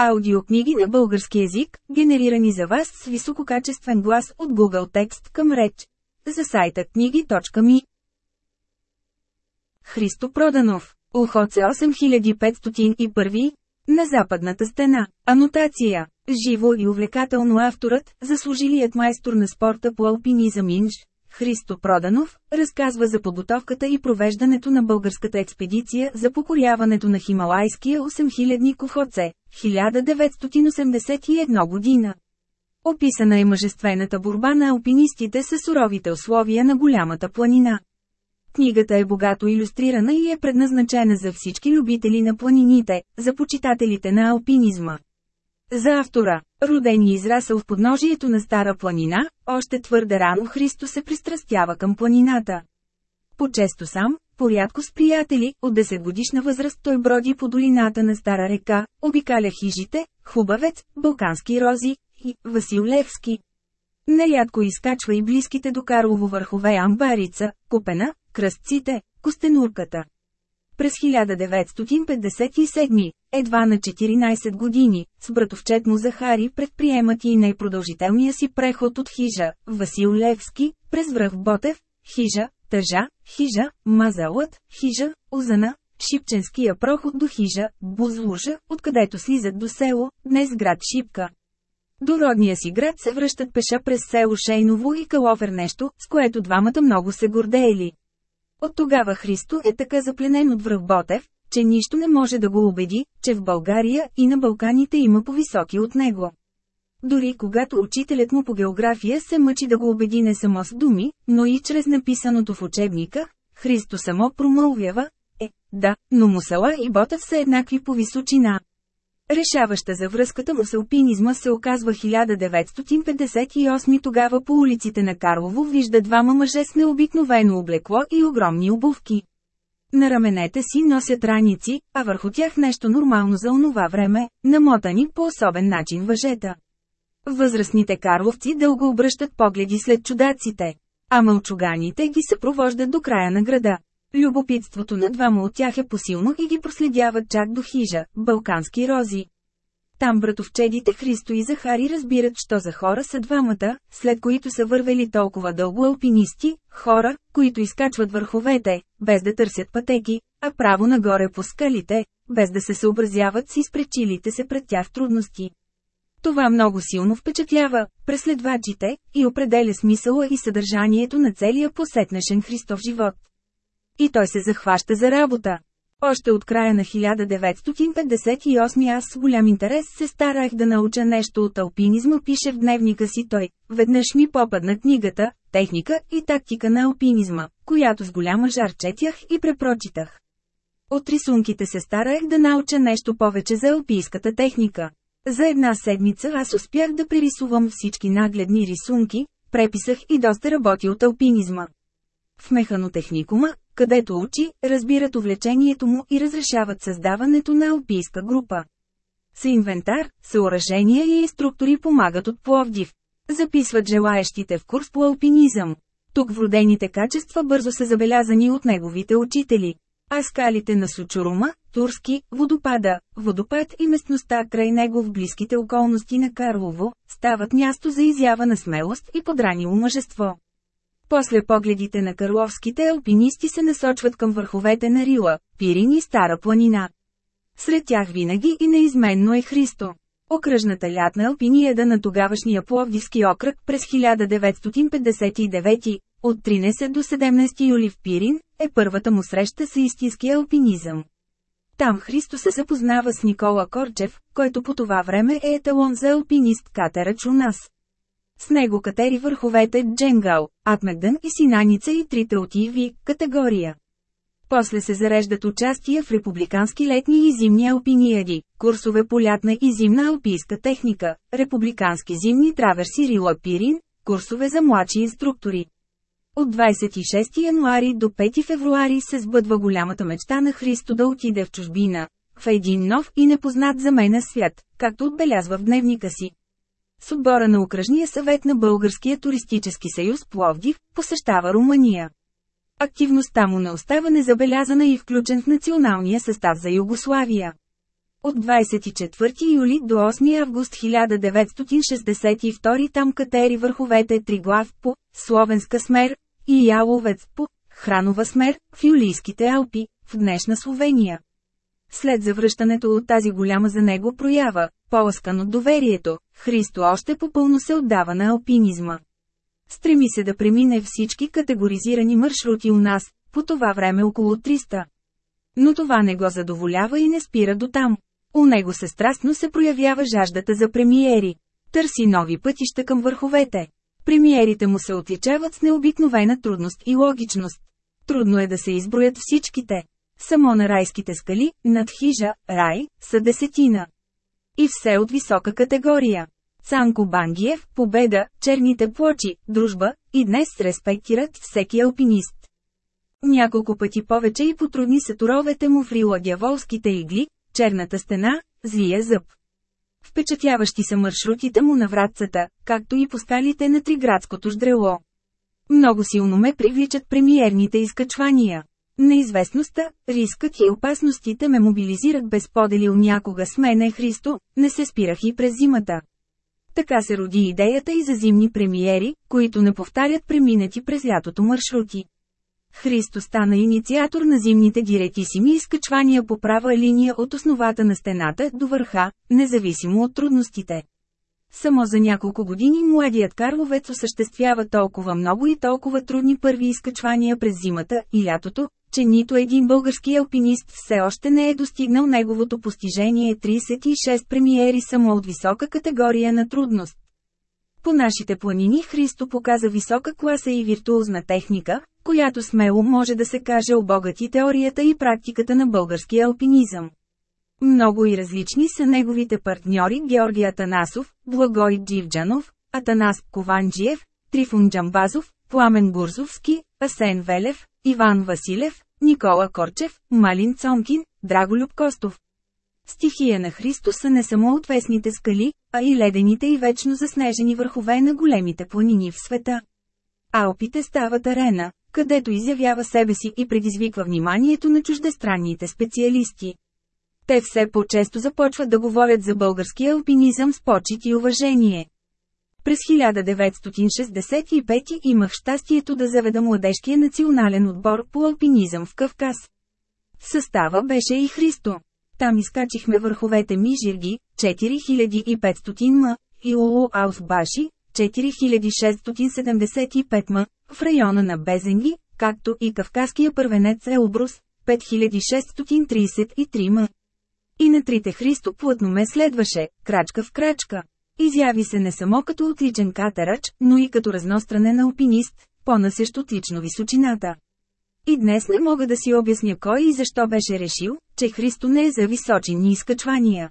Аудиокниги на български език, генерирани за вас с висококачествен глас от Google Текст към реч. За сайта книги.ми Христо Проданов. Охоце 8501 На западната стена. Анотация. Живо и увлекателно авторът, заслужилият майстор на спорта по алпинизъм Инж, Христо Проданов, разказва за подготовката и провеждането на българската експедиция за покоряването на Хималайския 8000 Кохоце, 1981 година. Описана е мъжествената борба на алпинистите с суровите условия на голямата планина. Книгата е богато иллюстрирана и е предназначена за всички любители на планините, за почитателите на алпинизма. За автора, роден и израсъл в подножието на Стара планина, още твърде рано Христо се пристрастява към планината. По-често сам, порядко с приятели, от 10 годишна възраст той броди по долината на Стара река, обикаля хижите, Хубавец, Балкански рози и Васил Левски. Нерядко изкачва и близките до Карлово върхове Амбарица, Купена, Кръстците, Костенурката. През 1957, едва на 14 години, с братовчет му Захари предприемат и най-продължителния си преход от хижа, Васил Левски, през връх Ботев, хижа, Тъжа, хижа, Мазалът, хижа, Озана, Шипченския проход до хижа, Бузлуша, откъдето слизат до село, днес град Шипка. До родния си град се връщат пеша през село Шейново и Калофер нещо, с което двамата много се гордеели. От тогава Христо е така запленен от връх Ботев, че нищо не може да го убеди, че в България и на Балканите има по-високи от него. Дори когато учителят му по география се мъчи да го убеди не само с думи, но и чрез написаното в учебника, Христо само промълвява, е, да, но Мусала и Ботев са еднакви по височина. Решаваща за връзката му с алпинизма се оказва 1958 тогава по улиците на Карлово вижда двама мъже с необикновено облекло и огромни обувки. На раменете си носят раници, а върху тях нещо нормално за онова време, намотани по особен начин въжета. Възрастните карловци дълго обръщат погледи след чудаците, а мълчуганите ги съпровождат до края на града. Любопитството на двама от тях е посилно и ги проследяват чак до хижа, Балкански рози. Там братовчедите Христо и Захари разбират, що за хора са двамата, след които са вървели толкова дълго алпинисти, хора, които изкачват върховете, без да търсят пътеки, а право нагоре по скалите, без да се съобразяват с изпречилите се пред тях трудности. Това много силно впечатлява преследвачите и определя смисъла и съдържанието на целия посетнешен Христов живот. И той се захваща за работа. Още от края на 1958 аз с голям интерес се старах да науча нещо от алпинизма, пише в дневника си той. Веднъж ми попадна книгата «Техника и тактика на алпинизма», която с голяма жар четях и препрочитах. От рисунките се старах да науча нещо повече за алпийската техника. За една седмица аз успях да прерисувам всички нагледни рисунки, преписах и доста работи от алпинизма. В механотехникума, където учи, разбират увлечението му и разрешават създаването на алпийска група. С инвентар, съоръжения и инструктори помагат от Пловдив. Записват желаещите в курс по алпинизъм. Тук вродените качества бързо са забелязани от неговите учители. А скалите на Сучурума, Турски, водопада, водопад и местността край него в близките околности на Карлово, стават място за изява на смелост и подранило мъжество. После погледите на карловските алпинисти се насочват към върховете на Рила, Пирин и Стара планина. Сред тях винаги и неизменно е Христо. Окръжната лятна алпиниеда на тогавашния Пловдивски окръг през 1959, от 13 до 17 юли в Пирин, е първата му среща с истински алпинизъм. Там Христо се запознава с Никола Корчев, който по това време е еталон за алпинист катерач у нас. С него катери върховете Дженгал, Атмегдън и Синаница и трите от ИВИ категория. После се зареждат участия в републикански летни и зимни алпиниади, курсове по лятна и зимна алпийска техника, републикански зимни траверси Рила Пирин, курсове за младши инструктори. От 26 януари до 5 февруари се сбъдва голямата мечта на Христо да отиде в чужбина, в един нов и непознат за мен свят, както отбелязва в дневника си. С отбора на Окръжния съвет на Българския туристически съюз Пловдив посещава Румъния. Активността му не остава незабелязана и включен в националния състав за Югославия. От 24 юли до 8 август 1962 там катери върховете Триглав по Словенска смер и Яловец по Хранова смер в Юлийските Алпи, в днешна Словения. След завръщането от тази голяма за него проява, полъскан от доверието, Христо още попълно се отдава на алпинизма. Стреми се да премине всички категоризирани маршрути у нас, по това време около 300. Но това не го задоволява и не спира до там. У него се страстно се проявява жаждата за премиери. Търси нови пътища към върховете. Премиерите му се отличават с необикновена трудност и логичност. Трудно е да се изброят всичките. Само на райските скали, над хижа, рай, са десетина. И все от висока категория. Цанко Бангиев, победа, черните плочи, дружба, и днес респектират всеки алпинист. Няколко пъти повече и потрудни са туровете му в рила дяволските игли, черната стена, злия зъб. Впечатляващи са маршрутите му на вратцата, както и по скалите на Триградското ждрело. Много силно ме привличат премиерните изкачвания. Неизвестността, рискът и опасностите ме мобилизират без поделил някога с мене Христо, не се спирах и през зимата. Така се роди идеята и за зимни премиери, които не повтарят преминати през лятото маршрути. Христо стана инициатор на зимните диретисими изкачвания по права линия от основата на стената до върха, независимо от трудностите. Само за няколко години младият Карловец осъществява толкова много и толкова трудни първи изкачвания през зимата и лятото, че нито един български алпинист все още не е достигнал неговото постижение 36 премиери само от висока категория на трудност. По нашите планини Христо показа висока класа и виртуозна техника, която смело може да се каже обогати теорията и практиката на българския алпинизъм. Много и различни са неговите партньори Георги Атанасов, Благой Дживджанов, Атанас Кованджиев, Трифун Джамбазов, Пламен Гурзовски, Асен Велев, Иван Василев, Никола Корчев, Малин Цонкин, Драголюб Костов. Стихия на Христо са не само отвесните скали, а и ледените и вечно заснежени върхове на големите планини в света. Алпите стават арена, където изявява себе си и предизвиква вниманието на чуждестранните специалисти. Те все по-често започват да говорят за българския алпинизъм с почет и уважение. През 1965 имах щастието да заведа младежкия национален отбор по алпинизъм в Кавказ. Състава беше и Христо. Там изкачихме върховете Мижирги, 4500 м, и Олу Аусбаши, 4675 м, в района на Безенги, както и Кавказския първенец Елбрус, 5633 м. И на трите Христо плътно ме следваше, крачка в крачка. Изяви се не само като отличен катерач, но и като разностранен алпинист, понасещ отлично височината. И днес не мога да си обясня кой и защо беше решил, че Христо не е за височини изкачвания.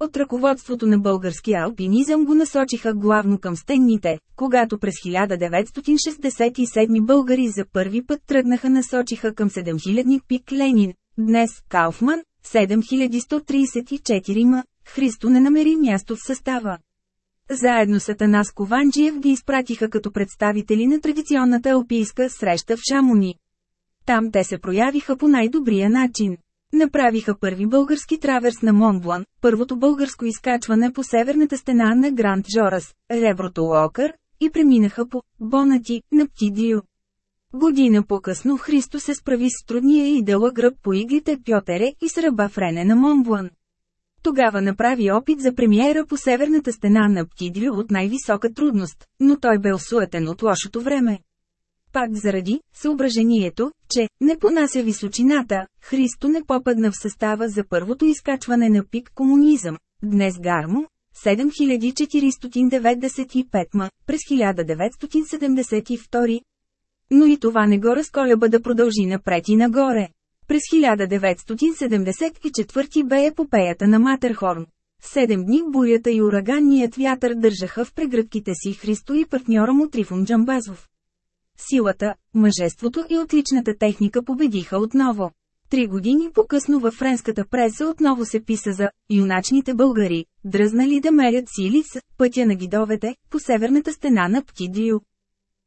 От ръководството на българския алпинизъм го насочиха главно към стенните, когато през 1967 българи за първи път тръгнаха насочиха към 7000 пик Ленин, днес Кауфман, 7134 ма, Христо не намери място в състава. Заедно с Атанас Кованджиев ги изпратиха като представители на традиционната алпийска среща в Шамони. Там те се проявиха по най-добрия начин. Направиха първи български траверс на Монблан, първото българско изкачване по северната стена на Гранд Жорас, Реброто Локър, и преминаха по Бонати на Птидио. Година по-късно Христо се справи с трудния и дълъг гръб по иглите Пьотере и с ръба Френе на Монблан. Тогава направи опит за премиера по северната стена на Птидрю от най-висока трудност, но той бе осуетен от лошото време. Пак заради съображението, че не понася височината, Христо не попадна в състава за първото изкачване на пик комунизъм, днес Гармо, 7495 м, през 1972. Но и това не го разколеба да продължи напред и нагоре. През 1974 бе епопеята на Матерхорн. Седем дни бурята и ураганният вятър държаха в прегръдките си Христо и партньора му Трифон Джамбазов. Силата, мъжеството и отличната техника победиха отново. Три години по-късно във френската преса отново се писа за «юначните българи», дръзнали да мерят сили с «пътя на гидовете» по северната стена на Птидио.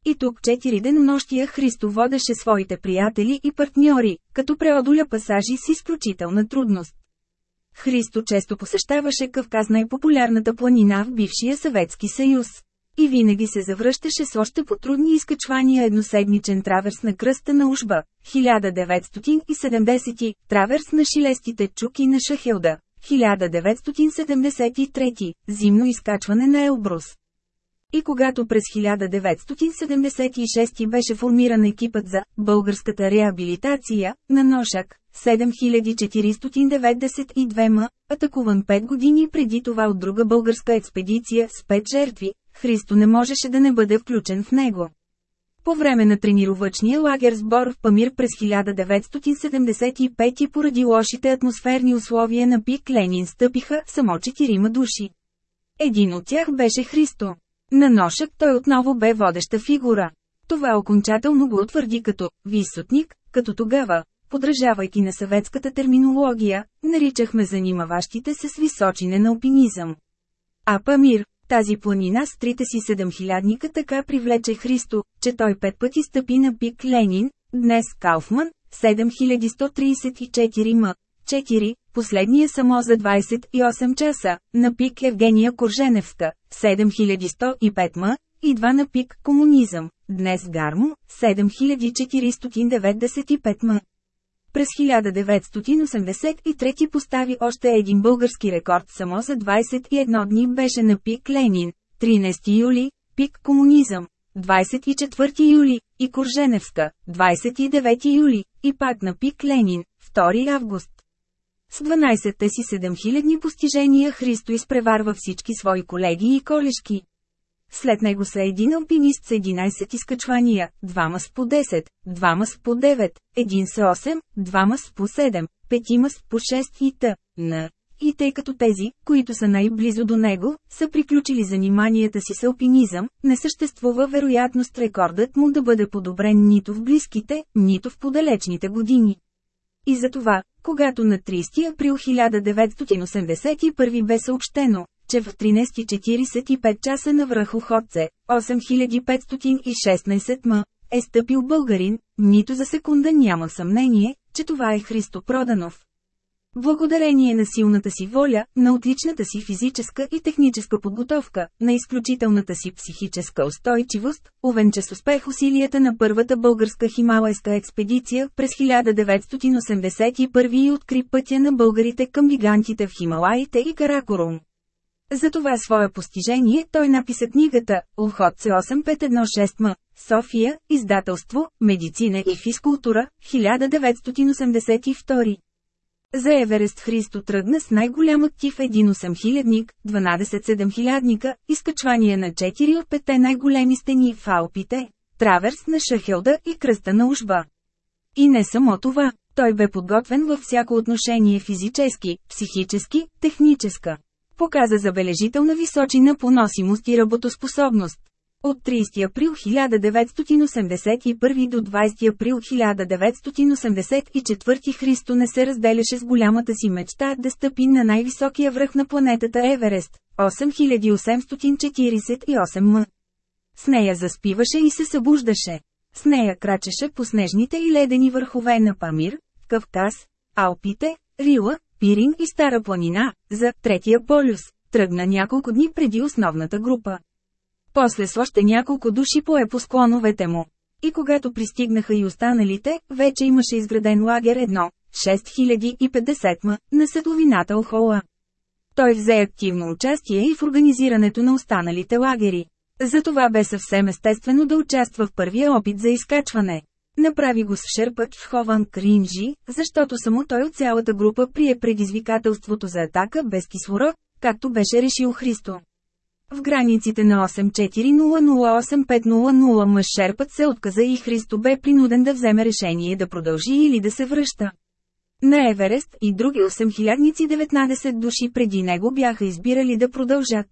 И тук четири денонощия Христо водеше своите приятели и партньори, като преодоля пасажи с изключителна трудност. Христо често посещаваше Кавказ най-популярната планина в бившия Съветски съюз. И винаги се завръщаше с още по-трудни изкачвания едноседмичен траверс на кръста на Ушба, 1970, траверс на шилестите чуки на Шахелда, 1973, зимно изкачване на Елбрус. И когато през 1976 беше формиран екипът за «Българската реабилитация» на Ношак, 7492 м, атакуван 5 години преди това от друга българска експедиция с 5 жертви, Христо не можеше да не бъде включен в него. По време на тренировъчния лагер сбор в Памир през 1975 поради лошите атмосферни условия на Пик Ленин стъпиха само четирима души. Един от тях беше Христо. На ношък той отново бе водеща фигура. Това окончателно го утвърди като «висотник», като тогава, подражавайки на съветската терминология, наричахме занимаващите се с височинен алпинизъм. А Памир, тази планина с трите си седемхилядника така привлече Христо, че той пет пъти стъпи на пик Ленин, днес Кауфман, 7134 м. 4, последния само за 28 часа, на пик Евгения Корженевска, 7105 м. и два на пик Комунизъм, днес Гармо, 7495 м. През 1983 постави още един български рекорд само за 21 дни беше на пик Ленин, 13 юли, пик Комунизъм, 24 юли, и Корженевска, 29 юли, и пак на пик Ленин, 2 август. С 12-те си 7000 постижения Христо изпреварва всички свои колеги и колешки. След него са един алпинист с 11 изкачвания, двама с по 10, двама с по 9, един с 8, двама с по 7, петима с по 6 и т.н. И тъй като тези, които са най-близо до него, са приключили заниманията си с алпинизъм, не съществува вероятност рекордът му да бъде подобрен нито в близките, нито в подалечните години. И затова, когато на 30 април 1981 бе съобщено, че в 13.45 часа на връх Охотце, 8516 м, е стъпил българин, нито за секунда няма съмнение, че това е Христо Проданов. Благодарение на силната си воля, на отличната си физическа и техническа подготовка, на изключителната си психическа устойчивост, увенча с успех усилията на първата българска хималайска експедиция през 1981 и откри пътя на българите към гигантите в Хималаите и Каракорум. За това свое постижение той написа книгата «Уход се 8516 м. София, издателство, медицина и физкултура, 1982». За Еверест Христо тръгна с най-голям актив един 8000-ник, 12 7000-ника, изкачвания на 4 от 5 най-големи стени в Алпите, траверс на Шахелда и кръста на Ушба. И не само това, той бе подготвен във всяко отношение физически, психически, техническа. Показа забележителна височина поносимост и работоспособност. От 30 април 1981 до 20 април 1984 Христо не се разделяше с голямата си мечта да стъпи на най-високия връх на планетата Еверест – 8848 м. С нея заспиваше и се събуждаше. С нея крачеше по снежните и ледени върхове на Памир, Кавказ, Алпите, Рила, Пирин и Стара планина, за Третия полюс, тръгна няколко дни преди основната група. После с още няколко души пое по склоновете му. И когато пристигнаха и останалите, вече имаше изграден лагер едно, 6050 м, на седловината Охола. Той взе активно участие и в организирането на останалите лагери. Затова бе съвсем естествено да участва в първия опит за изкачване. Направи го с шерпът в Хован Кринжи, защото само той от цялата група прие предизвикателството за атака без кислород, както беше решил Христо. В границите на 84008500 мъж шерпът се отказа и Христо бе принуден да вземе решение да продължи или да се връща. На Еверест и други 8000 19 души преди него бяха избирали да продължат.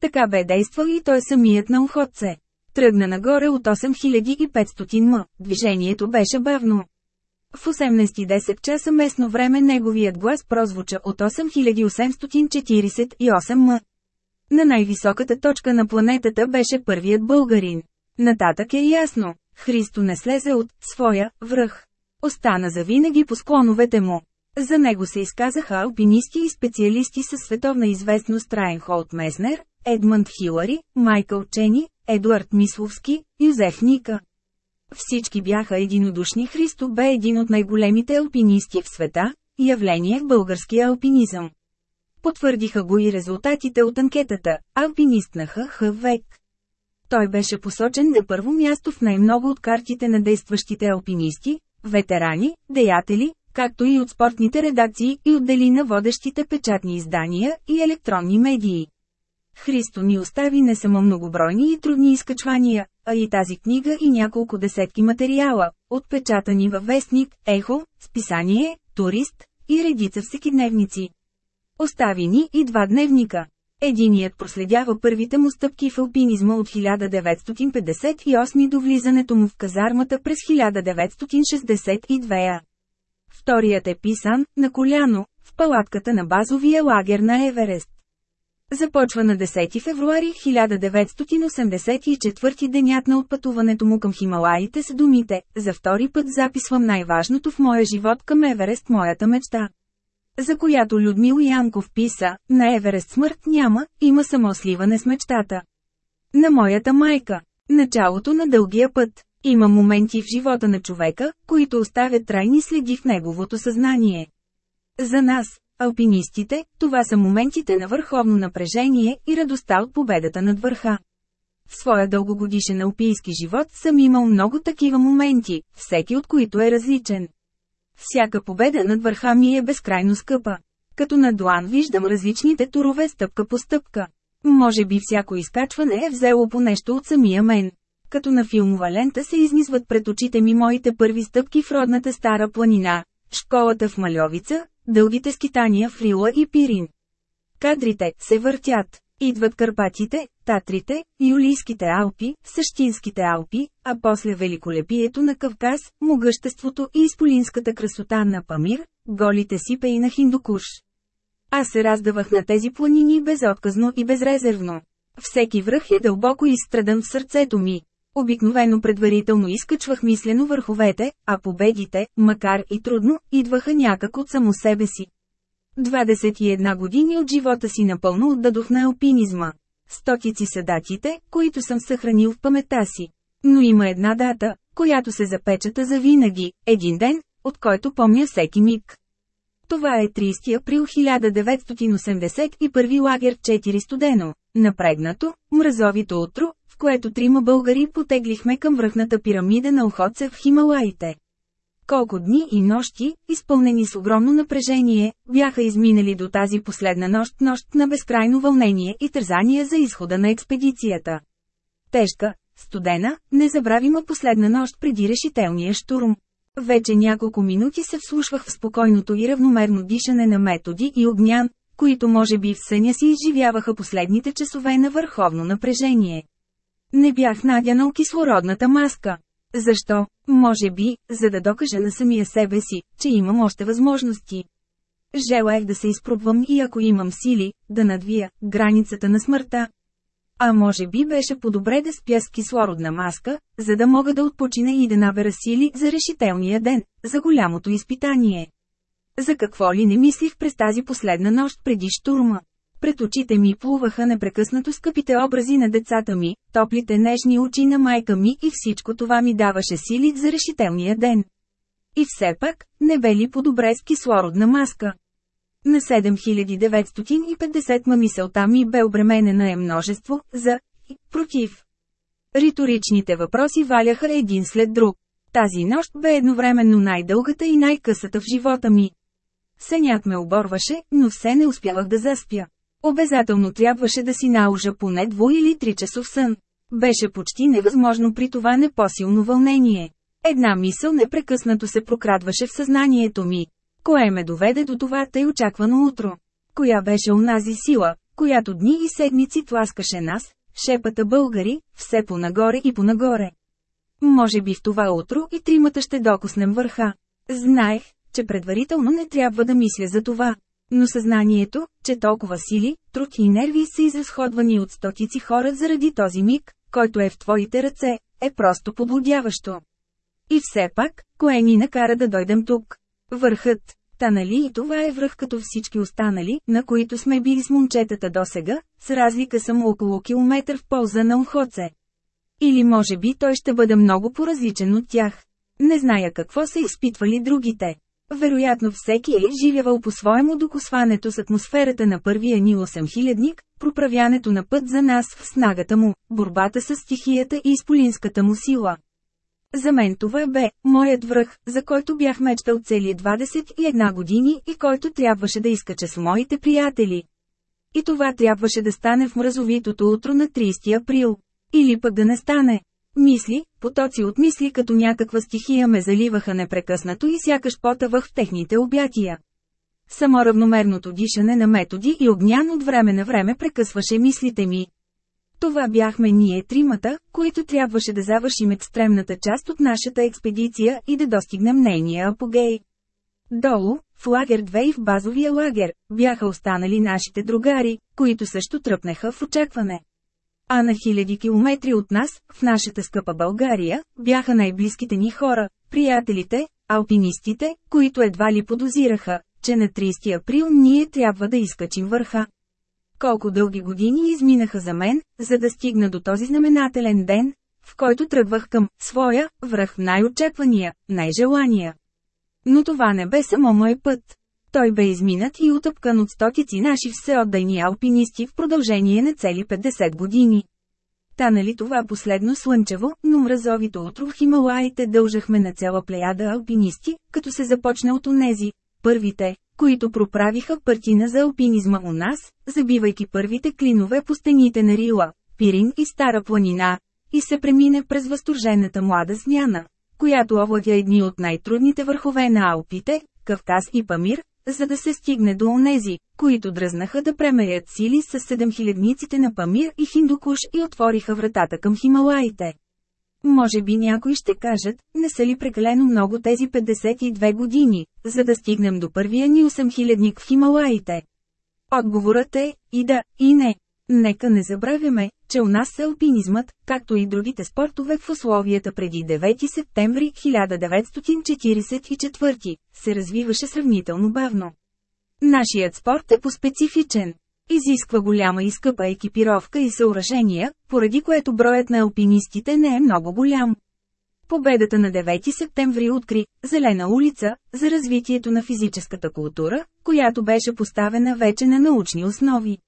Така бе действал и той самият на уходце. Тръгна нагоре от 8500 м, движението беше бавно. В 18.10 часа местно време неговият глас прозвуча от 8848 м. На най-високата точка на планетата беше първият българин. Нататък е ясно. Христо не слезе от своя връх. Остана завинаги по склоновете му. За него се изказаха алпинисти и специалисти със световна известност Райнхолд Меснер, Едмънд Хилари, Майкъл Чени, Едуард Мисловски, Юзеф Ника. Всички бяха единодушни Христо бе един от най-големите алпинисти в света, явление в българския алпинизъм. Потвърдиха го и резултатите от анкетата «Алпинист на ХХ век». Той беше посочен на първо място в най-много от картите на действащите алпинисти, ветерани, деятели, както и от спортните редакции и отдели на водещите печатни издания и електронни медии. Христо ни остави не само многобройни и трудни изкачвания, а и тази книга и няколко десетки материала, отпечатани във вестник, ехо, списание, турист и редица всекидневници. Остави ни и два дневника. Единият проследява първите му стъпки в алпинизма от 1958 до влизането му в казармата през 1962 Вторият е писан, на коляно, в палатката на базовия лагер на Еверест. Започва на 10 февруари 1984 денят на отпътуването му към Хималаите с думите «За втори път записвам най-важното в моя живот към Еверест моята мечта» за която Людмил Янков писа, на Еверест смърт няма, има само сливане с мечтата. На моята майка. Началото на дългия път. Има моменти в живота на човека, които оставят трайни следи в неговото съзнание. За нас, алпинистите, това са моментите на върховно напрежение и радостта от победата над върха. В своя дългогодишен алпийски живот съм имал много такива моменти, всеки от които е различен. Всяка победа над върха ми е безкрайно скъпа. Като на длан виждам различните турове стъпка по стъпка. Може би всяко изкачване е взело по нещо от самия мен. Като на филмова лента се изнизват пред очите ми моите първи стъпки в родната стара планина, школата в Мальовица, дългите скитания в Рила и Пирин. Кадрите се въртят. Идват Карпатите, Татрите, Юлийските Алпи, Същинските Алпи, а после великолепието на Кавказ, могъществото и изполинската красота на Памир, голите сипеи на Хиндукуш. Аз се раздавах на тези планини безотказно и безрезервно. Всеки връх е дълбоко изстрадан в сърцето ми. Обикновено предварително изкачвах мислено върховете, а победите, макар и трудно, идваха някак от само себе си. 21 години от живота си напълно отдадох на алпинизма. Стотици са датите, които съм съхранил в паметта си. Но има една дата, която се запечата за винаги, един ден, от който помня всеки миг. Това е 30 април 1981 лагер 4 студено, напрегнато, мразовито утро, в което трима българи потеглихме към връхната пирамида на Охотце в Хималаите. Колко дни и нощи, изпълнени с огромно напрежение, бяха изминали до тази последна нощ нощ на безкрайно вълнение и тързание за изхода на експедицията. Тежка, студена, незабравима последна нощ преди решителния штурм. Вече няколко минути се вслушвах в спокойното и равномерно дишане на методи и огнян, които може би в съня си изживяваха последните часове на върховно напрежение. Не бях надянал кислородната маска. Защо? Може би, за да докажа на самия себе си, че имам още възможности. Желаях да се изпробвам и ако имам сили, да надвия границата на смъртта. А може би беше по-добре да спя с кислородна маска, за да мога да отпочина и да набера сили за решителния ден, за голямото изпитание. За какво ли не мислих през тази последна нощ преди штурма? Пред очите ми плуваха непрекъснато скъпите образи на децата ми, топлите нежни очи на майка ми и всичко това ми даваше сили за решителния ден. И все пак, не бе ли по-добре с кислородна маска? На 7950 ма мисълта ми бе обременена е множество, за и против. Риторичните въпроси валяха един след друг. Тази нощ бе едновременно най-дългата и най-късата в живота ми. Сънят ме оборваше, но все не успявах да заспя. Обязателно трябваше да си наужа поне дво или три часов сън. Беше почти невъзможно при това непосилно вълнение. Една мисъл непрекъснато се прокрадваше в съзнанието ми. Кое ме доведе до това тъй очаквано утро? Коя беше унази сила, която дни и седмици тласкаше нас, шепата българи, все понагоре и понагоре? Може би в това утро и тримата ще докоснем върха. Знаех, че предварително не трябва да мисля за това. Но съзнанието, че толкова сили, труд и нерви са изразходвани от стотици хора заради този миг, който е в твоите ръце, е просто поблудяващо. И все пак, кое ни накара да дойдем тук? Върхът. Та нали и това е връх като всички останали, на които сме били с момчетата досега, с разлика само около километър в полза на Охоце. Или може би той ще бъде много поразличен от тях. Не зная какво са изпитвали другите. Вероятно всеки е живявал по-своему докосването с атмосферата на първия ни 8000-ник, проправянето на път за нас в снагата му, борбата с стихията и изполинската му сила. За мен това бе, моят връх, за който бях мечтал цели 21 години и който трябваше да изкача с моите приятели. И това трябваше да стане в мразовитото утро на 30 април. Или пък да не стане. Мисли, потоци от мисли като някаква стихия ме заливаха непрекъснато и сякаш потъвах в техните обятия. Само равномерното дишане на методи и огнян от време на време прекъсваше мислите ми. Това бяхме ние тримата, които трябваше да завършим екстремната част от нашата експедиция и да достигнем нейния апогей. Долу, в лагер 2 и в базовия лагер, бяха останали нашите другари, които също тръпнеха в очакване. А на хиляди километри от нас, в нашата скъпа България, бяха най-близките ни хора, приятелите, алпинистите, които едва ли подозираха, че на 30 април ние трябва да изкачим върха. Колко дълги години изминаха за мен, за да стигна до този знаменателен ден, в който тръгвах към своя връх най-очаквания, най-желания. Но това не бе само мой път. Той бе изминат и утъпкан от стотици наши всеотдайни алпинисти в продължение на цели 50 години. Та нали това последно слънчево, но мразовито утро в Хималаите дължахме на цяла плеяда алпинисти, като се започне от онези, първите, които проправиха пъртина за алпинизма у нас, забивайки първите клинове по стените на Рила, Пирин и Стара планина, и се премине през възторжената млада смяна, която овладя едни от най-трудните върхове на Алпите, Кавказ и Памир, за да се стигне до онези, които дръзнаха да премерят сили с седемхилядниците на Памир и Хиндукуш и отвориха вратата към Хималаите. Може би някои ще кажат, не са ли прекалено много тези 52 години, за да стигнем до първия ни 8000-ник в Хималаите? Отговорът е и да, и не. Нека не забравяме, че у нас е алпинизмът, както и другите спортове в условията преди 9 септември 1944, се развиваше сравнително бавно. Нашият спорт е по-специфичен. Изисква голяма и скъпа екипировка и съоръжения, поради което броят на алпинистите не е много голям. Победата на 9 септември откри «Зелена улица» за развитието на физическата култура, която беше поставена вече на научни основи.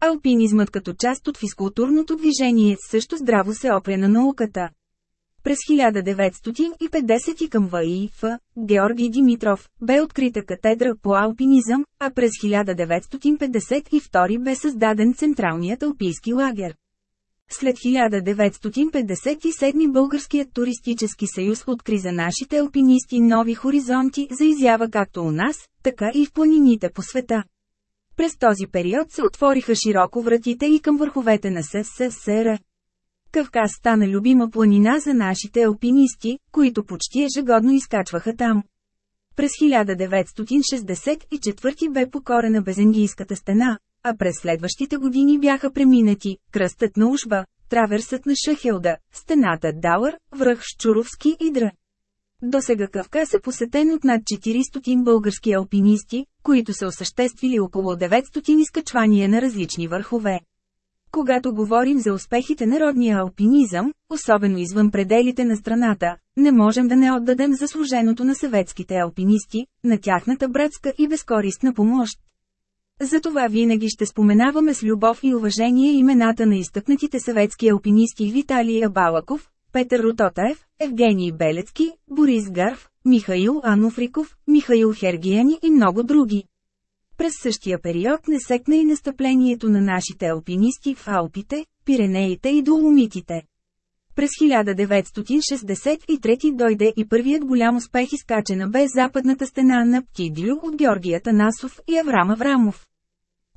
Алпинизмът като част от физкултурното движение също здраво се опря на науката. През 1950 към ВАИФ, Георги Димитров, бе открита катедра по алпинизъм, а през 1952 бе създаден Централният алпийски лагер. След 1957 Българският туристически съюз откри за нашите алпинисти нови хоризонти за изява както у нас, така и в планините по света. През този период се отвориха широко вратите и към върховете на СССР. Кавказ стана любима планина за нашите алпинисти, които почти ежегодно изкачваха там. През 1964 бе покорена Безенгийската стена, а през следващите години бяха преминати кръстът на Ушба, траверсът на Шахелда, стената Дауър, връх Щуровски и Дра. До сега Кавказ е посетен от над 400 български алпинисти, които са осъществили около 900 изкачвания на различни върхове. Когато говорим за успехите на родния алпинизъм, особено извън пределите на страната, не можем да не отдадем заслуженото на съветските алпинисти, на тяхната братска и безкористна помощ. Затова винаги ще споменаваме с любов и уважение имената на изтъкнатите съветски алпинисти Виталия Балаков, Петър Рототаев, Евгений Белецки, Борис Гарв, Михаил Анофриков, Михаил Хергияни и много други. Prез същия период не секна и настъплението на нашите алпинисти в Алпите, Пиренеите и Доломитите. През 1963 дойде и първият голям успех изкачена бе западната стена на Птидлю от Георгията Насов и Аврам Аврамов.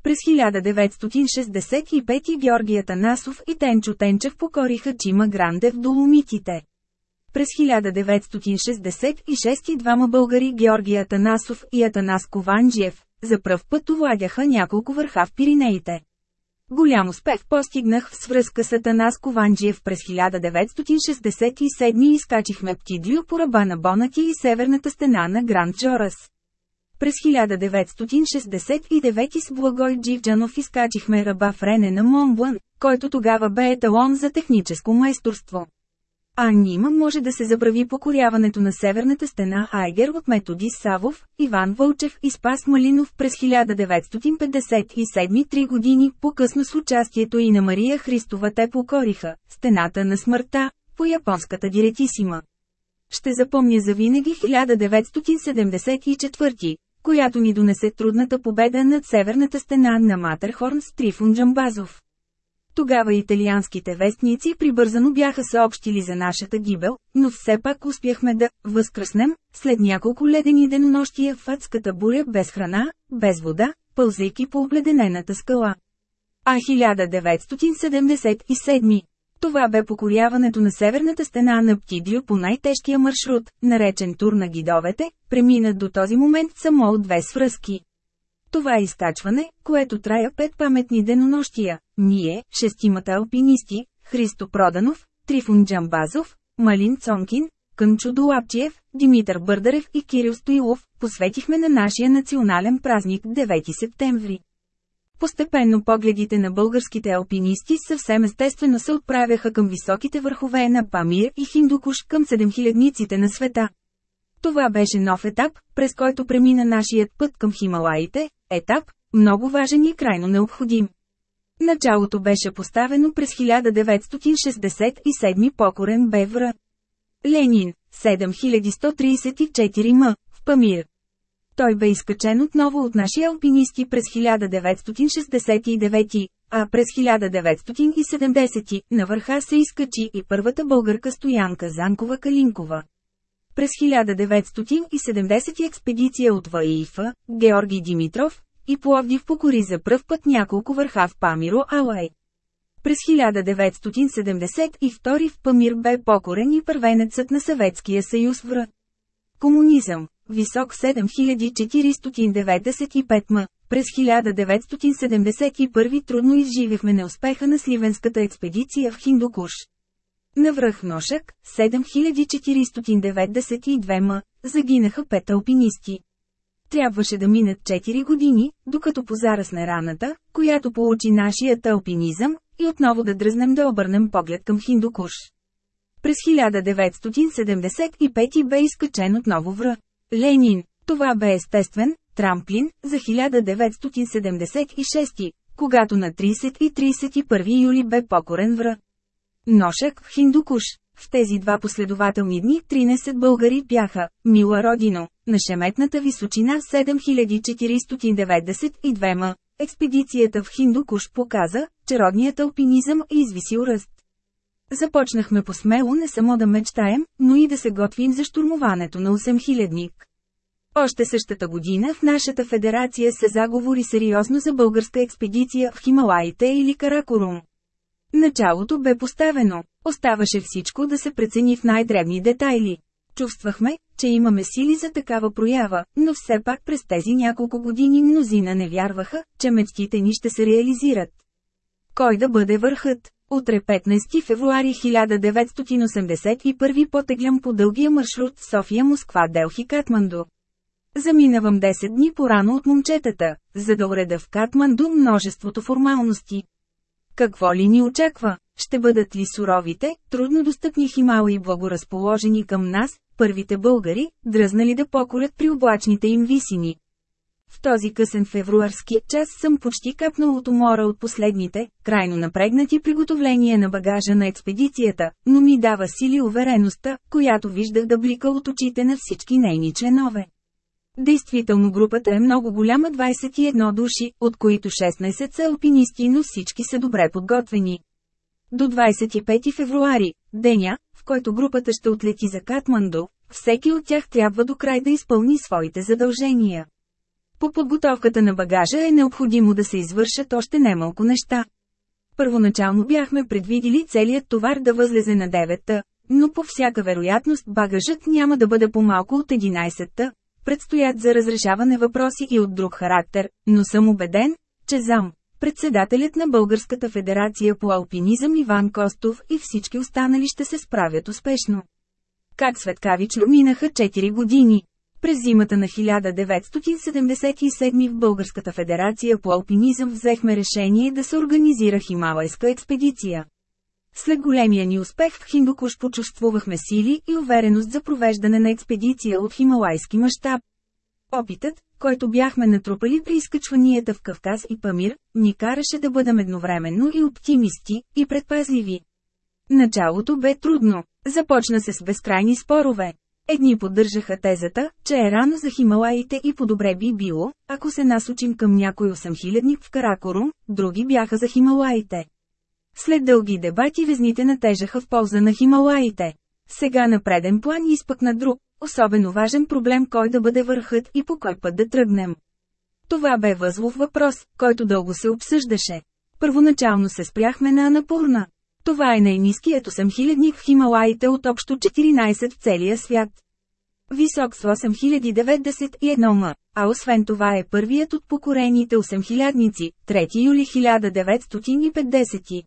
През 1965 Георгията Насов и Тенчо Тенчев покориха Чима Гранде в Доломитите. През 1966 двама българи Георгия Атанасов и Атанас Кованджиев, за пръв път овладяха няколко върха в Пиринеите. Голям успех постигнах в свръзка с Атанас Кованджиев през 1967 и изкачихме Птидлю по ръба на Бонати и северната стена на Гранд Джорас. През 1969 с Благой Дживджанов изкачихме ръба в Рене на Монблан, който тогава бе еталон за техническо майсторство. А нима може да се забрави покоряването на северната стена Айгер от Методи Савов, Иван Вълчев и Спас Малинов през 1957 три години по-късно с участието и на Мария Христова те покориха стената на смъртта по японската диретисима. Ще запомня завинаги 1974, която ни донесе трудната победа над северната стена на Матерхорн с Трифун Джамбазов. Тогава италианските вестници прибързано бяха съобщили за нашата гибел, но все пак успяхме да «възкръснем» след няколко ледени денонощия в адската буря без храна, без вода, пълзайки по обледенената скала. А 1977 това бе покоряването на северната стена на Птидлю по най-тежкия маршрут, наречен тур на гидовете, преминат до този момент само от две свръзки. Това е изкачване, което трая пет паметни денонощия. Ние, шестимата алпинисти, Христо Проданов, Трифун Джамбазов, Малин Цонкин, Кънчо Долапчиев, Димитър Бърдарев и Кирил Стоилов, посветихме на нашия национален празник 9 септември. Постепенно погледите на българските алпинисти съвсем естествено се отправяха към високите върхове на Памир и Хиндукуш към седемхилядниците на света. Това беше нов етап, през който премина нашият път към Хималаите, етап, много важен и крайно необходим. Началото беше поставено през 1967 покорен Бевра. Ленин, 7134 м, в Памир. Той бе изкачен отново от наши алпинисти през 1969, а през 1970 на върха се изкачи и първата българка стоянка Занкова-Калинкова. През 1970 експедиция от ВАИФ, Георги Димитров, и Пловдив покори за пръв път няколко върха в Памиро Алай. През 1972 в Памир бе покорен и първенецът на Съветския съюз в Комунизъм, висок 7495 м. През 1971 трудно изживяхме неуспеха на Сливенската експедиция в Хиндукуш. На връх Ношък, 7492 м, загинаха пет алпинисти. Трябваше да минат 4 години, докато позарасне раната, която получи нашият алпинизъм, и отново да дръзнем да обърнем поглед към Хиндукуш. През 1975 бе изкачен отново връх. Ленин. Това бе естествен, трамплин, за 1976, когато на 30 и 31 юли бе покорен вра. Ношък в Хиндукуш. В тези два последователни дни 13 българи бяха, мила родино, на шеметната височина 7492 м. Експедицията в Хиндукуш показа, че родният алпинизъм е извисил ръст. Започнахме посмело не само да мечтаем, но и да се готвим за штурмуването на 8000-ник. Още същата година в нашата федерация се заговори сериозно за българска експедиция в Хималаите или Каракорум. Началото бе поставено, оставаше всичко да се прецени в най-дребни детайли. Чувствахме, че имаме сили за такава проява, но все пак през тези няколко години мнозина не вярваха, че мечтите ни ще се реализират. Кой да бъде върхът? Утре 15 февруари 1981 потеглям по дългия маршрут София-Москва Делхи Катманду. Заминавам 10 дни по-рано от момчетата, за да уреда в Катманду множеството формалности. Какво ли ни очаква? Ще бъдат ли суровите, трудно достъпни химали благоразположени към нас, първите българи, дръзнали да покорят при облачните им висини? В този късен февруарски час съм почти капнал от умора от последните, крайно напрегнати приготовления на багажа на експедицията, но ми дава сили увереността, която виждах да блика от очите на всички нейни членове. Действително групата е много голяма 21 души, от които 16 са алпинисти, но всички са добре подготвени. До 25 февруари, деня, в който групата ще отлети за Катманду, всеки от тях трябва до край да изпълни своите задължения. По подготовката на багажа е необходимо да се извършат още немалко неща. Първоначално бяхме предвидили целият товар да възлезе на 9-та, но по всяка вероятност багажът няма да бъде по-малко от 11-та. Предстоят за разрешаване въпроси и от друг характер, но съм убеден, че зам, председателят на Българската федерация по алпинизъм Иван Костов и всички останали ще се справят успешно. Как светкавично минаха 4 години. През зимата на 1977 в Българската федерация по алпинизъм взехме решение да се организира хималайска експедиция. След големия ни успех в Хиндукуш почувствувахме сили и увереност за провеждане на експедиция от хималайски мащаб. Опитът, който бяхме натрупали при изкачванията в Кавказ и Памир, ни караше да бъдем едновременно и оптимисти, и предпазливи. Началото бе трудно. Започна се с безкрайни спорове. Едни поддържаха тезата, че е рано за Хималаите и по-добре би било, ако се насочим към някой 8000 в Каракорум, други бяха за Хималаите. След дълги дебати везните натежаха в полза на Хималаите. Сега на преден план изпъкна друг, особено важен проблем кой да бъде върхът и по кой път да тръгнем. Това бе възлов въпрос, който дълго се обсъждаше. Първоначално се спряхме на Анапурна. Това е най-низкият 8000 в Хималаите от общо 14 в целия свят. Висок с 8091 м, а освен това е първият от покорените 8000-ници, 3 юли 1950.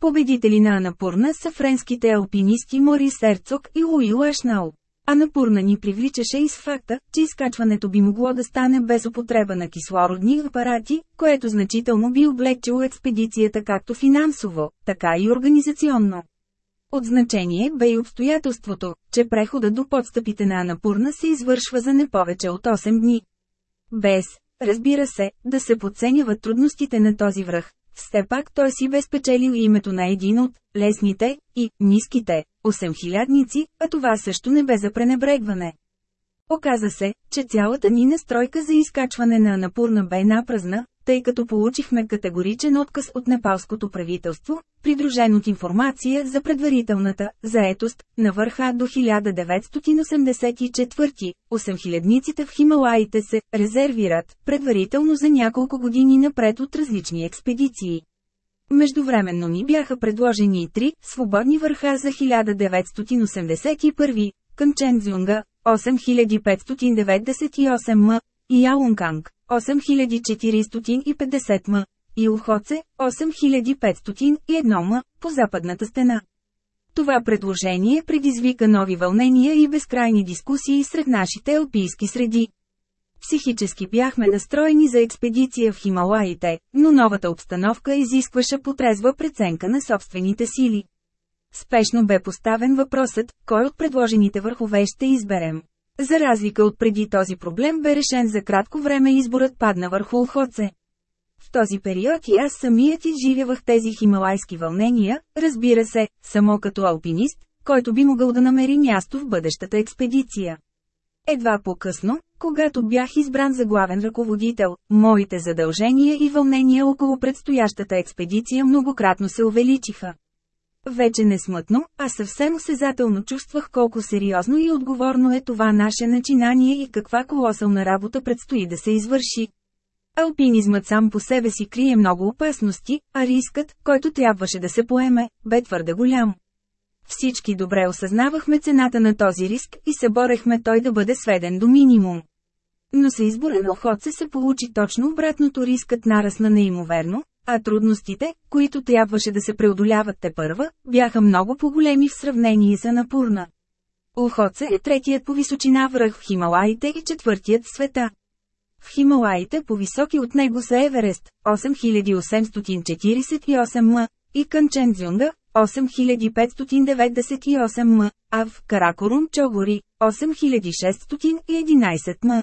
Победители на Анапурна са френските алпинисти Морис Серцог и Луи Лашнал. Анапурна ни привличаше и с факта, че изкачването би могло да стане без употреба на кислородни апарати, което значително би облегчило експедицията както финансово, така и организационно. От значение бе и обстоятелството, че преходът до подстъпите на Анапурна се извършва за не повече от 8 дни. Без, разбира се, да се подценяват трудностите на този връх, все пак той си бе спечелил името на един от лесните и ниските 8000-ници, а това също не бе за пренебрегване. Оказа се, че цялата ни настройка за изкачване на Анапурна бе напразна, тъй като получихме категоричен отказ от непалското правителство, придружен от информация за предварителната заетост на върха до 1984. 8000-ниците в Хималаите се резервират предварително за няколко години напред от различни експедиции. Междувременно ни бяха предложени и три свободни върха за 1981, Канчензюнга, 8598 м, и Ялунканг, 8450 м, и Охоце, 8501 м, по западната стена. Това предложение предизвика нови вълнения и безкрайни дискусии сред нашите алпийски среди. Психически бяхме настроени за експедиция в Хималаите, но новата обстановка изискваше потрезва преценка на собствените сили. Спешно бе поставен въпросът, кой от предложените върхове ще изберем. За разлика от преди този проблем бе решен за кратко време изборът падна върху Охоце. В този период и аз самият изживявах тези хималайски вълнения, разбира се, само като алпинист, който би могъл да намери място в бъдещата експедиция. Едва по-късно, когато бях избран за главен ръководител, моите задължения и вълнения около предстоящата експедиция многократно се увеличиха. Вече не смътно, а съвсем осезателно чувствах колко сериозно и отговорно е това наше начинание и каква колосална работа предстои да се извърши. Алпинизмът сам по себе си крие много опасности, а рискът, който трябваше да се поеме, бе твърде голям. Всички добре осъзнавахме цената на този риск и се борехме той да бъде сведен до минимум. Но с избора на Охотце се получи точно обратното рискът нарасна неимоверно, а трудностите, които трябваше да се преодоляват те първа, бяха много по-големи в сравнение с Анапурна. Охоце е третият по височина връх в Хималаите и четвъртият в света. В Хималаите по-високи от него са Еверест, 8848 м, и Канчензюнга, 8598 м, а в Каракорум Чогори, 8611 м.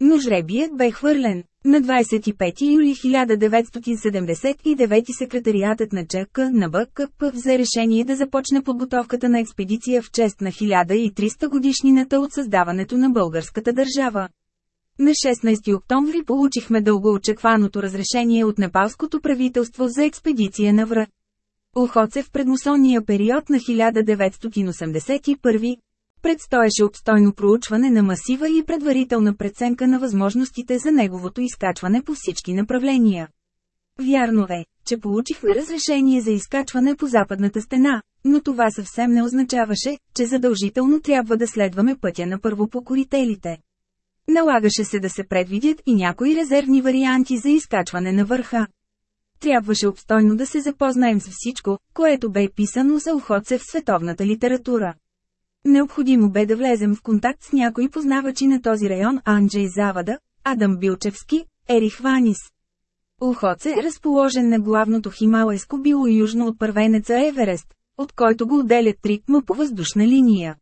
Но жребият бе хвърлен. На 25 юли 1979 секретариатът на ЧК на БКП взе решение да започне подготовката на експедиция в чест на 1300 годишнината от създаването на българската държава. На 16 октомври получихме дългоочекваното разрешение от непалското правителство за експедиция на Вра. Охоце в предмусонния период на 1981 Предстоеше обстойно проучване на масива и предварителна преценка на възможностите за неговото изкачване по всички направления. Вярно е, че получихме разрешение за изкачване по западната стена, но това съвсем не означаваше, че задължително трябва да следваме пътя на първопокорителите. Налагаше се да се предвидят и някои резервни варианти за изкачване на върха. Трябваше обстойно да се запознаем с всичко, което бе писано за охотце в световната литература. Необходимо бе да влезем в контакт с някои познавачи на този район Анджей Завада, Адам Билчевски, Ерих Ванис. Охоце е разположен на главното хималайско било южно от първенеца Еверест, от който го отделят 3 м по въздушна линия.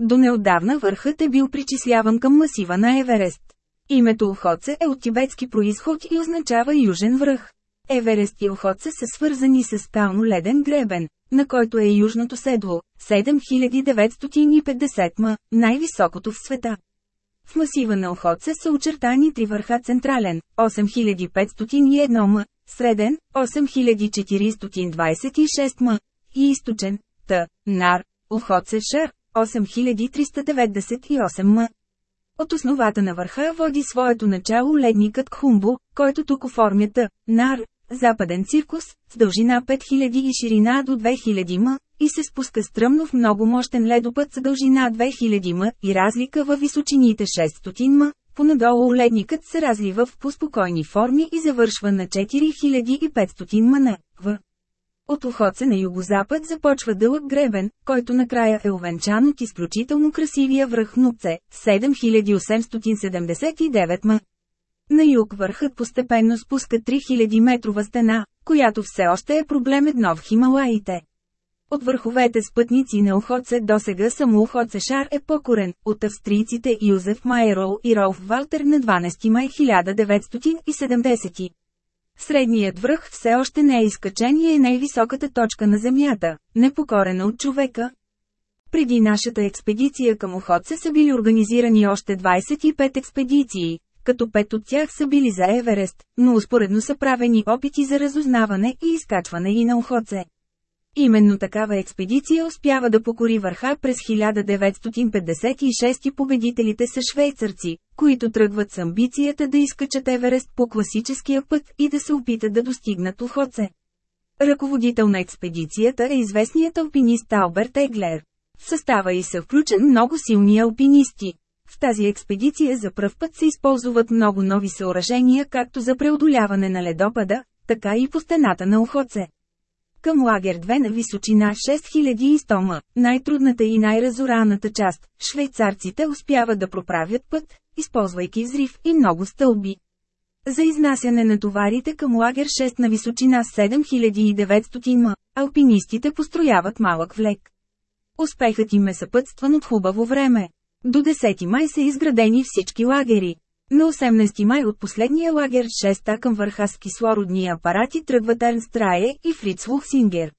До неотдавна върхът е бил причисляван към масива на Еверест. Името Охоце е от тибетски происход и означава южен връх. Еверест и Охоце са свързани с скално леден гребен, на който е южното седло, 7950 м, най-високото в света. В масива на Охоце са очертани три върха централен, 8501 м, среден, 8426 м, и източен, Т, Нар, Охоце Шар, 8398 м. От основата на върха води своето начало ледникът Кхумбо, който тук оформя Т, Нар, западен циркус, с дължина 5000 и ширина до 2000 м, и се спуска стръмно в много мощен ледопът с дължина 2000 м и разлика във височините 600 м, понадолу ледникът се разлива в поспокойни форми и завършва на 4500 м В. От Охоце на югозапад започва дълъг гребен, който накрая е овенчан от изключително красивия връх Нупце, 7879 м. На юг върхът постепенно спуска 3000 метрова стена, която все още е проблем едно в Хималаите. От върховете спътници на Охоце досега само Охоце Шар е покорен, от австрийците Юзеф Майерол и Ролф Валтер на 12 май 1970. Средният връх все още не е изкачен и е най-високата точка на Земята, непокорена от човека. Преди нашата експедиция към Охоце са били организирани още 25 експедиции, като пет от тях са били за Еверест, но успоредно са правени опити за разузнаване и изкачване и на Охоце. Именно такава експедиция успява да покори върха през 1956 и победителите са швейцарци, които тръгват с амбицията да изкачат Еверест по класическия път и да се опитат да достигнат Охоце. Ръководител на експедицията е известният алпинист Алберт Еглер. В състава и са включен много силни алпинисти. В тази експедиция за пръв път се използват много нови съоръжения както за преодоляване на ледопада, така и по стената на Охоце. Към лагер 2 на височина 6100 м, най-трудната и най-разораната част, швейцарците успяват да проправят път, използвайки взрив и много стълби. За изнасяне на товарите към лагер 6 на височина 7900 м, алпинистите построяват малък влек. Успехът им е съпътстван от хубаво време. До 10 май са изградени всички лагери. На 18 май от последния лагер 6 към върха с кислородни апарати тръгват Ернст Рае и Фриц Лухсингер.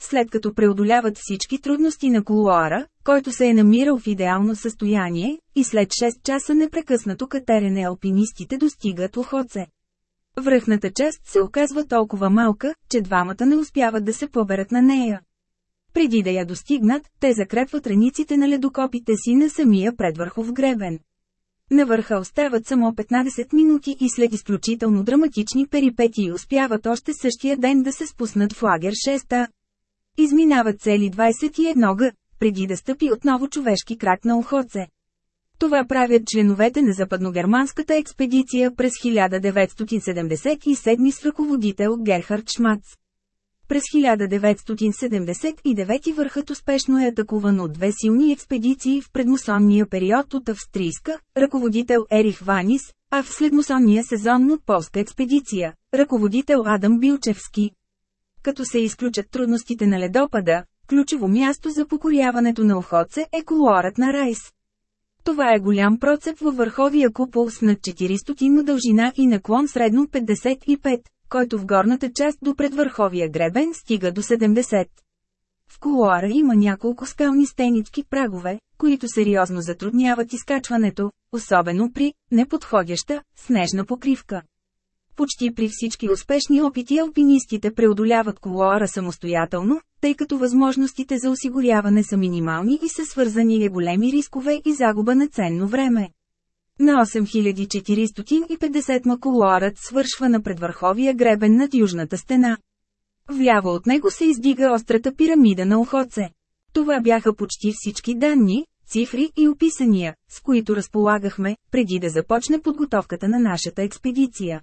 След като преодоляват всички трудности на колуара, който се е намирал в идеално състояние, и след 6 часа непрекъснато катерене алпинистите достигат Охоце. Връхната част се оказва толкова малка, че двамата не успяват да се поберат на нея. Преди да я достигнат, те закрепват раниците на ледокопите си на самия предвърхов гребен. На върха остават само 15 минути и след изключително драматични перипетии успяват още същия ден да се спуснат в лагер 6 Изминават цели 21 г, преди да стъпи отново човешки крак на Охоце. Това правят членовете на западногерманската експедиция през 1977 с ръководител Герхард Шмац. През 1979 върхът успешно е атакуван от две силни експедиции в предмусонния период от австрийска, ръководител Ерих Ванис, а в следмусонния сезон от полска експедиция, ръководител Адам Билчевски. Като се изключат трудностите на ледопада, ключово място за покоряването на Охоце е колорът на Райс. Това е голям процеп във върховия купол с над 400 дължина и наклон средно 55 който в горната част до предвърховия гребен стига до 70. В колуара има няколко скални стенички прагове, които сериозно затрудняват изкачването, особено при неподходяща снежна покривка. Почти при всички успешни опити алпинистите преодоляват колуара самостоятелно, тъй като възможностите за осигуряване са минимални и са свързани е големи рискове и загуба на ценно време. На 8450 макулорът свършва на предвърховия гребен над южната стена. Вляво от него се издига острата пирамида на Охоце. Това бяха почти всички данни, цифри и описания, с които разполагахме, преди да започне подготовката на нашата експедиция.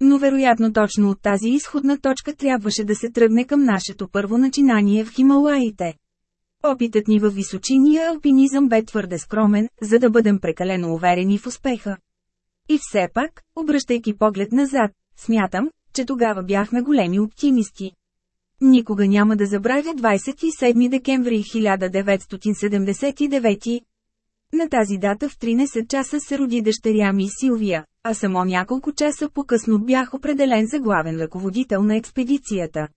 Но вероятно точно от тази изходна точка трябваше да се тръгне към нашето първо начинание в Хималаите. Опитът ни във височиния алпинизъм бе твърде скромен, за да бъдем прекалено уверени в успеха. И все пак, обръщайки поглед назад, смятам, че тогава бяхме големи оптимисти. Никога няма да забравя 27 декември 1979. На тази дата в 13 часа се роди дъщеря ми Силвия, а само няколко часа по-късно бях определен за главен ръководител на експедицията.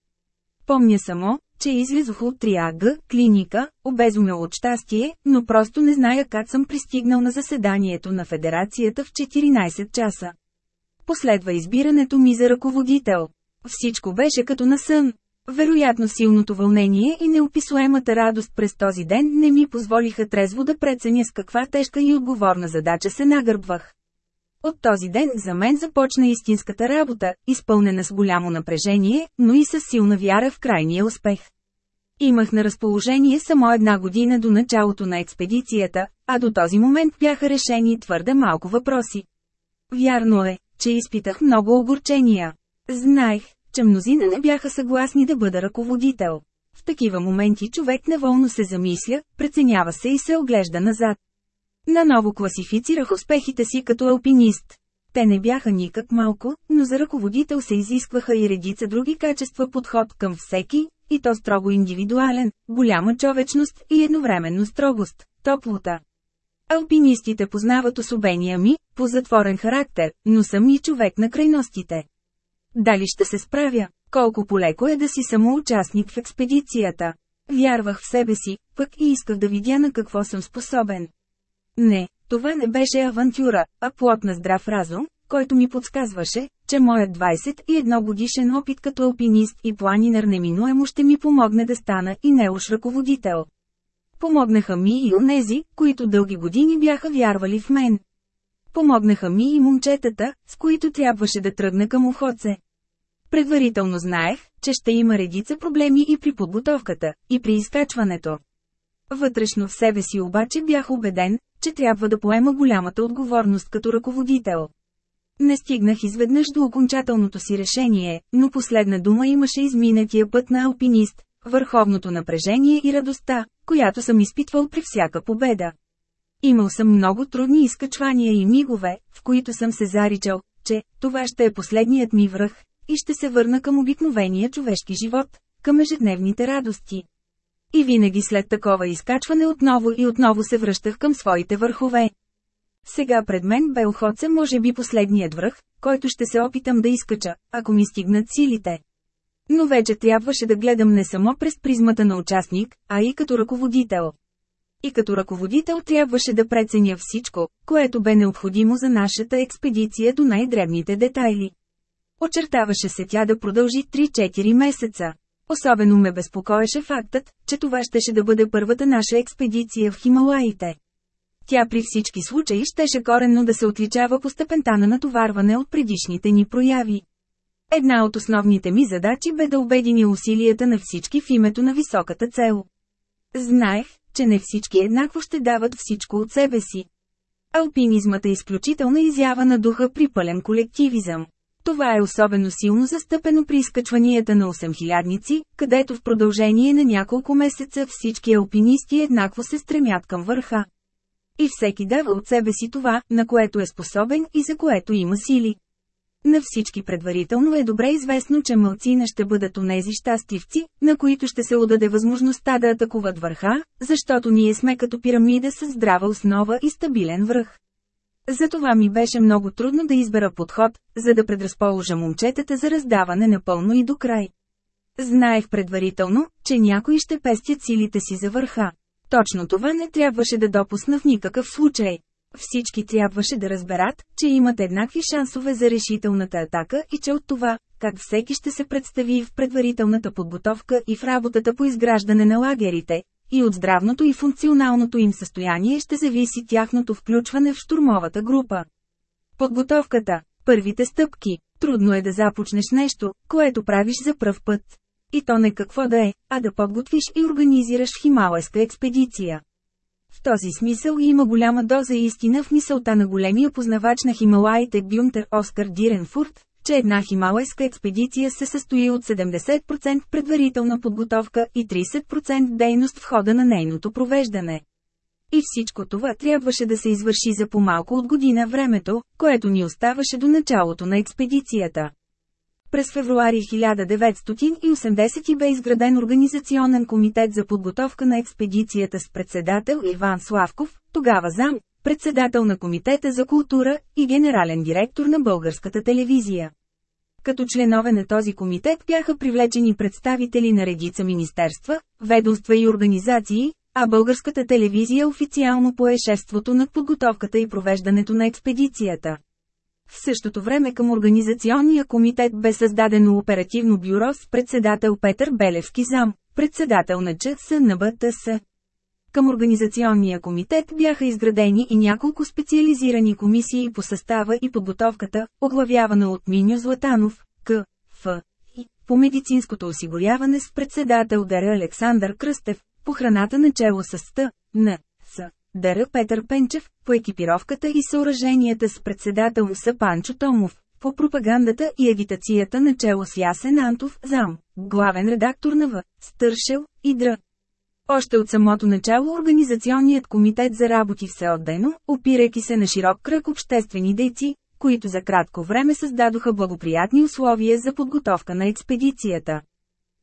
Помня само, че излизох от 3АГ, клиника, обезумел от щастие, но просто не зная как съм пристигнал на заседанието на федерацията в 14 часа. Последва избирането ми за ръководител. Всичко беше като на сън. Вероятно силното вълнение и неописуемата радост през този ден не ми позволиха трезво да преценя с каква тежка и отговорна задача се нагърбвах. От този ден за мен започна истинската работа, изпълнена с голямо напрежение, но и с силна вяра в крайния успех. Имах на разположение само една година до началото на експедицията, а до този момент бяха решени твърде малко въпроси. Вярно е, че изпитах много огорчения. Знаех, че мнозина не бяха съгласни да бъда ръководител. В такива моменти човек неволно се замисля, преценява се и се оглежда назад. Наново класифицирах успехите си като алпинист. Те не бяха никак малко, но за ръководител се изискваха и редица други качества подход към всеки, и то строго индивидуален, голяма човечност и едновременно строгост, топлота. Алпинистите познават особения ми, по затворен характер, но съм и човек на крайностите. Дали ще се справя? Колко полеко е да си самоучастник в експедицията. Вярвах в себе си, пък и исках да видя на какво съм способен. Не, това не беше авантюра, а плод на здрав разум, който ми подсказваше, че моят 21 годишен опит като алпинист и планинар неминуемо ще ми помогне да стана и не уж ръководител. Помогнаха ми и онези, които дълги години бяха вярвали в мен. Помогнаха ми и момчетата, с които трябваше да тръгна към Охоце. Предварително знаех, че ще има редица проблеми и при подготовката, и при изкачването. Вътрешно в себе си обаче бях убеден, че трябва да поема голямата отговорност като ръководител. Не стигнах изведнъж до окончателното си решение, но последна дума имаше изминатия път на алпинист, върховното напрежение и радостта, която съм изпитвал при всяка победа. Имал съм много трудни изкачвания и мигове, в които съм се заричал, че това ще е последният ми връх, и ще се върна към обикновения човешки живот, към ежедневните радости. И винаги след такова изкачване отново и отново се връщах към своите върхове. Сега пред мен бе охоце може би последният връх, който ще се опитам да изкача, ако ми стигнат силите. Но вече трябваше да гледам не само през призмата на участник, а и като ръководител. И като ръководител трябваше да преценя всичко, което бе необходимо за нашата експедиция до най-дребните детайли. Очертаваше се тя да продължи 3-4 месеца. Особено ме безпокоеше фактът, че това щеше да бъде първата наша експедиция в Хималаите. Тя при всички случаи щеше коренно да се отличава по степента на натоварване от предишните ни прояви. Една от основните ми задачи бе да обединя усилията на всички в името на високата цел. Знаех, че не всички еднакво ще дават всичко от себе си. Алпинизмът е изключителна изява на духа при пълен колективизъм. Това е особено силно застъпено при изкачванията на 8000-ници, където в продължение на няколко месеца всички алпинисти еднакво се стремят към върха. И всеки дава от себе си това, на което е способен и за което има сили. На всички предварително е добре известно, че мълцина ще бъдат онези щастливци, на които ще се отдаде възможността да атакуват върха, защото ние сме като пирамида с здрава основа и стабилен връх. Затова ми беше много трудно да избера подход, за да предразположа момчетата за раздаване напълно и до край. Знаех предварително, че някои ще пестят силите си за върха. Точно това не трябваше да допусна в никакъв случай. Всички трябваше да разберат, че имат еднакви шансове за решителната атака и че от това, как всеки ще се представи в предварителната подготовка и в работата по изграждане на лагерите, и от здравното и функционалното им състояние ще зависи тяхното включване в штурмовата група. Подготовката – първите стъпки. Трудно е да започнеш нещо, което правиш за пръв път. И то не какво да е, а да подготвиш и организираш хималайска експедиция. В този смисъл има голяма доза истина в мисълта на големия познавач на Хималаите Гюнтер Оскар Диренфурт, че една хималайска експедиция се състои от 70% предварителна подготовка и 30% дейност в хода на нейното провеждане. И всичко това трябваше да се извърши за по-малко от година времето, което ни оставаше до началото на експедицията. През февруари 1980 бе изграден Организационен комитет за подготовка на експедицията с председател Иван Славков, тогава зам, председател на Комитета за култура и генерален директор на българската телевизия. Като членове на този комитет бяха привлечени представители на редица министерства, ведомства и организации, а българската телевизия официално пое шефството над подготовката и провеждането на експедицията. В същото време към Организационния комитет бе създадено оперативно бюро с председател Петър Белевски зам, председател на ЧС на БТС. Към Организационния комитет бяха изградени и няколко специализирани комисии по състава и подготовката, оглавявана от Миньо Златанов, К. Ф. И по медицинското осигуряване с председател Дара Александър Кръстев, по храната на чело с Т. Н. С. Дара Петър Пенчев, по екипировката и съоръженията с председател С. Панчо Томов, по пропагандата и агитацията на чело с Ясен Антов, зам, главен редактор на В. Стършел и Др. Още от самото начало Организационният комитет за работи всеотдено, опирайки се на широк кръг обществени дейци, които за кратко време създадоха благоприятни условия за подготовка на експедицията.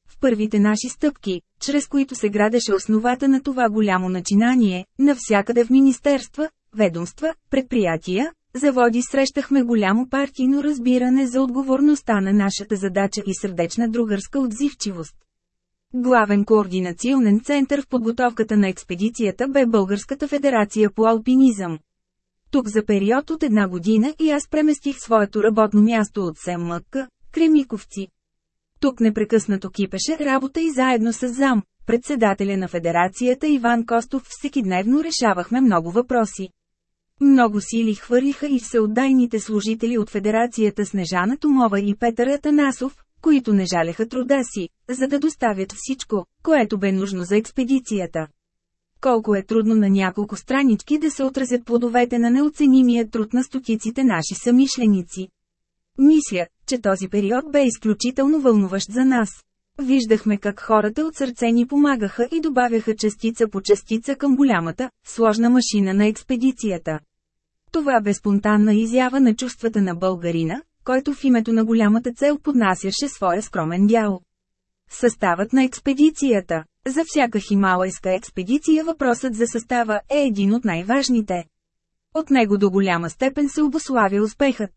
В първите наши стъпки, чрез които се градеше основата на това голямо начинание, навсякъде в министерства, ведомства, предприятия, заводи срещахме голямо партийно разбиране за отговорността на нашата задача и сърдечна другарска отзивчивост. Главен координационен център в подготовката на експедицията бе Българската федерация по алпинизъм. Тук за период от една година и аз преместих своето работно място от СМК, Кремиковци. Тук непрекъснато кипеше работа и заедно с зам, председателя на федерацията Иван Костов всекидневно решавахме много въпроси. Много сили хвърлиха и всеотдайните служители от федерацията Снежана Томова и Петър Атанасов, които не жалеха труда си, за да доставят всичко, което бе нужно за експедицията. Колко е трудно на няколко странички да се отразят плодовете на неоценимия труд на стотиците наши самишленици. Мисля, че този период бе изключително вълнуващ за нас. Виждахме как хората от сърце ни помагаха и добавяха частица по частица към голямата, сложна машина на експедицията. Това бе спонтанна изява на чувствата на българина, който в името на голямата цел поднасяше своя скромен дял. Съставът на експедицията За всяка хималайска експедиция въпросът за състава е един от най-важните. От него до голяма степен се обославя успехът.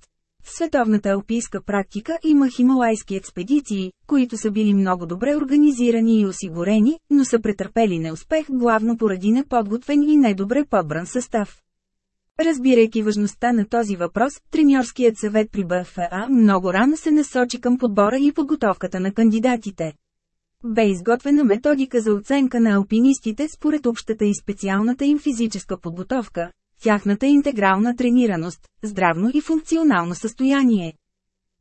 В световната алпийска практика има хималайски експедиции, които са били много добре организирани и осигурени, но са претърпели неуспех главно поради неподготвен и недобре подбран състав. Разбирайки важността на този въпрос, треньорският съвет при БФА много рано се насочи към подбора и подготовката на кандидатите. Бе изготвена методика за оценка на алпинистите според общата и специалната им физическа подготовка, тяхната интегрална тренираност, здравно и функционално състояние.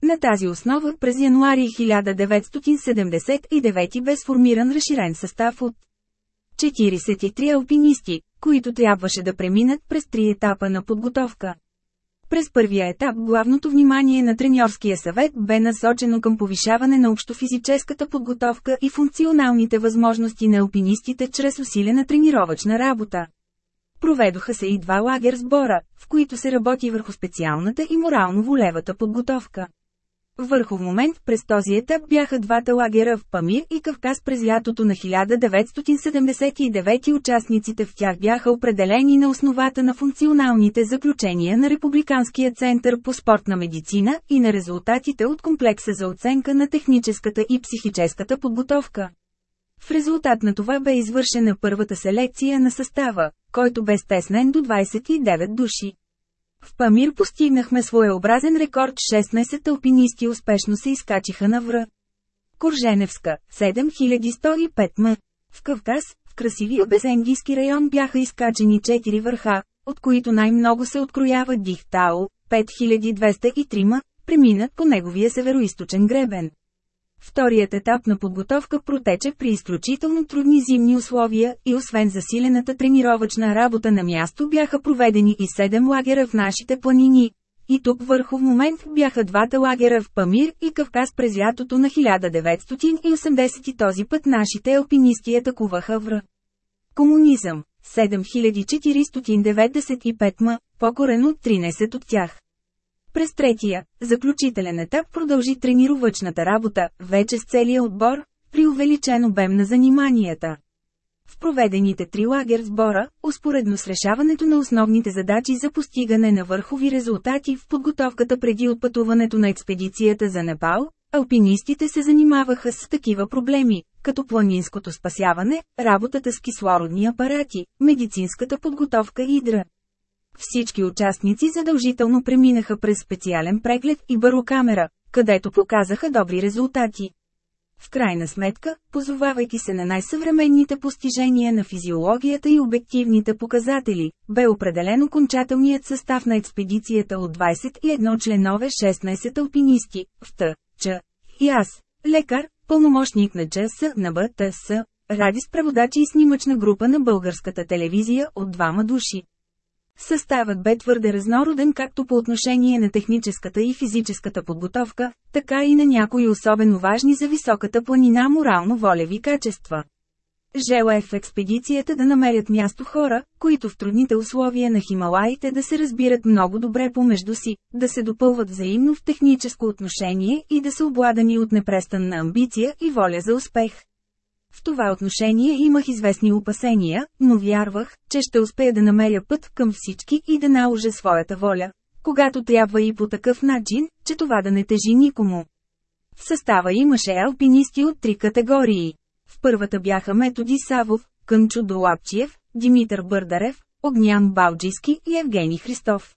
На тази основа през януари 1979 бе сформиран разширен състав от 43 алпинисти, които трябваше да преминат през три етапа на подготовка. През първия етап главното внимание на треньорския съвет бе насочено към повишаване на общофизическата подготовка и функционалните възможности на алпинистите чрез усилена тренировъчна работа. Проведоха се и два лагер сбора, в които се работи върху специалната и морално-волевата подготовка. Върхов момент през този етап бяха двата лагера в Памир и Кавказ през лятото на 1979 участниците в тях бяха определени на основата на функционалните заключения на Републиканския център по спортна медицина и на резултатите от комплекса за оценка на техническата и психическата подготовка. В резултат на това бе извършена първата селекция на състава, който бе стеснен до 29 души. В Памир постигнахме своеобразен рекорд 16 алпинисти успешно се изкачиха на връ. Корженевска, 7105 м. В Кавказ, в красивия Безенгийски район бяха изкачени 4 върха, от които най-много се откроява Дихтао, 5203 м, преминат по неговия североисточен гребен. Вторият етап на подготовка протече при изключително трудни зимни условия и освен засилената тренировъчна работа на място бяха проведени и 7 лагера в нашите планини. И тук върху в момент бяха двата лагера в Памир и Кавказ през лятото на 1980 и този път нашите алпинисти атакуваха вра. Комунизъм 7495 м, покорен от 13 от тях. През третия, заключителен етап продължи тренировъчната работа, вече с целия отбор, при увеличен обем на заниманията. В проведените три лагер сбора, успоредно с решаването на основните задачи за постигане на върхови резултати в подготовката преди отпътуването на експедицията за Непал, алпинистите се занимаваха с такива проблеми, като планинското спасяване, работата с кислородни апарати, медицинската подготовка и дра. Всички участници задължително преминаха през специален преглед и барокамера, където показаха добри резултати. В крайна сметка, позовавайки се на най-съвременните постижения на физиологията и обективните показатели, бе определен окончателният състав на експедицията от 21 членове 16 алпинисти, в Т, Ч, и аз, лекар, пълномощник на ЧС на БТС, радис преводачи и снимъчна група на българската телевизия от двама души. Съставът бе твърде разнороден както по отношение на техническата и физическата подготовка, така и на някои особено важни за високата планина морално-волеви качества. Желая в експедицията да намерят място хора, които в трудните условия на Хималаите да се разбират много добре помежду си, да се допълват взаимно в техническо отношение и да са обладани от непрестанна амбиция и воля за успех. В това отношение имах известни опасения, но вярвах, че ще успея да намеря път към всички и да наложа своята воля, когато трябва и по такъв начин, че това да не тежи никому. В състава имаше алпинисти от три категории. В първата бяха Методи Савов, Кънчо Долапчиев, Димитър Бърдарев, Огнян Балджиски и Евгений Христов.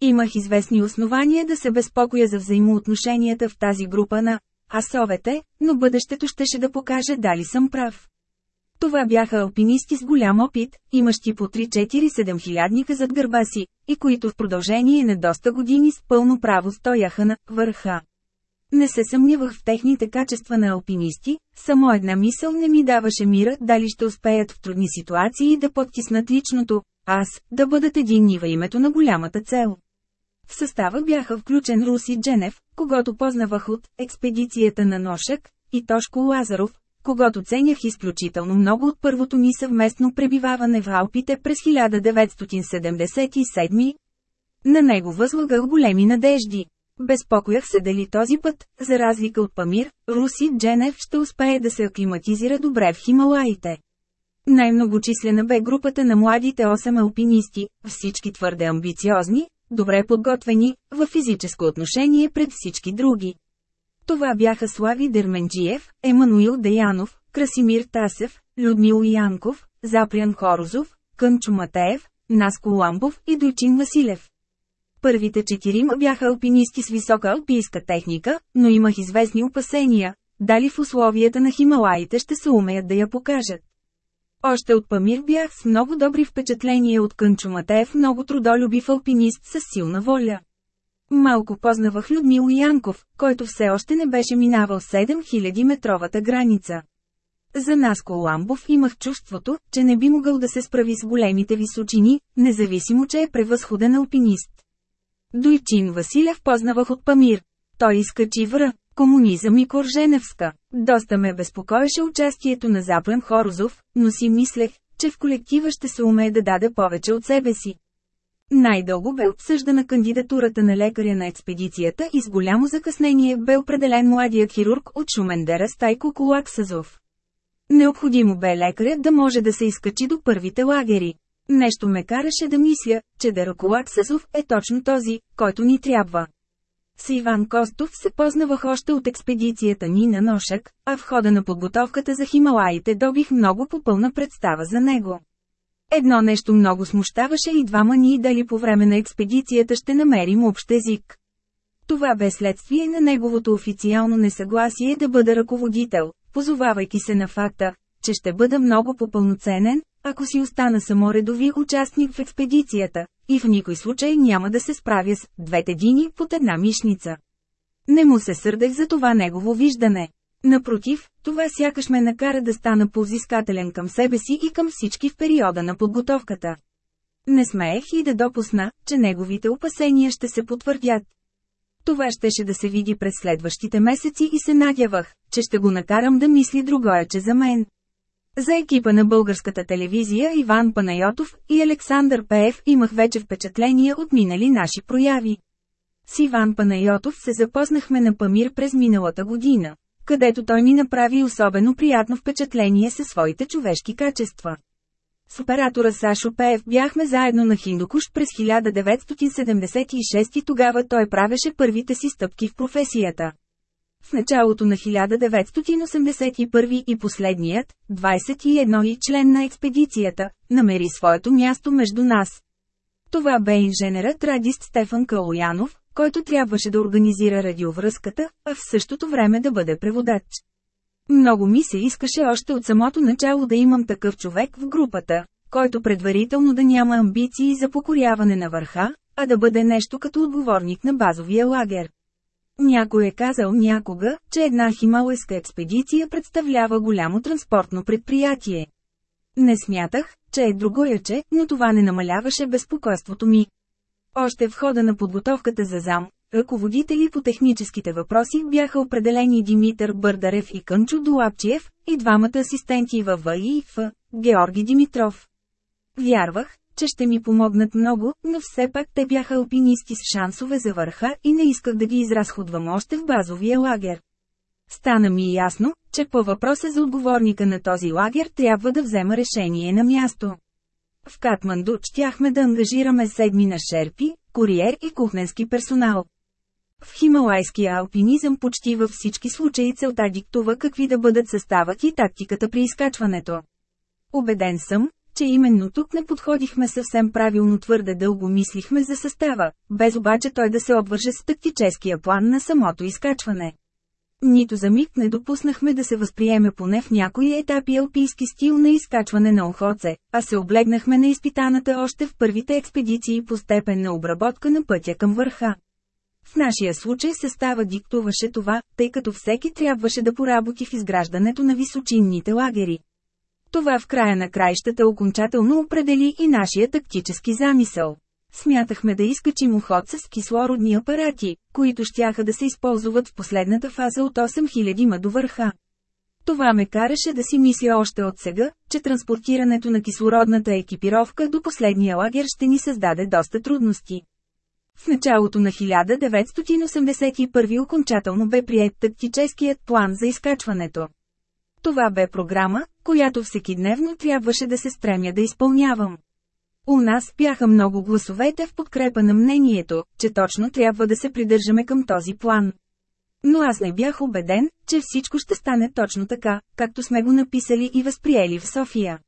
Имах известни основания да се безпокоя за взаимоотношенията в тази група на асовете, но бъдещето щеше да покаже дали съм прав. Това бяха алпинисти с голям опит, имащи по 3-4-7 хилядника зад гърба си, и които в продължение на доста години с пълно право стояха на върха. Не се съмнявах в техните качества на алпинисти, само една мисъл не ми даваше мира дали ще успеят в трудни ситуации да подтиснат личното, аз, да бъдат единни във името на голямата цел. В състава бяха включен Руси Дженев, когато познавах от експедицията на Ношек, и Тошко Лазаров, когато ценях изключително много от първото ни съвместно пребиваване в Алпите през 1977. На него възлагах големи надежди. Безпокоях се дали този път, за разлика от Памир, Руси Дженев ще успее да се аклиматизира добре в Хималаите. Най-многочислена бе групата на младите 8 алпинисти, всички твърде амбициозни, добре подготвени, в физическо отношение пред всички други. Това бяха Слави Дерменджиев, Емануил Деянов, Красимир Тасев, Людмил Янков, Запрян Хорозов, Кънчо Матеев, Наско Ламбов и Дойчин Василев. Първите четирима бяха алпинисти с висока алпийска техника, но имах известни опасения, дали в условията на Хималаите ще се умеят да я покажат. Още от Памир бях с много добри впечатления от Кънчо Матеев, много трудолюбив алпинист с силна воля. Малко познавах Людмил Янков, който все още не беше минавал 7000 метровата граница. За нас Коламбов имах чувството, че не би могъл да се справи с големите височини, независимо че е превъзходен алпинист. Дойчин Василев познавах от Памир. Той изкачи вра, комунизъм и Корженевска. Доста ме безпокоеше участието на Заплен Хорозов, но си мислех, че в колектива ще се умее да даде повече от себе си. Най-дълго бе обсъждана кандидатурата на лекаря на експедицията и с голямо закъснение бе определен младият хирург от Шумендера Стайко Колаксазов. Необходимо бе лекарят да може да се изкачи до първите лагери. Нещо ме караше да мисля, че Дераколаксазов е точно този, който ни трябва. С Иван Костов се познавах още от експедицията ни на Ношък, а в хода на подготовката за Хималаите добих много попълна представа за него. Едно нещо много смущаваше и двама ни дали по време на експедицията ще намерим общ език. Това бе следствие на неговото официално несъгласие да бъда ръководител, позовавайки се на факта, че ще бъда много попълноценен, ако си остана само редови участник в експедицията, и в никой случай няма да се справя с двете дини под една мишница. Не му се сърдех за това негово виждане. Напротив, това сякаш ме накара да стана повзискателен към себе си и към всички в периода на подготовката. Не смеех и да допусна, че неговите опасения ще се потвърдят. Това щеше да се види през следващите месеци и се надявах, че ще го накарам да мисли другояче за мен. За екипа на българската телевизия Иван Панайотов и Александър Пеев имах вече впечатления от минали наши прояви. С Иван Панайотов се запознахме на Памир през миналата година, където той ми направи особено приятно впечатление със своите човешки качества. С оператора Сашо Пеев бяхме заедно на Хиндукуш през 1976 и тогава той правеше първите си стъпки в професията. В началото на 1981 и последният, 21 и член на експедицията, намери своето място между нас. Това бе инженерът радист Стефан Калоянов, който трябваше да организира радиовръзката, а в същото време да бъде преводач. Много ми се искаше още от самото начало да имам такъв човек в групата, който предварително да няма амбиции за покоряване на върха, а да бъде нещо като отговорник на базовия лагер. Някой е казал някога, че една хималайска експедиция представлява голямо транспортно предприятие. Не смятах, че е другояче, но това не намаляваше безпокойството ми. Още в хода на подготовката за зам, ръководители по техническите въпроси бяха определени Димитър Бърдарев и Кънчо Долапчиев, и двамата асистенти във ВИФ, Георги Димитров. Вярвах, че ще ми помогнат много, но все пак те бяха алпинисти с шансове за върха и не исках да ги изразходвам още в базовия лагер. Стана ми ясно, че по въпроса за отговорника на този лагер трябва да взема решение на място. В Катманду щяхме да ангажираме седми на шерпи, куриер и кухненски персонал. В хималайския алпинизъм почти във всички случаи целта диктува какви да бъдат съставът и тактиката при изкачването. Обеден съм, че именно тук не подходихме съвсем правилно твърде дълго мислихме за състава, без обаче той да се обвърже с тактическия план на самото изкачване. Нито за миг не допуснахме да се възприеме поне в някои етапи алпийски стил на изкачване на охоце, а се облегнахме на изпитаната още в първите експедиции по степен на обработка на пътя към върха. В нашия случай състава диктуваше това, тъй като всеки трябваше да поработи в изграждането на височинните лагери. Това в края на краищата окончателно определи и нашия тактически замисъл. Смятахме да изкачим уходца с кислородни апарати, които щяха да се използват в последната фаза от 8000 ма до върха. Това ме караше да си мисля още от сега, че транспортирането на кислородната екипировка до последния лагер ще ни създаде доста трудности. В началото на 1981 окончателно бе прият тактическият план за изкачването. Това бе програма, която всекидневно трябваше да се стремя да изпълнявам. У нас бяха много гласовете в подкрепа на мнението, че точно трябва да се придържаме към този план. Но аз не бях убеден, че всичко ще стане точно така, както сме го написали и възприели в София.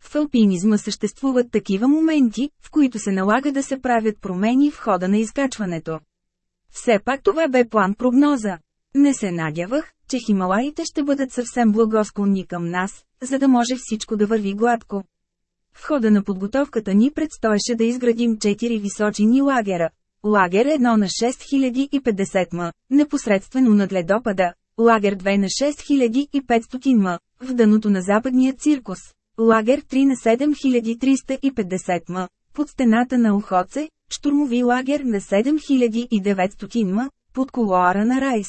В алпинизма съществуват такива моменти, в които се налага да се правят промени в хода на изкачването. Все пак това бе план прогноза. Не се надявах, че Хималаите ще бъдат съвсем благосклонни към нас, за да може всичко да върви гладко. В хода на подготовката ни предстоеше да изградим 4 височини лагера. Лагер 1 на 6050 м, непосредствено над ледопада, лагер 2 на 6500 м, в дъното на западния циркус, лагер 3 на 7350 м, под стената на Охоце, штурмови лагер на 7900 м, под колоара на Райс.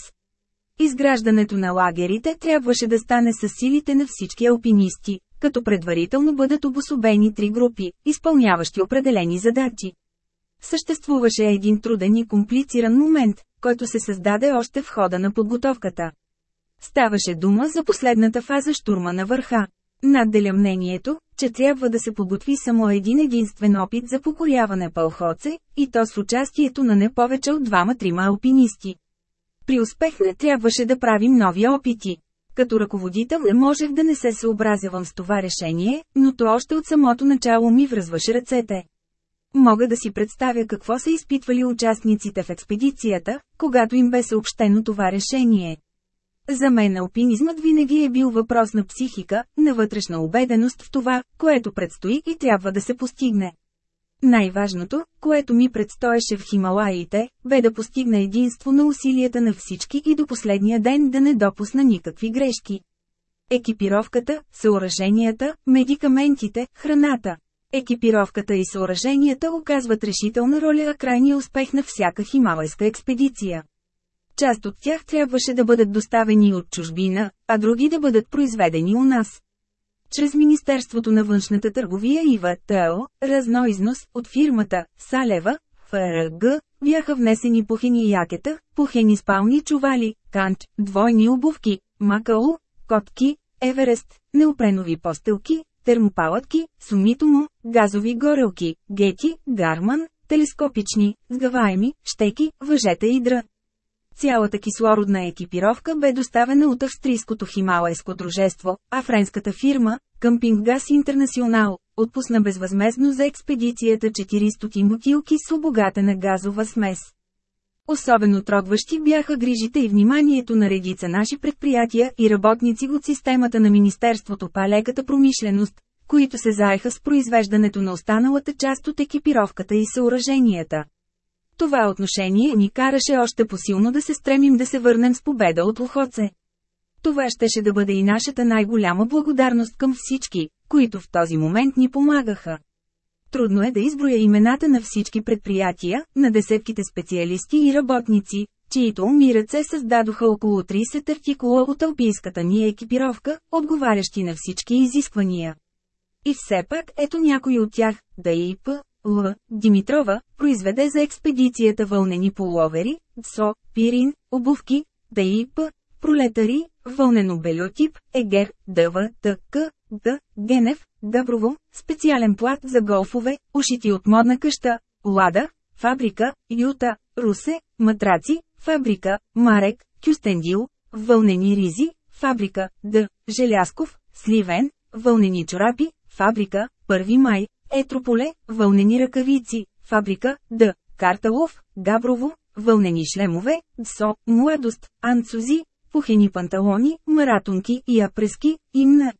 Изграждането на лагерите трябваше да стане с силите на всички алпинисти, като предварително бъдат обособени три групи, изпълняващи определени задачи. Съществуваше един труден и комплициран момент, който се създаде още в хода на подготовката. Ставаше дума за последната фаза штурма на върха. Надделя мнението, че трябва да се подготви само един единствен опит за покоряване Пълхоце, и то с участието на не повече от двама-трима алпинисти. При успех не трябваше да правим нови опити. Като ръководител не можех да не се съобразявам с това решение, но то още от самото начало ми връзваше ръцете. Мога да си представя какво са изпитвали участниците в експедицията, когато им бе съобщено това решение. За мен алпинизмът винаги е бил въпрос на психика, на вътрешна убеденост в това, което предстои и трябва да се постигне. Най-важното, което ми предстоеше в Хималаите, бе да постигна единство на усилията на всички и до последния ден да не допусна никакви грешки. Екипировката, съоръженията, медикаментите, храната. Екипировката и съоръженията оказват решителна роля а крайния успех на всяка хималайска експедиция. Част от тях трябваше да бъдат доставени от чужбина, а други да бъдат произведени у нас. Чрез Министерството на външната търговия и ВТО, разноизнос от фирмата Салева, ФРГ, бяха внесени пухени якета, пухени спални чували, канч, двойни обувки, макао, котки, еверест, неопренови постелки, термопалатки, сумитомо, газови горелки, гети, гарман, телескопични, сгъваеми, щеки, въжета и дра. Цялата кислородна екипировка бе доставена от австрийското хималайско дружество, а френската фирма, Къмпинг Газ Интернационал, отпусна безвъзмезно за експедицията 400 бутилки с обогатена газова смес. Особено трогващи бяха грижите и вниманието на редица наши предприятия и работници от системата на Министерството по леката промишленост, които се заеха с произвеждането на останалата част от екипировката и съоръженията. Това отношение ни караше още посилно да се стремим да се върнем с победа от Лохоце. Това щеше да бъде и нашата най-голяма благодарност към всички, които в този момент ни помагаха. Трудно е да изброя имената на всички предприятия, на десетките специалисти и работници, чието уми ръце създадоха около 30 артикула от алпийската ни екипировка, отговарящи на всички изисквания. И все пак, ето някой от тях, ДИП, Л. Димитрова, произведе за експедицията вълнени половери, ДСО, Пирин, обувки, ДИП, пролетари, вълнено белиотип, Егер, ДВ, ТК, Д, Генев, Габрово, специален плат за голфове, ушити от модна къща, Лада, фабрика, Юта, Русе, матраци, фабрика, Марек, Кюстендил, вълнени ризи, фабрика, Д, Желясков, Сливен, вълнени чорапи, фабрика, 1 май, Етрополе, вълнени ръкавици, фабрика, Д, Карталов, Габрово, вълнени шлемове, ДСО, Младост, Анцузи, пухени панталони, маратонки и апрески, имна.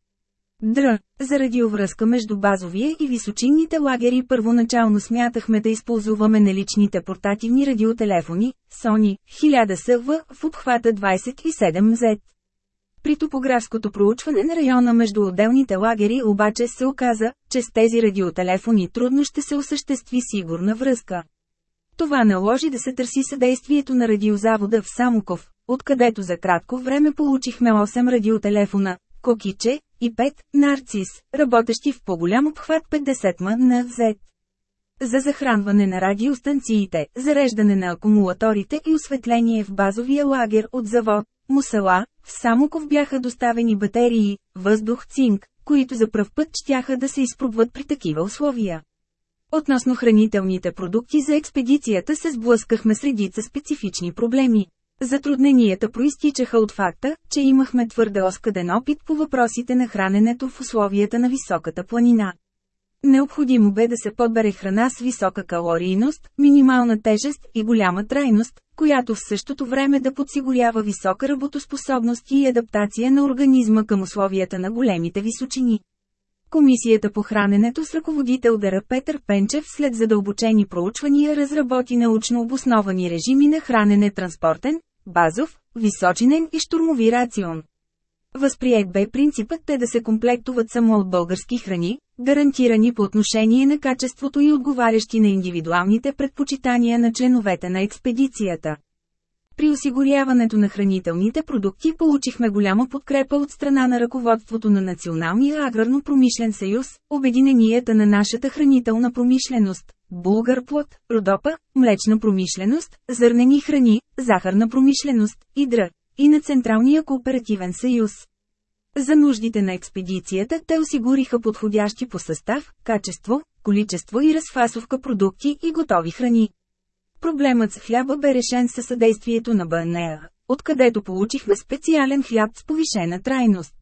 Др. Заради увръзка между базовия и височинните лагери първоначално смятахме да използваме наличните портативни радиотелефони, Sony 1000 SV в обхвата 27Z. При топографското проучване на района между отделните лагери обаче се оказа, че с тези радиотелефони трудно ще се осъществи сигурна връзка. Това наложи да се търси съдействието на радиозавода в Самоков, откъдето за кратко време получихме 8 радиотелефона, Кокиче, и 5 Нарцис, работещи в по-голям обхват 50 м на Z. За захранване на радиостанциите, зареждане на акумулаторите и осветление в базовия лагер от завод, Мусала, в Самоков бяха доставени батерии, въздух, цинк, които за пръв път щяха да се изпробват при такива условия. Относно хранителните продукти за експедицията се сблъскахме с редица специфични проблеми. Затрудненията проистичаха от факта, че имахме твърде оскъден опит по въпросите на храненето в условията на високата планина. Необходимо бе да се подбере храна с висока калорийност, минимална тежест и голяма трайност, която в същото време да подсигурява висока работоспособност и адаптация на организма към условията на големите височини. Комисията по храненето с ръководител Дара Петър Пенчев след задълбочени проучвания разработи научно обосновани режими на хранене транспортен, базов, височинен и штурмови рацион. Възприят бе принципът те да се комплектуват само от български храни, гарантирани по отношение на качеството и отговарящи на индивидуалните предпочитания на членовете на експедицията. При осигуряването на хранителните продукти получихме голяма подкрепа от страна на ръководството на Националния аграрно-промишлен съюз, обединенията на нашата хранителна промишленост, Булгарплод, Родопа, млечна промишленост, зърнени храни, захарна промишленост, Идра, и на Централния кооперативен съюз. За нуждите на експедицията те осигуриха подходящи по състав, качество, количество и разфасовка продукти и готови храни. Проблемът с хляба бе решен със съдействието на БНЕА, откъдето получихме специален хляб с повишена трайност.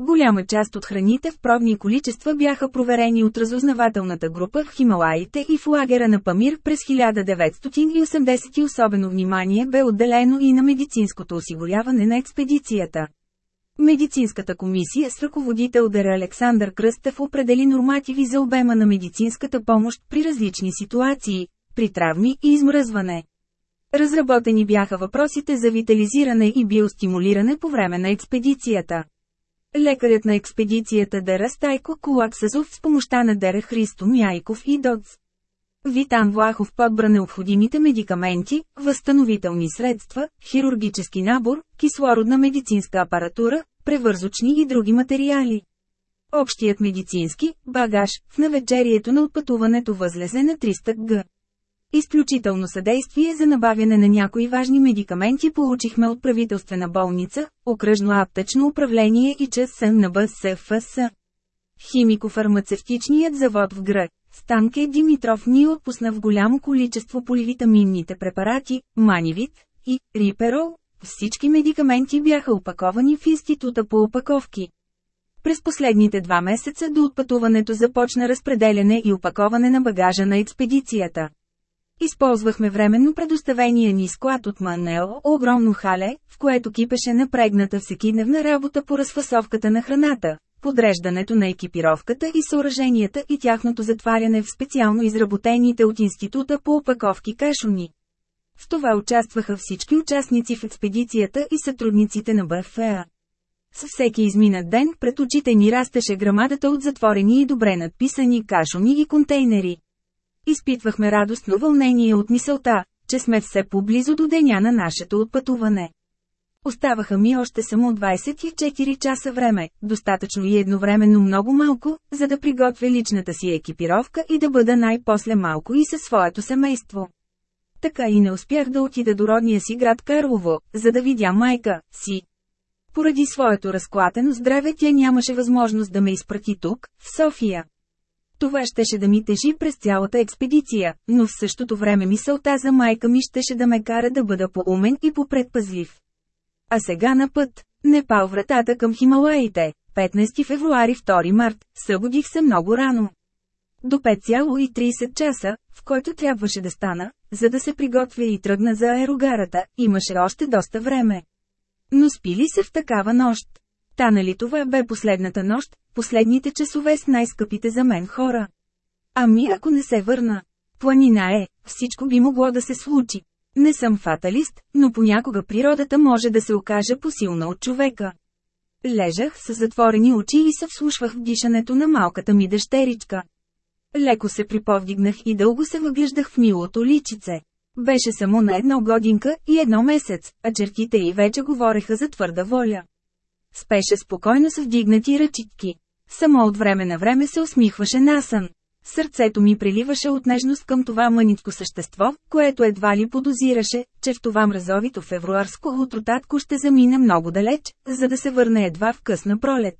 Голяма част от храните в пробни количества бяха проверени от разузнавателната група в Хималаите и в лагера на Памир през 1980 и особено внимание бе отделено и на медицинското осигуряване на експедицията. Медицинската комисия с ръководител Дъра Александър Кръстев определи нормативи за обема на медицинската помощ при различни ситуации, при травми и измръзване. Разработени бяха въпросите за витализиране и биостимулиране по време на експедицията. Лекарят на експедицията Дера Стайко Кулаксазов с помощта на Дера Христо Мяйков и Доц. Витан Влахов подбра необходимите медикаменти, възстановителни средства, хирургически набор, кислородна медицинска апаратура, превързочни и други материали. Общият медицински багаж в навечерието на отпътуването възлезе на 300 г. Изключително съдействие за набавяне на някои важни медикаменти получихме от правителствена болница, окръжно аптечно управление и ЧСН на БСФС. Химико-фармацевтичният завод в Гръ, Станке Димитров ни отпусна в голямо количество поливитаминните препарати, манивит и риперол. Всички медикаменти бяха опаковани в института по опаковки. През последните два месеца до отпътуването започна разпределяне и опаковане на багажа на експедицията. Използвахме временно предоставения ни склад от Манео, огромно хале, в което кипеше напрегната всекидневна работа по разфасовката на храната, подреждането на екипировката и съоръженията и тяхното затваряне в специално изработените от института по опаковки кашони. В това участваха всички участници в експедицията и сътрудниците на БФА. С всеки изминат ден пред очите ни растеше грамадата от затворени и добре надписани кашони и контейнери. Изпитвахме радостно вълнение от мисълта, че сме все поблизо до деня на нашето отпътуване. Оставаха ми още само 24 часа време, достатъчно и едновременно много малко, за да приготвя личната си екипировка и да бъда най-после малко и със своето семейство. Така и не успях да отида до родния си град Карлово, за да видя майка си. Поради своето разклатено здраве тя нямаше възможност да ме изпрати тук, в София. Това щеше да ми тежи през цялата експедиция, но в същото време мисълта за майка ми щеше да ме кара да бъда по-умен и по-предпазлив. А сега на път, Непал вратата към Хималаите, 15 февруари 2 март, събудих се много рано. До 5,30 часа, в който трябваше да стана, за да се приготвя и тръгна за аерогарата, имаше още доста време. Но спили се в такава нощ. Та нали това бе последната нощ, последните часове с най-скъпите за мен хора. Ами ако не се върна? Планина е, всичко би могло да се случи. Не съм фаталист, но понякога природата може да се окаже посилна от човека. Лежах с затворени очи и се вслушвах в дишането на малката ми дъщеричка. Леко се приповдигнах и дълго се въглеждах в милото личице. Беше само на едно годинка и едно месец, а чертите й вече говореха за твърда воля. Спеше спокойно с вдигнати ръчитки. Само от време на време се усмихваше насън. Сърцето ми приливаше от нежност към това мъничко същество, което едва ли подозираше, че в това мразовито февруарско утро татко ще замине много далеч, за да се върне едва в късна пролет.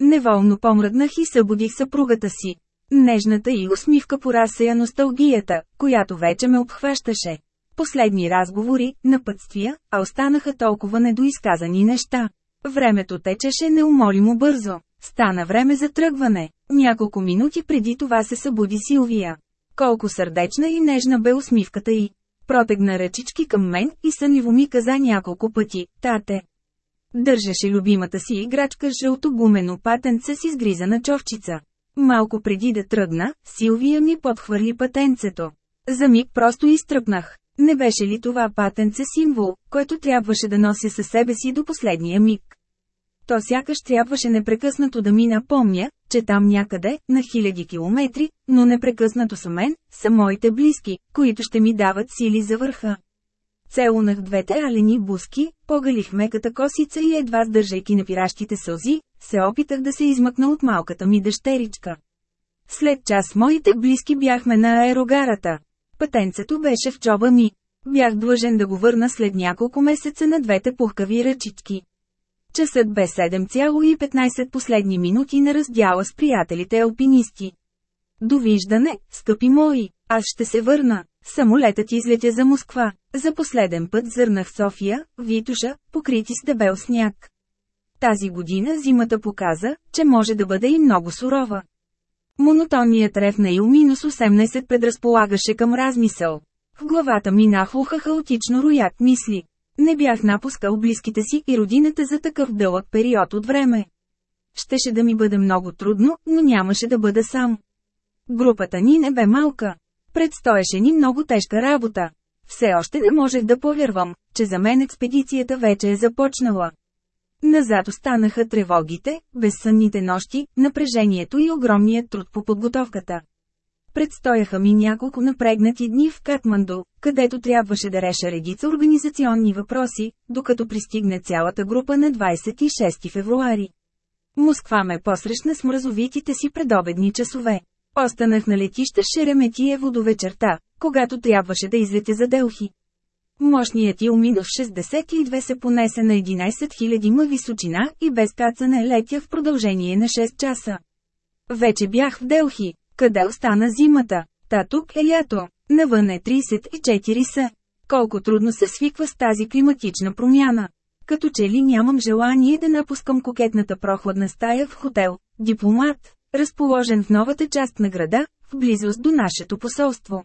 Неволно помръднах и събудих съпругата си. Нежната и усмивка поразсея носталгията, която вече ме обхващаше. Последни разговори, напътствия, а останаха толкова недоизказани неща. Времето течеше неумолимо бързо. Стана време за тръгване. Няколко минути преди това се събуди Силвия. Колко сърдечна и нежна бе усмивката й. Протегна ръчички към мен и съниво ми каза няколко пъти, тате. Държеше любимата си играчка жълто гумено патенце с изгризана човчица. Малко преди да тръгна, Силвия ми подхвърли патенцето. За миг просто изтръпнах. Не беше ли това патенце символ, който трябваше да нося със себе си до последния миг? То сякаш трябваше непрекъснато да ми напомня, че там някъде, на хиляди километри, но непрекъснато са мен, са моите близки, които ще ми дават сили за върха. Целунах двете алени буски, погалих меката косица и едва сдържайки напиращите сълзи, се опитах да се измъкна от малката ми дъщеричка. След час моите близки бяхме на аерогарата. Пътенцето беше в чоба ми. Бях длъжен да го върна след няколко месеца на двете пухкави ръчички. Часът бе 7,15 последни минути на раздяла с приятелите алпинисти. Довиждане, скъпи мои, аз ще се върна. Самолетът излетя за Москва. За последен път зърнах София, Витуша, покрити с дебел сняг. Тази година зимата показа, че може да бъде и много сурова. Монотонният рев на Ил-18 предразполагаше към размисъл. В главата ми нахлуха хаотично роят мисли. Не бях напускал близките си и родината за такъв дълъг период от време. Щеше да ми бъде много трудно, но нямаше да бъда сам. Групата ни не бе малка. Предстоеше ни много тежка работа. Все още не можех да повярвам, че за мен експедицията вече е започнала. Назад останаха тревогите, безсънните нощи, напрежението и огромният труд по подготовката. Предстояха ми няколко напрегнати дни в Катманду, където трябваше да реша редица организационни въпроси, докато пристигне цялата група на 26 февруари. Москва ме посрещна с мразовитите си предобедни часове. Останах на летища Шереметиево до вечерта, когато трябваше да излете за Делхи. Мощният Илминов 62 се понесе на 11 000 ма височина и без кацане летя в продължение на 6 часа. Вече бях в Делхи, къде остана зимата? Та тук е лято. Навън е 34 са. Колко трудно се свиква с тази климатична промяна. Като че ли нямам желание да напускам кокетната прохладна стая в хотел, дипломат, разположен в новата част на града, в близост до нашето посолство.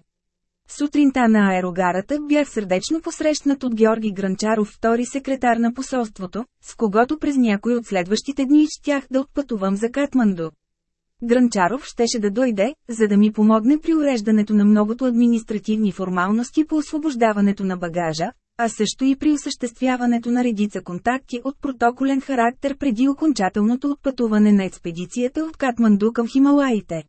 Сутринта на аерогарата бях сърдечно посрещнат от Георги Гранчаров, втори секретар на посолството, с когото през някой от следващите дни щях да отпътувам за Катманду. Гранчаров щеше да дойде, за да ми помогне при уреждането на многото административни формалности по освобождаването на багажа, а също и при осъществяването на редица контакти от протоколен характер преди окончателното отпътуване на експедицията от Катманду към Хималаите.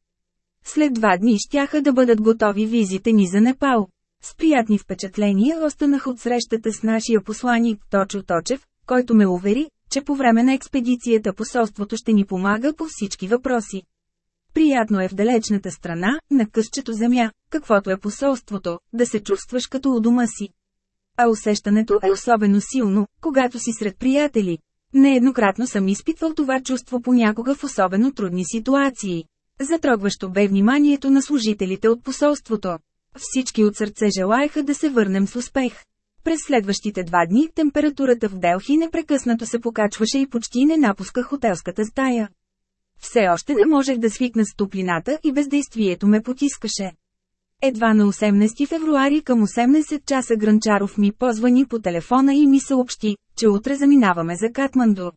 След два дни щяха да бъдат готови визите ни за Непал. С приятни впечатления останах от срещата с нашия посланик Точо Точев, който ме увери, че по време на експедицията посолството ще ни помага по всички въпроси. Приятно е в далечната страна, на късчето земя, каквото е посолството, да се чувстваш като у дома си. А усещането е особено силно, когато си сред приятели. Нееднократно съм изпитвал това чувство понякога в особено трудни ситуации. Затрогващо бе вниманието на служителите от посолството. Всички от сърце желаяха да се върнем с успех. През следващите два дни температурата в Делхи непрекъснато се покачваше и почти не напуска хотелската стая. Все още не можех да свикна с топлината и бездействието ме потискаше. Едва на 18 февруари към 18 часа Гранчаров ми позвани по телефона и ми съобщи, че утре заминаваме за Катманду.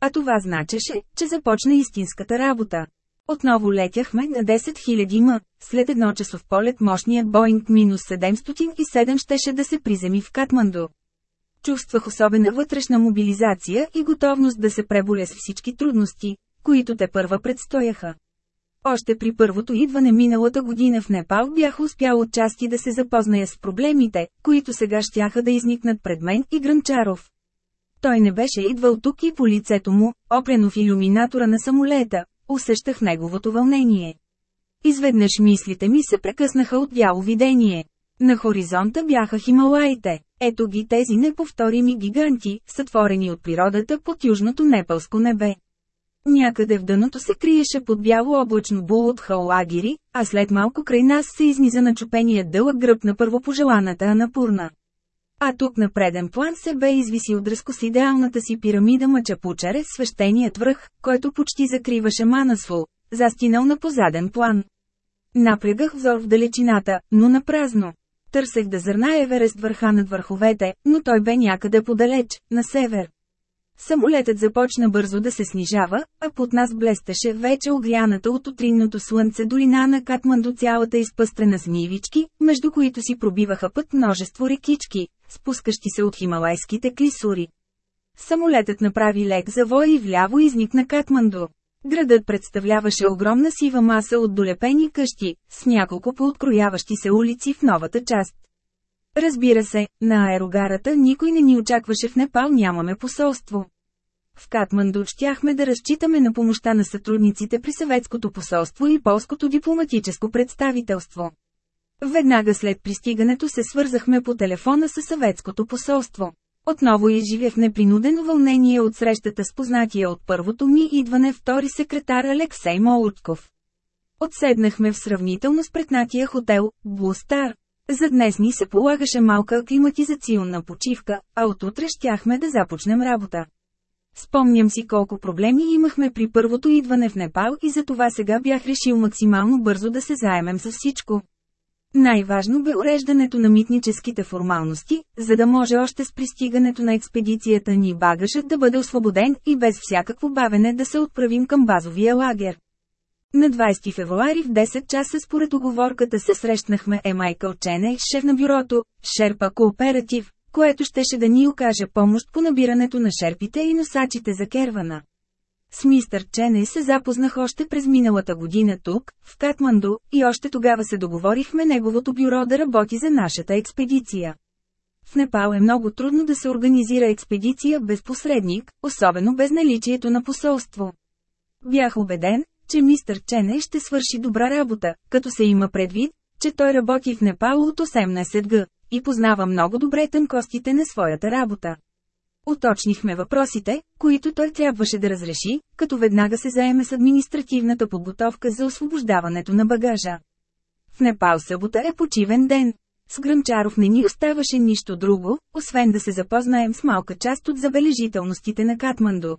А това значеше, че започна истинската работа. Отново летяхме на 10 000 м. След едно часов полет мощният Боинг минус 707 щеше да се приземи в Катманду. Чувствах особена вътрешна мобилизация и готовност да се преболя с всички трудности, които те първа предстояха. Още при първото идване миналата година в Непал бях успял отчасти да се запозная с проблемите, които сега щяха да изникнат пред мен и Гранчаров. Той не беше идвал тук и по лицето му, опрено в иллюминатора на самолета, усещах неговото вълнение. Изведнъж мислите ми се прекъснаха от вяло видение. На хоризонта бяха Хималаите. Ето ги тези неповторими гиганти, сътворени от природата под южното непалско небе. Някъде в дъното се криеше под бяло облачно бул от хаолагири, а след малко край нас се изниза начупения дълъг гръб на първопожеланата Анапурна. А тук на преден план се бе извисил дръско с идеалната си пирамида Мачапучаре, свещеният връх, който почти закриваше Манасвол, застинал на позаден план. Напрягах взор в далечината, но на празно. Търсех да зърна Еверест върха над върховете, но той бе някъде подалеч, на север. Самолетът започна бързо да се снижава, а под нас блестеше вече огряната от утринното слънце долина на Катманду цялата изпъстрена с нивички, между които си пробиваха път множество рекички, спускащи се от хималайските клисури. Самолетът направи лек завой и вляво изникна Катманду. Градът представляваше огромна сива маса от долепени къщи, с няколко пооткрояващи се улици в новата част. Разбира се, на аерогарата никой не ни очакваше в Непал нямаме посолство. В Катманду щяхме да разчитаме на помощта на сътрудниците при съветското посолство и полското дипломатическо представителство. Веднага след пристигането се свързахме по телефона с съветското посолство. Отново изживях непринудено вълнение от срещата с познатия от първото ми идване втори секретар Алексей Молутков. Отседнахме в сравнително спретнатия хотел, Блустар. За днес ни се полагаше малка аклиматизационна почивка, а от утре щяхме да започнем работа. Спомням си колко проблеми имахме при първото идване в Непал и за това сега бях решил максимално бързо да се заемем с всичко. Най-важно бе уреждането на митническите формалности, за да може още с пристигането на експедицията ни багажът да бъде освободен и без всякакво бавене да се отправим към базовия лагер. На 20 февруари в 10 часа според оговорката се срещнахме е Майкъл Чене, шеф на бюрото, Шерпа Кооператив, което щеше да ни окаже помощ по набирането на шерпите и носачите за кервана. С мистър Чене се запознах още през миналата година тук, в Катманду, и още тогава се договорихме неговото бюро да работи за нашата експедиция. В Непал е много трудно да се организира експедиция без посредник, особено без наличието на посолство. Бях убеден, че мистър Чене ще свърши добра работа, като се има предвид, че той работи в Непал от 18 г. и познава много добре тънкостите на своята работа. Уточнихме въпросите, които той трябваше да разреши, като веднага се заеме с административната подготовка за освобождаването на багажа. В Непал събота е почивен ден. С Гръмчаров не ни оставаше нищо друго, освен да се запознаем с малка част от забележителностите на Катманду.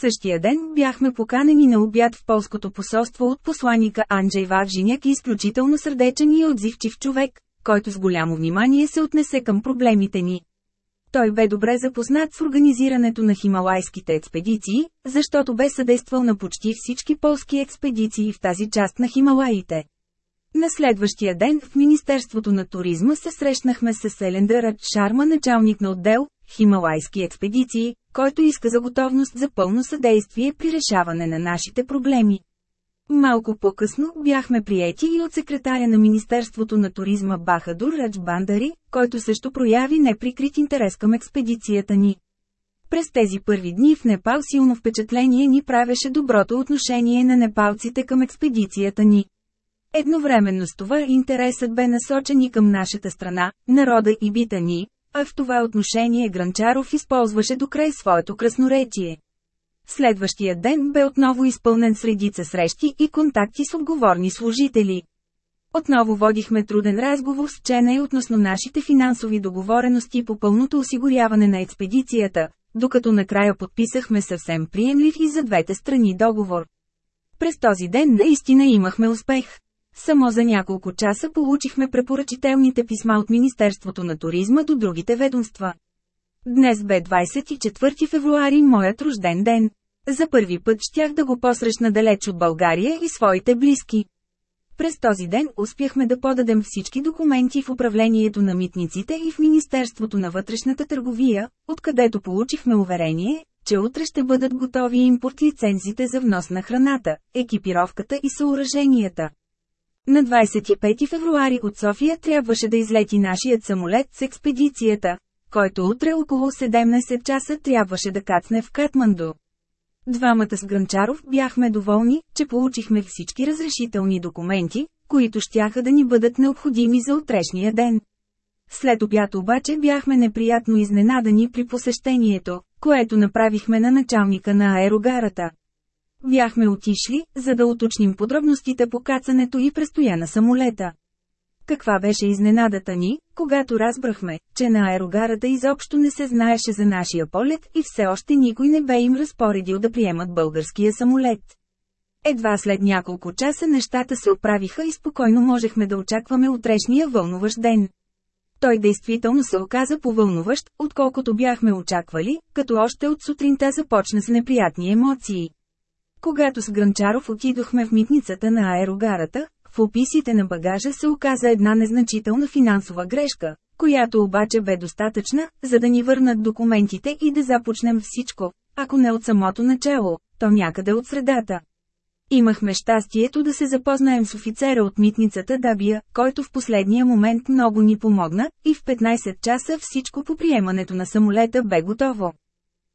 Същия ден бяхме поканени на обяд в полското посолство от посланика Анджей Вавжиняк изключително сърдечен и отзивчив човек, който с голямо внимание се отнесе към проблемите ни. Той бе добре запознат с организирането на хималайските експедиции, защото бе съдействал на почти всички полски експедиции в тази част на Хималаите. На следващия ден в Министерството на туризма се срещнахме с Елендъра Шарма, началник на отдел Хималайски експедиции, който иска за готовност за пълно съдействие при решаване на нашите проблеми. Малко по-късно бяхме приети и от секретаря на Министерството на туризма Бахадур Радж Бандари, който също прояви неприкрит интерес към експедицията ни. През тези първи дни в Непал силно впечатление ни правеше доброто отношение на непалците към експедицията ни. Едновременно с това интересът бе насочен и към нашата страна, народа и бита ни, а в това отношение Гранчаров използваше до край своето красноречие. Следващия ден бе отново изпълнен с редица срещи и контакти с отговорни служители. Отново водихме труден разговор с Чена и относно нашите финансови договорености по пълното осигуряване на експедицията, докато накрая подписахме съвсем приемлив и за двете страни договор. През този ден наистина имахме успех. Само за няколко часа получихме препоръчителните писма от Министерството на туризма до другите ведомства. Днес бе 24 февруари моят рожден ден. За първи път щях да го посрещна далеч от България и своите близки. През този ден успяхме да подадем всички документи в управлението на митниците и в Министерството на вътрешната търговия, откъдето получихме уверение, че утре ще бъдат готови импорт лицензите за внос на храната, екипировката и съоръженията. На 25 февруари от София трябваше да излети нашият самолет с експедицията, който утре около 17 часа трябваше да кацне в Катманду. Двамата с Гранчаров бяхме доволни, че получихме всички разрешителни документи, които щяха да ни бъдат необходими за утрешния ден. След обяд обаче бяхме неприятно изненадани при посещението, което направихме на началника на аерогарата. Бяхме отишли, за да уточним подробностите по кацането и престоя на самолета. Каква беше изненадата ни, когато разбрахме, че на аерогарата изобщо не се знаеше за нашия полет и все още никой не бе им разпоредил да приемат българския самолет. Едва след няколко часа нещата се оправиха и спокойно можехме да очакваме утрешния вълнуващ ден. Той действително се оказа повълнуващ, отколкото бяхме очаквали, като още от сутринта започна с неприятни емоции. Когато с Гранчаров отидохме в митницата на аерогарата, в описите на багажа се оказа една незначителна финансова грешка, която обаче бе достатъчна, за да ни върнат документите и да започнем всичко, ако не от самото начало, то някъде от средата. Имахме щастието да се запознаем с офицера от митницата Дабия, който в последния момент много ни помогна, и в 15 часа всичко по приемането на самолета бе готово.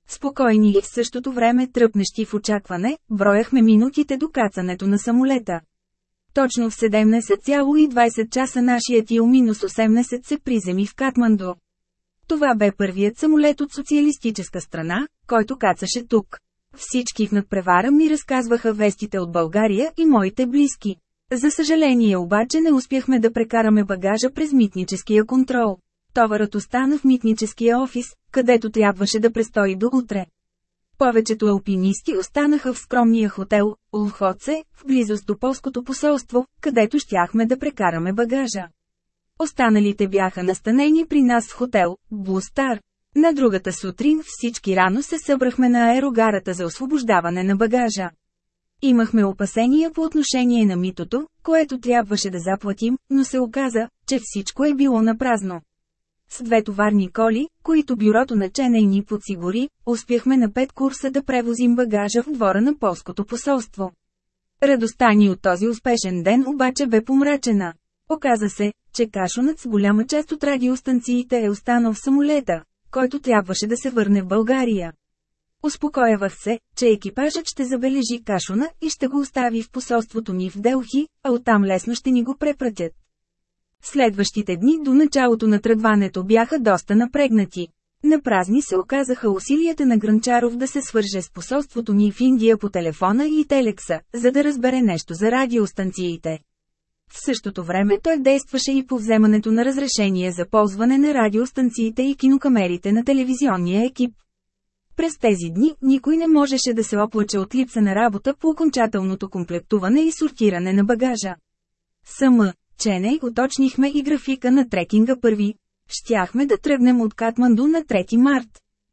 Спокойни и в същото време тръпнещи в очакване, брояхме минутите до кацането на самолета. Точно в 17,20 часа нашият Ил-18 се приземи в Катманду. Това бе първият самолет от социалистическа страна, който кацаше тук. Всички в надпревара ми разказваха вестите от България и моите близки. За съжаление обаче не успяхме да прекараме багажа през митническия контрол. Товарът остана в митническия офис, където трябваше да престои до утре. Повечето алпинисти останаха в скромния хотел Улхоце, в близост до полското посолство, където щяхме да прекараме багажа. Останалите бяха настанени при нас в хотел Блустар. На другата сутрин всички рано се събрахме на аерогарата за освобождаване на багажа. Имахме опасения по отношение на митото, което трябваше да заплатим, но се оказа, че всичко е било на празно. С две товарни коли, които бюрото на Ченей ни подсигури, успяхме на пет курса да превозим багажа в двора на полското посолство. Радостта ни от този успешен ден обаче бе помрачена. Оказа се, че кашонът с голяма част от радиостанциите е останал в самолета, който трябваше да се върне в България. Успокоявах се, че екипажът ще забележи кашона и ще го остави в посолството ни в Делхи, а оттам лесно ще ни го препратят. Следващите дни до началото на тръгването бяха доста напрегнати. На празни се оказаха усилията на Гранчаров да се свърже с посолството ни в Индия по телефона и телекса, за да разбере нещо за радиостанциите. В същото време той действаше и по вземането на разрешение за ползване на радиостанциите и кинокамерите на телевизионния екип. През тези дни никой не можеше да се оплаче от липса на работа по окончателното комплектуване и сортиране на багажа. Сама, Ченей уточнихме и графика на трекинга първи. Щяхме да тръгнем от Катманду на 3 март.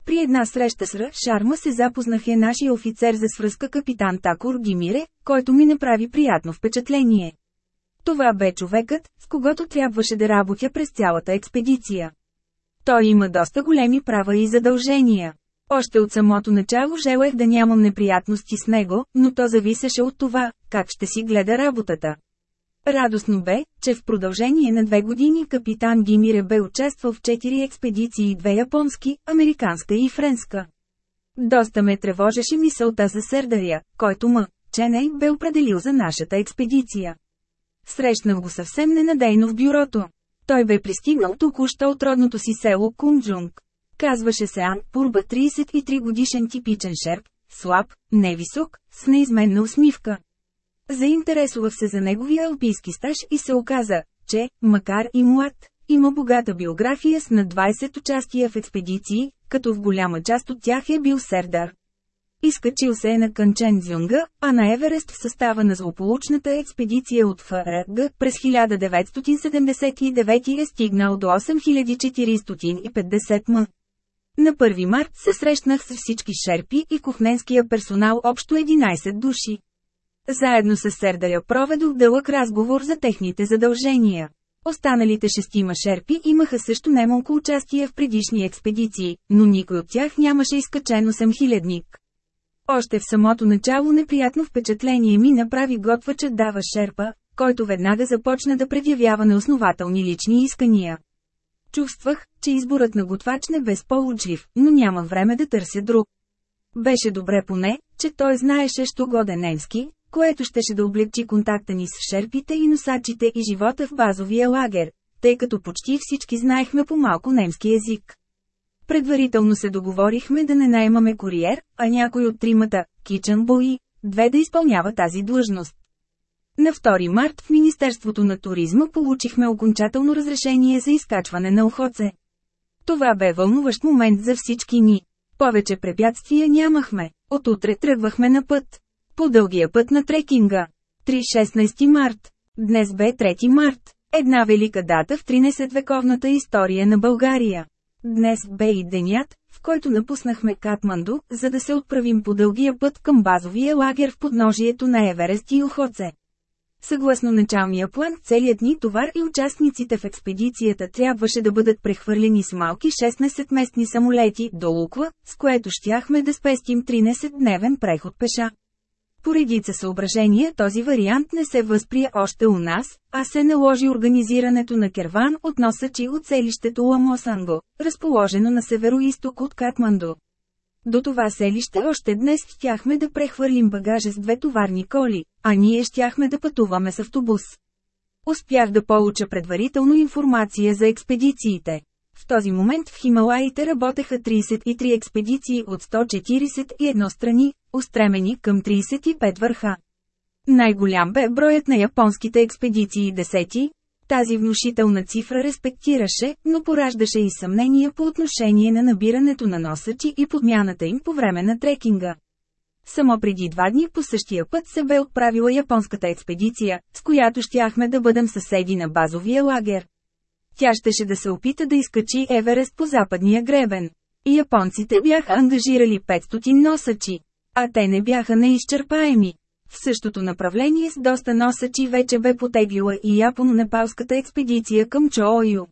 При една среща с Р. Шарма се запознах е нашия офицер за свръзка капитан Такур Гимире, който ми направи приятно впечатление. Това бе човекът, с когото трябваше да работя през цялата експедиция. Той има доста големи права и задължения. Още от самото начало желах да нямам неприятности с него, но то зависеше от това, как ще си гледа работата. Радостно бе, че в продължение на две години капитан Гимире бе участвал в четири експедиции две японски, американска и френска. Доста ме тревожеше мисълта за Сердария, който м. Ченей бе определил за нашата експедиция. Срещнах го съвсем ненадейно в бюрото. Той бе пристигнал току-що от родното си село Кунджунг. Казваше се Ан Пурба 33 годишен типичен шерп, слаб, невисок, с неизменна усмивка. Заинтересувах се за неговия алпийски стаж и се оказа, че, макар и млад, има богата биография с над 20 участия в експедиции, като в голяма част от тях е бил сердар. Изкачил се е на Канчензюнга, а на Еверест в състава на злополучната експедиция от ФРГ през 1979 е стигнал до 8450 м. На 1 март се срещнах с всички шерпи и кухненския персонал общо 11 души. Заедно с Сердаря проведох дълъг разговор за техните задължения. Останалите шестима шерпи имаха също немалко участие в предишни експедиции, но никой от тях нямаше изкачено хилядник. Още в самото начало неприятно впечатление ми направи готвача Дава Шерпа, който веднага започна да предявява неоснователни лични искания. Чувствах, че изборът на готвач не бе сполучлив, но няма време да търся друг. Беше добре поне, че той знаеше що годе немски, което щеше да облегчи контакта ни с шерпите и носачите и живота в базовия лагер, тъй като почти всички знаехме по малко немски език. Предварително се договорихме да не наймаме куриер, а някой от тримата, кичън бои, две да изпълнява тази длъжност. На 2 март в Министерството на туризма получихме окончателно разрешение за изкачване на Охоце. Това бе вълнуващ момент за всички ни. Повече препятствия нямахме. От утре тръгвахме на път. По дългия път на трекинга. 3-16 март. Днес бе 3 март. Една велика дата в 13-вековната история на България. Днес бе и денят, в който напуснахме Катманду, за да се отправим по дългия път към базовия лагер в подножието на Еверест и Охоце. Съгласно началния план, целият ни товар и участниците в експедицията трябваше да бъдат прехвърлени с малки 16-местни самолети до Луква, с което щяхме да спестим 13-дневен преход пеша. По редица съображения този вариант не се възприе още у нас, а се наложи организирането на керван от носачи от селището Ламосанго, разположено на северо-исток от Катманду. До това селище още днес щяхме да прехвърлим багажа с две товарни коли, а ние щяхме да пътуваме с автобус. Успях да получа предварително информация за експедициите. В този момент в Хималаите работеха 33 експедиции от 141 страни, устремени към 35 върха. Най-голям бе броят на японските експедиции десети. Тази внушителна цифра респектираше, но пораждаше и съмнения по отношение на набирането на носачи и подмяната им по време на трекинга. Само преди два дни по същия път се бе отправила японската експедиция, с която щяхме да бъдем съседи на базовия лагер. Тя щеше да се опита да изкачи Еверест по западния гребен. И японците бяха ангажирали 500 носачи. А те не бяха неизчерпаеми. В същото направление с доста носачи вече бе потеглила и японо-непалската експедиция към Чоою.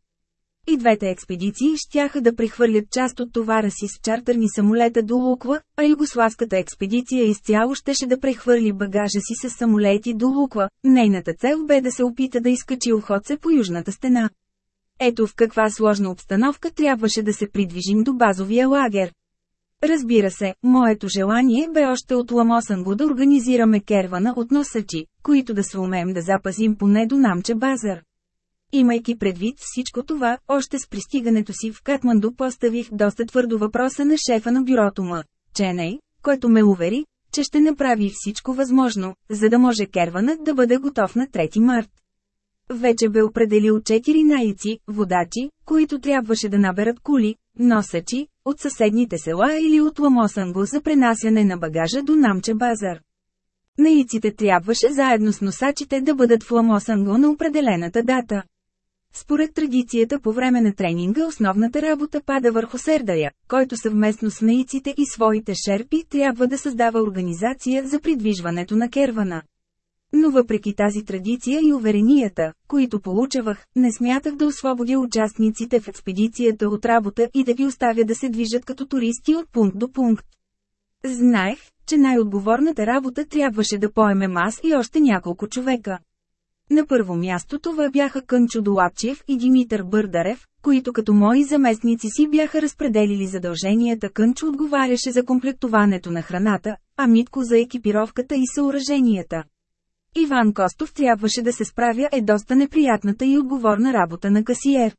И двете експедиции щяха да прехвърлят част от товара си с чартерни самолета до Луква, а югославската експедиция изцяло щеше да прехвърли багажа си с самолети до Луква. Нейната цел бе да се опита да изкачи Охоце по южната стена. Ето в каква сложна обстановка трябваше да се придвижим до базовия лагер. Разбира се, моето желание бе още от Ламосанго да организираме кервана от носачи, които да се умеем да запазим поне до Намче Базар. Имайки предвид всичко това, още с пристигането си в Катманду поставих доста твърдо въпроса на шефа на бюрото му, Ченей, който ме увери, че ще направи всичко възможно, за да може керванът да бъде готов на 3 март. Вече бе определил четири наици, водачи, които трябваше да наберат кули, носачи, от съседните села или от Ламосанго за пренасяне на багажа до Намче базар. Наиците трябваше заедно с носачите да бъдат в Ламосанго на определената дата. Според традицията по време на тренинга основната работа пада върху Сердаря, който съвместно с наиците и своите шерпи трябва да създава организация за придвижването на кервана. Но въпреки тази традиция и уверенията, които получавах, не смятах да освободя участниците в експедицията от работа и да ги оставя да се движат като туристи от пункт до пункт. Знаех, че най-отговорната работа трябваше да поемем аз и още няколко човека. На първо място това бяха Кънчо Долапчев и Димитър Бърдарев, които като мои заместници си бяха разпределили задълженията Кънчо отговаряше за комплектуването на храната, а Митко за екипировката и съоръженията. Иван Костов трябваше да се справя е доста неприятната и отговорна работа на касиер.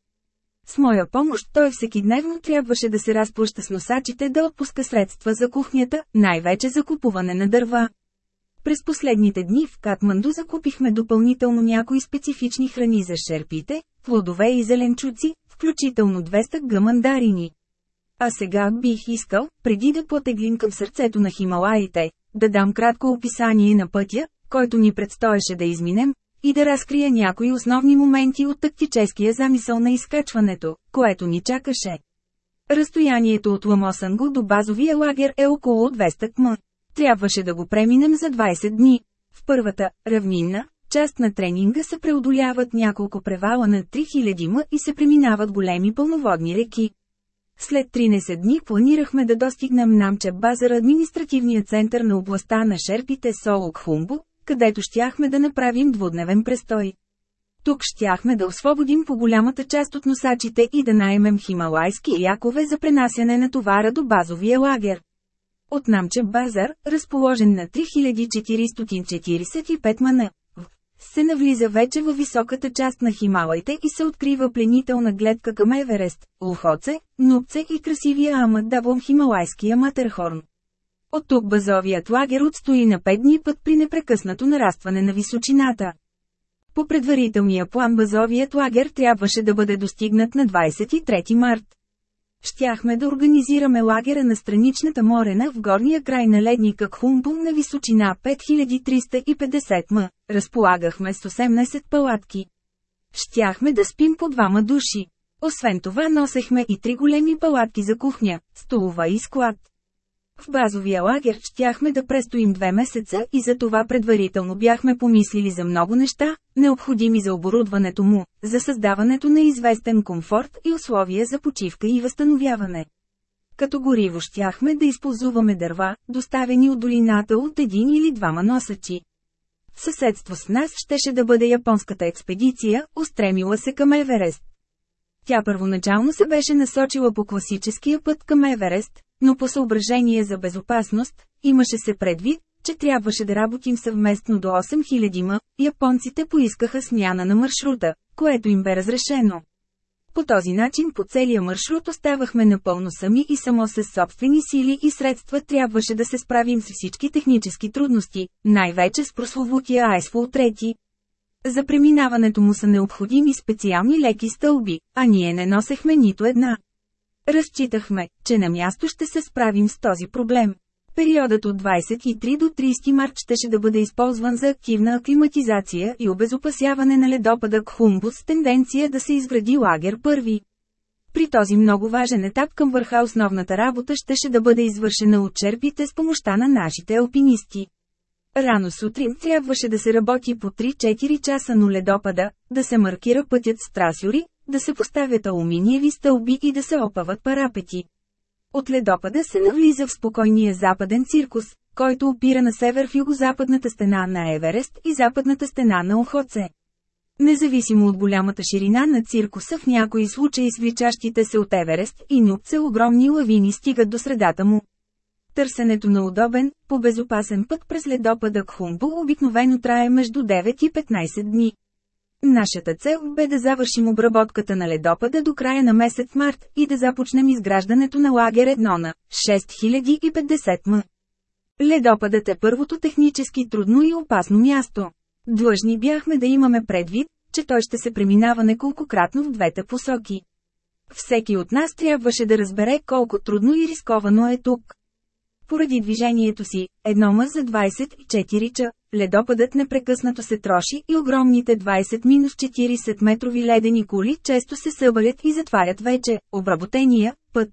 С моя помощ той всеки дневно трябваше да се разплаща с носачите да отпуска средства за кухнята, най-вече за купуване на дърва. През последните дни в Катманду закупихме допълнително някои специфични храни за шерпите, плодове и зеленчуци, включително 200 гамандарини. А сега бих искал, преди да потеглим към сърцето на Хималаите, да дам кратко описание на пътя, който ни предстоеше да изминем, и да разкрия някои основни моменти от тактическия замисъл на изкачването, което ни чакаше. Разстоянието от Ламосанго до базовия лагер е около 200 км. Трябваше да го преминем за 20 дни. В първата, равнинна, част на тренинга се преодоляват няколко превала на 3000 м и се преминават големи пълноводни реки. След 13 дни планирахме да достигнем Намче базар административния център на областта на шерпите Солок Хумбо, където щяхме да направим двудневен престой. Тук щяхме да освободим по голямата част от носачите и да наймем хималайски якове за пренасяне на товара до базовия лагер. От Намче базар, разположен на 3445 мана, се навлиза вече във високата част на Хималайте и се открива пленителна гледка към Еверест, Лухоце, Нупце и красивия Амадаблом хималайския Матерхорн. От тук базовият лагер отстои на 5 дни път при непрекъснато нарастване на височината. По предварителния план базовият лагер трябваше да бъде достигнат на 23 март. Щяхме да организираме лагера на страничната морена в горния край на ледника Кхумбум на височина 5350 м. Разполагахме с 18 палатки. Щяхме да спим по двама души. Освен това носехме и три големи палатки за кухня, столова и склад. В базовия лагер щяхме да престоим две месеца и за това предварително бяхме помислили за много неща, необходими за оборудването му, за създаването на известен комфорт и условия за почивка и възстановяване. Като гориво щяхме да използваме дърва, доставени от долината от един или двама носачи. Съседство с нас щеше да бъде японската експедиция, устремила се към Еверест. Тя първоначално се беше насочила по класическия път към Еверест, но по съображение за безопасност, имаше се предвид, че трябваше да работим съвместно до 8000 ма, японците поискаха смяна на маршрута, което им бе разрешено. По този начин по целия маршрут оставахме напълно сами и само с собствени сили и средства трябваше да се справим с всички технически трудности, най-вече с прословутия Айсфул трети. За преминаването му са необходими специални леки стълби, а ние не носехме нито една. Разчитахме, че на място ще се справим с този проблем. Периодът от 23 до 30 март щеше да бъде използван за активна аклиматизация и обезопасяване на ледопада Кхумбус с тенденция да се изгради лагер първи. При този много важен етап към върха основната работа щеше да бъде извършена от черпите с помощта на нашите алпинисти. Рано сутрин трябваше да се работи по 3-4 часа на ледопада, да се маркира пътят с трасюри, да се поставят алуминиеви стълби и да се опават парапети. От ледопада се навлиза в спокойния западен циркус, който опира на север в югозападната стена на Еверест и западната стена на Охоце. Независимо от голямата ширина на циркуса в някои случаи свличащите се от Еверест и Нупце огромни лавини стигат до средата му. Търсенето на удобен, по безопасен път през ледопада Кхумбо обикновено трае между 9 и 15 дни. Нашата цел бе да завършим обработката на ледопада до края на месец март и да започнем изграждането на лагер 1 на 6050 м. Ледопадът е първото технически трудно и опасно място. Длъжни бяхме да имаме предвид, че той ще се преминава неколкократно в двете посоки. Всеки от нас трябваше да разбере колко трудно и рисковано е тук. Поради движението си, едно ма за 24 ча, ледопадът непрекъснато се троши и огромните 20-40 метрови ледени кули често се събалят и затварят вече, обработения, път.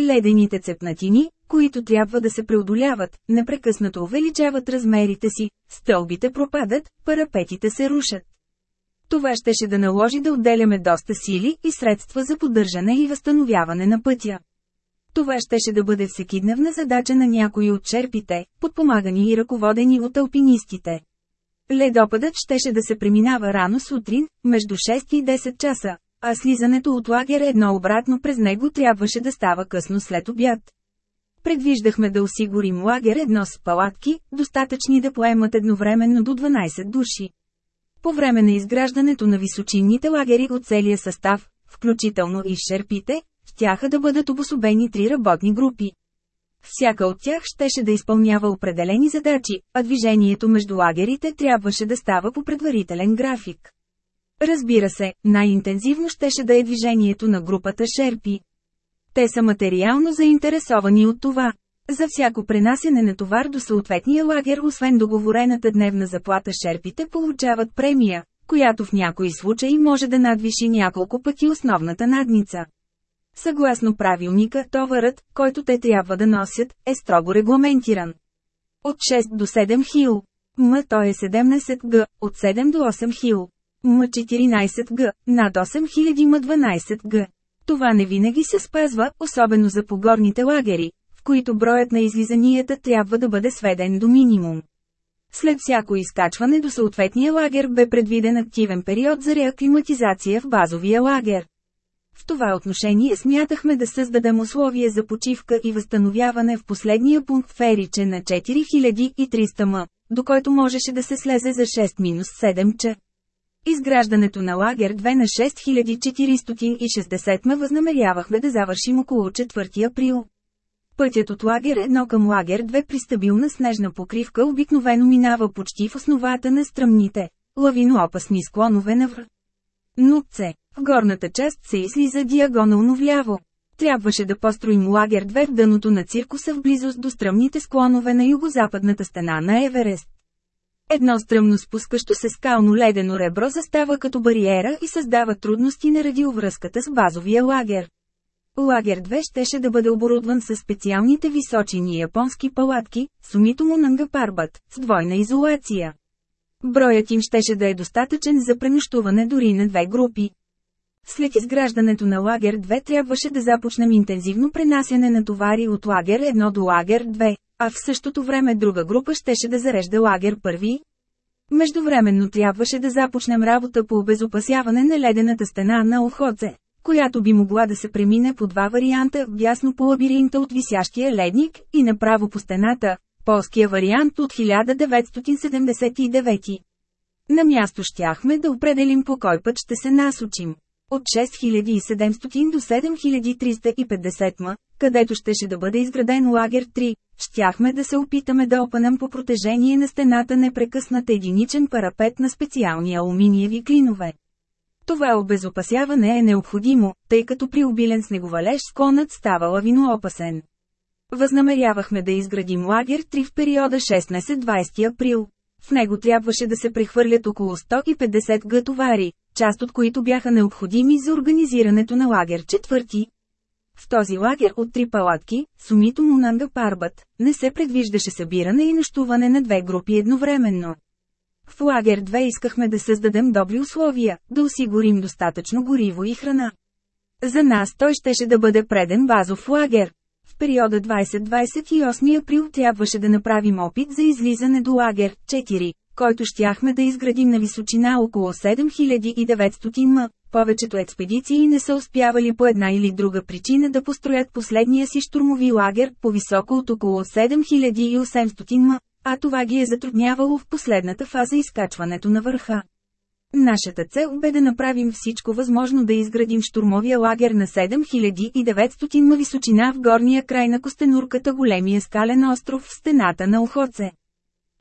Ледените цепнатини, които трябва да се преодоляват, непрекъснато увеличават размерите си, стълбите пропадат, парапетите се рушат. Това щеше да наложи да отделяме доста сили и средства за поддържане и възстановяване на пътя. Това щеше да бъде всекидневна задача на някои от черпите, подпомагани и ръководени от алпинистите. Ледопадът щеше да се преминава рано сутрин, между 6 и 10 часа, а слизането от лагер едно обратно през него трябваше да става късно след обяд. Предвиждахме да осигурим лагер едно с палатки, достатъчни да поемат едновременно до 12 души. По време на изграждането на височинните лагери от целия състав, включително и шерпите, щяха да бъдат обособени три работни групи. Всяка от тях щеше да изпълнява определени задачи, а движението между лагерите трябваше да става по предварителен график. Разбира се, най-интензивно щеше да е движението на групата Шерпи. Те са материално заинтересовани от това. За всяко пренасене на товар до съответния лагер, освен договорената дневна заплата шерпите получават премия, която в някои случаи може да надвиши няколко пъти основната надница. Съгласно правилника, товарът, който те трябва да носят, е строго регламентиран. От 6 до 7 хил. М то е 17 г, от 7 до 8 хил. М 14 г, над 8000 М 12 г. Това не винаги се спазва, особено за погорните лагери, в които броят на излизанията трябва да бъде сведен до минимум. След всяко изкачване до съответния лагер бе предвиден активен период за реаклиматизация в базовия лагер. В това отношение смятахме да създадем условия за почивка и възстановяване в последния пункт Фериче на 4300 м, до който можеше да се слезе за 6-7 ч. Изграждането на лагер 2 на 6460 м възнамерявахме да завършим около 4 април. Пътят от лагер 1 към лагер 2 при стабилна снежна покривка обикновено минава почти в основата на стръмните, лавиноопасни склонове на вр. Нутце. В горната част се излиза диагонално вляво. Трябваше да построим лагер 2 в дъното на циркуса в близост до стръмните склонове на югозападната стена на Еверест. Едно стръмно спускащо се скално ледено ребро застава като бариера и създава трудности на радиовръзката с базовия лагер. Лагер 2 щеше да бъде оборудван с специалните височини японски палатки, Сумитомо Нанга Парбат, с двойна изолация. Броят им щеше да е достатъчен за пренощуване дори на две групи. След изграждането на лагер 2 трябваше да започнем интензивно пренасяне на товари от лагер 1 до лагер 2, а в същото време друга група щеше да зарежда лагер 1. Междувременно трябваше да започнем работа по обезопасяване на ледената стена на Охоце, която би могла да се премине по два варианта, вясно по лабиринта от висящия ледник и направо по стената, полския вариант от 1979. На място щяхме да определим по кой път ще се насочим. От 6700 до 7350 м, където щеше да бъде изграден лагер 3, щяхме да се опитаме да опънем по протежение на стената непрекъснат единичен парапет на специални алуминиеви клинове. Това обезопасяване е необходимо, тъй като при обилен снеговалеж склонът става лавиноопасен. Възнамерявахме да изградим лагер 3 в периода 16-20 април. В него трябваше да се прехвърлят около 150 г товари, част от които бяха необходими за организирането на лагер четвърти. В този лагер от три палатки, Сумито Мунанга Парбат, не се предвиждаше събиране и нощуване на две групи едновременно. В лагер 2 искахме да създадем добри условия, да осигурим достатъчно гориво и храна. За нас той щеше да бъде преден базов лагер. В периода 20-28 април трябваше да направим опит за излизане до лагер 4, който щяхме да изградим на височина около 7900 м. Повечето експедиции не са успявали по една или друга причина да построят последния си штурмови лагер по-високо от около 7800 м, а това ги е затруднявало в последната фаза изкачването на върха. Нашата цел бе да направим всичко възможно да изградим штурмовия лагер на 7900 м височина в горния край на костенурката големия скален остров в стената на Охоце.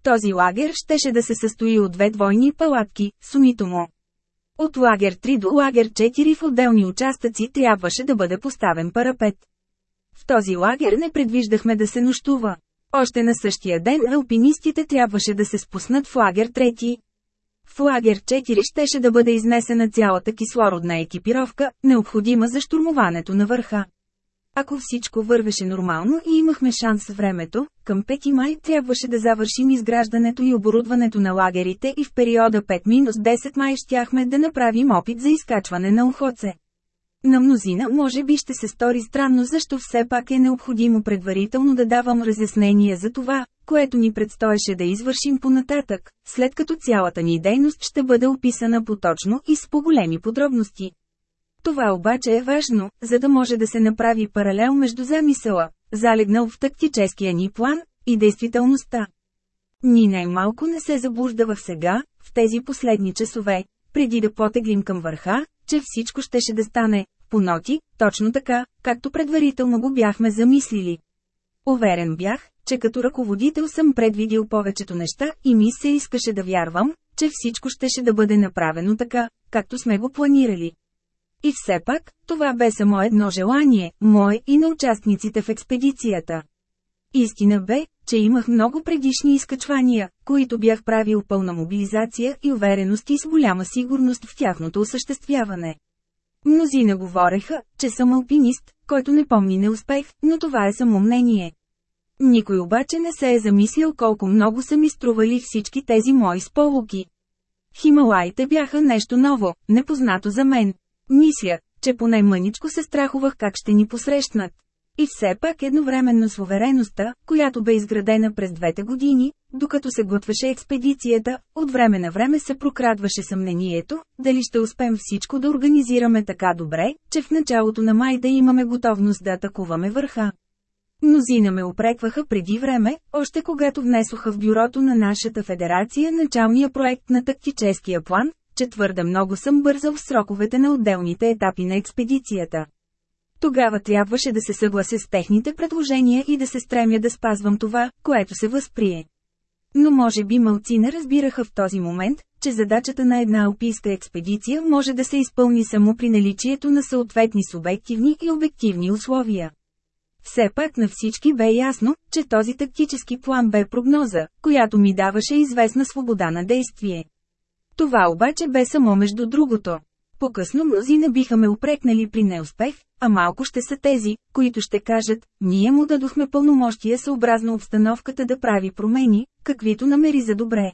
Този лагер щеше да се състои от две двойни палатки, Сумитомо. От лагер 3 до лагер 4 в отделни участъци трябваше да бъде поставен парапет. В този лагер не предвиждахме да се нощува. Още на същия ден алпинистите трябваше да се спуснат в лагер 3. В лагер 4 щеше да бъде изнесена цялата кислородна екипировка, необходима за штурмуването на върха. Ако всичко вървеше нормално и имахме шанс времето, към 5 май трябваше да завършим изграждането и оборудването на лагерите и в периода 5-10 май щяхме да направим опит за изкачване на Охоце. На мнозина може би ще се стори странно защо все пак е необходимо предварително да давам разяснение за това, което ни предстоеше да извършим понататък, след като цялата ни дейност ще бъде описана поточно и с по-големи подробности. Това обаче е важно, за да може да се направи паралел между замисъла, залегнал в тактическия ни план, и действителността. Ни най-малко не се заблуждава сега, в тези последни часове, преди да потеглим към върха, че всичко щеше да стане, по ноти, точно така, както предварително го бяхме замислили. Уверен бях, че като ръководител съм предвидил повечето неща и ми се искаше да вярвам, че всичко щеше да бъде направено така, както сме го планирали. И все пак, това бе само едно желание, мое и на участниците в експедицията. Истина бе, че имах много предишни изкачвания, които бях правил пълна мобилизация и увереност и с голяма сигурност в тяхното осъществяване. Мнозина говореха, че съм алпинист, който не помни неуспех, но това е само мнение. Никой обаче не се е замислил колко много са ми стрували всички тези мои сполуки. Хималаите бяха нещо ново, непознато за мен. Мисля, че поне мъничко се страхувах как ще ни посрещнат. И все пак едновременно с увереността, която бе изградена през двете години, докато се готвеше експедицията, от време на време се прокрадваше съмнението, дали ще успеем всичко да организираме така добре, че в началото на май да имаме готовност да атакуваме върха. Мнозина ме опрекваха преди време, още когато внесоха в бюрото на нашата федерация началния проект на тактическия план, че твърде много съм бързал в сроковете на отделните етапи на експедицията. Тогава трябваше да се съглася с техните предложения и да се стремя да спазвам това, което се възприе. Но може би мълци не разбираха в този момент, че задачата на една алпийска експедиция може да се изпълни само при наличието на съответни субективни и обективни условия. Все пак на всички бе ясно, че този тактически план бе прогноза, която ми даваше известна свобода на действие. Това обаче бе само между другото. По-късно мнозина биха ме упрекнали при неуспех, а малко ще са тези, които ще кажат, ние му дадохме пълномощия съобразно обстановката да прави промени, каквито намери за добре.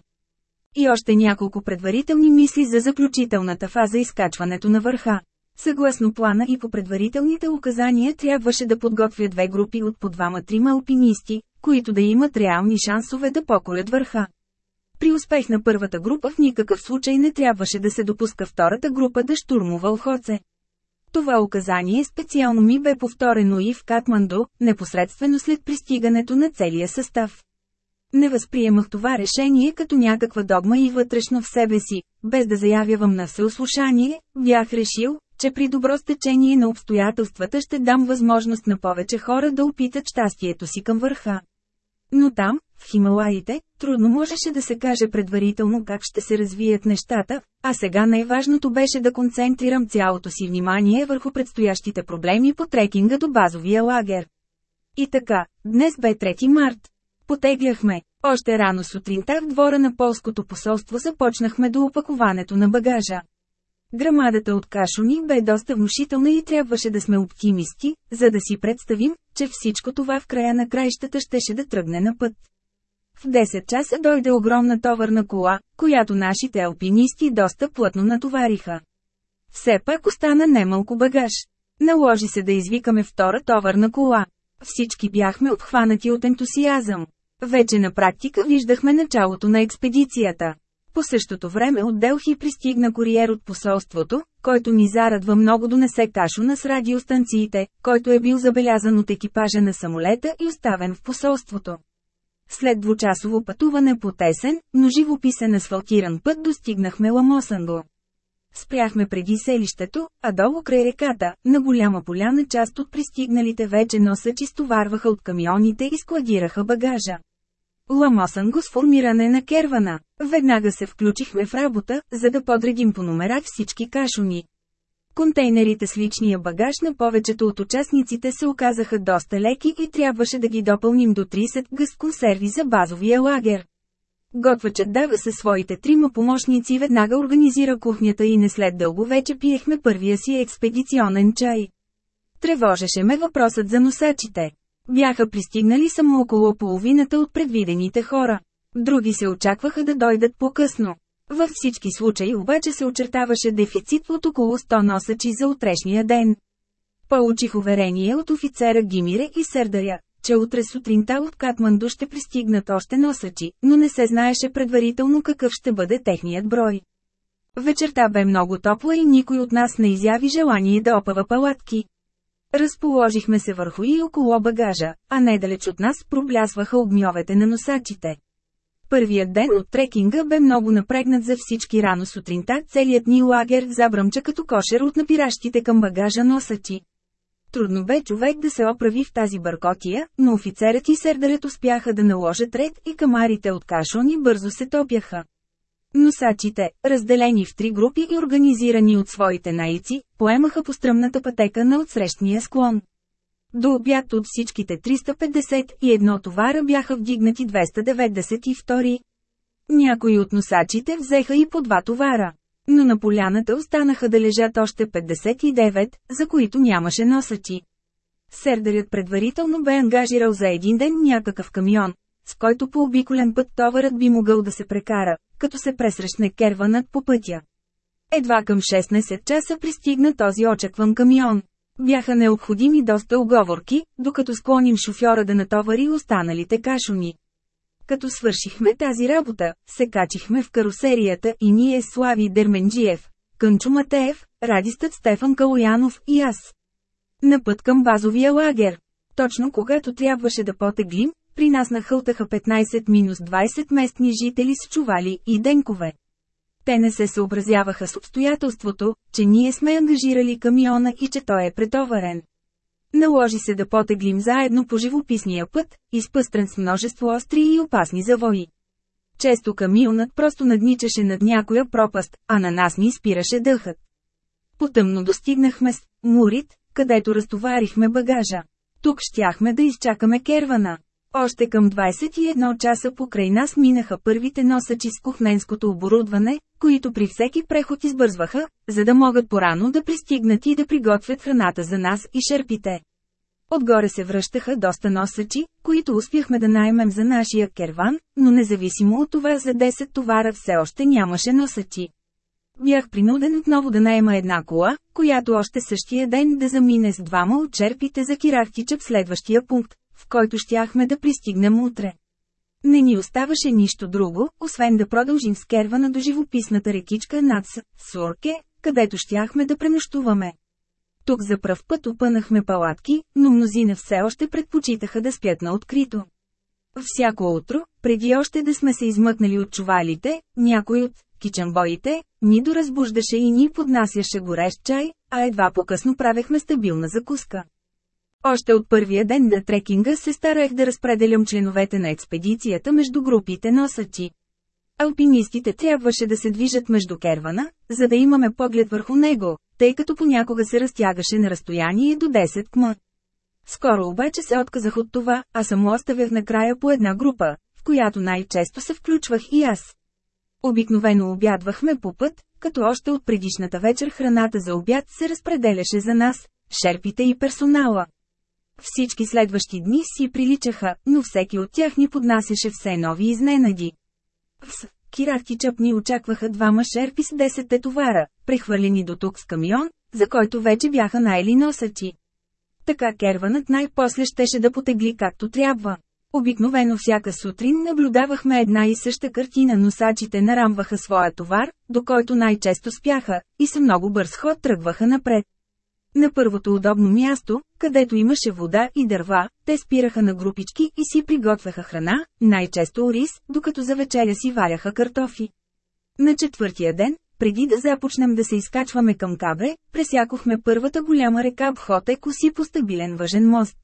И още няколко предварителни мисли за заключителната фаза изкачването на върха. Съгласно плана и по предварителните указания трябваше да подготвя две групи от по двама-трима алпинисти, които да имат реални шансове да покорят върха. При успех на първата група в никакъв случай не трябваше да се допуска втората група да штурмува Охоце. Това указание специално ми бе повторено и в Катманду, непосредствено след пристигането на целия състав. Не възприемах това решение като някаква догма и вътрешно в себе си, без да заявявам на всеослушание, бях решил, че при добро стечение на обстоятелствата ще дам възможност на повече хора да опитат щастието си към върха. Но там, в Хималаите, трудно можеше да се каже предварително как ще се развият нещата, а сега най-важното беше да концентрирам цялото си внимание върху предстоящите проблеми по трекинга до базовия лагер. И така, днес бе 3 март. Потегляхме. Още рано сутринта в двора на полското посолство започнахме до опаковането на багажа. Грамадата от кашони бе доста внушителна и трябваше да сме оптимисти, за да си представим, че всичко това в края на краищата щеше да тръгне на път. В 10 часа дойде огромна товарна кола, която нашите алпинисти доста плътно натовариха. Все пак остана немалко багаж. Наложи се да извикаме втора товарна кола. Всички бяхме обхванати от ентусиазъм. Вече на практика виждахме началото на експедицията. По същото време от Делхи пристигна куриер от посолството, който ни зарадва много донесе кашуна с радиостанциите, който е бил забелязан от екипажа на самолета и оставен в посолството. След двучасово пътуване по тесен, но живописен асфалтиран път достигнахме Ламосанго. Спряхме преди селището, а долу край реката, на голяма поляна част от пристигналите вече носачи стоварваха от камионите и складираха багажа. Ламосан го сформиране на кервана. Веднага се включихме в работа, за да подредим по номера всички кашуни. Контейнерите с личния багаж на повечето от участниците се оказаха доста леки и трябваше да ги допълним до 30 гъст консерви за базовия лагер. Готвачът дава със своите трима помощници веднага организира кухнята и не след дълго вече пиехме първия си експедиционен чай. Тревожеше ме въпросът за носачите. Бяха пристигнали само около половината от предвидените хора. Други се очакваха да дойдат по-късно. Във всички случаи обаче се очертаваше дефицит от около 100 носачи за утрешния ден. Получих уверение от офицера Гимире и Сърдаря, че утре сутринта от Катманду ще пристигнат още носачи, но не се знаеше предварително какъв ще бъде техният брой. Вечерта бе много топла и никой от нас не изяви желание да опава палатки. Разположихме се върху и около багажа, а недалеч от нас проблясваха огньовете на носачите. Първият ден от трекинга бе много напрегнат за всички рано сутринта, целият ни лагер забръмча като кошер от напиращите към багажа носачи. Трудно бе човек да се оправи в тази бъркотия, но офицерът и сердарят успяха да наложат ред и камарите от кашони бързо се топяха. Носачите, разделени в три групи и организирани от своите наици, поемаха по стръмната пътека на отсрещния склон. До обяд от всичките 351 товара бяха вдигнати 292. Някои от носачите взеха и по два товара. Но на поляната останаха да лежат още 59, за които нямаше носачи. Сердарят предварително бе ангажирал за един ден някакъв камион, с който по обиколен път товарът би могъл да се прекара, като се пресрещне керванът по пътя. Едва към 16 часа пристигна този очакван камион. Бяха необходими доста оговорки, докато склоним шофьора да натовари останалите кашуни. Като свършихме тази работа, се качихме в карусерията и ние Слави Дерменджиев, Кънчо Матеев, радистът Стефан Калоянов и аз. На път към базовия лагер. Точно когато трябваше да потеглим, при нас нахълтаха 15-20 местни жители с чували и денкове. Те не се съобразяваха с обстоятелството, че ние сме ангажирали камиона и че той е претоварен. Наложи се да потеглим заедно по живописния път, изпъстрен с множество остри и опасни завои. Често камионът просто надничаше над някоя пропаст, а на нас ни спираше дъхът. Потъмно достигнахме с Мурит, където разтоварихме багажа. Тук щяхме да изчакаме кервана. Още към 21 часа покрай нас минаха първите носачи с кухненското оборудване, които при всеки преход избързваха, за да могат порано да пристигнат и да приготвят храната за нас и шерпите. Отгоре се връщаха доста носачи, които успяхме да наймем за нашия керван, но независимо от това за 10 товара все още нямаше носачи. Бях принуден отново да наема една кола, която още същия ден да замине с двама от черпите за Кирахтича в следващия пункт, в който щяхме да пристигнем утре. Не ни оставаше нищо друго, освен да продължим с кервана до живописната рекичка над Сурке, където щяхме да пренощуваме. Тук за пръв път опънахме палатки, но мнозина все още предпочитаха да спят на открито. Всяко утро, преди още да сме се измъкнали от чувалите, някой от кичамбоите, ни доразбуждаше и ни поднасяше горещ чай, а едва по-късно правехме стабилна закуска. Още от първия ден на трекинга се старах да разпределям членовете на експедицията между групите носачи. Алпинистите трябваше да се движат между кервана, за да имаме поглед върху него, тъй като понякога се разтягаше на разстояние до 10 км. Скоро обаче се отказах от това, а само оставях накрая по една група, в която най-често се включвах и аз. Обикновено обядвахме по път, като още от предишната вечер храната за обяд се разпределяше за нас, шерпите и персонала. Всички следващи дни си приличаха, но всеки от тях ни поднасяше все нови изненади. В Кирахти чъпни очакваха двама шерпи с 10 тетовара, прехвърлени до тук с камион, за който вече бяха найли носачи. Така керванът най-после щеше да потегли както трябва. Обикновено всяка сутрин наблюдавахме една и съща картина носачите нарамваха своя товар, до който най-често спяха, и с много бърз ход тръгваха напред. На първото удобно място, където имаше вода и дърва, те спираха на групички и си приготвяха храна, най-често ориз, докато за вечеря си варяха картофи. На четвъртия ден, преди да започнем да се изкачваме към Кабре, пресякохме първата голяма река Бхоте коси по стабилен въжен мост.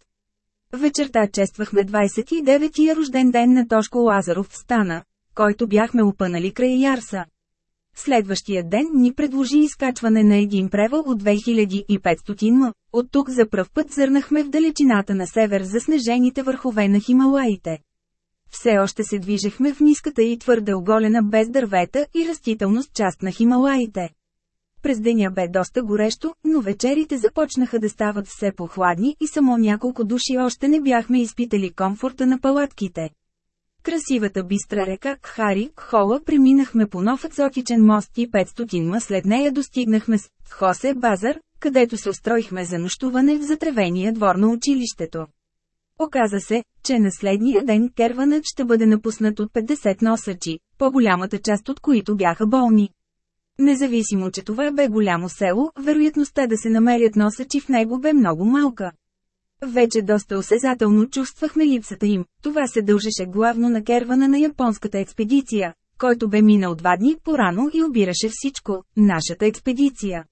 Вечерта чествахме 29-я рожден ден на Тошко Лазаров в стана, който бяхме опънали край Ярса. Следващия ден ни предложи изкачване на един превал от 2500 м. От тук за пръв път зърнахме в далечината на север за снежените върхове на Хималаите. Все още се движехме в ниската и твърде оголена без дървета и растителност част на Хималаите. През деня бе доста горещо, но вечерите започнаха да стават все по-хладни и само няколко души още не бяхме изпитали комфорта на палатките. Красивата бистра река Кхари, Кхола преминахме по нов екзотичен мост и 500 ма след нея достигнахме с Хосе Базар, където се устроихме за нощуване в затревения двор на училището. Оказа се, че на следния ден керванът ще бъде напуснат от 50 носачи, по-голямата част от които бяха болни. Независимо, че това бе голямо село, вероятността да се намерят носачи в него бе много малка. Вече доста осезателно чувствахме липсата им, това се дължеше главно на кервана на японската експедиция, който бе минал два дни порано и обираше всичко, нашата експедиция.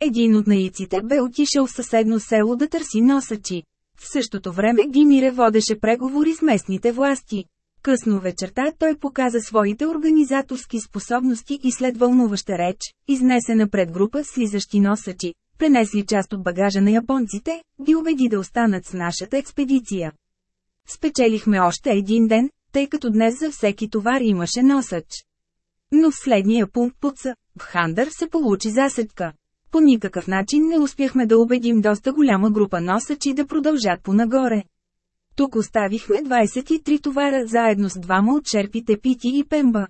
Един от наиците бе отишъл в съседно село да търси носачи. В същото време Гимире водеше преговори с местните власти. Късно вечерта той показа своите организаторски способности и след вълнуваща реч, изнесена пред група слизащи носачи, пренесли част от багажа на японците, ги убеди да останат с нашата експедиция. Спечелихме още един ден, тъй като днес за всеки товар имаше носач. Но в следния пункт пуца, в Хандър се получи засечка. По никакъв начин не успяхме да убедим доста голяма група носачи да продължат понагоре. Тук оставихме 23 товара заедно с двама от черпите Пити и Пемба.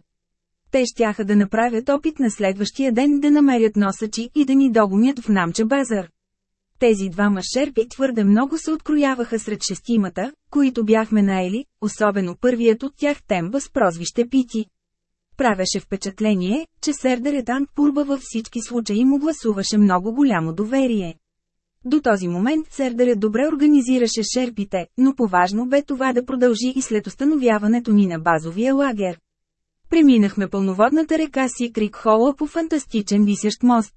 Те щяха да направят опит на следващия ден да намерят носачи и да ни догонят в Намча базар. Тези двама шерпи твърде много се открояваха сред шестимата, които бяхме наели, особено първият от тях темба с прозвище Пити. Правеше впечатление, че Сердеретан Пурба във всички случаи му гласуваше много голямо доверие. До този момент Сердере добре организираше шерпите, но поважно бе това да продължи и след установяването ни на базовия лагер. Преминахме пълноводната река си Крик Хола по фантастичен висящ мост.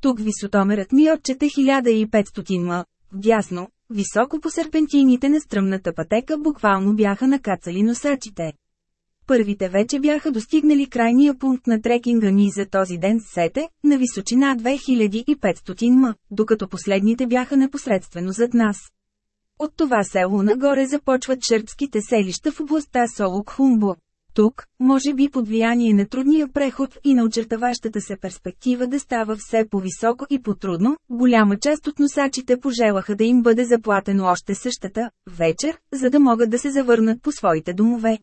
Тук висотомерът ми отчете 1500 м. Вдясно, високо по серпентините на стръмната пътека буквално бяха накацали носачите. Първите вече бяха достигнали крайния пункт на трекинга ни за този ден с сете, на височина 2500 м, докато последните бяха непосредствено зад нас. От това село нагоре започват шерпските селища в областта Солук Хумбо. Тук, може би под влияние на трудния преход и на очертаващата се перспектива да става все по-високо и по-трудно, голяма част от носачите пожелаха да им бъде заплатено още същата вечер, за да могат да се завърнат по своите домове.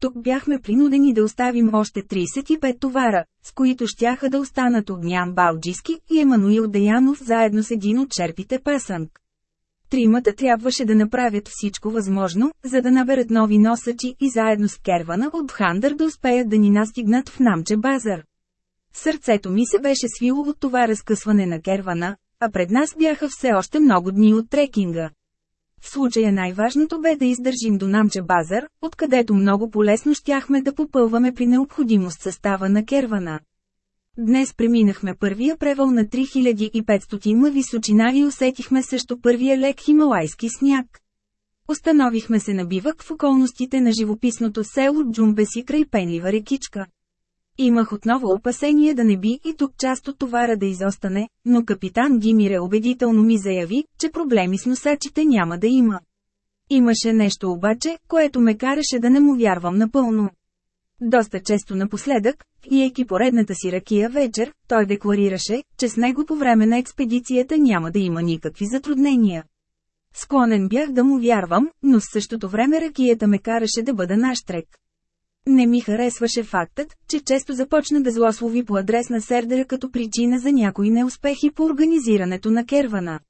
Тук бяхме принудени да оставим още 35 товара, с които щяха да останат Огнян Балджиски и Емануил Деянов заедно с един от черпите Пасанг. Тримата трябваше да направят всичко възможно, за да наберат нови носачи и заедно с кервана от Хандър да успеят да ни настигнат в Намче базар. Сърцето ми се беше свило от това разкъсване на кервана, а пред нас бяха все още много дни от трекинга. В случая най-важното бе да издържим до Намче базар, откъдето много полесно щяхме да попълваме при необходимост състава на кервана. Днес преминахме първия превал на 3500 ма височина и усетихме също първия лек хималайски сняг. Остановихме се на бивък в околностите на живописното село Джумбеси край пенлива рекичка. Имах отново опасение да не би и тук част от товара да изостане, но капитан Гимире убедително ми заяви, че проблеми с носачите няма да има. Имаше нещо обаче, което ме караше да не му вярвам напълно. Доста често напоследък, и поредната си ракия вечер, той декларираше, че с него по време на експедицията няма да има никакви затруднения. Склонен бях да му вярвам, но в същото време ракията ме караше да бъда наштрек. Не ми харесваше фактът, че често започна да злослови по адрес на Сердера като причина за някои неуспехи по организирането на кервана.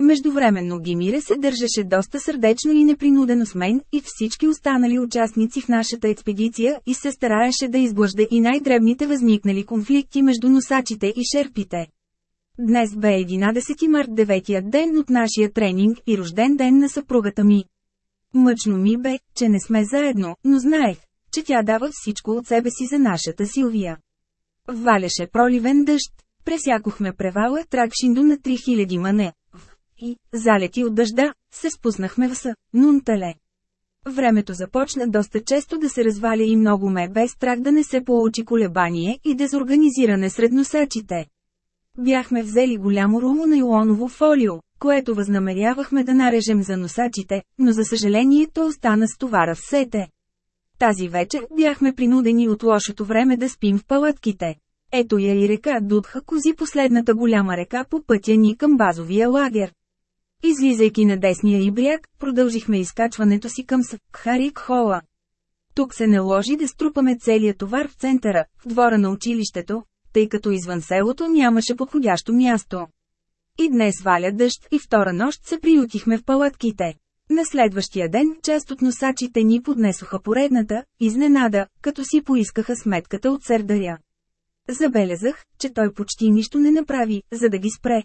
Междувременно Гимире се държаше доста сърдечно и непринудено с мен и всички останали участници в нашата експедиция и се стараеше да изблъжда и най-дребните възникнали конфликти между носачите и шерпите. Днес бе 11 март 9 ден от нашия тренинг и рожден ден на съпругата ми. Мъчно ми бе, че не сме заедно, но знаех, че тя дава всичко от себе си за нашата Силвия. Валяше проливен дъжд, пресякохме превала Тракшиндо на 3000 мане. И, залети от дъжда, се спуснахме в Са, Нунтале. Времето започна доста често да се разваля и много ме без страх да не се получи колебание и дезорганизиране сред носачите. Бяхме взели голямо румо на илоново фолио, което възнамерявахме да нарежем за носачите, но за съжаление то остана с товара в сете. Тази вечер бяхме принудени от лошото време да спим в палатките. Ето я и река Дудха кози последната голяма река по пътя ни към базовия лагер. Излизайки на десния и бряг, продължихме изкачването си към Сакхарик Хола. Тук се наложи да струпаме целият товар в центъра, в двора на училището, тъй като извън селото нямаше подходящо място. И днес валя дъжд и втора нощ се приютихме в палатките. На следващия ден част от носачите ни поднесоха поредната, изненада, като си поискаха сметката от сердаря. Забелязах, че той почти нищо не направи, за да ги спре.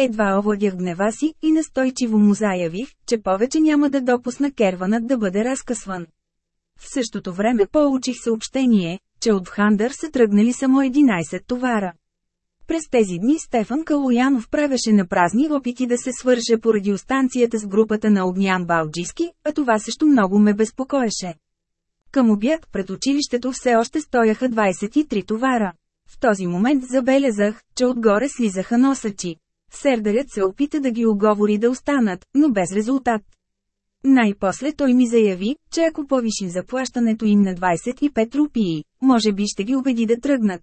Едва овладях гнева си и настойчиво му заявих, че повече няма да допусна керванът да бъде разкъсван. В същото време получих съобщение, че от Хандър са тръгнали само 11 товара. През тези дни Стефан Калоянов правеше на празни опити да се свърже по радиостанцията с групата на Огнян Балджиски, а това също много ме безпокоеше. Към обяд пред училището все още стояха 23 товара. В този момент забелязах, че отгоре слизаха носачи. Сердарят се опита да ги оговори да останат, но без резултат. Най-после той ми заяви, че ако повишим заплащането им на 25 рупии, може би ще ги убеди да тръгнат.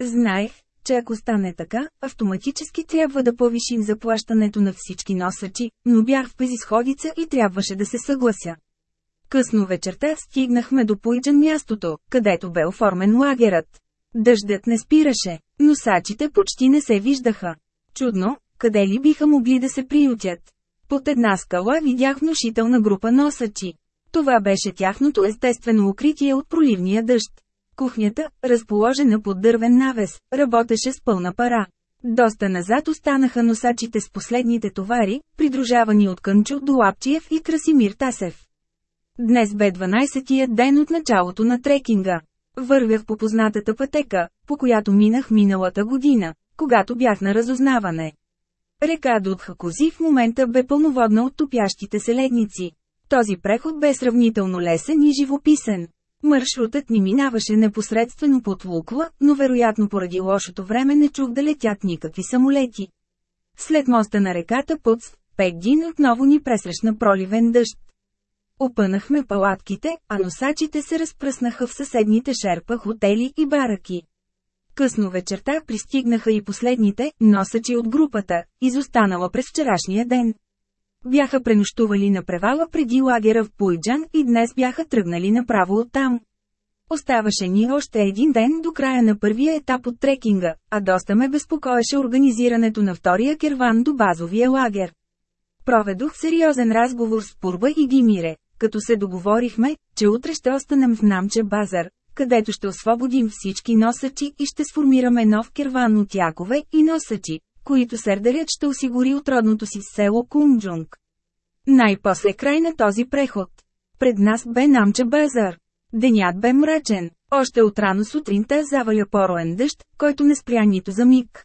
Знаех, че ако стане така, автоматически трябва да повишим заплащането на всички носачи, но бях в безисходица и трябваше да се съглася. Късно вечерта стигнахме до Пуйджан мястото, където бе оформен лагерът. Дъждът не спираше, носачите почти не се виждаха. Чудно, къде ли биха могли да се приютят? Под една скала видях внушителна група носачи. Това беше тяхното естествено укритие от проливния дъжд. Кухнята, разположена под дървен навес, работеше с пълна пара. Доста назад останаха носачите с последните товари, придружавани от Кънчо Долапчиев и Красимир Тасев. Днес бе 12-тият ден от началото на трекинга. Вървях по познатата пътека, по която минах миналата година, когато бях на разузнаване. Река Дудха Кози в момента бе пълноводна от топящите се ледници. Този преход бе сравнително лесен и живописен. Маршрутът ни минаваше непосредствено под Лукла, но вероятно поради лошото време не чух да летят никакви самолети. След моста на реката Пуц, Пекдин отново ни пресрещна проливен дъжд. Опънахме палатките, а носачите се разпръснаха в съседните шерпа хотели и бараки. Късно вечерта пристигнаха и последните, носачи от групата, изостанала през вчерашния ден. Бяха пренощували на превала преди лагера в Пуйджан и днес бяха тръгнали направо оттам. Оставаше ни още един ден до края на първия етап от трекинга, а доста ме безпокоеше организирането на втория керван до базовия лагер. Проведох сериозен разговор с Пурба и Гимире, като се договорихме, че утре ще останем в Намче базар, където ще освободим всички носачи и ще сформираме нов керван от якове и носачи, които Сердарят ще осигури от родното си село Кунджунг. Най-после край на този преход. Пред нас бе Намча базар. Денят бе мрачен. Още от рано сутринта заваля пороен дъжд, който не спря нито за миг.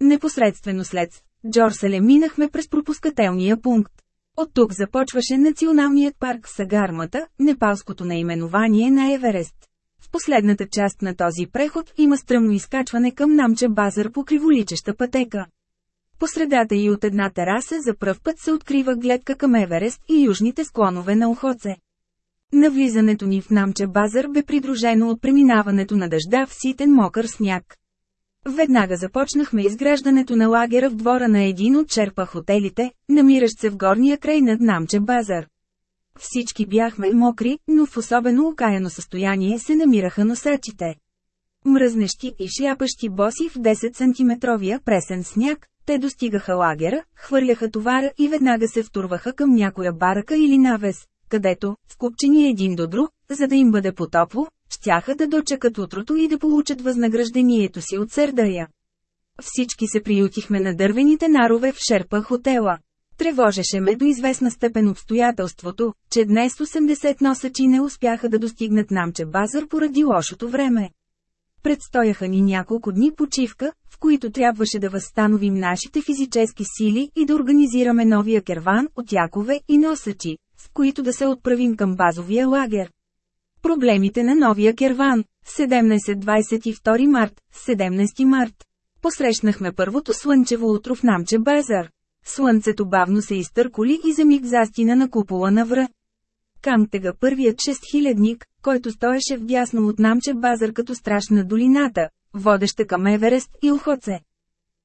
Непосредствено след Джорселе минахме през пропускателния пункт. От тук започваше националният парк Сагармата, непалското наименование на Еверест. В последната част на този преход има стръмно изкачване към Намча базар по криволичеща пътека. По средата и от една тераса за пръв път се открива гледка към Еверест и южните склонове на Охоце. Навлизането ни в Намча базар бе придружено от преминаването на дъжда в ситен мокър сняг. Веднага започнахме изграждането на лагера в двора на един от черпа хотелите, намиращ се в горния край над Намче базар. Всички бяхме мокри, но в особено окаяно състояние се намираха носачите. Мръзнещи и шляпащи боси в 10 сантиметровия пресен сняг, те достигаха лагера, хвърляха товара и веднага се втурваха към някоя барака или навес, където, скупчени един до друг, за да им бъде потопло, щяха да дочекат утрото и да получат възнаграждението си от сърдая. Всички се приютихме на дървените нарове в Шерпа хотела. Тревожеше ме до известна степен обстоятелството, че днес 80 носачи не успяха да достигнат Намче базар поради лошото време. Предстояха ни няколко дни почивка, в които трябваше да възстановим нашите физически сили и да организираме новия керван от якове и носачи, с които да се отправим към базовия лагер. Проблемите на новия керван 17-22 март, 17 март. Посрещнахме първото слънчево утро в Намче базар. Слънцето бавно се изтърколи и за миг застина на купола на вра. Камтега първият шестхилядник, който стоеше вдясно от Намче базар като страшна долината, водеща към Еверест и Охоце.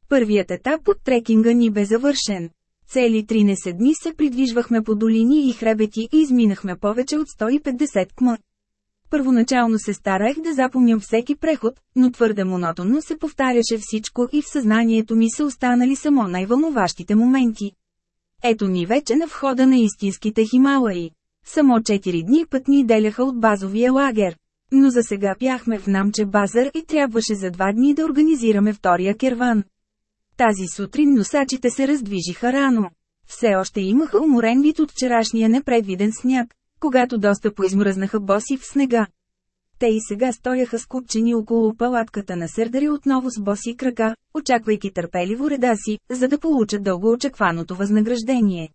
Първият етап от трекинга ни бе завършен. Цели 13 дни се придвижвахме по долини и хребети и изминахме повече от 150 км. Първоначално се стараех да запомням всеки преход, но твърде монотонно се повтаряше всичко и в съзнанието ми са останали само най-вълнуващите моменти. Ето ни вече на входа на истинските Хималаи. Само 4 дни път ни деляха от базовия лагер. Но за сега бяхме в Намче базар и трябваше за два дни да организираме втория керван. Тази сутрин носачите се раздвижиха рано. Все още имаха уморен вид от вчерашния непредвиден сняг, когато доста поизмръзнаха боси в снега. Те и сега стояха скупчени около палатката на Сърдари отново с боси крака, очаквайки търпеливо реда си, за да получат дълго очакваното възнаграждение.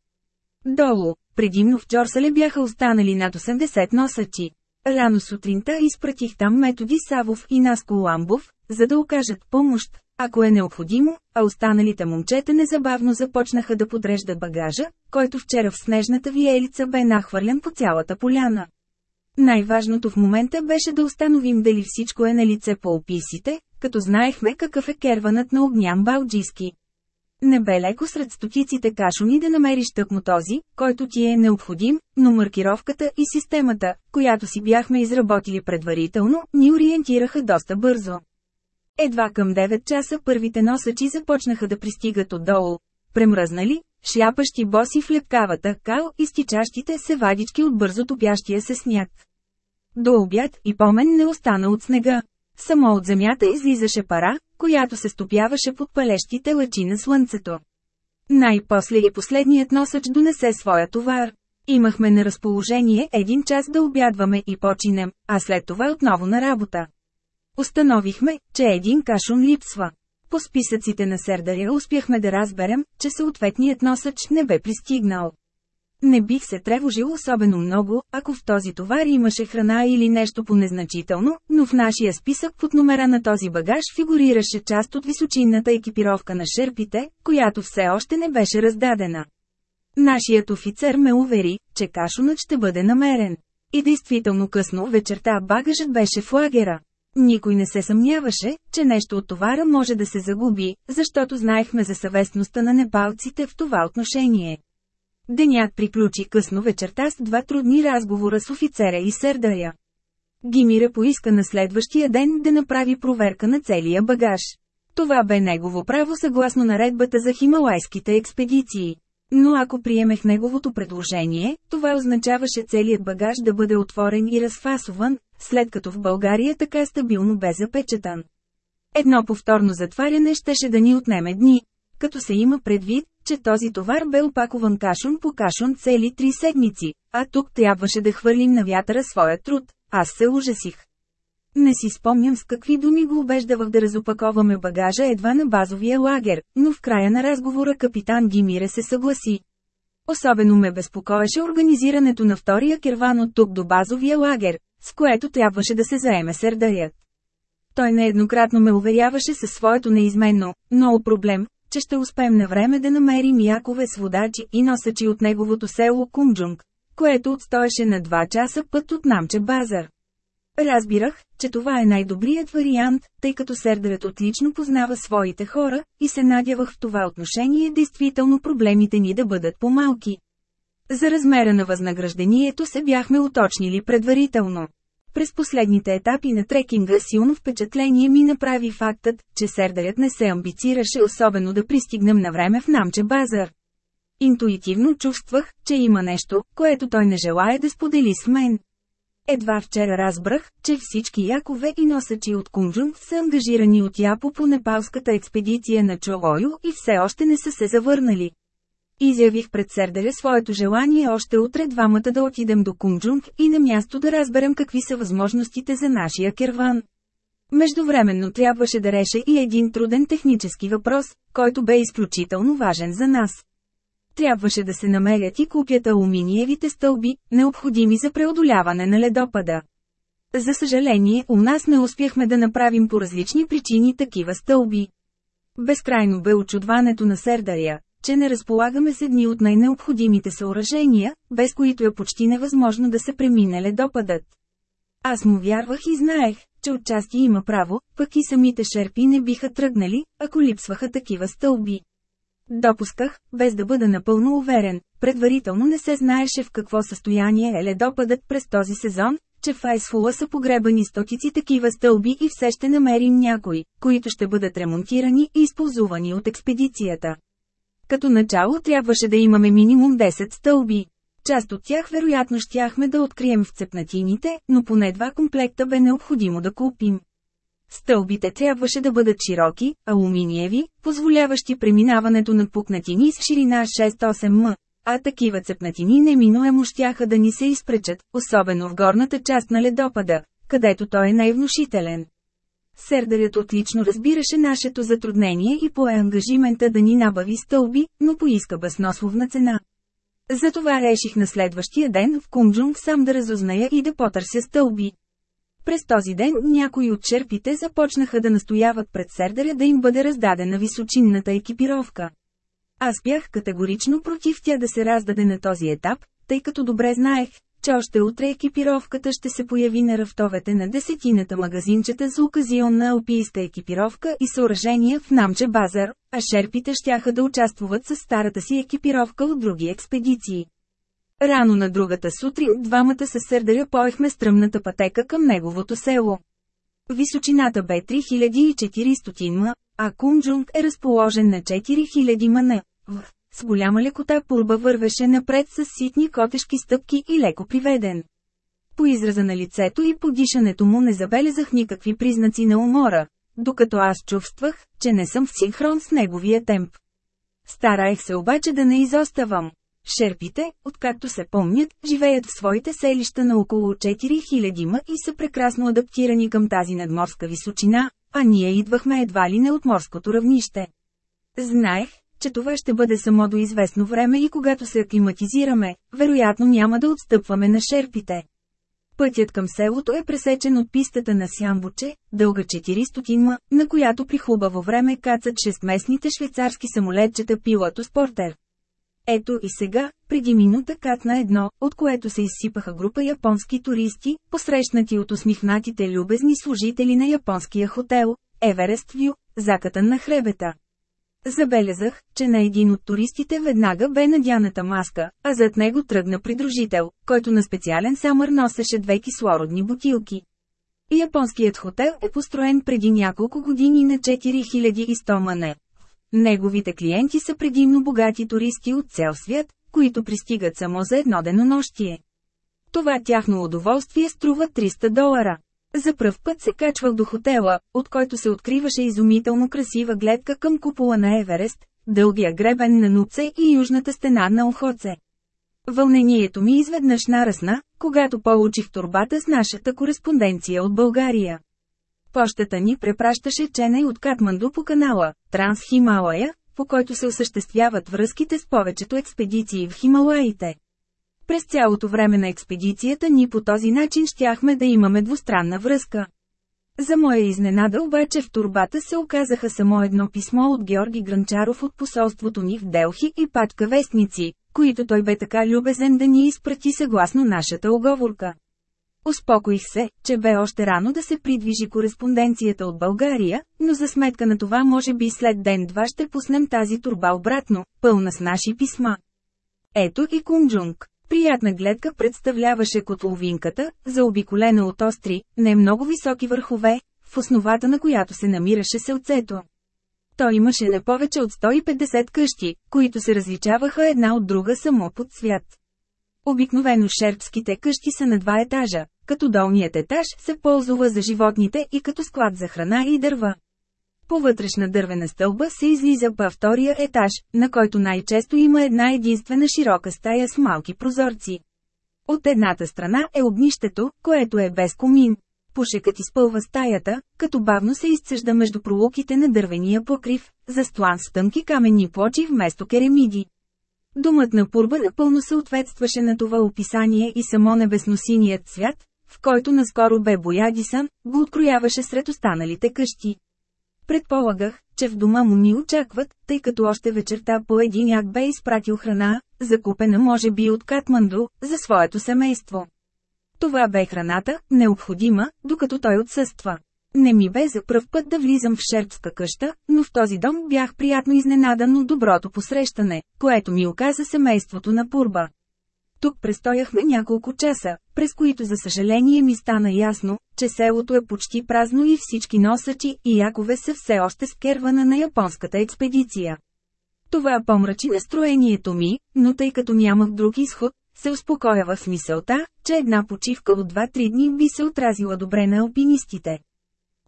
Долу, предимно в Чорсале бяха останали над 80 носачи. Рано сутринта изпратих там методи Савов и Наско Ламбов, за да окажат помощ, ако е необходимо, а останалите момчета незабавно започнаха да подреждат багажа, който вчера в снежната виелица бе нахвърлен по цялата поляна. Най-важното в момента беше да установим дали всичко е на лице по описите, като знаехме какъв е керванът на Огнян Балджиски. Не бе леко сред стотиците кашони да намериш тъкмо този, който ти е необходим, но маркировката и системата, която си бяхме изработили предварително, ни ориентираха доста бързо. Едва към 9 часа първите носачи започнаха да пристигат отдолу. Премръзнали, шляпащи боси в лепкавата кал и стичащите се вадички от бързо топящия се сняг. До обяд и помен не остана от снега. Само от земята излизаше пара, която се стопяваше под палещите лъчи на слънцето. Най-после и последният носач донесе своя товар. Имахме на разположение един час да обядваме и починем, а след това отново на работа. Установихме, че един кашун липсва. По списъците на Сердаря успяхме да разберем, че съответният носач не бе пристигнал. Не бих се тревожил особено много, ако в този товар имаше храна или нещо по-незначително, но в нашия списък под номера на този багаж фигурираше част от височинната екипировка на шерпите, която все още не беше раздадена. Нашият офицер ме увери, че кашунът ще бъде намерен. И действително късно вечерта багажът беше в лагера. Никой не се съмняваше, че нещо от товара може да се загуби, защото знаехме за съвестността на непалците в това отношение. Денят приключи късно вечерта с два трудни разговора с офицера и сърдая. Гимира поиска на следващия ден да направи проверка на целия багаж. Това бе негово право съгласно наредбата за хималайските експедиции. Но ако приемех неговото предложение, това означаваше целият багаж да бъде отворен и разфасован, след като в България така стабилно бе запечатан. Едно повторно затваряне щеше да ни отнеме дни, като се има предвид, че този товар бе опакован кашун по кашун цели три седмици, а тук трябваше да хвърлим на вятъра своя труд. Аз се ужасих. Не си спомням с какви думи го убеждавах да разопаковаме багажа едва на базовия лагер, но в края на разговора капитан Гимире се съгласи. Особено ме безпокоеше организирането на втория керван от тук до базовия лагер, с което трябваше да се заеме сърдаят. Той нееднократно ме уверяваше със своето неизменно, много проблем, че ще успеем на време да намерим якове с водачи и носачи от неговото село Кумджунг, което отстоеше на 2 часа път от Намче Базар. Разбирах, че това е най-добрият вариант, тъй като Сердарът отлично познава своите хора, и се надявах в това отношение действително проблемите ни да бъдат по-малки. За размера на възнаграждението се бяхме уточнили предварително. През последните етапи на трекинга силно впечатление ми направи фактът, че Сердарят не се амбицираше особено да пристигнем на време в Намче базар. Интуитивно чувствах, че има нещо, което той не желая да сподели с мен. Едва вчера разбрах, че всички якове и носачи от Кунджун са ангажирани от Япо по непалската експедиция на Чолойо и все още не са се завърнали. Изявих пред Серделя своето желание още утре двамата да отидем до Кунджунг и на място да разберем какви са възможностите за нашия керван. Междувременно трябваше да реша и един труден технически въпрос, който бе изключително важен за нас. Трябваше да се намерят и купят алуминиевите стълби, необходими за преодоляване на ледопада. За съжаление, у нас не успяхме да направим по различни причини такива стълби. Безкрайно бе очудването на Сердария, че не разполагаме с едни от най-необходимите съоръжения, без които е почти невъзможно да се премине ледопадът. Аз му вярвах и знаех, че отчасти има право, пък и самите шерпи не биха тръгнали, ако липсваха такива стълби. Допусках, без да бъда напълно уверен, предварително не се знаеше в какво състояние е ледопадът през този сезон, че в Айсфула са погребани стотици такива стълби и все ще намерим някои, които ще бъдат ремонтирани и използвани от експедицията. Като начало трябваше да имаме минимум 10 стълби. Част от тях вероятно щяхме да открием в цепнатините, но поне два комплекта бе необходимо да купим. Стълбите трябваше да бъдат широки, алуминиеви, позволяващи преминаването на пукнатини с ширина 6-8 м, а такива цепнатини неминуемо щяха да ни се изпречат, особено в горната част на ледопада, където той е най-внушителен. Сердарят отлично разбираше нашето затруднение и пое ангажимента да ни набави стълби, но поиска баснословна цена. Затова реших на следващия ден в Кунджунг сам да разузная и да потърся стълби. През този ден някои от черпите започнаха да настояват пред Сердаря да им бъде раздадена височинната екипировка. Аз бях категорично против тя да се раздаде на този етап, тъй като добре знаех, че още утре екипировката ще се появи на рафтовете на десетината магазинчета за оказионна алпийска екипировка и съоръжения в Намче Базар, а шерпите щяха да участвуват с старата си екипировка от други експедиции. Рано на другата сутрин двамата се сърдаря поехме стръмната пътека към неговото село. Височината бе 3400 м, а Кунджунг е разположен на 4000 м. В с голяма лекота пурба вървеше напред с ситни котешки стъпки и леко приведен. По израза на лицето и по дишането му не забелязах никакви признаци на умора, докато аз чувствах, че не съм в синхрон с неговия темп. Стараех се обаче да не изоставам. Шерпите, откакто се помнят, живеят в своите селища на около 4000 ма и са прекрасно адаптирани към тази надморска височина, а ние идвахме едва ли не от морското равнище. Знаех, че това ще бъде само до известно време и когато се аклиматизираме, вероятно няма да отстъпваме на шерпите. Пътят към селото е пресечен от пистата на Сямбуче, дълга 400 ма, на която при хубаво време кацат шестместните швейцарски самолетчета пилото Спортер. Ето и сега, преди минута катна едно, от което се изсипаха група японски туристи, посрещнати от усмихнатите любезни служители на японския хотел, Еверест Вю, закатан на хребета. Забелязах, че на един от туристите веднага бе надяната маска, а зад него тръгна придружител, който на специален самър носеше две кислородни бутилки. Японският хотел е построен преди няколко години на 4100 мане. Неговите клиенти са предимно богати туристи от цял свят, които пристигат само за едно денонощие. Това тяхно удоволствие струва 300 долара. За пръв път се качвах до хотела, от който се откриваше изумително красива гледка към купола на Еверест, дългия гребен на Нуце и южната стена на Охоце. Вълнението ми изведнъж нарасна, когато получих турбата с нашата кореспонденция от България. Пощата ни препращаше ченай от Катманду по канала Трансхималая, по който се осъществяват връзките с повечето експедиции в Хималаите. През цялото време на експедицията ни по този начин щяхме да имаме двустранна връзка. За моя изненада обаче в турбата се оказаха само едно писмо от Георги Гранчаров от посолството ни в Делхи и пачка вестници, които той бе така любезен да ни изпрати съгласно нашата оговорка. Успокоих се, че бе още рано да се придвижи кореспонденцията от България, но за сметка на това може би след ден-два ще пуснем тази турба обратно, пълна с наши писма. Ето и Кунджунг. Приятна гледка представляваше котловинката, заобиколена от остри, не много високи върхове, в основата на която се намираше селцето. Той имаше не повече от 150 къщи, които се различаваха една от друга само под цвят. Обикновено шерпските къщи са на два етажа, като долният етаж се ползва за животните и като склад за храна и дърва. По вътрешна дървена стълба се излиза по втория етаж, на който най-често има една единствена широка стая с малки прозорци. От едната страна е огнището, което е без комин. Пушекът изпълва стаята, като бавно се изцежда между пролуките на дървения покрив, застлан с тънки каменни плочи вместо керемиди. Думът на пурба напълно съответстваше на това описание и само небесносиният цвят, в който наскоро бе боядисан, го открояваше сред останалите къщи. Предполагах, че в дома му ни очакват, тъй като още вечерта по един як бе изпратил храна, закупена може би от Катманду, за своето семейство. Това бе храната, необходима, докато той отсъства. Не ми бе за пръв път да влизам в шерпска къща, но в този дом бях приятно изненадан от доброто посрещане, което ми оказа семейството на Пурба. Тук престояхме няколко часа, през които за съжаление ми стана ясно, че селото е почти празно и всички носачи и якове са все още с кервана на японската експедиция. Това помрачи настроението ми, но тъй като нямах друг изход, се успокоява в мисълта, че една почивка от 2-3 дни би се отразила добре на алпинистите.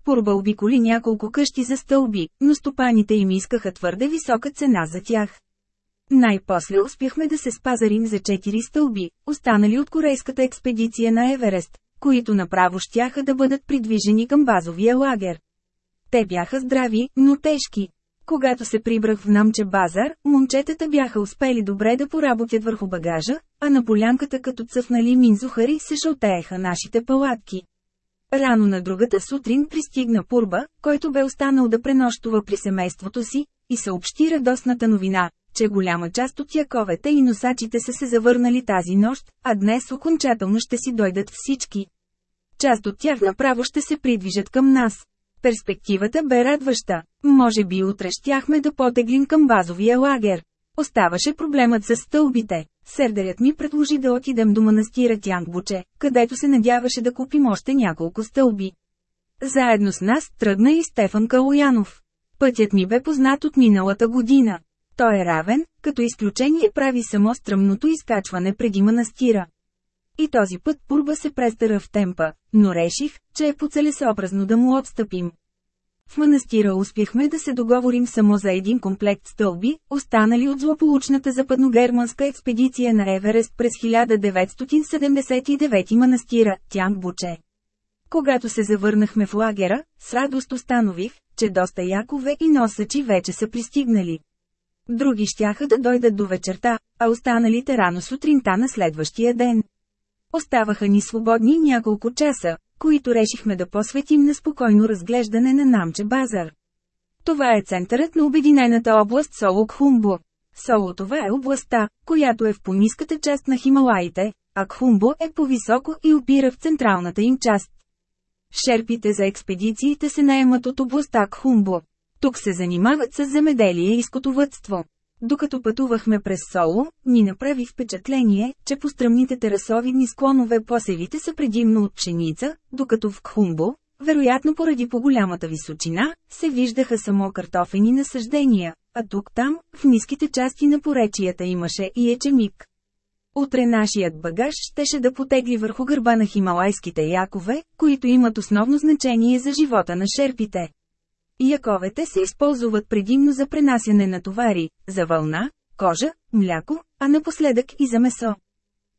Пурба обиколи няколко къщи за стълби, но стопаните им искаха твърде висока цена за тях. Най-после успяхме да се спазарим за четири стълби, останали от корейската експедиция на Еверест, които направо щяха да бъдат придвижени към базовия лагер. Те бяха здрави, но тежки. Когато се прибрах в Намче базар, момчетата бяха успели добре да поработят върху багажа, а на полянката като цъфнали минзухари се шълтееха нашите палатки. Рано на другата сутрин пристигна Пурба, който бе останал да пренощува при семейството си, и съобщи радостната новина, че голяма част от яковете и носачите са се завърнали тази нощ, а днес окончателно ще си дойдат всички. Част от тях направо ще се придвижат към нас. Перспективата бе радваща. Може би утре щяхме да потеглим към базовия лагер. Оставаше проблемът с стълбите. Сердарят ми предложи да отидем до манастира Тянгбуче, където се надяваше да купим още няколко стълби. Заедно с нас тръгна и Стефан Калоянов. Пътят ми бе познат от миналата година. Той е равен, като изключение прави само стръмното изкачване преди манастира. И този път Пурба се престара в темпа, но реших, че е по-целесообразно да му отстъпим. В манастира успяхме да се договорим само за един комплект стълби, останали от злополучната западногерманска експедиция на Еверест през 1979 манастира, Тянг Буче. Когато се завърнахме в лагера, с радост установих, че доста якове и носачи вече са пристигнали. Други щяха да дойдат до вечерта, а останалите рано сутринта на следващия ден. Оставаха ни свободни няколко часа, които решихме да посветим на спокойно разглеждане на Намче базар. Това е центърът на обединената област Соло Кхумбо. Соло това е областта, която е в пониската част на Хималаите, а Кхумбо е по-високо и опира в централната им част. Шерпите за експедициите се наемат от областта Кхумбо. Тук се занимават с земеделие и скотовътство. Докато пътувахме през Соло, ни направи впечатление, че по стръмните терасовидни склонове посевите са предимно от пшеница, докато в Кхумбо, вероятно поради по-голямата височина, се виждаха само картофени насъждения, а тук-там, в ниските части на поречията имаше и ечемик. Утре нашият багаж щеше да потегли върху гърба на хималайските якове, които имат основно значение за живота на шерпите. Яковете се използват предимно за пренасяне на товари, за вълна, кожа, мляко, а напоследък и за месо.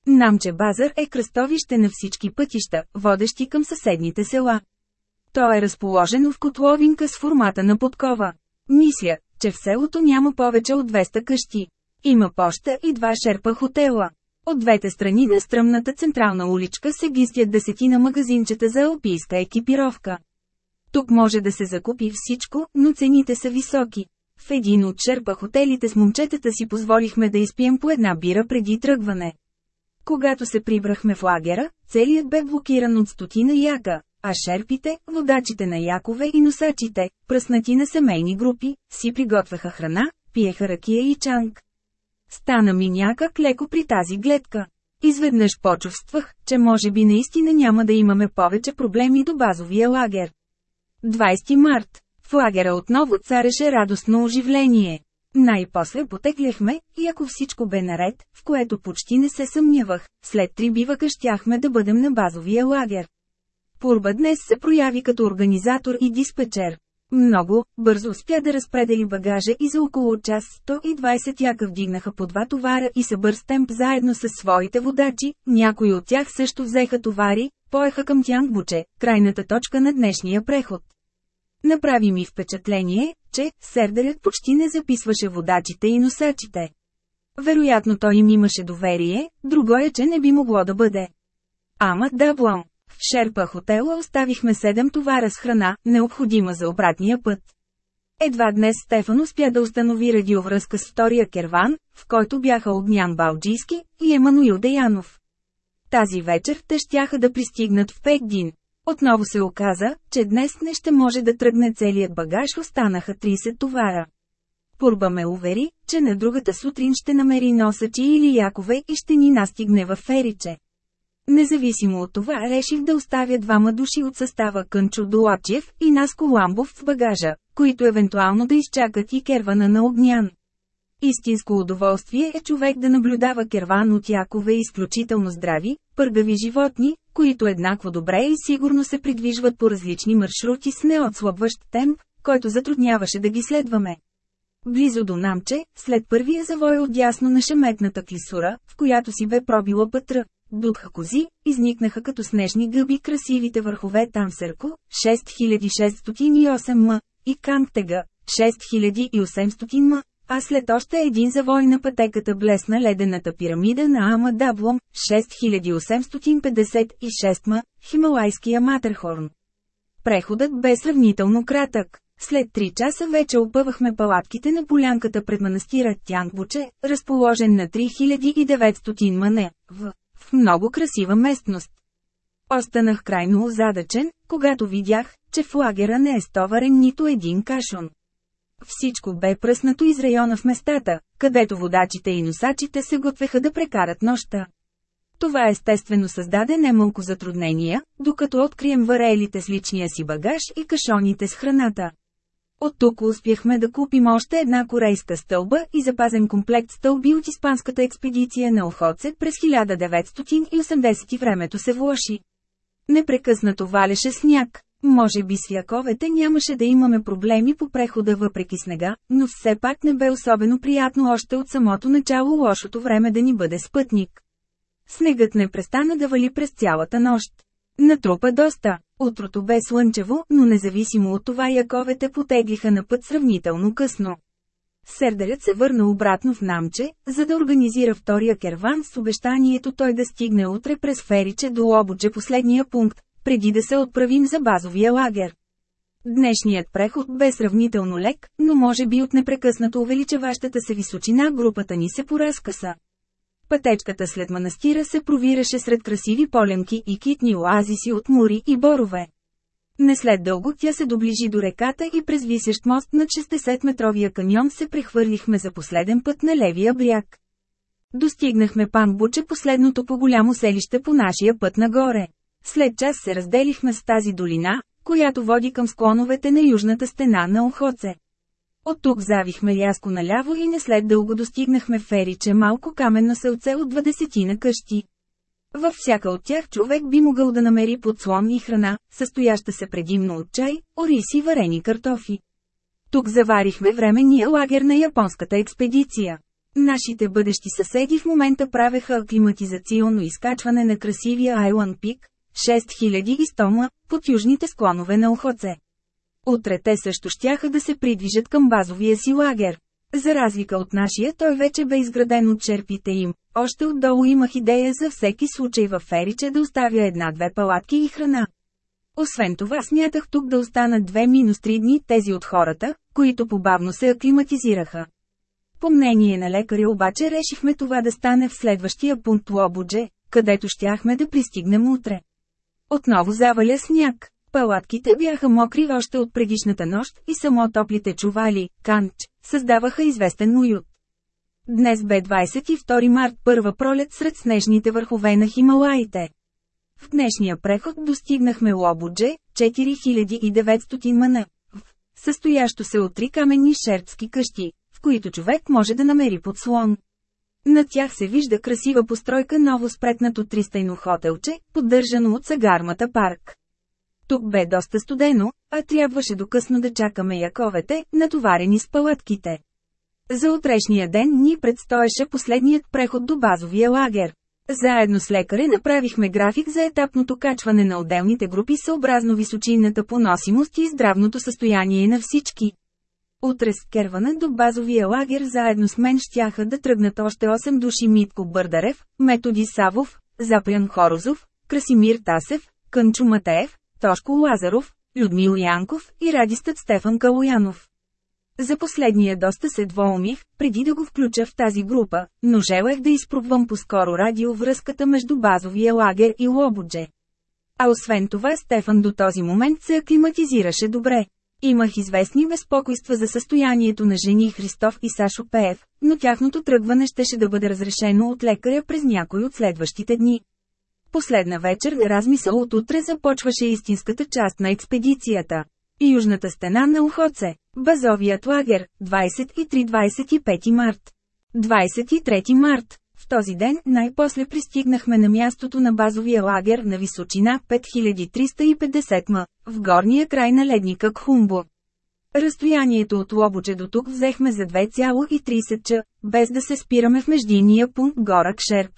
Намче базар е кръстовище на всички пътища, водещи към съседните села. То е разположено в котловинка с формата на подкова. Мисля, че в селото няма повече от 200 къщи. Има поща и два шерпа хотела. От двете страни на стръмната централна уличка се гистят десетина магазинчета за алпийска екипировка. Тук може да се закупи всичко, но цените са високи. В един от черпа хотелите с момчетата си позволихме да изпием по една бира преди тръгване. Когато се прибрахме в лагера, целият бе блокиран от стотина яка, а шерпите, водачите на якове и носачите, пръснати на семейни групи, си приготвяха храна, пиеха ракия и чанг. Стана ми някак леко при тази гледка. Изведнъж почувствах, че може би наистина няма да имаме повече проблеми до базовия лагер. 20 март. В лагера отново цареше радостно оживление. Най-после потегляхме, и ако всичко бе наред, в което почти не се съмнявах, след три бивака щяхме да бъдем на базовия лагер. Пурба днес се прояви като организатор и диспетчер. Много, бързо успя да разпредели багажа и за около час 120 яка вдигнаха по два товара и са бърз темп заедно с своите водачи, някои от тях също взеха товари, поеха към Тянгбуче, крайната точка на днешния преход. Направи ми впечатление, че сердерът почти не записваше водачите и носачите. Вероятно той им имаше доверие, друго е, че не би могло да бъде. Ама да блам. В Шерпа хотела оставихме седем товара с храна, необходима за обратния път. Едва днес Стефан успя да установи радиовръзка с втория керван, в който бяха Огнян Балджийски и Емануил Деянов. Тази вечер те щяха да пристигнат в Пекдин. Отново се оказа, че днес не ще може да тръгне целият багаж, останаха 30 товара. Пурба ме увери, че на другата сутрин ще намери носачи или якове и ще ни настигне в Фериче. Независимо от това реших да оставя двама души от състава Кънчо Долапчев и Наско Ламбов в багажа, които евентуално да изчакат и кервана на Огнян. Истинско удоволствие е човек да наблюдава керван от якове изключително здрави, пъргави животни, които еднакво добре и сигурно се придвижват по различни маршрути с неотслабващ темп, който затрудняваше да ги следваме. Близо до Намче, след първия завой отдясно на шеметната клисура, в която си бе пробила пътра, дудха кози, изникнаха като снежни гъби красивите върхове Тамсерко, 6608 м, и Кангтега, 6800 м, а след още един завой на пътеката блесна ледената пирамида на Ама Даблом, 6856 м, Хималайския Матерхорн. Преходът бе сравнително кратък. След три часа вече опъвахме палатките на полянката пред манастира Тянгбуче, разположен на 3900 мане, в, в много красива местност. Останах крайно озадачен, когато видях, че в лагера не е стоварен нито един кашон. Всичко бе пръснато из района в местата, където водачите и носачите се готвеха да прекарат нощта. Това естествено създаде немалко затруднения, докато открием варелите с личния си багаж и кашоните с храната. От тук успяхме да купим още една корейска стълба и запазен комплект стълби от испанската експедиция на Охоце през 1980 времето се влоши. Непрекъснато валеше сняг. Може би с яковете нямаше да имаме проблеми по прехода въпреки снега, но все пак не бе особено приятно още от самото начало лошото време да ни бъде спътник. Снегът не престана да вали през цялата нощ. Натрупа доста. Утрото бе слънчево, но независимо от това яковете потеглиха на път сравнително късно. Сердерът се върна обратно в Намче, за да организира втория керван с обещанието той да стигне утре през Фериче до Обуче последния пункт, преди да се отправим за базовия лагер. Днешният преход бе сравнително лек, но може би от непрекъснато увеличаващата се височина групата ни се поразкъса. Пътечката след манастира се провираше сред красиви полемки и китни оазиси от мури и борове. Не след дълго тя се доближи до реката и през висещ мост над 60-метровия каньон се прехвърлихме за последен път на левия бряг. Достигнахме Панбуче последното по голямо селище по нашия път нагоре. След час се разделихме с тази долина, която води към склоновете на южната стена на Охоце. От тук завихме рязко наляво и не след дълго достигнахме Фериче малко каменно селце от 20 на къщи. Във всяка от тях човек би могъл да намери подслон и храна, състояща се предимно от чай, ориз и варени картофи. Тук заварихме временния лагер на японската експедиция. Нашите бъдещи съседи в момента правеха аклиматизационно изкачване на красивия Айланд Пик, 6100 м, под южните склонове на Охоце. Утре те също щяха да се придвижат към базовия си лагер. За разлика от нашия той вече бе изграден от черпите им. Още отдолу имах идея за всеки случай в Фериче да оставя една-две палатки и храна. Освен това смятах тук да останат две минус три дни тези от хората, които побавно се аклиматизираха. По мнение на лекаря обаче решихме това да стане в следващия пункт Лобудже, където щяхме да пристигнем утре. Отново заваля сняг. Палатките бяха мокри още от предишната нощ и само топлите чували, канч, създаваха известен уют. Днес бе 22 март първа пролет сред снежните върхове на Хималаите. В днешния преход достигнахме Лобудже, 4900 мана, в състоящо се от три каменни шерцки къщи, в които човек може да намери подслон. На тях се вижда красива постройка ново спретнато тристайно хотелче, поддържано от Сагармата парк. Тук бе доста студено, а трябваше до късно да чакаме яковете, натоварени с палатките. За утрешния ден ни предстоеше последният преход до базовия лагер. Заедно с лекаря направихме график за етапното качване на отделните групи съобразно височинната поносимост и здравното състояние на всички. Утре с кервана до базовия лагер заедно с мен щяха да тръгнат още 8 души Митко Бърдарев, Методи Савов, Запрян Хорозов, Красимир Тасев, Кънчо Матеев, Тошко Лазаров, Людмил Янков и радистът Стефан Калоянов. За последния доста се двоумих, преди да го включа в тази група, но желах да изпробвам по-скоро радиовръзката между базовия лагер и Лобудже. А освен това Стефан до този момент се аклиматизираше добре. Имах известни безпокойства за състоянието на жени Христов и Сашо Пеев, но тяхното тръгване щеше да бъде разрешено от лекаря през някой от следващите дни. Последна вечер на размисъл от утре започваше истинската част на експедицията. Южната стена на Охоце, базовият лагер, 23-25 март. 23 март. В този ден най-после пристигнахме на мястото на базовия лагер на височина 5350 м, в горния край на ледника Кхумбо. Разстоянието от Лобоче до тук взехме за 2,30 ч, без да се спираме в междинния пункт Горак Шерп.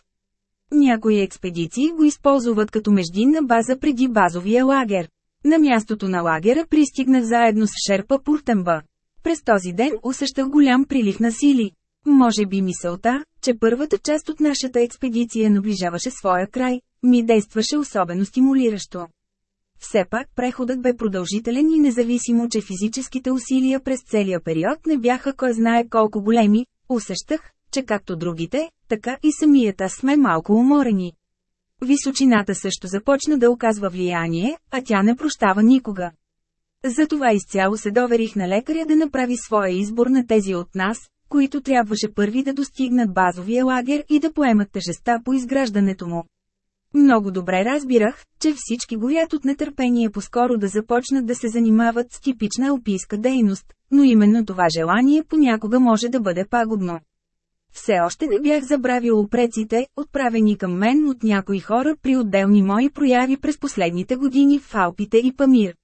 Някои експедиции го използват като междинна база преди базовия лагер. На мястото на лагера пристигнах заедно с Шерпа Пуртемба. През този ден усещах голям прилив на сили. Може би мисълта, че първата част от нашата експедиция наближаваше своя край, ми действаше особено стимулиращо. Все пак преходът бе продължителен и независимо, че физическите усилия през целия период не бяха кой знае колко големи, усещах, че както другите, така и самият аз сме малко уморени. Височината също започна да оказва влияние, а тя не прощава никога. Затова изцяло се доверих на лекаря да направи своя избор на тези от нас, които трябваше първи да достигнат базовия лагер и да поемат тежеста по изграждането му. Много добре разбирах, че всички горят от нетърпение по-скоро да започнат да се занимават с типична алпийска дейност, но именно това желание понякога може да бъде пагубно. Все още не бях забравил опреците, отправени към мен от някои хора при отделни мои прояви през последните години в Алпите и Памир.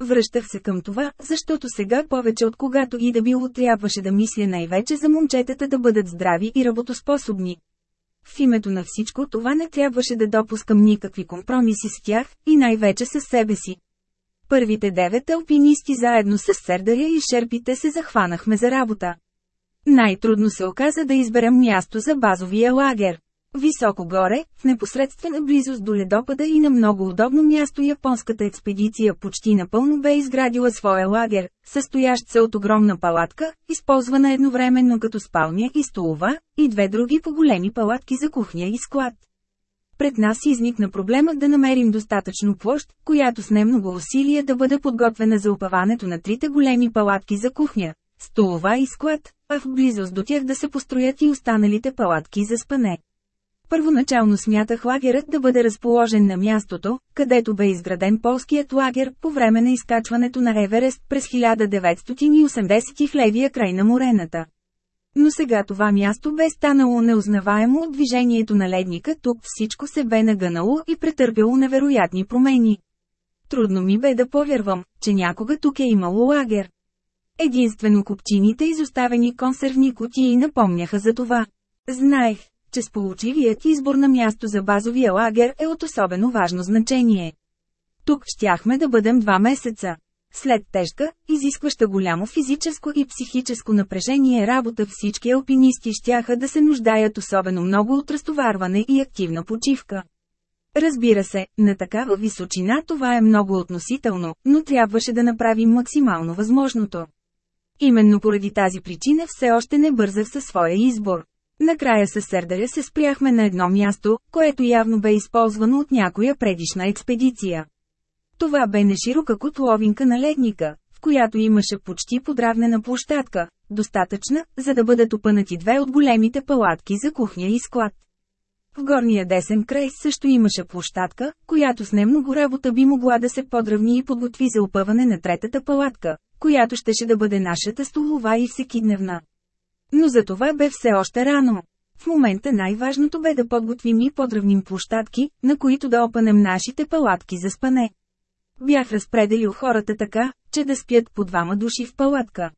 Връщах се към това, защото сега повече от когато и да било трябваше да мисля най-вече за момчетата да бъдат здрави и работоспособни. В името на всичко това не трябваше да допускам никакви компромиси с тях, и най-вече със себе си. Първите девет алпинисти заедно с Сердаря и Шерпите се захванахме за работа. Най-трудно се оказа да изберем място за базовия лагер. Високо горе, в непосредствена близост до ледопада и на много удобно място японската експедиция почти напълно бе изградила своя лагер, състоящ се от огромна палатка, използвана едновременно като спалня и столова, и две други по-големи палатки за кухня и склад. Пред нас изникна проблема да намерим достатъчно площ, която с немного усилие да бъде подготвена за опаването на трите големи палатки за кухня, столова и склад, а в близост до тях да се построят и останалите палатки за спане. Първоначално смятах лагерът да бъде разположен на мястото, където бе изграден полският лагер по време на изкачването на Еверест през 1980 в левия край на морената. Но сега това място бе станало неузнаваемо от движението на ледника, тук всичко се бе нагънало и претърпяло невероятни промени. Трудно ми бе да повярвам, че някога тук е имало лагер. Единствено купчините изоставени консервни кутии напомняха за това. Знаех, че сполучивият избор на място за базовия лагер е от особено важно значение. Тук щяхме да бъдем два месеца. След тежка, изискваща голямо физическо и психическо напрежение работа всички алпинисти щяха да се нуждаят особено много от разтоварване и активна почивка. Разбира се, на такава височина това е много относително, но трябваше да направим максимално възможното. Именно поради тази причина все още не бързах със своя избор. Накрая със Сердаря се спряхме на едно място, което явно бе използвано от някоя предишна експедиция. Това бе неширока котловинка на ледника, в която имаше почти подравнена площадка, достатъчна, за да бъдат опънати две от големите палатки за кухня и склад. В горния десен край също имаше площадка, която с немного работа би могла да се подравни и подготви за опъване на третата палатка, която щеше да бъде нашата столова и всекидневна. Но за това бе все още рано. В момента най-важното бе да подготвим и подравним площадки, на които да опънем нашите палатки за спане. Бях разпределил хората така, че да спят по двама души в палатка.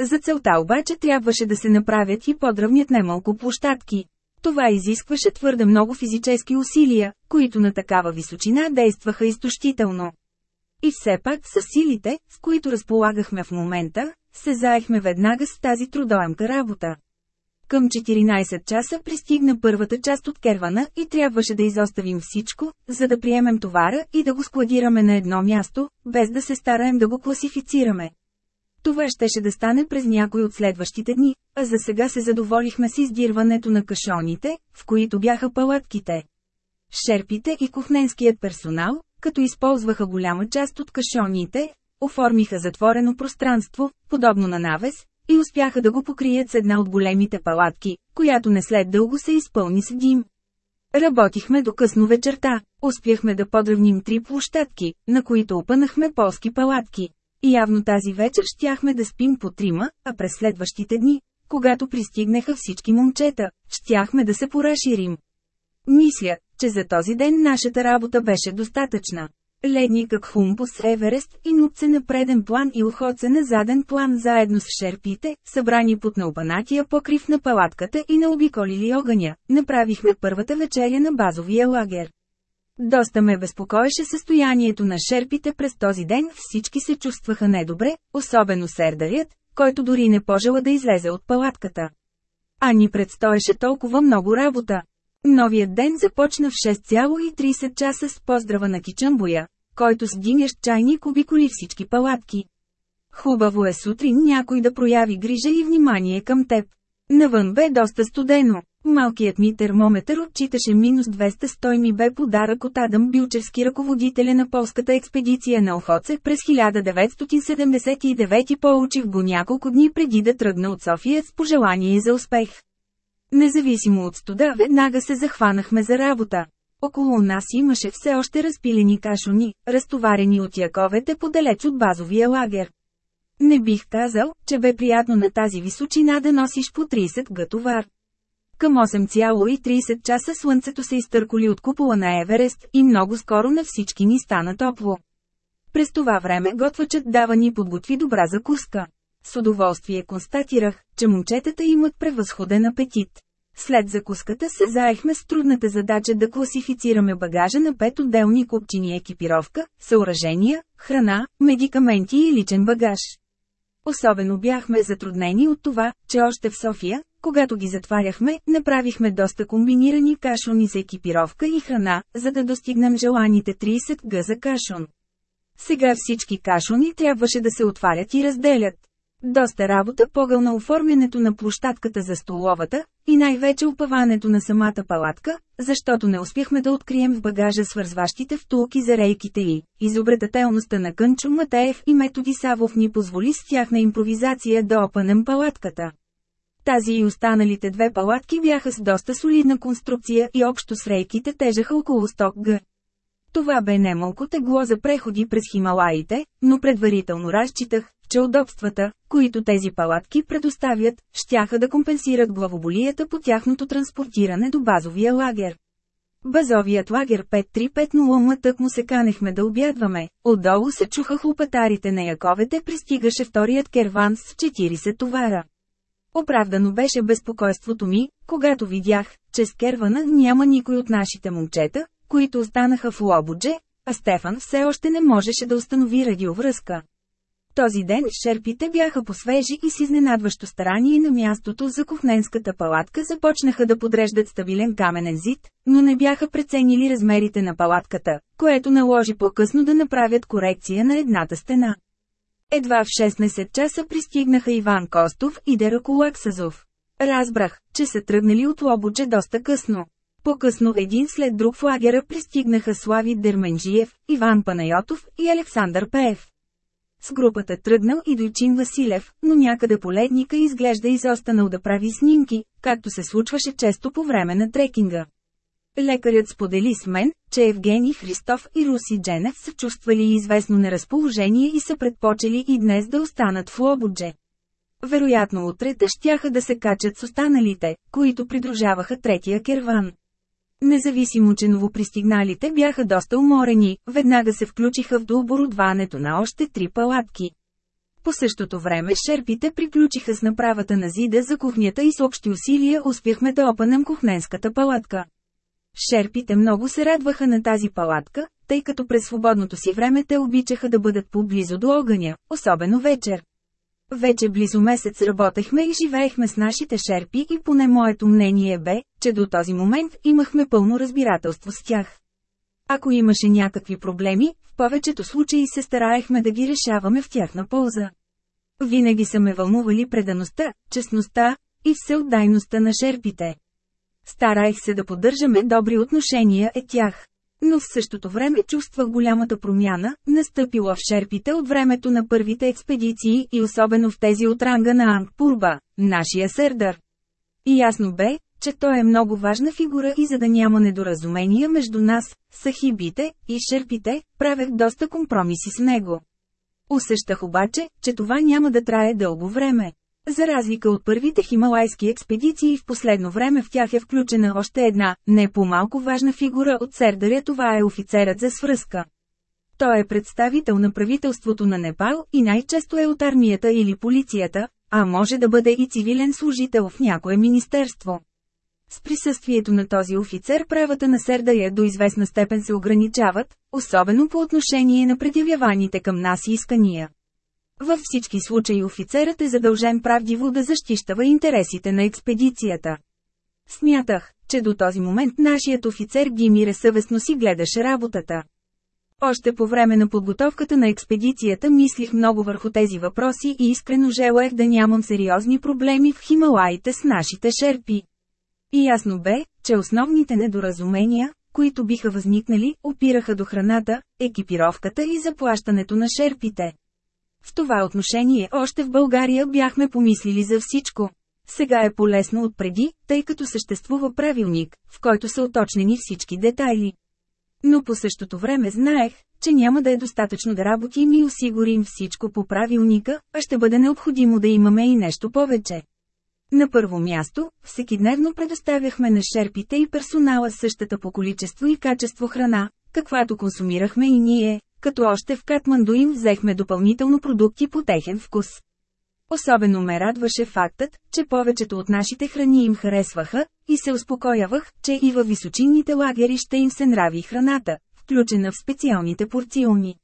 За целта обаче трябваше да се направят и подравнят немалко площадки. Това изискваше твърде много физически усилия, които на такава височина действаха изтощително. И все пак с силите, с които разполагахме в момента, се заехме веднага с тази трудоемка работа. Към 14 часа пристигна първата част от кервана и трябваше да изоставим всичко, за да приемем товара и да го складираме на едно място, без да се стараем да го класифицираме. Това щеше да стане през някой от следващите дни, а за сега се задоволихме с издирването на кашоните, в които бяха палатките. Шерпите и кухненският персонал, като използваха голяма част от кашоните, оформиха затворено пространство, подобно на навес, и успяха да го покрият с една от големите палатки, която не след дълго се изпълни с дим. Работихме до късно вечерта, успяхме да подравним три площадки, на които опънахме полски палатки. Явно тази вечер щяхме да спим по трима, а през следващите дни, когато пристигнаха всички момчета, щяхме да се поразширим. Мисля, че за този ден нашата работа беше достатъчна. Ледникът Хумпус Еверест и Нупце на преден план и Охоце на заден план заедно с шерпите, събрани под наопанатия покрив на палатката и на обиколили огъня, направихме първата вечеря на базовия лагер. Доста ме безпокоеше състоянието на шерпите през този ден, всички се чувстваха недобре, особено сердарят, който дори не пожела да излезе от палатката. А ни предстоеше толкова много работа. Новият ден започна в 6,30 часа с поздрава на Кичамбоя, който с динящ чайник обиколи всички палатки. Хубаво е сутрин някой да прояви грижа и внимание към теб. Навън бе доста студено. Малкият ми термометър отчиташе минус 200 стой ми бе подарък от Адам Билчевски ръководителя на полската експедиция на Охоце през 1979 и получих го няколко дни преди да тръгна от София с пожелание за успех. Независимо от студа веднага се захванахме за работа. Около нас имаше все още разпилени кашони, разтоварени от яковете подалеч от базовия лагер. Не бих казал, че бе приятно на тази височина да носиш по 30 г товар. Към 8,30 часа слънцето се изтърколи от купола на Еверест и много скоро на всички ни стана топло. През това време готвачът дава ни подготви добра закуска. С удоволствие констатирах, че момчетата имат превъзходен апетит. След закуската се заехме с трудната задача да класифицираме багажа на пет отделни купчини екипировка, съоръжения, храна, медикаменти и личен багаж. Особено бяхме затруднени от това, че още в София, когато ги затваряхме, направихме доста комбинирани кашони за екипировка и храна, за да достигнем желаните 30 г за кашон. Сега всички кашони трябваше да се отварят и разделят. Доста работа погълна оформянето на площадката за столовата, и най-вече опаването на самата палатка, защото не успяхме да открием в багажа свързващите втулки за рейките и изобретателността на Кънчо Матеев и Методи Савов ни позволи с тяхна импровизация да опънем палатката. Тази и останалите две палатки бяха с доста солидна конструкция и общо с рейките тежаха около 100 г. Това бе немалко тегло за преходи през Хималаите, но предварително разчитах, че удобствата, които тези палатки предоставят, щяха да компенсират главоболията по тяхното транспортиране до базовия лагер. Базовият лагер 5350 м тък му се канехме да обядваме, отдолу се чуха хлопатарите на яковете пристигаше вторият керван с 40 товара. Оправдано беше безпокойството ми, когато видях, че с кервана няма никой от нашите момчета, които останаха в Лободже, а Стефан все още не можеше да установи радиовръзка. Този ден шерпите бяха посвежи и с изненадващо старание на мястото за кухненската палатка започнаха да подреждат стабилен каменен зид, но не бяха преценили размерите на палатката, което наложи по-късно да направят корекция на едната стена. Едва в 16 часа пристигнаха Иван Костов и Деракулак Сазов. Разбрах, че са тръгнали от Лободже доста късно. По-късно един след друг в лагера пристигнаха Слави Дерменджиев, Иван Панайотов и Александър Пеев. С групата тръгнал и Дойчин Василев, но някъде по ледника изглежда изостанал да прави снимки, както се случваше често по време на трекинга. Лекарят сподели с мен, че Евгений Христов и Руси Дженев са чувствали известно неразположение и са предпочели и днес да останат в Лободже. Вероятно утре те щяха да се качат с останалите, които придружаваха третия керван. Независимо че новопристигналите бяха доста уморени, веднага се включиха в дооборудването на още три палатки. По същото време шерпите приключиха с направата на зида за кухнята и с общи усилия успяхме да опънем кухненската палатка. Шерпите много се радваха на тази палатка, тъй като през свободното си време те обичаха да бъдат поблизо до огъня, особено вечер. Вече близо месец работехме и живеехме с нашите шерпи и поне моето мнение бе, че до този момент имахме пълно разбирателство с тях. Ако имаше някакви проблеми, в повечето случаи се стараехме да ги решаваме в тяхна полза. Винаги са ме вълнували предаността, честността и всеотдайността на шерпите. Стараех се да поддържаме добри отношения е тях. Но в същото време чувствах голямата промяна, настъпила в шерпите от времето на първите експедиции и особено в тези от ранга на Ангпурба, нашия сердър. И ясно бе, че той е много важна фигура и за да няма недоразумения между нас, сахибите и шерпите, правех доста компромиси с него. Усещах обаче, че това няма да трае дълго време. За разлика от първите хималайски експедиции в последно време в тях е включена още една, не по-малко важна фигура от Сердаря това е офицерът за свръзка. Той е представител на правителството на Непал и най-често е от армията или полицията, а може да бъде и цивилен служител в някое министерство. С присъствието на този офицер правата на Сердаря до известна степен се ограничават, особено по отношение на предявяваните към нас искания. Във всички случаи офицерът е задължен правдиво да защищава интересите на експедицията. Смятах, че до този момент нашият офицер Гимире съвестно си гледаше работата. Още по време на подготовката на експедицията мислих много върху тези въпроси и искрено желаех да нямам сериозни проблеми в Хималаите с нашите шерпи. И ясно бе, че основните недоразумения, които биха възникнали, опираха до храната, екипировката и заплащането на шерпите. В това отношение още в България бяхме помислили за всичко. Сега е полезно от преди, тъй като съществува правилник, в който са уточнени всички детайли. Но по същото време знаех, че няма да е достатъчно да работим и осигурим всичко по правилника, а ще бъде необходимо да имаме и нещо повече. На първо място, всекидневно предоставяхме на шерпите и персонала същата по количество и качество храна, каквато консумирахме и ние, като още в Катманду им взехме допълнително продукти по техен вкус. Особено ме радваше фактът, че повечето от нашите храни им харесваха, и се успокоявах, че и във височинните лагери ще им се нрави храната, включена в специалните порциони.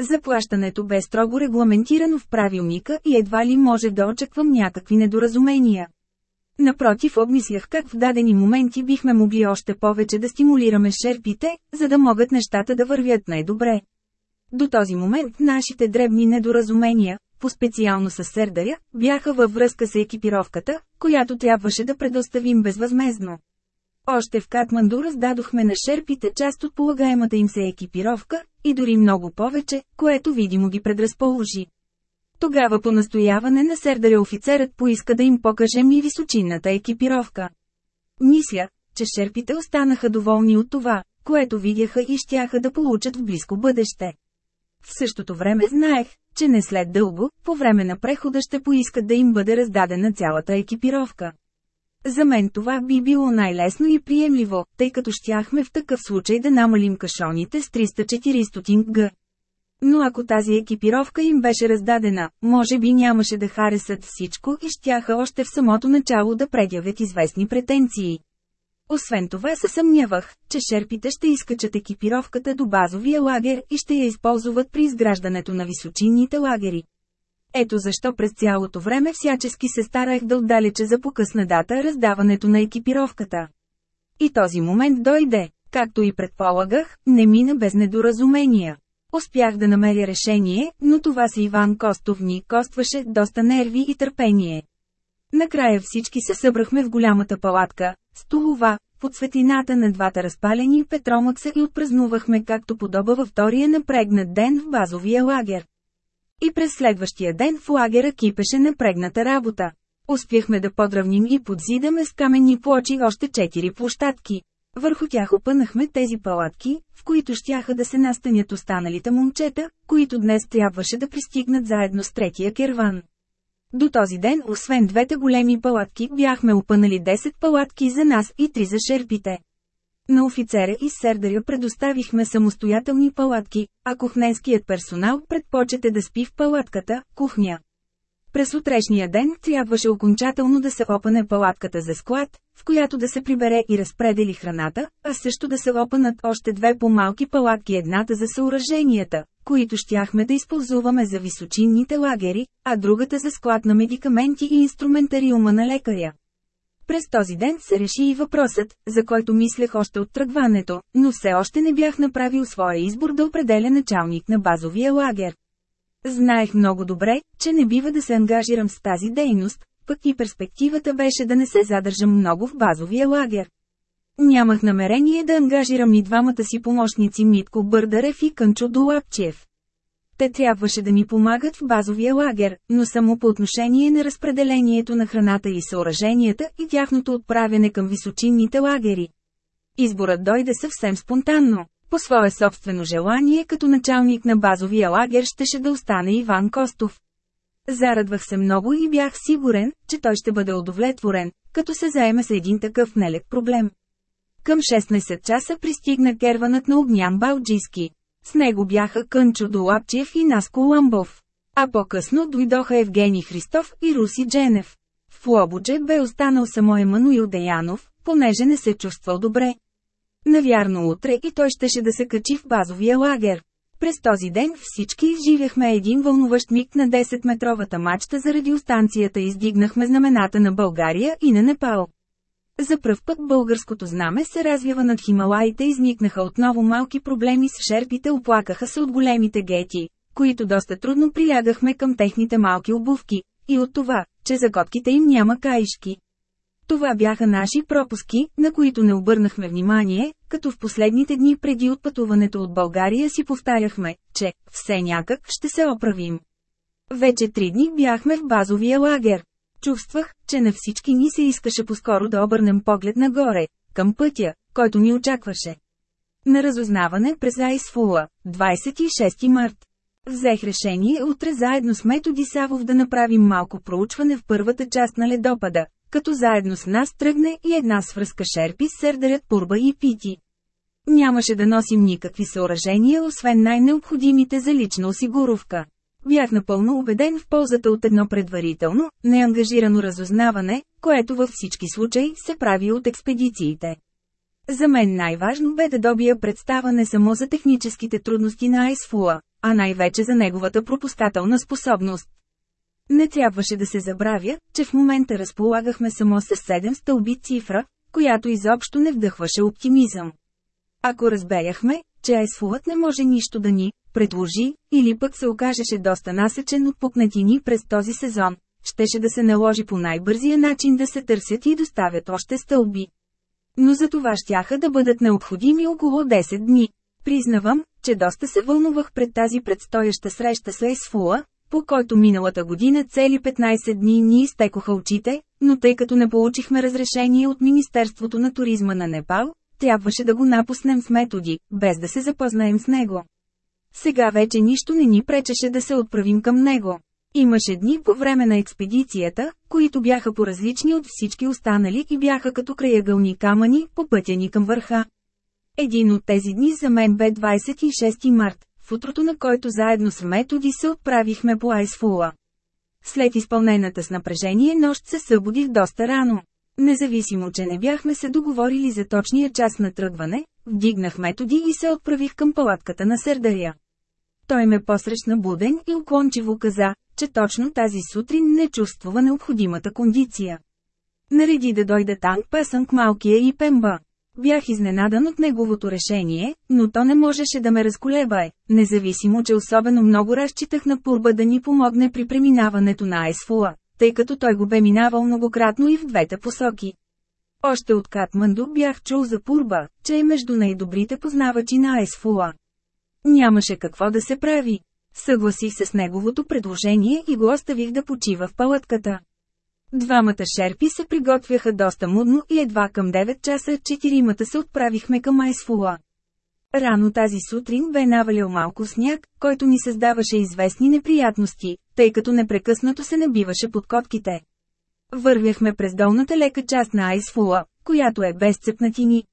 Заплащането бе строго регламентирано в правилника и едва ли може да очаквам някакви недоразумения. Напротив обмислях как в дадени моменти бихме могли още повече да стимулираме шерпите, за да могат нещата да вървят най-добре. До този момент нашите дребни недоразумения, по-специално с Сердаря, бяха във връзка с екипировката, която трябваше да предоставим безвъзмезно. Още в Катманду раздадохме на шерпите част от полагаемата им се екипировка, и дори много повече, което видимо ги предразположи. Тогава по настояване на Сердаря офицерът поиска да им покажем и височинната екипировка. Мисля, че шерпите останаха доволни от това, което видяха и щяха да получат в близко бъдеще. В същото време знаех, че не след дълго, по време на прехода ще поискат да им бъде раздадена цялата екипировка. За мен това би било най-лесно и приемливо, тъй като щяхме в такъв случай да намалим кашоните с 300-400 г. Но ако тази екипировка им беше раздадена, може би нямаше да харесат всичко и щяха още в самото начало да предявят известни претенции. Освен това се съмнявах, че шерпите ще изкачат екипировката до базовия лагер и ще я използват при изграждането на височинните лагери. Ето защо през цялото време всячески се старах да отдалече за покъсна дата раздаването на екипировката. И този момент дойде, както и предполагах, не мина без недоразумения. Успях да намеря решение, но това си Иван Костов ни костваше доста нерви и търпение. Накрая всички се събрахме в голямата палатка, столова, под светлината на двата разпалени петромакса и отпразнувахме както подоба във втория напрегнат ден в базовия лагер. И през следващия ден в лагера кипеше напрегната работа. Успяхме да подравним и подзидаме с каменни плочи още четири площадки. Върху тях опънахме тези палатки, в които щяха да се настанят останалите момчета, които днес трябваше да пристигнат заедно с третия керван. До този ден, освен двете големи палатки, бяхме опънали 10 палатки за нас и 3 за шерпите. На офицера и сердаря предоставихме самостоятелни палатки, а кухненският персонал предпочете да спи в палатката, кухня. През утрешния ден трябваше окончателно да се опане палатката за склад, в която да се прибере и разпредели храната, а също да се опанат още две по-малки палатки едната за съоръженията, които щяхме да използваме за височинните лагери, а другата за склад на медикаменти и инструментариума на лекаря. През този ден се реши и въпросът, за който мислех още от тръгването, но все още не бях направил своя избор да определя началник на базовия лагер. Знаех много добре, че не бива да се ангажирам с тази дейност, пък и перспективата беше да не се задържам много в базовия лагер. Нямах намерение да ангажирам и двамата си помощници Митко Бърдарев и Кънчо Долапчев. Те трябваше да ми помагат в базовия лагер, но само по отношение на разпределението на храната и съоръженията и тяхното отправяне към височинните лагери. Изборът дойде съвсем спонтанно. По свое собствено желание като началник на базовия лагер щеше да остане Иван Костов. Зарадвах се много и бях сигурен, че той ще бъде удовлетворен, като се заеме с един такъв нелек проблем. Към 16 часа пристигна керванът на Огнян Балджиски. С него бяха Кънчо Долапчев и Наско Ламбов. А по-късно дойдоха Евгений Христов и Руси Дженев. В Лободже бе останал само Емануил Деянов, понеже не се чувствал добре. Навярно утре и той щеше да се качи в базовия лагер. През този ден всички изживяхме един вълнуващ миг на 10-метровата мачта за радиостанцията издигнахме знамената на България и на Непал. За пръв път българското знаме се развява над Хималаите изникнаха отново малки проблеми с шерпите оплакаха се от големите гети, които доста трудно прилягахме към техните малки обувки, и от това, че за котките им няма каишки. Това бяха наши пропуски, на които не обърнахме внимание, като в последните дни преди отпътуването от България си повтаряхме, че все някак ще се оправим. Вече три дни бяхме в базовия лагер. Чувствах, че на всички ни се искаше поскоро да обърнем поглед нагоре, към пътя, който ни очакваше. На разузнаване през Айсфула, 26 март. Взех решение утре заедно с Методи Савов да направим малко проучване в първата част на ледопада, като заедно с нас тръгне и една свръзка шерпи с сърдарят Пурба и Пити. Нямаше да носим никакви съоръжения, освен най-необходимите за лична осигуровка. Бях напълно убеден в ползата от едно предварително, неангажирано разузнаване, което във всички случаи се прави от експедициите. За мен най-важно бе да добия представа не само за техническите трудности на Айсфуа, а най-вече за неговата пропускателна способност. Не трябваше да се забравя, че в момента разполагахме само с 7 стълби цифра, която изобщо не вдъхваше оптимизъм. Ако разберяхме, че Айсфулът не може нищо да ни предложи, или пък се окажеше доста насечен от пукнатини през този сезон, щеше да се наложи по най-бързия начин да се търсят и доставят още стълби. Но за това щяха да бъдат необходими около 10 дни. Признавам, че доста се вълнувах пред тази предстояща среща с Айсфула, по който миналата година цели 15 дни ни изтекоха очите, но тъй като не получихме разрешение от Министерството на туризма на Непал, трябваше да го напуснем с методи, без да се запознаем с него. Сега вече нищо не ни пречеше да се отправим към него. Имаше дни по време на експедицията, които бяха по-различни от всички останали и бяха като краягълни камъни по пътя ни към върха. Един от тези дни за мен бе 26 март, в утрото на който заедно с методи се отправихме по Айсфула. След изпълнената с напрежение нощ се събудих доста рано. Независимо, че не бяхме се договорили за точния час на тръгване, вдигнах методи и се отправих към палатката на Сърдаря. Той ме посрещна буден и уклончиво каза, че точно тази сутрин не чувствува необходимата кондиция. Нареди да дойде танк пасънк малкия и пемба. Бях изненадан от неговото решение, но то не можеше да ме разколебае, независимо че особено много разчитах на Пурба да ни помогне при преминаването на Айсфула. тъй като той го бе минавал многократно и в двете посоки. Още от Катманду бях чул за Пурба, че е между най-добрите познавачи на Айсфула. Нямаше какво да се прави. Съгласих се с неговото предложение и го оставих да почива в палатката. Двамата шерпи се приготвяха доста мудно и едва към 9 часа четиримата се отправихме към Айсфула. Рано тази сутрин бе навалил малко сняг, който ни създаваше известни неприятности, тъй като непрекъснато се набиваше под котките. Вървяхме през долната лека част на Айсфула, която е без цепнатини.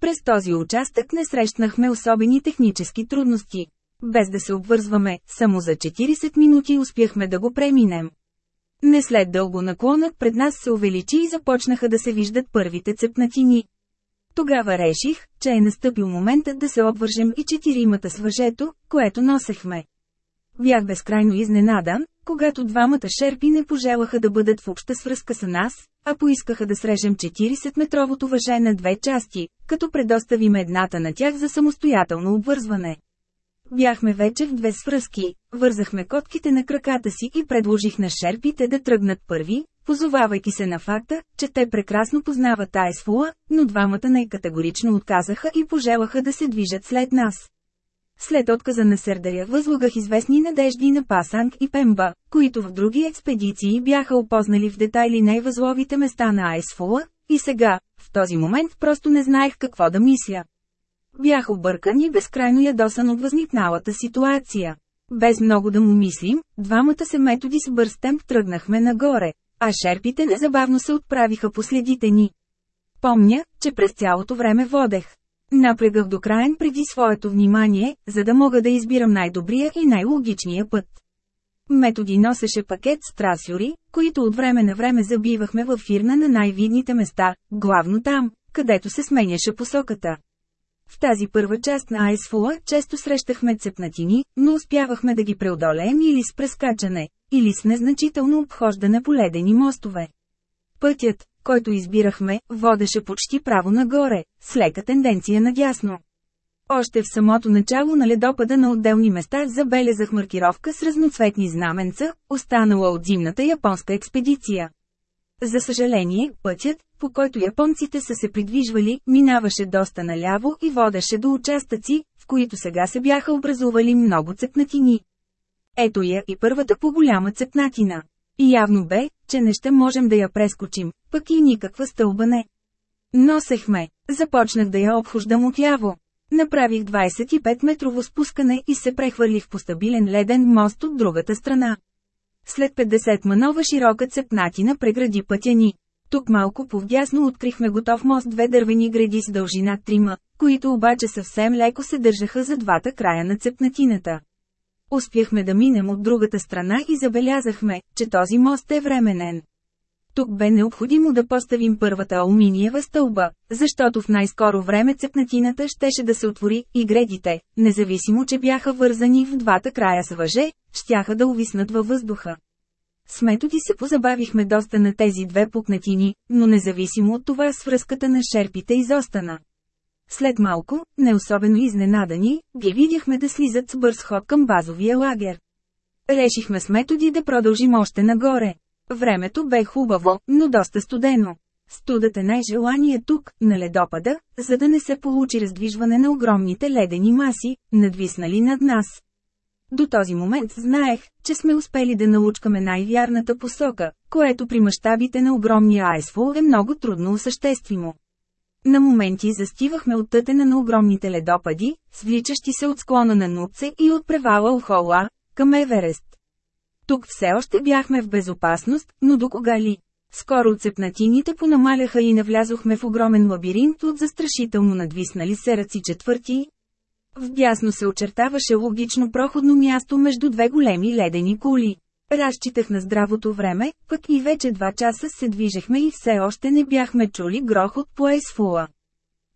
През този участък не срещнахме особени технически трудности. Без да се обвързваме, само за 40 минути успяхме да го преминем. Не след дълго наклонът пред нас се увеличи и започнаха да се виждат първите цепнатини. Тогава реших, че е настъпил моментът да се обвържем и четиримата с въжето, което носехме. Бях безкрайно изненадан, когато двамата шерпи не пожелаха да бъдат в обща свръзка с нас, а поискаха да срежем 40-метровото въже на две части, като предоставим едната на тях за самостоятелно обвързване. Бяхме вече в две свръзки, вързахме котките на краката си и предложих на шерпите да тръгнат първи, позовавайки се на факта, че те прекрасно познават Айсфула, но двамата най-категорично отказаха и пожелаха да се движат след нас. След отказа на Сердаря възлагах известни надежди на Пасанг и Пемба, които в други експедиции бяха опознали в детайли най-възловите места на Айсфула, и сега, в този момент просто не знаех какво да мисля. Бях объркан и безкрайно ядосан от възникналата ситуация. Без много да му мислим, двамата се методи с бърз темп тръгнахме нагоре, а шерпите незабавно се отправиха по следите ни. Помня, че през цялото време водех. Напрегах до краен преди своето внимание, за да мога да избирам най-добрия и най-логичния път. Методи носеше пакет с трасюри, които от време на време забивахме във фирна на най-видните места, главно там, където се сменяше посоката. В тази първа част на Айсфула често срещахме цепнатини, но успявахме да ги преодолеем или с прескачане, или с незначително обхождане по ледени мостове. Пътят, който избирахме, водеше почти право нагоре, с лека тенденция надясно. Още в самото начало на ледопада на отделни места забелязах маркировка с разноцветни знаменца, останала от зимната японска експедиция. За съжаление, пътят, по който японците са се придвижвали, минаваше доста наляво и водеше до участъци, в които сега се бяха образували много цепнатини. Ето я и първата по-голяма цепнатина. И явно бе, че не ще можем да я прескочим, пък и никаква стълба не. Носехме. Започнах да я обхождам отляво. Направих 25-метрово спускане и се прехвърлих по стабилен леден мост от другата страна. След 50 манова широка цепнатина прегради пътя ни. Тук малко повдясно открихме готов мост две дървени гради с дължина 3 които обаче съвсем леко се държаха за двата края на цепнатината. Успяхме да минем от другата страна и забелязахме, че този мост е временен. Тук бе необходимо да поставим първата алуминиева стълба, защото в най-скоро време цепнатината щеше да се отвори и гредите, независимо че бяха вързани в двата края с въже, щяха да увиснат във въздуха. С методи се позабавихме доста на тези две пукнатини, но независимо от това свръзката на шерпите изостана. След малко, не особено изненадани, ги видяхме да слизат с бърз ход към базовия лагер. Решихме с методи да продължим още нагоре. Времето бе хубаво, но доста студено. Студът е най-желание тук, на ледопада, за да не се получи раздвижване на огромните ледени маси, надвиснали над нас. До този момент знаех, че сме успели да научкаме най-вярната посока, което при мащабите на огромния айсфол е много трудно осъществимо. На моменти застивахме от тътена на огромните ледопади, свличащи се от склона на Нуце и от превала Охола, към Еверест. Тук все още бяхме в безопасност, но до кога ли? Скоро цепнатините понамаляха и навлязохме в огромен лабиринт от застрашително надвиснали сераци четвърти. Вдясно се очертаваше логично проходно място между две големи ледени кули. Разчитах на здравото време, пък и вече два часа се движехме и все още не бяхме чули грохот по Ейсфула.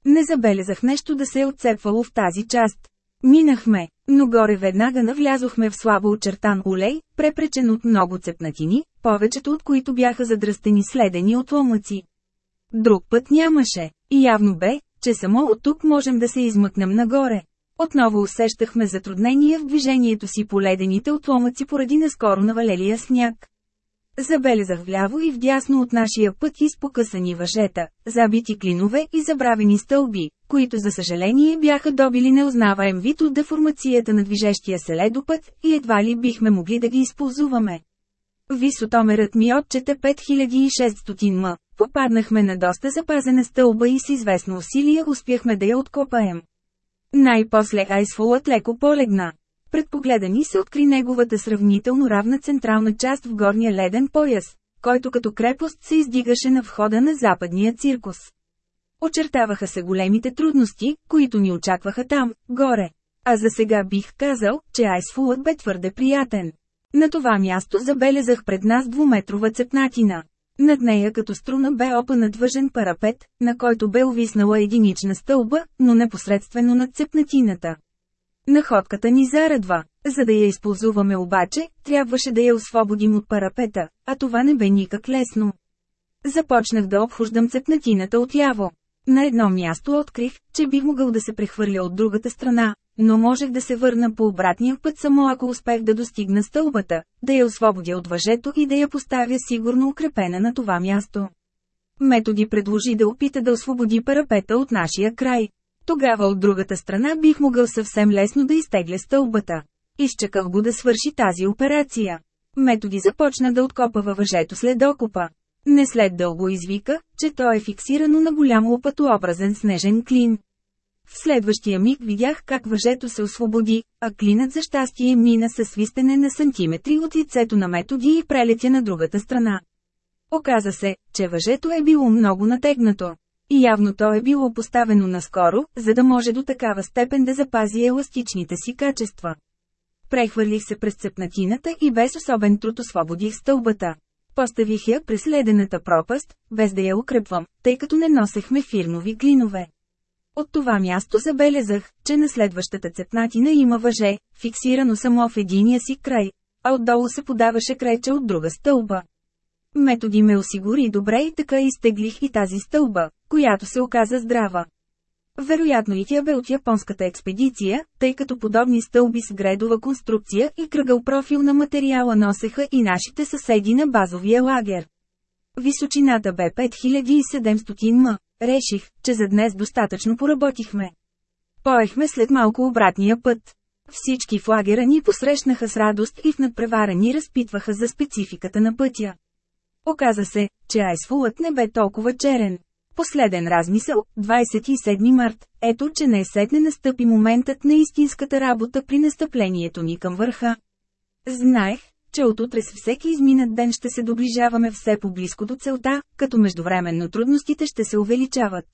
Не забелязах нещо да се е отцепвало в тази част. Минахме, но горе веднага навлязохме в слабо очертан улей, препречен от много цепнатини, повечето от които бяха задръстени следени от ломъци. Друг път нямаше, и явно бе, че само от тук можем да се измъкнем нагоре. Отново усещахме затруднения в движението си по ледените отломъци поради наскоро навалелия сняг. Забелязах вляво и вдясно от нашия път изпокъсани въжета, забити клинове и забравени стълби, които за съжаление бяха добили неузнаваем вид от деформацията на движещия се ледопът и едва ли бихме могли да ги използваме. Висотомерът ми отчете 5600 м. Попаднахме на доста запазена стълба и с известно усилие успяхме да я откопаем. Най-после айсфолът леко полегна. Пред погледа ни се откри неговата сравнително равна централна част в горния леден пояс, който като крепост се издигаше на входа на западния циркус. Очертаваха се големите трудности, които ни очакваха там, горе. А за сега бих казал, че айсфулът бе твърде приятен. На това място забелязах пред нас двуметрова цепнатина. Над нея като струна бе опънат въжен парапет, на който бе увиснала единична стълба, но непосредствено над цепнатината. Находката ни зарадва. За да я използваме обаче, трябваше да я освободим от парапета, а това не бе никак лесно. Започнах да обхождам цепнатината отяво. На едно място открих, че бих могъл да се прехвърля от другата страна, но можех да се върна по обратния път само ако успех да достигна стълбата, да я освободя от въжето и да я поставя сигурно укрепена на това място. Методи предложи да опита да освободи парапета от нашия край. Тогава от другата страна бих могъл съвсем лесно да изтегля стълбата. Изчаках го да свърши тази операция. Методи започна да откопава въжето след окопа. Не след дълго извика, че то е фиксирано на голям опатообразен снежен клин. В следващия миг видях как въжето се освободи, а клинът за щастие мина със свистене на сантиметри от лицето на методи и прелетя на другата страна. Оказа се, че въжето е било много натегнато. И явно то е било поставено наскоро, за да може до такава степен да запази еластичните си качества. Прехвърлих се през цепнатината и без особен труд освободих стълбата. Поставих я през ледената пропаст, без да я укрепвам, тъй като не носехме фирнови клинове. От това място забелязах, че на следващата цепнатина има въже, фиксирано само в единия си край, а отдолу се подаваше крайче от друга стълба. Методи ме осигури добре и така изтеглих и тази стълба, която се оказа здрава. Вероятно и тя бе от японската експедиция, тъй като подобни стълби с гредова конструкция и кръгъл профил на материала носеха и нашите съседи на базовия лагер. Височината бе 5700 м. Реших, че за днес достатъчно поработихме. Поехме след малко обратния път. Всички в лагера ни посрещнаха с радост и в надпревара ни разпитваха за спецификата на пътя. Оказа се, че айсфулът не бе толкова черен. Последен размисъл, 27 март, ето че не сетне настъпи моментът на истинската работа при настъплението ни към върха. Знаех, че от утре с всеки изминат ден ще се доближаваме все по-близко до целта, като междувременно трудностите ще се увеличават.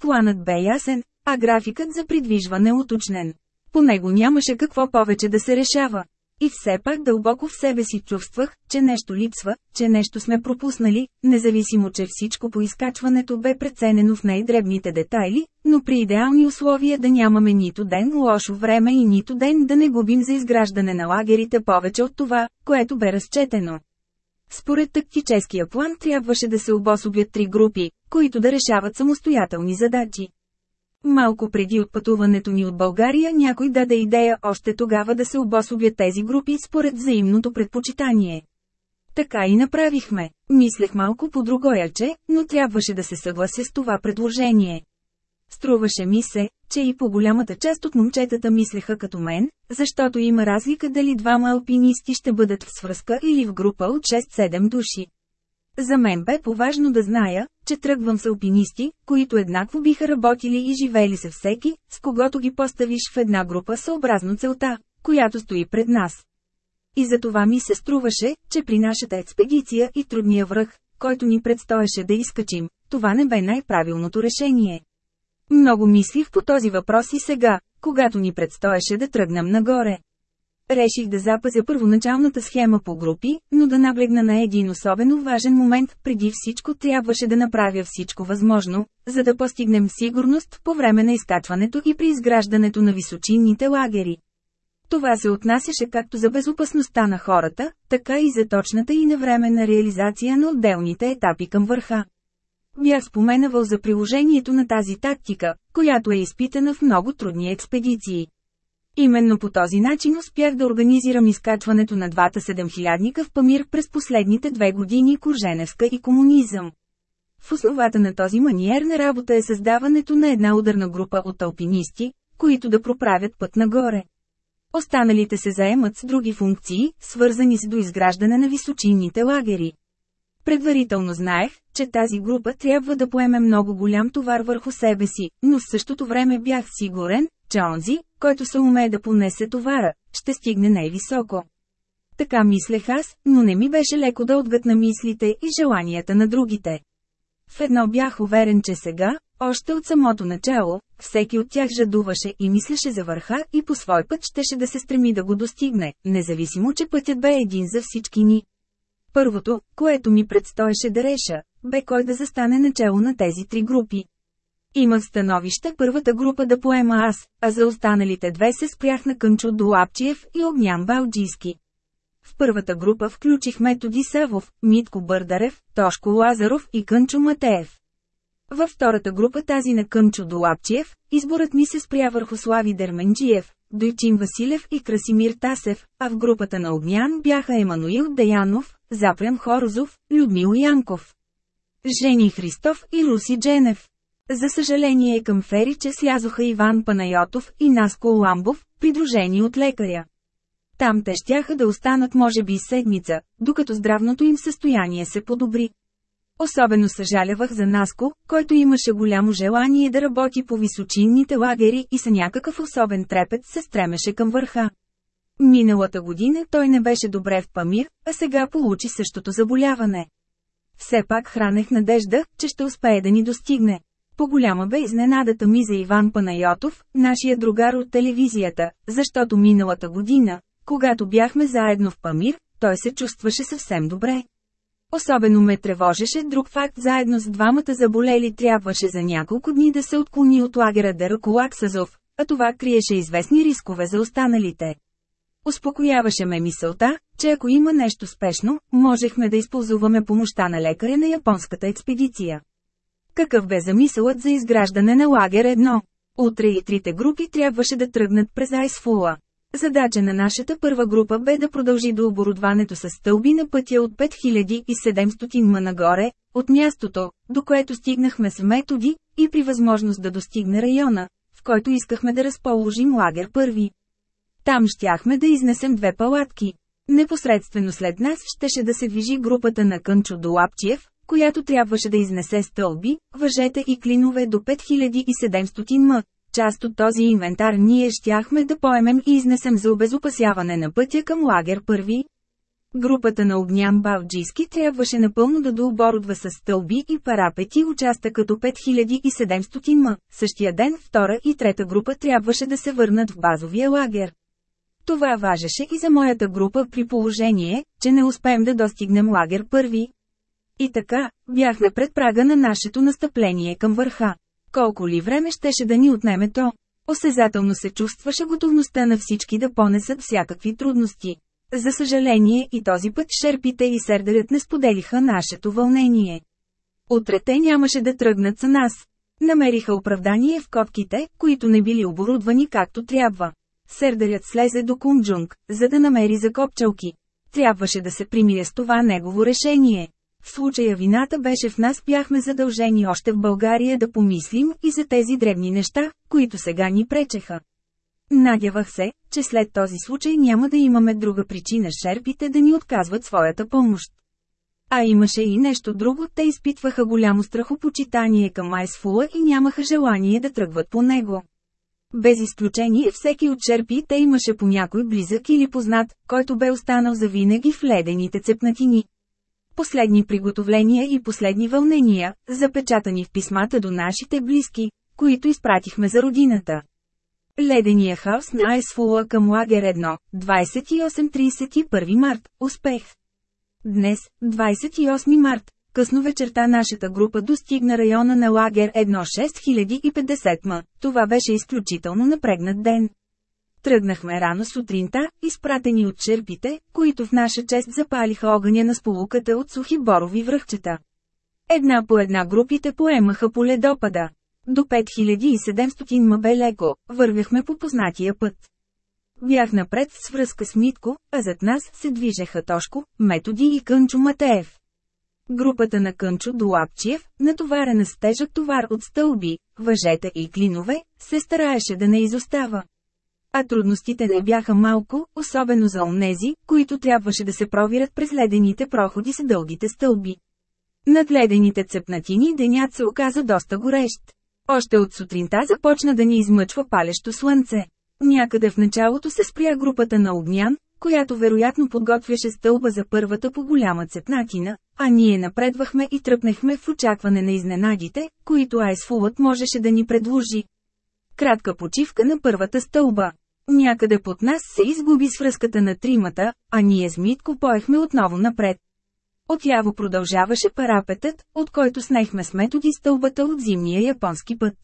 Планът бе ясен, а графикът за придвижване уточнен. По него нямаше какво повече да се решава. И все пак дълбоко в себе си чувствах, че нещо липсва, че нещо сме пропуснали, независимо че всичко по изкачването бе преценено в най-дребните детайли, но при идеални условия да нямаме нито ден лошо време и нито ден да не губим за изграждане на лагерите повече от това, което бе разчетено. Според тактическия план трябваше да се обособят три групи, които да решават самостоятелни задачи. Малко преди отпътуването ни от България някой даде идея още тогава да се обособят тези групи според взаимното предпочитание. Така и направихме. Мислех малко по другояче, но трябваше да се съглася с това предложение. Струваше ми се, че и по голямата част от момчетата мислеха като мен, защото има разлика дали двама алпинисти ще бъдат в свръзка или в група от 6-7 души. За мен бе поважно да зная, че тръгвам с алпинисти, които еднакво биха работили и живели се всеки, с когото ги поставиш в една група съобразно целта, която стои пред нас. И за това ми се струваше, че при нашата експедиция и трудния връх, който ни предстоеше да изкачим, това не бе най-правилното решение. Много мислих по този въпрос и сега, когато ни предстоеше да тръгнем нагоре. Реших да запазя първоначалната схема по групи, но да наблегна на един особено важен момент, преди всичко трябваше да направя всичко възможно, за да постигнем сигурност по време на изкачването и при изграждането на височинните лагери. Това се отнасяше както за безопасността на хората, така и за точната и навременна реализация на отделните етапи към върха. Бях споменавал за приложението на тази тактика, която е изпитана в много трудни експедиции. Именно по този начин успях да организирам изкачването на двата седемхилядника в Памир през последните две години Курженевска и комунизъм. В основата на този маниер на работа е създаването на една ударна група от алпинисти, които да проправят път нагоре. Останалите се заемат с други функции, свързани с доизграждане на височинните лагери. Предварително знаех, че тази група трябва да поеме много голям товар върху себе си, но в същото време бях сигурен, че онзи, който се умее да понесе товара, ще стигне най-високо. Така мислех аз, но не ми беше леко да отгътна мислите и желанията на другите. В едно бях уверен, че сега, още от самото начало, всеки от тях жадуваше и мислеше за върха и по свой път щеше да се стреми да го достигне, независимо, че пътят бе един за всички ни. Първото, което ми предстоеше да реша, бе кой да застане начало на тези три групи. Имах становище първата група да поема аз, а за останалите две се спрях на Кънчо Долапчиев и Огнян Балджийски. В първата група включих Методи Савов, Митко Бърдарев, Тошко Лазаров и Кънчо Матеев. Във втората група тази на Кънчо Долапчиев, изборът ми се спря върху Слави Дерменджиев, Дойчин Василев и Красимир Тасев, а в групата на Огнян бяха Емануил Деянов, Запрям Хорозов, Людмил Янков, Жени Христов и Руси Дженев. За съжаление към Фериче слязоха Иван Панайотов и Наско Ламбов, придружени от лекаря. Там те щяха да останат може би седмица, докато здравното им състояние се подобри. Особено съжалявах за Наско, който имаше голямо желание да работи по височинните лагери и с някакъв особен трепет се стремеше към върха. Миналата година той не беше добре в Памир, а сега получи същото заболяване. Все пак хранех надежда, че ще успее да ни достигне. По-голяма бе изненадата ми за Иван Панайотов, нашия другар от телевизията, защото миналата година, когато бяхме заедно в Памир, той се чувстваше съвсем добре. Особено ме тревожеше друг факт заедно с двамата заболели трябваше за няколко дни да се отклони от лагера Дърколаксазов, а това криеше известни рискове за останалите. Успокояваше ме мисълта, че ако има нещо спешно, можехме да използваме помощта на лекаря на японската експедиция. Какъв бе замисълът за изграждане на лагер едно? Утре и трите групи трябваше да тръгнат през Айсфула. Задача на нашата първа група бе да продължи до оборудването с стълби на пътя от 5700 м нагоре, от мястото, до което стигнахме с методи, и при възможност да достигне района, в който искахме да разположим лагер първи. Там щяхме да изнесем две палатки. Непосредствено след нас щеше да се движи групата на Кънчо до Лапчиев, която трябваше да изнесе стълби, въжета и клинове до 5700 м. Част от този инвентар ние щяхме да поемем и изнесем за обезопасяване на пътя към лагер първи. Групата на Огнян Балджийски трябваше напълно да дооборудва с стълби и парапети участъка до 5700 м. Същия ден втора и трета група трябваше да се върнат в базовия лагер. Това важеше и за моята група при положение, че не успеем да достигнем лагер първи. И така, бяхме пред прага на нашето настъпление към върха. Колко ли време щеше да ни отнеме то? Осезателно се чувстваше готовността на всички да понесат всякакви трудности. За съжаление и този път шерпите и сердарят не споделиха нашето вълнение. Утре те нямаше да тръгнат с нас. Намериха оправдание в котките, които не били оборудвани както трябва. Сердарят слезе до Кунджунг, за да намери закопчалки. Трябваше да се примиря с това негово решение. В случая вината беше в нас бяхме задължени още в България да помислим и за тези древни неща, които сега ни пречеха. Надявах се, че след този случай няма да имаме друга причина шерпите да ни отказват своята помощ. А имаше и нещо друго, те изпитваха голямо страхопочитание към Айсфула и нямаха желание да тръгват по него. Без изключение всеки от черпите имаше по някой близък или познат, който бе останал завинаги в ледените цепнатини. Последни приготовления и последни вълнения, запечатани в писмата до нашите близки, които изпратихме за родината. Ледения хаос на Айсфула към лагер 1, 28-31 март, успех. Днес, 28 март, късно вечерта нашата група достигна района на лагер 1-6050 м. Това беше изключително напрегнат ден. Тръгнахме рано сутринта, изпратени от черпите, които в наша чест запалиха огъня на сполуката от сухи борови връхчета. Една по една групите поемаха по ледопада. До 5700 м бе леко, вървяхме по познатия път. Бях напред с връзка с Митко, а зад нас се движеха Тошко, Методи и Кънчо Матеев. Групата на Кънчо Долапчиев, натоварена с тежък товар от стълби, въжета и клинове, се стараеше да не изостава. А трудностите не бяха малко, особено за онези, които трябваше да се провират през ледените проходи с дългите стълби. Над ледените цепнатини денят се оказа доста горещ. Още от сутринта започна да ни измъчва палещо слънце. Някъде в началото се спря групата на Огнян, която вероятно подготвяше стълба за първата по голяма цепнатина, а ние напредвахме и тръпнехме в очакване на изненадите, които Айсфулът можеше да ни предложи. Кратка почивка на първата стълба. Някъде под нас се изгуби свръзката на тримата, а ние с Митко поехме отново напред. Отяво продължаваше парапетът, от който снехме с методи стълбата от зимния японски път.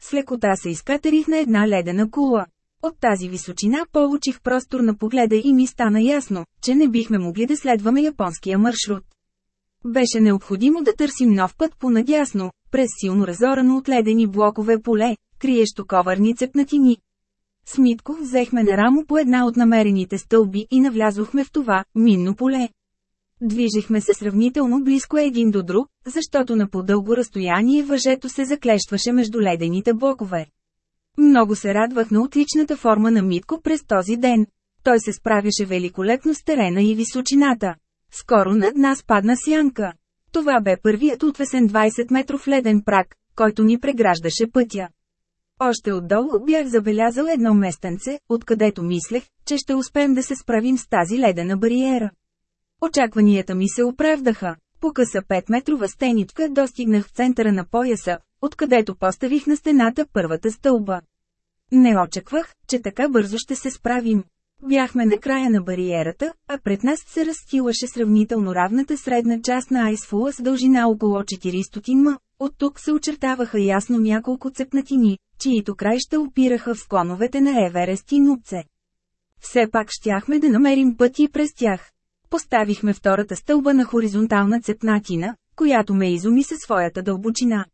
С лекота се изкатерих на една ледена кула. От тази височина получих простор на погледа и ми стана ясно, че не бихме могли да следваме японския маршрут. Беше необходимо да търсим нов път понадясно, през силно разорано от ледени блокове поле, криещо коварни цепнатини. С Митко взехме на рамо по една от намерените стълби и навлязохме в това минно поле. Движихме се сравнително близко един до друг, защото на по-дълго разстояние въжето се заклещваше между ледените блокове. Много се радвах на отличната форма на Митко през този ден. Той се справяше великолепно с терена и височината. Скоро над нас падна сянка. Това бе първият отвесен 20 метров леден прак, който ни преграждаше пътя. Още отдолу бях забелязал едно местенце, откъдето мислех, че ще успеем да се справим с тази ледена бариера. Очакванията ми се оправдаха. По къса 5-метрова стеничка достигнах в центъра на пояса, откъдето поставих на стената първата стълба. Не очаквах, че така бързо ще се справим. Бяхме на края на бариерата, а пред нас се разстилаше сравнително равната средна част на Айсфула с дължина около 400 м. От тук се очертаваха ясно няколко цепнатини, чието край ще опираха в склоновете на Еверест и Нупце. Все пак щяхме да намерим пъти през тях. Поставихме втората стълба на хоризонтална цепнатина, която ме изуми със своята дълбочина.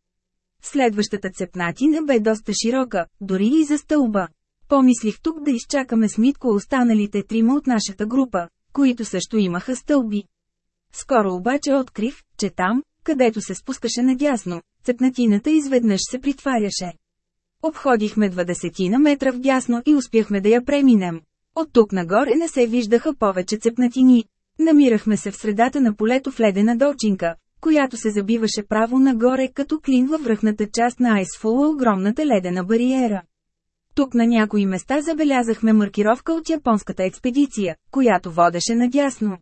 Следващата цепнатина бе доста широка, дори и за стълба. Помислих тук да изчакаме с Митко останалите трима от нашата група, които също имаха стълби. Скоро обаче открих, че там, където се спускаше надясно, цепнатината изведнъж се притваряше. Обходихме 20 на метра вдясно и успяхме да я преминем. От тук нагоре не се виждаха повече цепнатини. Намирахме се в средата на полето в ледена долчинка, която се забиваше право нагоре като клин във връхната част на Айсфула огромната ледена бариера. Тук на някои места забелязахме маркировка от японската експедиция, която водеше надясно.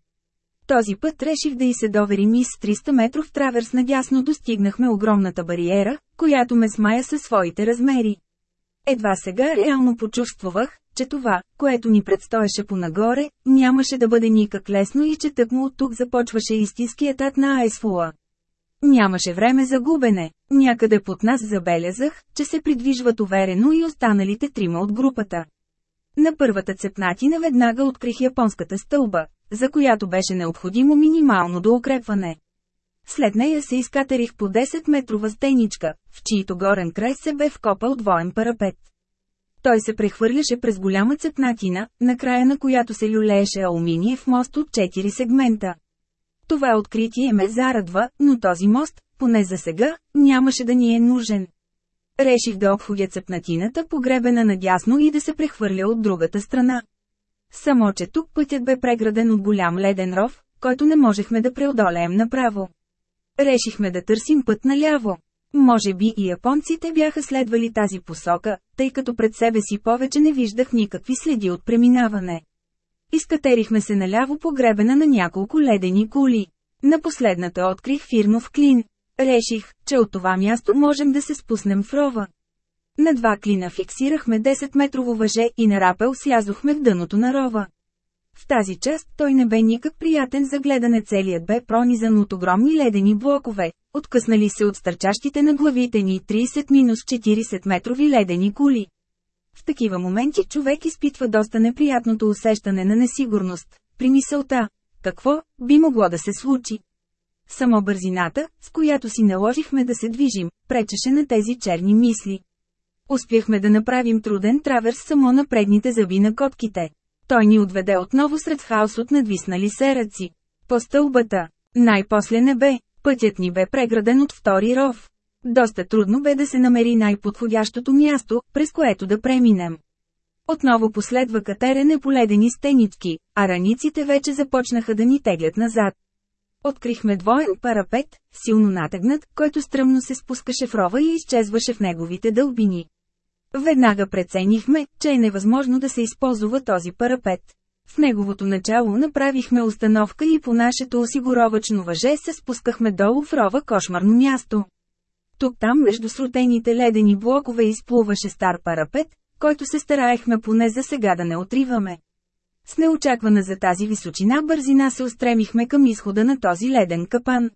Този път реших да и се доверим и с 300 метров траверс надясно достигнахме огромната бариера, която ме смая със своите размери. Едва сега реално почувствах, че това, което ни предстоеше понагоре, нямаше да бъде никак лесно и че тъкмо от тук започваше истинският ад на Айсфула. Нямаше време за губене. Някъде под нас забелязах, че се придвижват уверено и останалите трима от групата. На първата цепнатина веднага открих японската стълба, за която беше необходимо минимално до укрепване. След нея се изкатерих по 10-метрова стеничка, в чието горен край се бе вкопал двоен парапет. Той се прехвърляше през голяма цепнатина, на края на която се люлееше алуминиев мост от 4 сегмента. Това откритие ме зарадва, но този мост, поне за сега, нямаше да ни е нужен. Реших да обходя цепнатината погребена надясно и да се прехвърля от другата страна. Само че тук пътят бе преграден от голям леден ров, който не можехме да преодолеем направо. Решихме да търсим път наляво. Може би и японците бяха следвали тази посока, тъй като пред себе си повече не виждах никакви следи от преминаване. Изкатерихме се наляво по гребена на няколко ледени кули. На последната открих фирмов клин. Реших, че от това място можем да се спуснем в рова. На два клина фиксирахме 10-метрово въже и на рапел слязохме в дъното на рова. В тази част той не бе никак приятен за гледане целият бе пронизан от огромни ледени блокове, откъснали се от стърчащите на главите ни 30-40 метрови ледени кули. В такива моменти човек изпитва доста неприятното усещане на несигурност, при мисълта, какво би могло да се случи. Само бързината, с която си наложихме да се движим, пречеше на тези черни мисли. Успяхме да направим труден траверс само на предните зъби на котките. Той ни отведе отново сред хаос от надвиснали сераци. По стълбата. Най-после не бе. Пътят ни бе преграден от втори ров. Доста трудно бе да се намери най-подходящото място, през което да преминем. Отново последва катерене по ледени стенички, а раниците вече започнаха да ни теглят назад. Открихме двоен парапет, силно натегнат, който стръмно се спускаше в рова и изчезваше в неговите дълбини. Веднага преценихме, че е невъзможно да се използва този парапет. В неговото начало направихме установка и по нашето осигуровачно въже се спускахме долу в рова кошмарно място. Тук-там между срутените ледени блокове изплуваше стар парапет, който се стараехме поне за сега да не отриваме. С неочаквана за тази височина бързина се устремихме към изхода на този леден капан.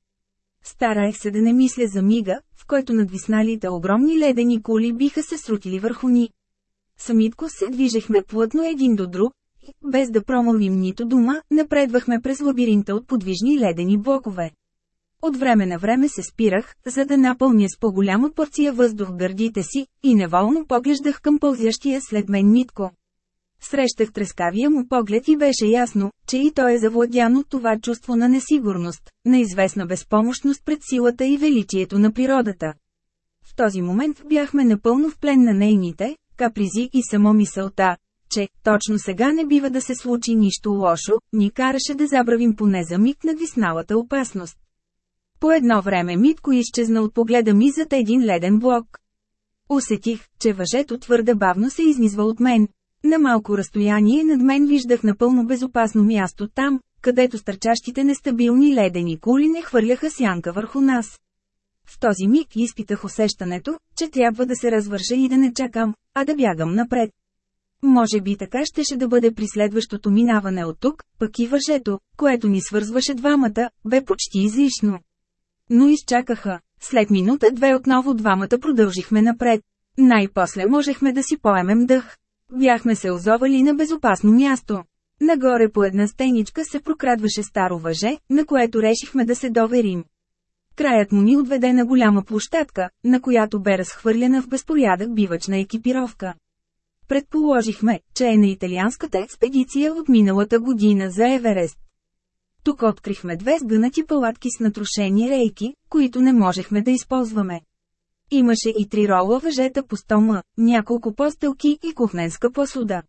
Стараех се да не мисля за мига, в който надвисналите огромни ледени кули биха се срутили върху ни. Самитко се движехме плътно един до друг, и, без да промълвим нито дума, напредвахме през лабиринта от подвижни ледени блокове. От време на време се спирах, за да напълня с по-голяма порция въздух гърдите си, и неволно поглеждах към пълзящия след мен Митко. Срещах трескавия му поглед и беше ясно, че и той е завладян от това чувство на несигурност, на известна безпомощност пред силата и величието на природата. В този момент бяхме напълно в плен на нейните, капризи и само мисълта, че, точно сега не бива да се случи нищо лошо, ни караше да забравим поне за миг на висналата опасност. По едно време Митко изчезна от погледа ми зад един леден блок. Усетих, че въжето твърде бавно се изнизва от мен. На малко разстояние над мен виждах напълно безопасно място там, където стърчащите нестабилни ледени кули не хвърляха сянка върху нас. В този миг изпитах усещането, че трябва да се развърша и да не чакам, а да бягам напред. Може би така щеше да бъде при следващото минаване от тук, пък и въжето, което ни свързваше двамата, бе почти излишно. Но изчакаха. След минута-две отново двамата продължихме напред. Най-после можехме да си поемем дъх. Бяхме се озовали на безопасно място. Нагоре по една стеничка се прокрадваше старо въже, на което решихме да се доверим. Краят му ни отведе на голяма площадка, на която бе разхвърлена в безпорядък бивачна екипировка. Предположихме, че е на италианската експедиция от миналата година за Еверест. Тук открихме две сгънати палатки с натрушени рейки, които не можехме да използваме. Имаше и три рола въжета по стома, няколко постелки и кухненска посуда.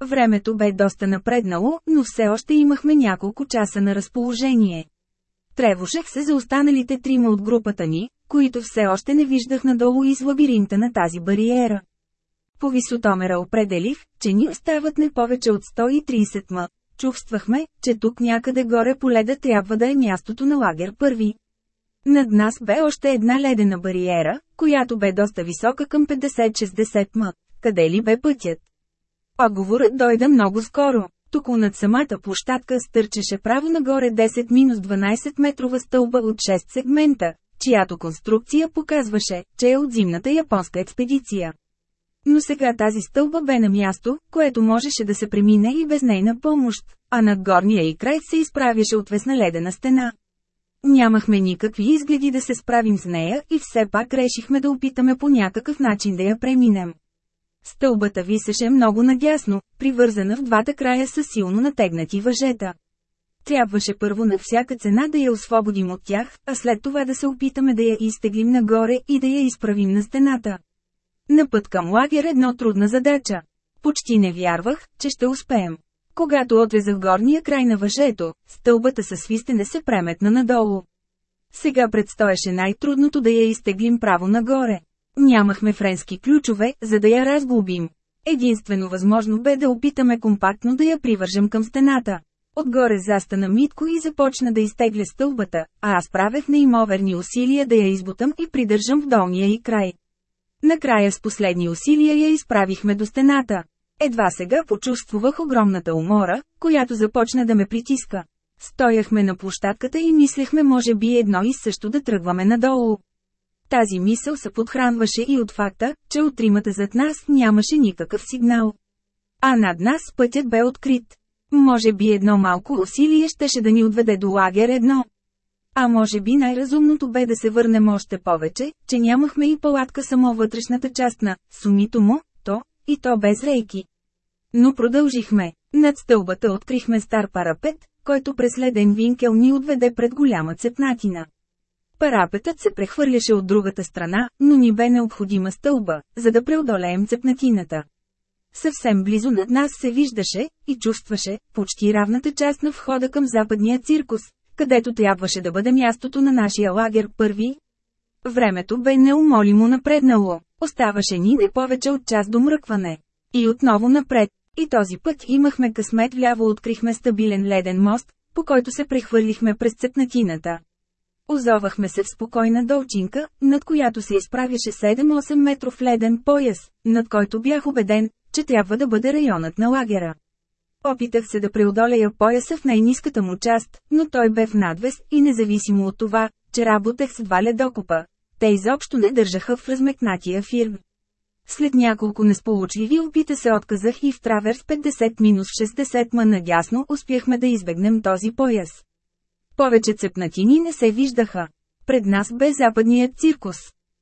Времето бе доста напреднало, но все още имахме няколко часа на разположение. Тревожех се за останалите трима от групата ни, които все още не виждах надолу из лабиринта на тази бариера. По висотомера определих, че ни остават не повече от 130 м. Чувствахме, че тук някъде горе по леда трябва да е мястото на лагер първи. Над нас бе още една ледена бариера, която бе доста висока към 50-60 м. Къде ли бе пътят? Отговорът дойде много скоро. Тук над самата площадка стърчеше право нагоре 10-12 метрова стълба от 6 сегмента, чиято конструкция показваше, че е от зимната японска експедиция. Но сега тази стълба бе на място, което можеше да се премине и без нейна помощ, а над горния и край се изправяше отвесна ледена стена. Нямахме никакви изгледи да се справим с нея и все пак решихме да опитаме по някакъв начин да я преминем. Стълбата висеше много надясно, привързана в двата края с силно натегнати въжета. Трябваше първо на всяка цена да я освободим от тях, а след това да се опитаме да я изтеглим нагоре и да я изправим на стената. На път към лагер едно трудна задача. Почти не вярвах, че ще успеем. Когато отвезах горния край на въжето, стълбата със свистене се преметна надолу. Сега предстоеше най-трудното да я изтеглим право нагоре. Нямахме френски ключове, за да я разглобим. Единствено възможно бе да опитаме компактно да я привържем към стената. Отгоре застана Митко и започна да изтегля стълбата, а аз правех неимоверни усилия да я избутам и придържам в долния и край. Накрая с последни усилия я изправихме до стената. Едва сега почувствах огромната умора, която започна да ме притиска. Стояхме на площадката и мислехме може би едно и също да тръгваме надолу. Тази мисъл се подхранваше и от факта, че от тримата зад нас нямаше никакъв сигнал. А над нас пътят бе открит. Може би едно малко усилие щеше да ни отведе до лагер едно. А може би най-разумното бе да се върнем още повече, че нямахме и палатка само вътрешната част на сумито му, то, и то без рейки. Но продължихме. Над стълбата открихме стар парапет, който през леден винкел ни отведе пред голяма цепнатина. Парапетът се прехвърляше от другата страна, но ни бе необходима стълба, за да преодолеем цепнатината. Съвсем близо над нас се виждаше и чувстваше почти равната част на входа към западния циркус, където трябваше да бъде мястото на нашия лагер първи. Времето бе неумолимо напреднало, оставаше ни не повече от час до мръкване. И отново напред. И този път имахме късмет вляво открихме стабилен леден мост, по който се прехвърлихме през цепнатината. Озовахме се в спокойна долчинка, над която се изправяше 7-8 метров леден пояс, над който бях убеден, че трябва да бъде районът на лагера. Опитах се да преодолея пояса в най-низката му част, но той бе в надвес и независимо от това, че работех с два ледокопа, те изобщо не държаха в размекнатия фирм. След няколко несполучливи опита се отказах и в траверс 50-60 ма надясно успяхме да избегнем този пояс. Повече цепнатини не се виждаха. Пред нас бе западният циркус.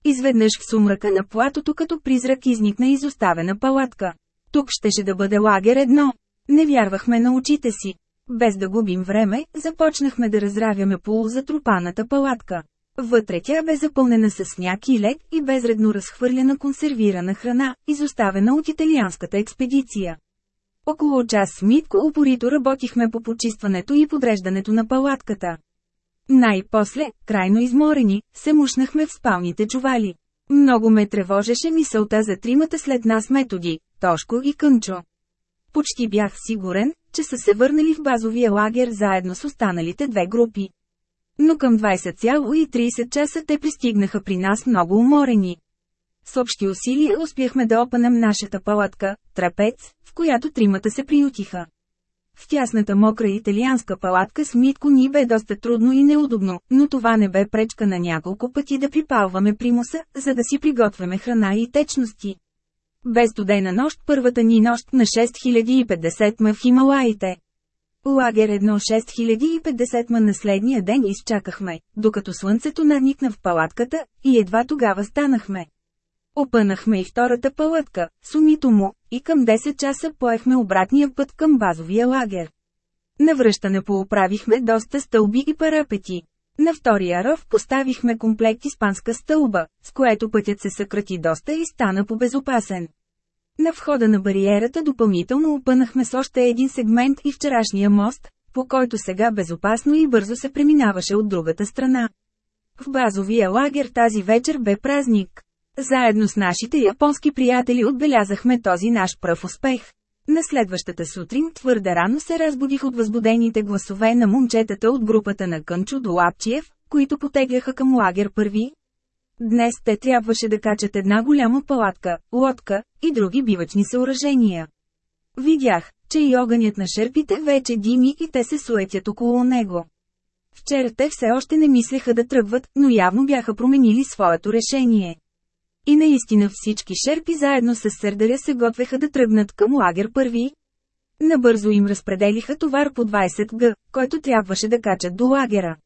Изведнъж в сумрака на платото като призрак изникна изоставена палатка. Тук щеше да бъде лагер едно. Не вярвахме на очите си. Без да губим време, започнахме да разравяме полузатрупаната палатка. Вътре тя бе запълнена с сняг и лед и безредно разхвърлена консервирана храна, изоставена от италианската експедиция. Около час с Митко упорито работихме по почистването и подреждането на палатката. Най-после, крайно изморени, се мушнахме в спалните чували. Много ме тревожеше мисълта за тримата след нас методи, Тошко и Кънчо. Почти бях сигурен, че са се върнали в базовия лагер заедно с останалите две групи. Но към 20,30 часа те пристигнаха при нас много уморени. С общи усилия успяхме да опанем нашата палатка, трапец, в която тримата се приютиха. В тясната мокра италианска палатка с Митко ни бе доста трудно и неудобно, но това не бе пречка на няколко пъти да припалваме примуса, за да си приготвяме храна и течности. Без студена нощ първата ни нощ на 6050 м в Хималаите. Лагер 1 6050 м на следния ден изчакахме, докато слънцето надникна в палатката, и едва тогава станахме. Опънахме и втората палатка, сумито му, и към 10 часа поехме обратния път към базовия лагер. Навръщане пооправихме доста стълби и парапети. На втория ръв поставихме комплект испанска стълба, с което пътят се съкрати доста и стана побезопасен. На входа на бариерата допълнително опънахме с още един сегмент и вчерашния мост, по който сега безопасно и бързо се преминаваше от другата страна. В базовия лагер тази вечер бе празник. Заедно с нашите японски приятели отбелязахме този наш пръв успех. На следващата сутрин твърде рано се разбудих от възбудените гласове на момчетата от групата на Кънчо до Лапчиев, които потегляха към лагер първи. Днес те трябваше да качат една голяма палатка, лодка и други бивачни съоръжения. Видях, че и огънят на шерпите вече дими и те се суетят около него. Вчера те все още не мислеха да тръгват, но явно бяха променили своето решение. И наистина всички шерпи заедно с сърдаря се готвеха да тръгнат към лагер първи. Набързо им разпределиха товар по 20 г, който трябваше да качат до лагера.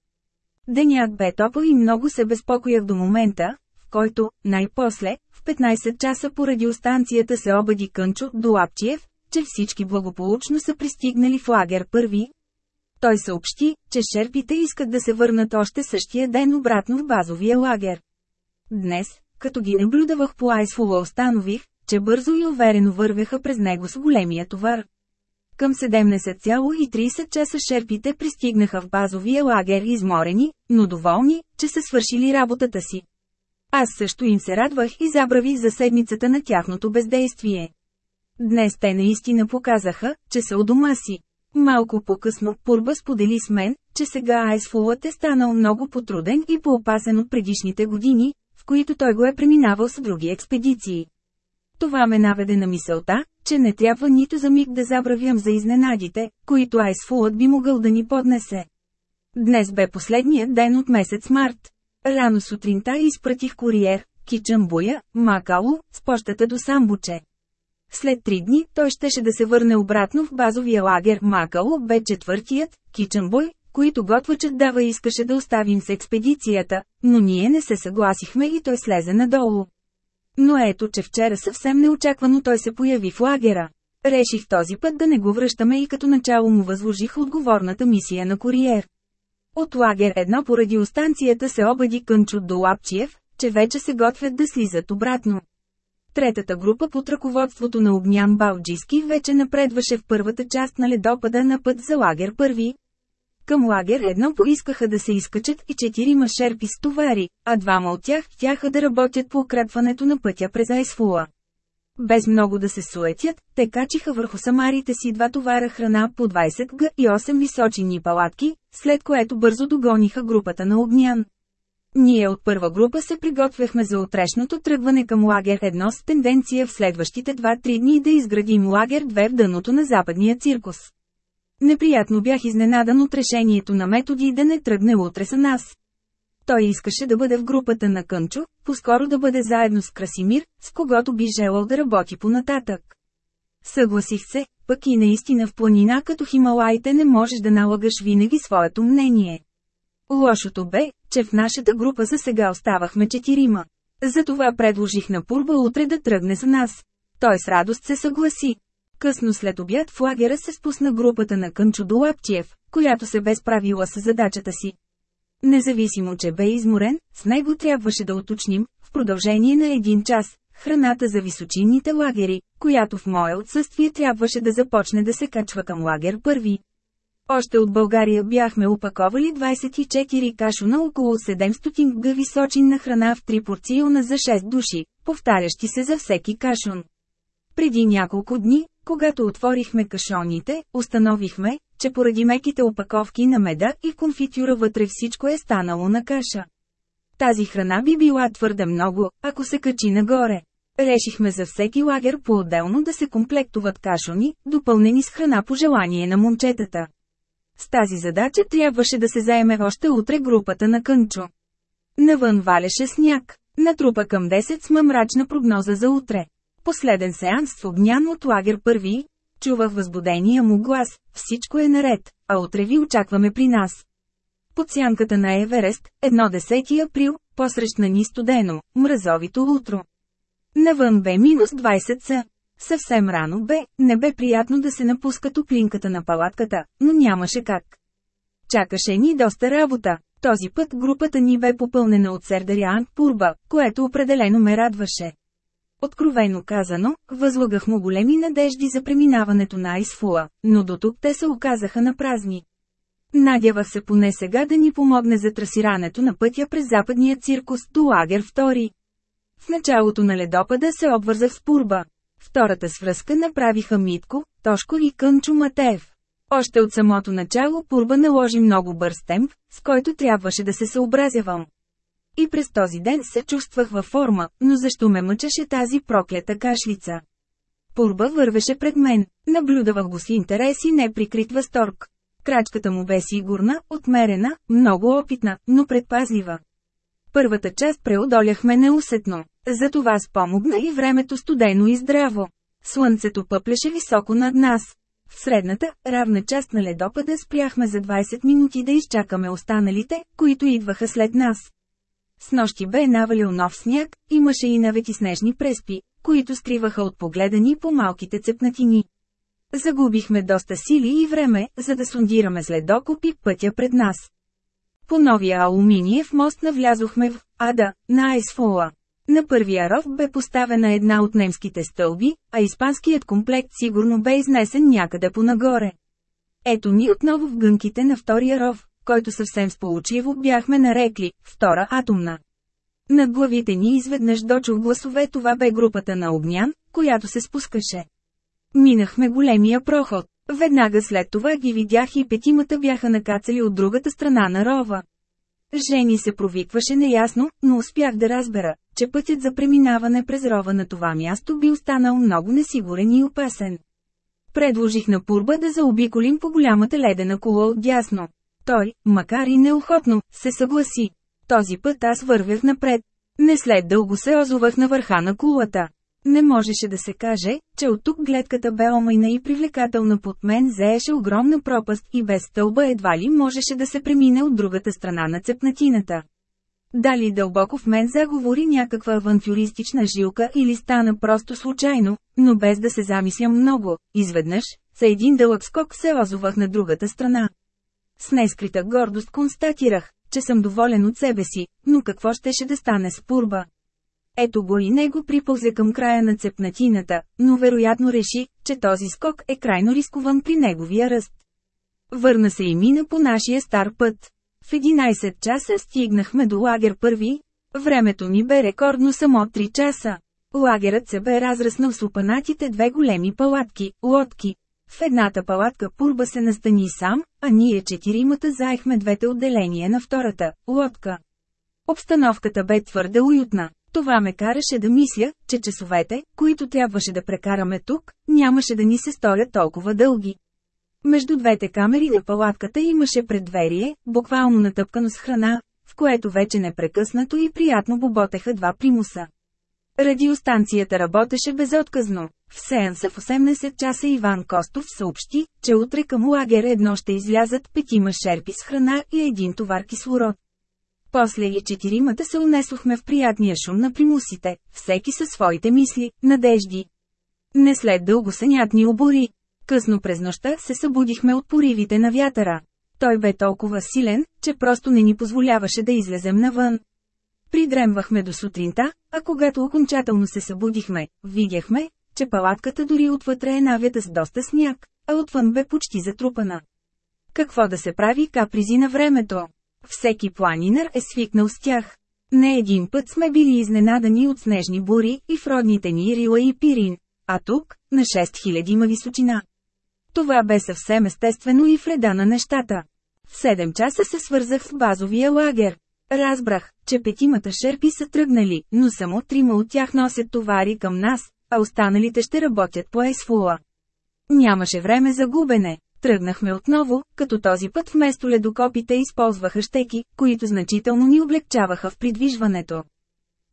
Денят бе топъл и много се безпокоях до момента, в който, най-после, в 15 часа по радиостанцията се обади Кънчо до Лапчиев, че всички благополучно са пристигнали в лагер първи. Той съобщи, че шерпите искат да се върнат още същия ден обратно в базовия лагер. Днес, като ги наблюдавах по Айсфула установих, че бързо и уверено вървяха през него с големия товар. Към 17,30 часа шерпите пристигнаха в базовия лагер изморени, но доволни, че са свършили работата си. Аз също им се радвах и забравих за седмицата на тяхното бездействие. Днес те наистина показаха, че са у дома си. Малко по-късно Пурба сподели с мен, че сега Айсфулът е станал много потруден и поопасен от предишните години, които той го е преминавал с други експедиции. Това ме наведе на мисълта, че не трябва нито за миг да забравям за изненадите, които Айсфулът би могъл да ни поднесе. Днес бе последният ден от месец март. Рано сутринта изпратих куриер, Кичамбуя, Макало, с пощата до Самбуче. След три дни той щеше да се върне обратно в базовия лагер Макало бе четвъртият, Кичамбой, които готвачът дава искаше да оставим с експедицията, но ние не се съгласихме и той слезе надолу. Но ето че вчера съвсем неочаквано той се появи в лагера. Реших този път да не го връщаме и като начало му възложих отговорната мисия на куриер. От лагер едно по радиостанцията се обади Кънчо до Лапчиев, че вече се готвят да слизат обратно. Третата група под ръководството на Огнян Балджиски вече напредваше в първата част на ледопада на път за лагер първи. Към лагер едно поискаха да се изкачат и четирима шерпи с товари, а двама от тях тяха да работят по укрепването на пътя през Айсфула. Без много да се суетят, те качиха върху самарите си два товара храна по 20 г и 8 височини палатки, след което бързо догониха групата на Огнян. Ние от първа група се приготвяхме за утрешното тръгване към лагер 1 с тенденция в следващите 2-3 дни да изградим лагер 2 в дъното на западния циркус. Неприятно бях изненадан от решението на методи да не тръгне утре с нас. Той искаше да бъде в групата на Кънчо, по-скоро да бъде заедно с Красимир, с когото би желал да работи понататък. Съгласих се, пък и наистина в планина като Хималаите не можеш да налагаш винаги своето мнение. Лошото бе, че в нашата група за сега оставахме четирима. Затова предложих на Пурба утре да тръгне с нас. Той с радост се съгласи. Късно след обяд в лагера се спусна групата на Кънчо Долапчиев, която се бе справила с задачата си. Независимо, че бе изморен, с него трябваше да уточним, в продължение на един час, храната за височинните лагери, която в мое отсъствие трябваше да започне да се качва към лагер първи. Още от България бяхме упаковали 24 кашуна около 700 г височинна храна в 3 порциона за 6 души, повтарящи се за всеки кашун. Преди няколко дни, когато отворихме кашоните, установихме, че поради меките опаковки на меда и конфитюра вътре всичко е станало на каша. Тази храна би била твърде много, ако се качи нагоре. Решихме за всеки лагер по-отделно да се комплектуват кашони, допълнени с храна по желание на момчетата. С тази задача трябваше да се заеме още утре групата на Кънчо. Навън валеше сняг. Натрупа към 10 с мрачна прогноза за утре. Последен сеанс в огнян от лагер първи. Чувах възбудения му глас, всичко е наред, а утре ви очакваме при нас. Под сянката на Еверест, едно 10 април, посрещна ни студено, мразовито утро. Навън бе минус 20 са. Съвсем рано бе, не бе приятно да се напуска топлинката на палатката, но нямаше как. Чакаше ни доста работа. Този път групата ни бе попълнена от Сердарян Пурба, което определено ме радваше. Откровено казано, възлагах му големи надежди за преминаването на Айсфула, но до тук те се оказаха на празни. Надявах се поне сега да ни помогне за трасирането на пътя през западния циркус до лагер 2. В началото на ледопада се обвързах с Пурба. Втората свръзка направиха Митко, Тошко и Кънчо Матеев. Още от самото начало Пурба наложи много бърз темп, с който трябваше да се съобразявам. И през този ден се чувствах във форма, но защо ме мъчеше тази проклята кашлица? Пурба вървеше пред мен, наблюдавах го с интерес и неприкрит възторг. Крачката му бе сигурна, отмерена, много опитна, но предпазлива. Първата част преодоляхме неусетно. Затова спомогна и времето студено и здраво. Слънцето пъплеше високо над нас. В средната, равна част на ледопада спряхме за 20 минути да изчакаме останалите, които идваха след нас. С нощи бе навалил нов сняг, имаше и навети снежни преспи, които скриваха от погледа ни по малките цепнатини. Загубихме доста сили и време, за да сондираме с ледокопи пътя пред нас. По новия алуминиев мост навлязохме в Ада, на Айсфола. На първия ров бе поставена една от немските стълби, а испанският комплект сигурно бе изнесен някъде по-нагоре. Ето ни отново в гънките на втория ров, който съвсем сполучливо бяхме нарекли «втора атомна». Над главите ни изведнъж дочух гласове това бе групата на Огнян, която се спускаше. Минахме големия проход. Веднага след това ги видях и петимата бяха накацали от другата страна на рова. Жени се провикваше неясно, но успях да разбера, че пътят за преминаване през рова на това място би останал много несигурен и опасен. Предложих на Пурба да заобиколим по голямата ледена кола от дясно. Той, макар и неохотно, се съгласи. Този път аз вървях напред. Не след дълго се озовах на върха на кулата. Не можеше да се каже, че от тук гледката бе омайна и привлекателна под мен зееше огромна пропаст и без стълба едва ли можеше да се премине от другата страна на цепнатината. Дали дълбоко в мен заговори някаква авантюристична жилка или стана просто случайно, но без да се замислям много, изведнъж, за един дълъг скок се озовах на другата страна. С нескрита гордост констатирах, че съм доволен от себе си, но какво щеше да стане с пурба? Ето го и него припълзе към края на цепнатината, но вероятно реши, че този скок е крайно рискован при неговия ръст. Върна се и мина по нашия стар път. В 11 часа стигнахме до лагер първи. Времето ми бе рекордно само 3 часа. Лагерът се бе разраснал с опанатите две големи палатки, лодки. В едната палатка Пурба се настани сам, а ние четиримата заехме двете отделения на втората, лодка. Обстановката бе твърде уютна. Това ме караше да мисля, че часовете, които трябваше да прекараме тук, нямаше да ни се сторят толкова дълги. Между двете камери на палатката имаше предверие, буквално натъпкано с храна, в което вече непрекъснато и приятно боботеха два примуса. Радиостанцията работеше безотказно. В сеанса в 18 часа Иван Костов съобщи, че утре към лагер едно ще излязат петима шерпи с храна и един товар кислород. После и четиримата се унесохме в приятния шум на примусите, всеки със своите мисли, надежди. Не след дълго сънят ни обори. Късно през нощта се събудихме от поривите на вятъра. Той бе толкова силен, че просто не ни позволяваше да излезем навън. Придремвахме до сутринта, а когато окончателно се събудихме, видяхме, че палатката дори отвътре е навята с доста сняг, а отвън бе почти затрупана. Какво да се прави капризи на времето? Всеки планинар е свикнал с тях. Не един път сме били изненадани от снежни бури и в родните ни Рила и Пирин, а тук, на 6000 ма височина. Това бе съвсем естествено и вреда на нещата. В 7 часа се свързах с базовия лагер. Разбрах, че петимата шерпи са тръгнали, но само трима от тях носят товари към нас, а останалите ще работят по Есфула. Нямаше време за губене. Тръгнахме отново, като този път вместо ледокопите използваха щеки, които значително ни облегчаваха в придвижването.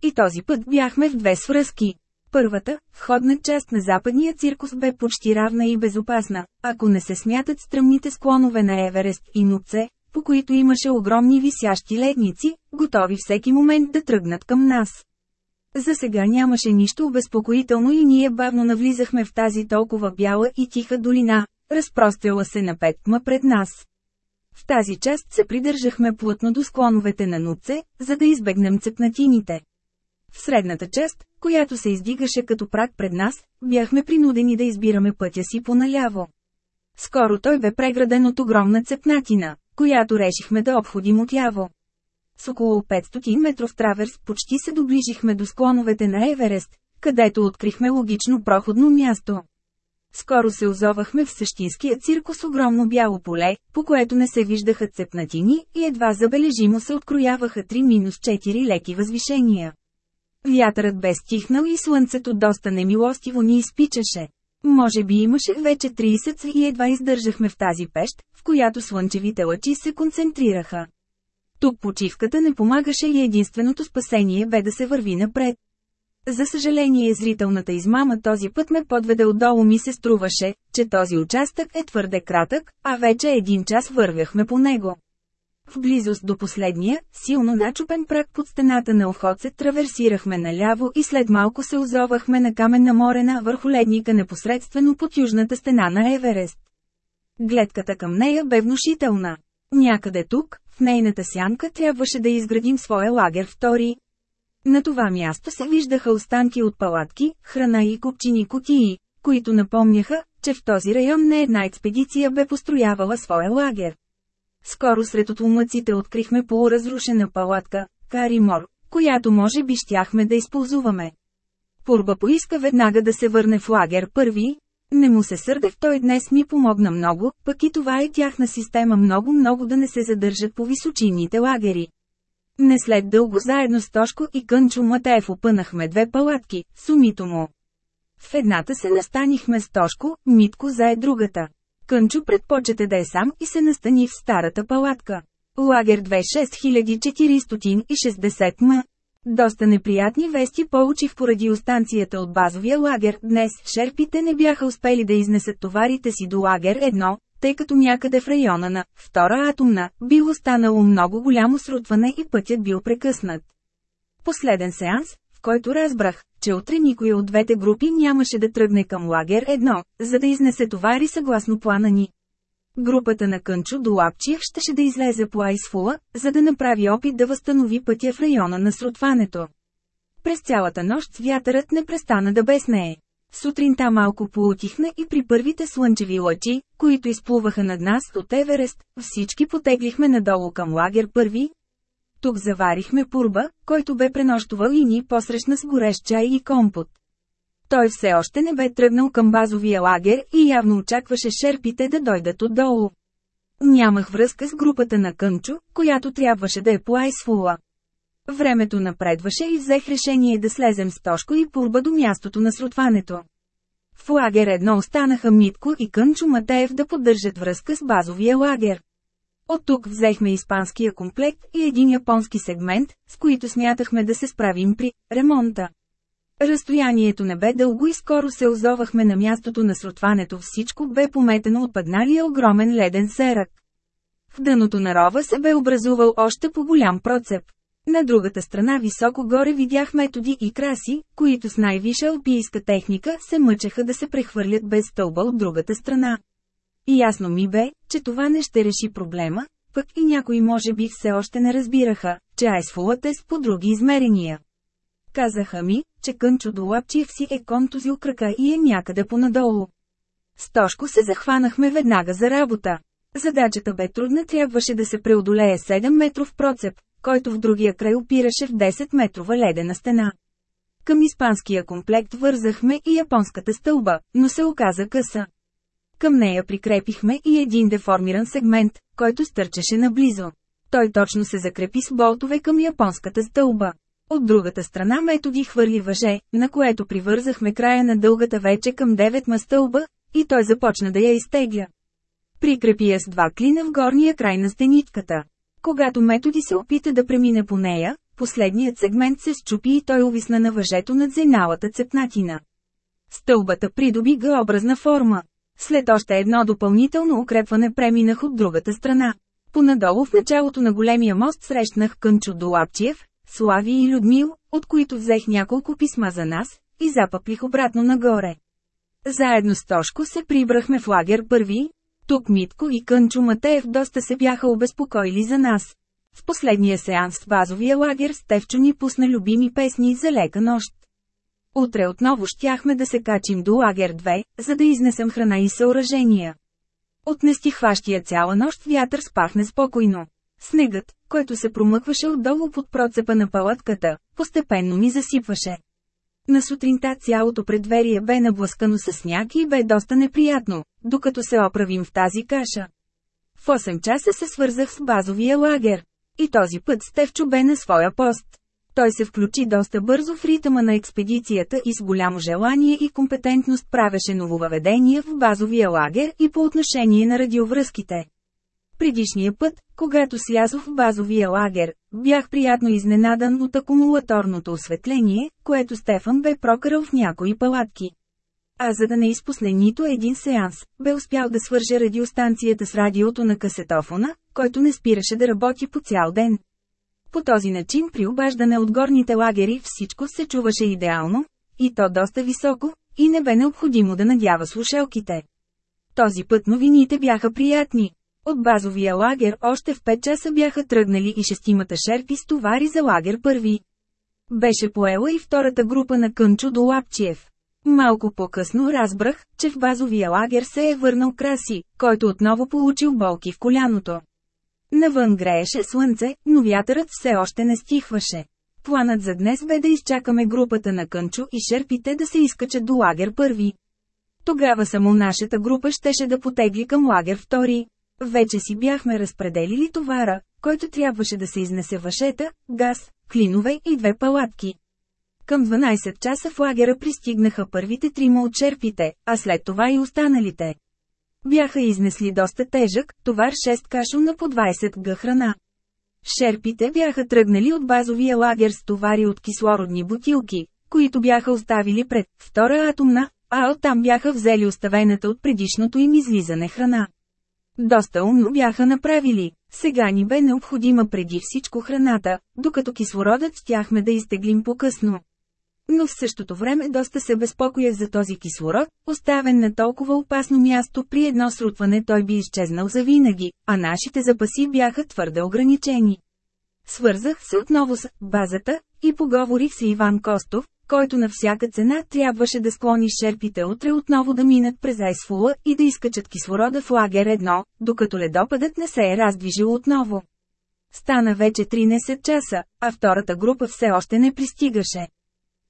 И този път бяхме в две свръзки. Първата, входна част на западния циркус бе почти равна и безопасна, ако не се смятат стръмните склонове на Еверест и Нуце, по които имаше огромни висящи ледници, готови всеки момент да тръгнат към нас. За сега нямаше нищо обезпокоително и ние бавно навлизахме в тази толкова бяла и тиха долина, разпростряла се на пет ма пред нас. В тази част се придържахме плътно до склоновете на Нуце, за да избегнем цепнатините. В средната част, която се издигаше като прак пред нас, бяхме принудени да избираме пътя си поналяво. Скоро той бе преграден от огромна цепнатина, която решихме да обходим отяво. С около 500 метров траверс почти се доближихме до склоновете на Еверест, където открихме логично проходно място. Скоро се озовахме в същинския циркус огромно бяло поле, по което не се виждаха цепнатини и едва забележимо се открояваха 3-4 леки възвишения. Вятърът бе стихнал и слънцето доста немилостиво ни изпичаше. Може би имаше вече 30 и едва издържахме в тази пещ, в която слънчевите лъчи се концентрираха. Тук почивката не помагаше и единственото спасение бе да се върви напред. За съжаление зрителната измама този път ме подведе отдолу ми се струваше, че този участък е твърде кратък, а вече един час вървяхме по него. В близост до последния, силно начупен прак под стената на Охоце траверсирахме наляво и след малко се озовахме на каменна морена върху ледника непосредствено под южната стена на Еверест. Гледката към нея бе внушителна. Някъде тук, в нейната сянка трябваше да изградим своя лагер втори. На това място се виждаха останки от палатки, храна и купчини кутии, които напомняха, че в този район не една експедиция бе построявала своя лагер. Скоро сред отлумъците открихме полуразрушена палатка, Каримор, която може би щяхме да използваме. Пурба поиска веднага да се върне в лагер първи. Не му се сърдех, той днес ми помогна много, пък и това е тяхна система много-много да не се задържат по височинните лагери. Не след дълго заедно с Тошко и Кънчо Матеев опънахме две палатки, сумито му. В едната се настанихме с Тошко, Митко зае другата. Кънчо предпочете да е сам и се настани в старата палатка. Лагер 26460 м. Доста неприятни вести получих по радиостанцията от базовия лагер. Днес шерпите не бяха успели да изнесат товарите си до лагер 1, тъй като някъде в района на втора атомна било станало много голямо срутване и пътят бил прекъснат. Последен сеанс, в който разбрах, че утре никой от двете групи нямаше да тръгне към лагер 1, за да изнесе товари съгласно плана ни. Групата на Кънчо до Лапчиев щеше да излезе по Айсфула, за да направи опит да възстанови пътя в района на срутването. През цялата нощ вятърът не престана да беснее. Сутринта малко поутихна и при първите слънчеви лъчи, които изплуваха над нас от Еверест, всички потеглихме надолу към лагер първи. Тук заварихме пурба, който бе пренощувал и ни посрещна с горещ чай и компот. Той все още не бе тръгнал към базовия лагер и явно очакваше шерпите да дойдат отдолу. Нямах връзка с групата на Кънчо, която трябваше да е по Айсфула. Времето напредваше и взех решение да слезем с Тошко и Пурба до мястото на срутването. В лагер едно останаха Митко и Кънчо Матеев да поддържат връзка с базовия лагер. От тук взехме испанския комплект и един японски сегмент, с които смятахме да се справим при ремонта. Разстоянието не бе дълго и скоро се озовахме на мястото на срутването всичко бе пометено от падналия огромен леден серък. В дъното на рова се бе образувал още по голям процеп. На другата страна високо горе видях методи и краси, които с най-виша алпийска техника се мъчеха да се прехвърлят без стълба от другата страна. И ясно ми бе, че това не ще реши проблема, пък и някои може би все още не разбираха, че айсфулът е с по други измерения. Казаха ми, че Кънчо Долапчиев си е контузил крака и е някъде понадолу. С Тошко се захванахме веднага за работа. Задачата бе трудна, трябваше да се преодолее 7 метров процеп, който в другия край опираше в 10 метрова ледена стена. Към испанския комплект вързахме и японската стълба, но се оказа къса. Към нея прикрепихме и един деформиран сегмент, който стърчеше наблизо. Той точно се закрепи с болтове към японската стълба. От другата страна методи хвърли въже, на което привързахме края на дългата вече към 9 мастълба, и той започна да я изтегля. Прикрепи я с два клина в горния край на стенитката. Когато методи се опита да премине по нея, последният сегмент се счупи и той увисна на въжето над зеналата цепнатина. Стълбата придоби Г-образна форма. След още едно допълнително укрепване преминах от другата страна. Понадолу в началото на големия мост срещнах Кънчо Долапчиев, Слави и Людмил, от които взех няколко писма за нас, и запъплих обратно нагоре. Заедно с Тошко се прибрахме в лагер първи. Тук Митко и Кънчо Матеев доста се бяха обезпокоили за нас. В последния сеанс в базовия лагер Стевчо ни пусна любими песни за лека нощ. Утре отново щяхме да се качим до лагер 2, за да изнесем храна и съоръжения. От нестихващия цяла нощ вятър спахне спокойно. Снегът, който се промъкваше отдолу под процепа на палатката, постепенно ми засипваше. На сутринта цялото предверие бе наблъскано с сняг и бе доста неприятно, докато се оправим в тази каша. В 8 часа се свързах с базовия лагер. И този път Стевчо бе на своя пост. Той се включи доста бързо в ритъма на експедицията и с голямо желание и компетентност правеше нововъведения в базовия лагер и по отношение на радиовръзките. Предишния път, когато слязох в базовия лагер, бях приятно изненадан от акумулаторното осветление, което Стефан бе прокарал в някои палатки. А за да не изпусне нито един сеанс, бе успял да свърже радиостанцията с радиото на касетофона, който не спираше да работи по цял ден. По този начин при обаждане от горните лагери всичко се чуваше идеално, и то доста високо, и не бе необходимо да надява слушалките. Този път новините бяха приятни. От базовия лагер още в 5 часа бяха тръгнали и шестимата шерпи с товари за лагер първи. Беше поела и втората група на Кънчо до Лапчиев. Малко по-късно разбрах, че в базовия лагер се е върнал Краси, който отново получил болки в коляното. Навън грееше слънце, но вятърът все още не стихваше. Планът за днес бе да изчакаме групата на Кънчо и шерпите да се изкачат до лагер първи. Тогава само нашата група щеше да потегли към лагер втори. Вече си бяхме разпределили товара, който трябваше да се изнесе въшета, газ, клинове и две палатки. Към 12 часа в лагера пристигнаха първите трима от черпите, а след това и останалите. Бяха изнесли доста тежък, товар 6 кашо на по 20 г храна. Шерпите бяха тръгнали от базовия лагер с товари от кислородни бутилки, които бяха оставили пред втора атомна, а оттам бяха взели оставената от предишното им излизане храна. Доста умно бяха направили. Сега ни бе необходима преди всичко храната, докато кислородът щяхме да изтеглим по-късно. Но в същото време доста се безпокоях за този кислород, оставен на толкова опасно място при едно срутване той би изчезнал завинаги, а нашите запаси бяха твърде ограничени. Свързах се отново с базата и поговорих с Иван Костов, който на всяка цена трябваше да склони шерпите утре отново да минат през Айсфула и да изкачат кислорода в лагер едно, докато ледопадът не се е раздвижил отново. Стана вече 13 часа, а втората група все още не пристигаше.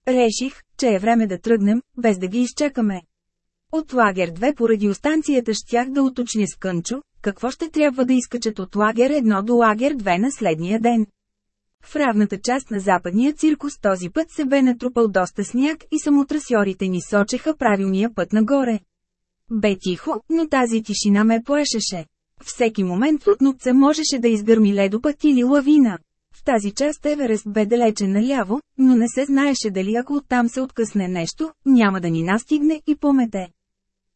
Реших, че е време да тръгнем, без да ги изчакаме. От лагер 2 поради останцията щях да уточня с Кънчо, какво ще трябва да изкачат от лагер 1 до лагер 2 на следния ден. В равната част на западния циркус този път се бе натрупал доста сняг и самотрасьорите ни сочеха правилния път нагоре. Бе тихо, но тази тишина ме плашеше. Всеки момент от нупца можеше да изгърми ледопът или лавина. В тази част Еверест бе далече наляво, но не се знаеше дали ако оттам се откъсне нещо, няма да ни настигне и помете.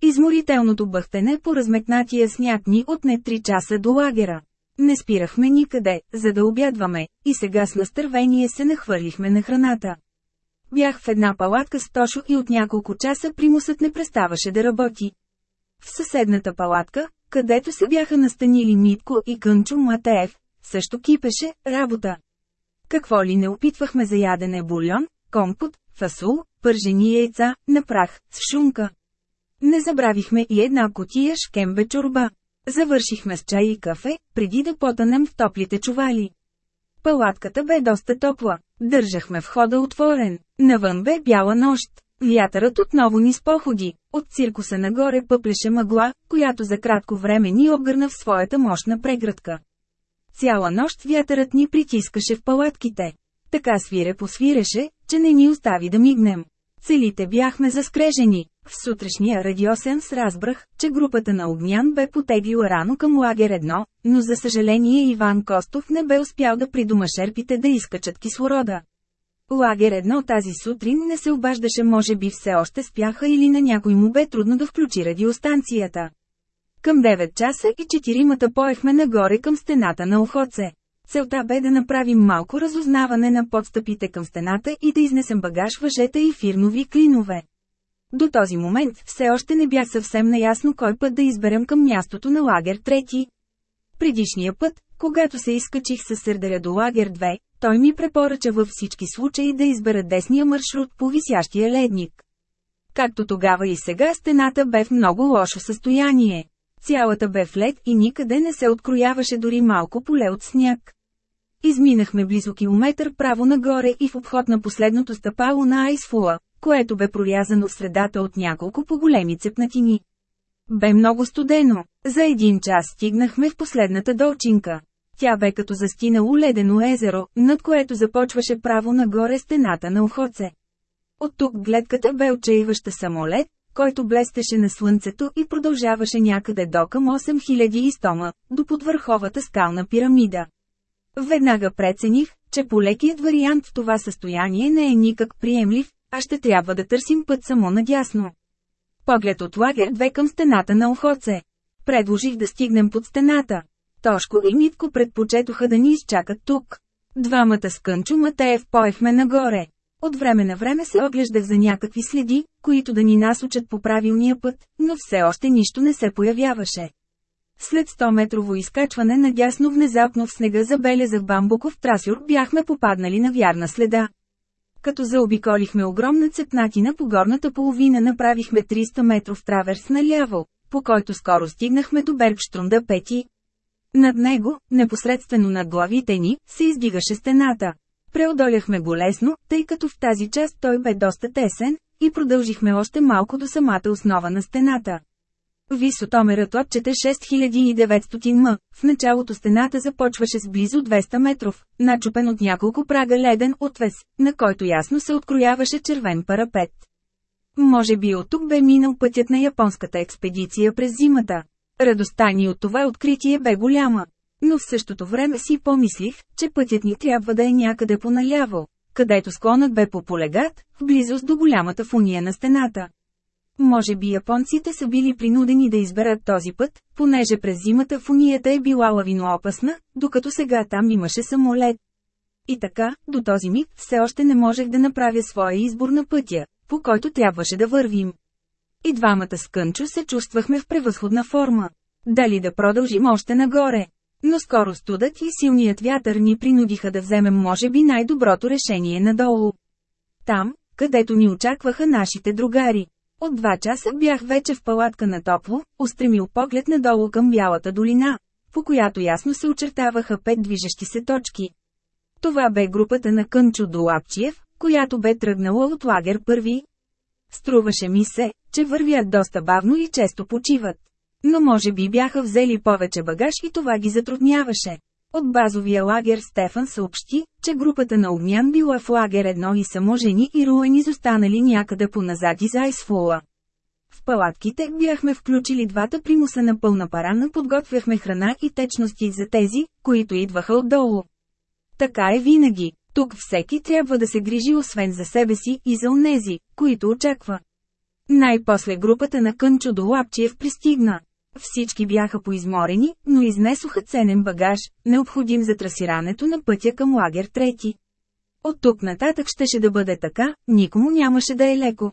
Изморителното бъхтене по размекнатия сняг ни отне 3 часа до лагера. Не спирахме никъде, за да обядваме, и сега с настървение се нахвърлихме на храната. Бях в една палатка с Тошо и от няколко часа примусът не преставаше да работи. В съседната палатка, където се бяха настанили Митко и Кънчо Матеев, също кипеше работа. Какво ли не опитвахме за ядене бульон, компот, фасул, пържени яйца, на прах, с шунка. Не забравихме и една котия шкембе чорба. Завършихме с чай и кафе, преди да потънем в топлите чували. Палатката бе доста топла. Държахме входа отворен. Навън бе бяла нощ. Вятърът отново ни споходи. От циркуса нагоре пъплеше мъгла, която за кратко време ни обгърна в своята мощна преградка. Цяла нощ вятърът ни притискаше в палатките. Така свире посвиреше, че не ни остави да мигнем. Целите бяхме заскрежени. В сутрешния радиосенс разбрах, че групата на Огнян бе потеглила рано към лагер 1, но за съжаление Иван Костов не бе успял да придума шерпите да изкачат кислорода. Лагер 1 тази сутрин не се обаждаше може би все още спяха или на някой му бе трудно да включи радиостанцията. Към 9 часа и четиримата поехме нагоре към стената на Охоце. Целта бе да направим малко разузнаване на подстъпите към стената и да изнесем багаж въжета и фирнови клинове. До този момент все още не бях съвсем наясно кой път да изберем към мястото на лагер 3. Предишния път, когато се изкачих със сърдаря до лагер 2, той ми препоръча във всички случаи да избера десния маршрут по висящия ледник. Както тогава и сега стената бе в много лошо състояние. Цялата бе в лед и никъде не се открояваше дори малко поле от сняг. Изминахме близо километър право нагоре и в обход на последното стъпало на Айсфула, което бе прорязано в средата от няколко по-големи цепнатини. Бе много студено. За един час стигнахме в последната долчинка. Тя бе като застинало ледено езеро, над което започваше право нагоре стената на Охоце. От тук гледката бе отчаиваща самолет, който блестеше на слънцето и продължаваше някъде до към 8100 м, до подвърховата скална пирамида. Веднага прецених, че полекият вариант в това състояние не е никак приемлив, а ще трябва да търсим път само надясно. Поглед от лагер 2 към стената на Охоце. Предложих да стигнем под стената. Тошко и Нитко предпочетоха да ни изчакат тук. Двамата с Кънчо Матеев поехме нагоре. От време на време се оглеждах за някакви следи, които да ни насочат по правилния път, но все още нищо не се появяваше. След 100-метрово изкачване надясно внезапно в снега забелязах бамбуков трасюр бяхме попаднали на вярна следа. Като заобиколихме огромна цепнатина по горната половина направихме 300 метров траверс наляво, по който скоро стигнахме до Бергштрунда пети. Над него, непосредствено над главите ни, се издигаше стената. Преодоляхме го лесно, тъй като в тази част той бе доста тесен, и продължихме още малко до самата основа на стената. Висотомерът отчете 6900 м. В началото стената започваше с близо 200 метров, начупен от няколко прага леден отвес, на който ясно се открояваше червен парапет. Може би от тук бе минал пътят на японската експедиция през зимата. Радостта ни от това откритие бе голяма. Но в същото време си помислих, че пътят ни трябва да е някъде поналяво, където склонът бе по полегат, в близост до голямата фуния на стената. Може би японците са били принудени да изберат този път, понеже през зимата фунията е била лавиноопасна, докато сега там имаше самолет. И така, до този миг, все още не можех да направя своя избор на пътя, по който трябваше да вървим. И двамата с Кънчо се чувствахме в превъзходна форма. Дали да продължим още нагоре? Но скоро студът и силният вятър ни принудиха да вземем може би най-доброто решение надолу. Там, където ни очакваха нашите другари. От два часа бях вече в палатка на топло, устремил поглед надолу към бялата долина, по която ясно се очертаваха пет движещи се точки. Това бе групата на Кънчо Долапчиев, която бе тръгнала от лагер първи. Струваше ми се, че вървят доста бавно и често почиват. Но може би бяха взели повече багаж и това ги затрудняваше. От базовия лагер Стефан съобщи, че групата на Огнян била в лагер едно и само жени и Руен изостанали някъде по-назад из Айсфула. В палатките бяхме включили двата примуса на пълна парана, подготвяхме храна и течности за тези, които идваха отдолу. Така е винаги. Тук всеки трябва да се грижи освен за себе си и за онези, които очаква. Най-после групата на Кънчо до Лапчиев пристигна. Всички бяха поизморени, но изнесоха ценен багаж, необходим за трасирането на пътя към лагер трети. От тук нататък щеше да бъде така, никому нямаше да е леко.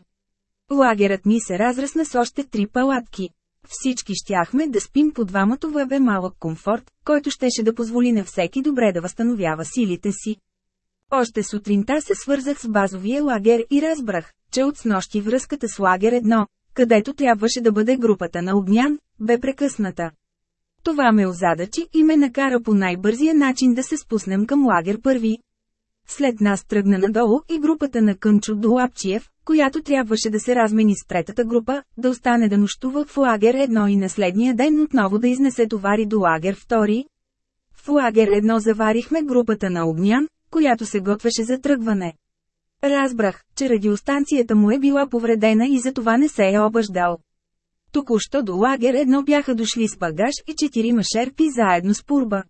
Лагерът ми се разрасна с още три палатки. Всички щяхме да спим по двама това малък комфорт, който щеше да позволи на всеки добре да възстановява силите си. Още сутринта се свързах с базовия лагер и разбрах, че от снощи връзката с лагер едно, където трябваше да бъде групата на Огнян, бе прекъсната. Това ме озадачи и ме накара по най-бързия начин да се спуснем към лагер първи. След нас тръгна надолу и групата на Кънчо Долапчиев, която трябваше да се размени с третата група, да остане да нощува в лагер едно и на следния ден отново да изнесе товари до лагер втори. В лагер едно заварихме групата на Огнян, която се готвеше за тръгване. Разбрах, че радиостанцията му е била повредена и за това не се е обаждал. Току-що до лагер едно бяха дошли с багаж и четирима шерпи заедно с пурба.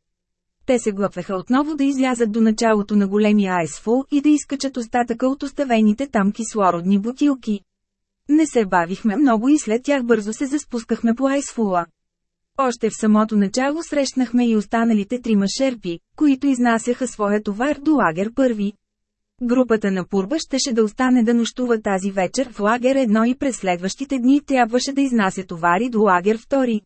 Те се глъпваха отново да излязат до началото на големия айсфул и да изкачат остатъка от оставените там кислородни бутилки. Не се бавихме много и след тях бързо се заспускахме по айсфула. Още в самото начало срещнахме и останалите трима шерпи, които изнасяха своя товар до лагер първи. Групата на Пурба щеше да остане да нощува тази вечер в лагер едно и през следващите дни трябваше да изнася товари до лагер втори.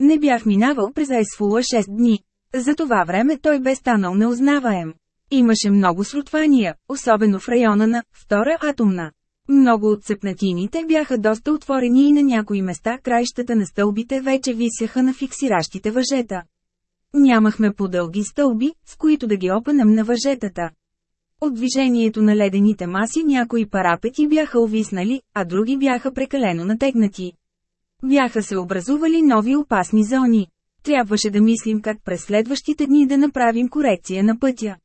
Не бях минавал през Айсфула 6 дни. За това време той бе станал неузнаваем. Имаше много срутвания, особено в района на втора атомна. Много от цепнатините бяха доста отворени и на някои места краищата на стълбите вече висяха на фиксиращите въжета. Нямахме по-дълги стълби, с които да ги опънем на въжетата. От движението на ледените маси някои парапети бяха увиснали, а други бяха прекалено натегнати. Бяха се образували нови опасни зони. Трябваше да мислим как през следващите дни да направим корекция на пътя.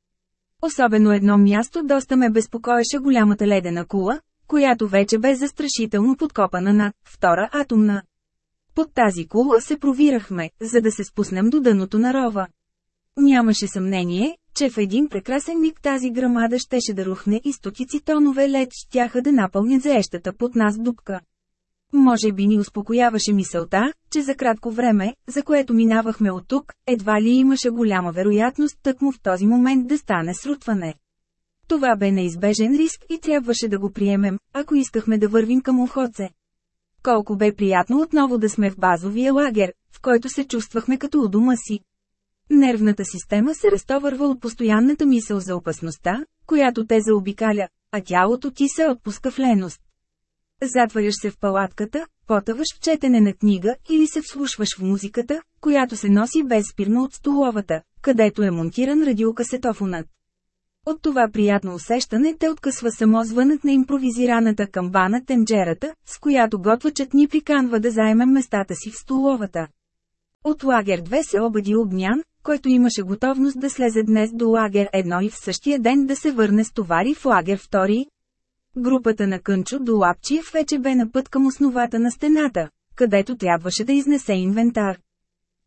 Особено едно място доста ме безпокоеше голямата ледена кула, която вече бе застрашително подкопана над втора атомна. Под тази кула се провирахме, за да се спуснем до дъното на рова. Нямаше съмнение, че в един прекрасен миг тази грамада щеше да рухне и стотици тонове лед щяха да напълнят заещата под нас дупка. Може би ни успокояваше мисълта, че за кратко време, за което минавахме от тук, едва ли имаше голяма вероятност тъкмо в този момент да стане срутване. Това бе неизбежен риск и трябваше да го приемем, ако искахме да вървим към Охоце. Колко бе приятно отново да сме в базовия лагер, в който се чувствахме като у дома си. Нервната система се разтовърва от постоянната мисъл за опасността, която те заобикаля, а тялото ти се отпуска в леност. Затваряш се в палатката, потъваш в четене на книга или се вслушваш в музиката, която се носи безспирно от столовата, където е монтиран радиокасетофонът. От това приятно усещане те откъсва само звънът на импровизираната камбана тенджерата, с която готвачът ни приканва да заемем местата си в столовата. От лагер 2 се обади Огнян, който имаше готовност да слезе днес до лагер 1 и в същия ден да се върне с товари в лагер 2. Групата на Кънчо до Лапчиев вече бе на път към основата на стената, където трябваше да изнесе инвентар.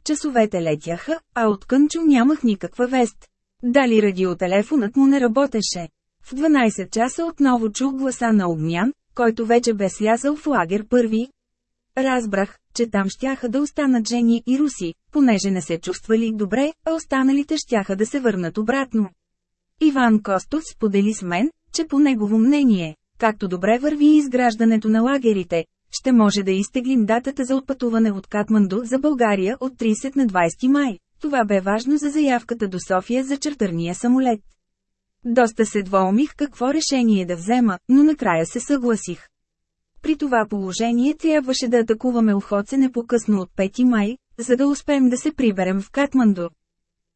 Часовете летяха, а от Кънчо нямах никаква вест. Дали радиотелефонът му не работеше. В 12 часа отново чух гласа на Огнян, който вече бе слязал в лагер първи. Разбрах, че там щяха да останат жени и руси, понеже не се чувствали добре, а останалите щяха да се върнат обратно. Иван Костов сподели с мен, че по негово мнение, както добре върви изграждането на лагерите, ще може да изтеглим датата за отпътуване от Катманду за България от 30 на 20 май. Това бе важно за заявката до София за чартърния самолет. Доста се двоумих какво решение да взема, но накрая се съгласих. При това положение трябваше да атакуваме Охоце не по-късно от 5 май, за да успеем да се приберем в Катманду.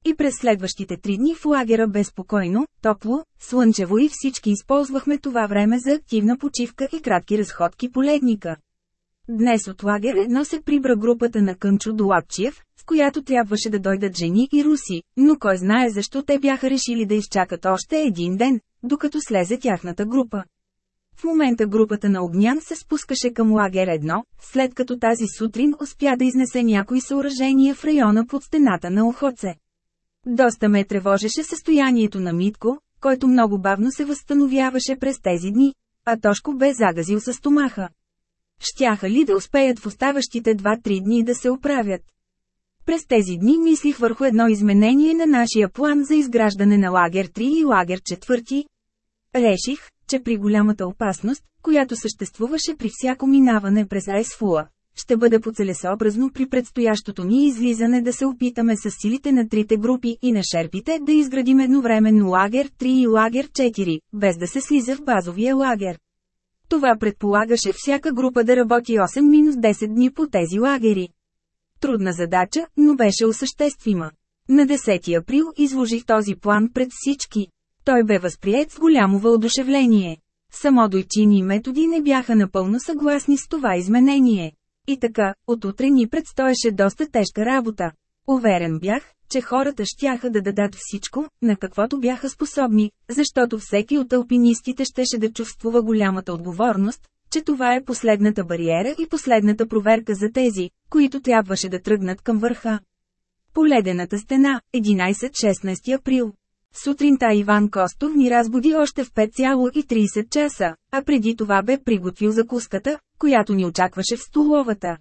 И през следващите три дни в лагера бе спокойно, топло, слънчево и всички използвахме това време за активна почивка и кратки разходки по ледника. Днес от лагер едно се прибра групата на Кънчо Долапчиев, в която трябваше да дойдат жени и руси, но кой знае защо те бяха решили да изчакат още един ден, докато слезе тяхната група. В момента групата на Огнян се спускаше към лагер едно, след като тази сутрин успя да изнесе някои съоръжения в района под стената на Охоце. Доста ме тревожеше състоянието на Митко, който много бавно се възстановяваше през тези дни, а Тошко бе загазил с стомаха. Щяха ли да успеят в оставащите 2-3 дни да се оправят? През тези дни мислих върху едно изменение на нашия план за изграждане на лагер 3 и лагер 4. Реших, че при голямата опасност, която съществуваше при всяко минаване през Айсфула, ще бъде поцелесообразно при предстоящото ни излизане да се опитаме с силите на трите групи и на шерпите да изградим едновременно лагер 3 и лагер 4, без да се слиза в базовия лагер. Това предполагаше всяка група да работи 8-10 дни по тези лагери. Трудна задача, но беше осъществима. На 10 април изложих този план пред всички. Той бе възприят с голямо въодушевление. Само дойчини методи не бяха напълно съгласни с това изменение. И така, от утре ни предстоеше доста тежка работа. Уверен бях, че хората щяха да дадат всичко, на каквото бяха способни, защото всеки от алпинистите щеше да чувствува голямата отговорност, че това е последната бариера и последната проверка за тези, които трябваше да тръгнат към върха. Поледената стена, 11-16 април. Сутринта Иван Костов ни разбуди още в 5,30 часа, а преди това бе приготвил закуската, която ни очакваше в столовата.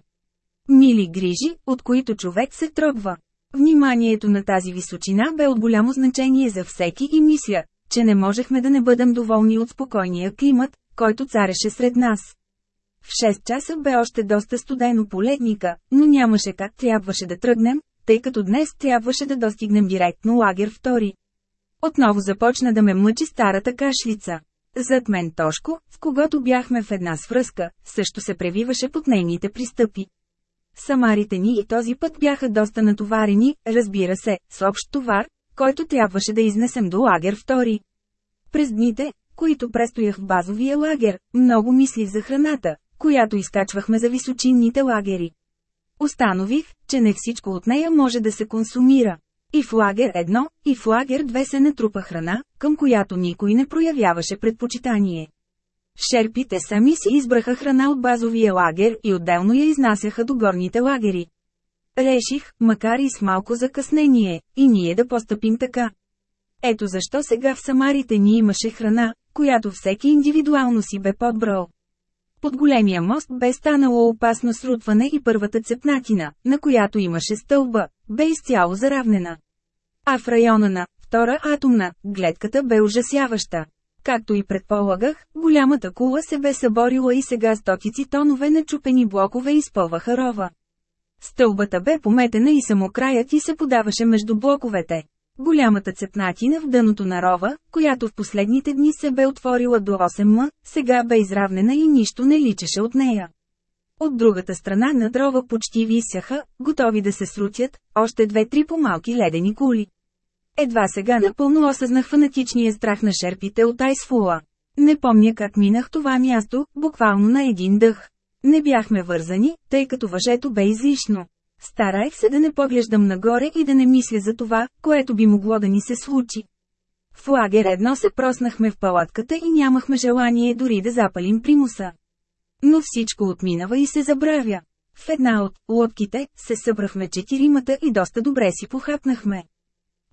Мили грижи, от които човек се тръгва. Вниманието на тази височина бе от голямо значение за всеки и мисля, че не можехме да не бъдем доволни от спокойния климат, който цареше сред нас. В 6 часа бе още доста студено по летника, но нямаше как трябваше да тръгнем, тъй като днес трябваше да достигнем директно лагер втори. Отново започна да ме мъчи старата кашлица. Зад мен Тошко, с когото бяхме в една свръзка, също се превиваше под нейните пристъпи. Самарите ни и този път бяха доста натоварени, разбира се, с общ товар, който трябваше да изнесем до лагер втори. През дните, които престоях в базовия лагер, много мислих за храната, която изкачвахме за височинните лагери. Установих, че не всичко от нея може да се консумира. И в лагер 1, и в лагер 2 се натрупа храна, към която никой не проявяваше предпочитание. Шерпите сами си избраха храна от базовия лагер и отделно я изнасяха до горните лагери. Реших, макар и с малко закъснение, и ние да постъпим така. Ето защо сега в Самарите ни имаше храна, която всеки индивидуално си бе подбрал. Под големия мост бе станало опасно срутване и първата цепнатина, на която имаше стълба, бе изцяло заравнена. А в района на втора атомна, гледката бе ужасяваща. Както и предполагах, голямата кула се бе съборила и сега стотици тонове начупени блокове изпълваха рова. Стълбата бе пометена и само краят и се подаваше между блоковете. Голямата цепнатина в дъното на рова, която в последните дни се бе отворила до 8 м, сега бе изравнена и нищо не личеше от нея. От другата страна на дрова почти висяха, готови да се срутят, още две-три по-малки ледени кули. Едва сега напълно осъзнах фанатичния страх на шерпите от Айсфула. Не помня как минах това място, буквално на един дъх. Не бяхме вързани, тъй като въжето бе излишно. Стараех се да не поглеждам нагоре и да не мисля за това, което би могло да ни се случи. В лагер едно се проснахме в палатката и нямахме желание дори да запалим примуса. Но всичко отминава и се забравя. В една от лодките се събрахме четиримата и доста добре си похапнахме.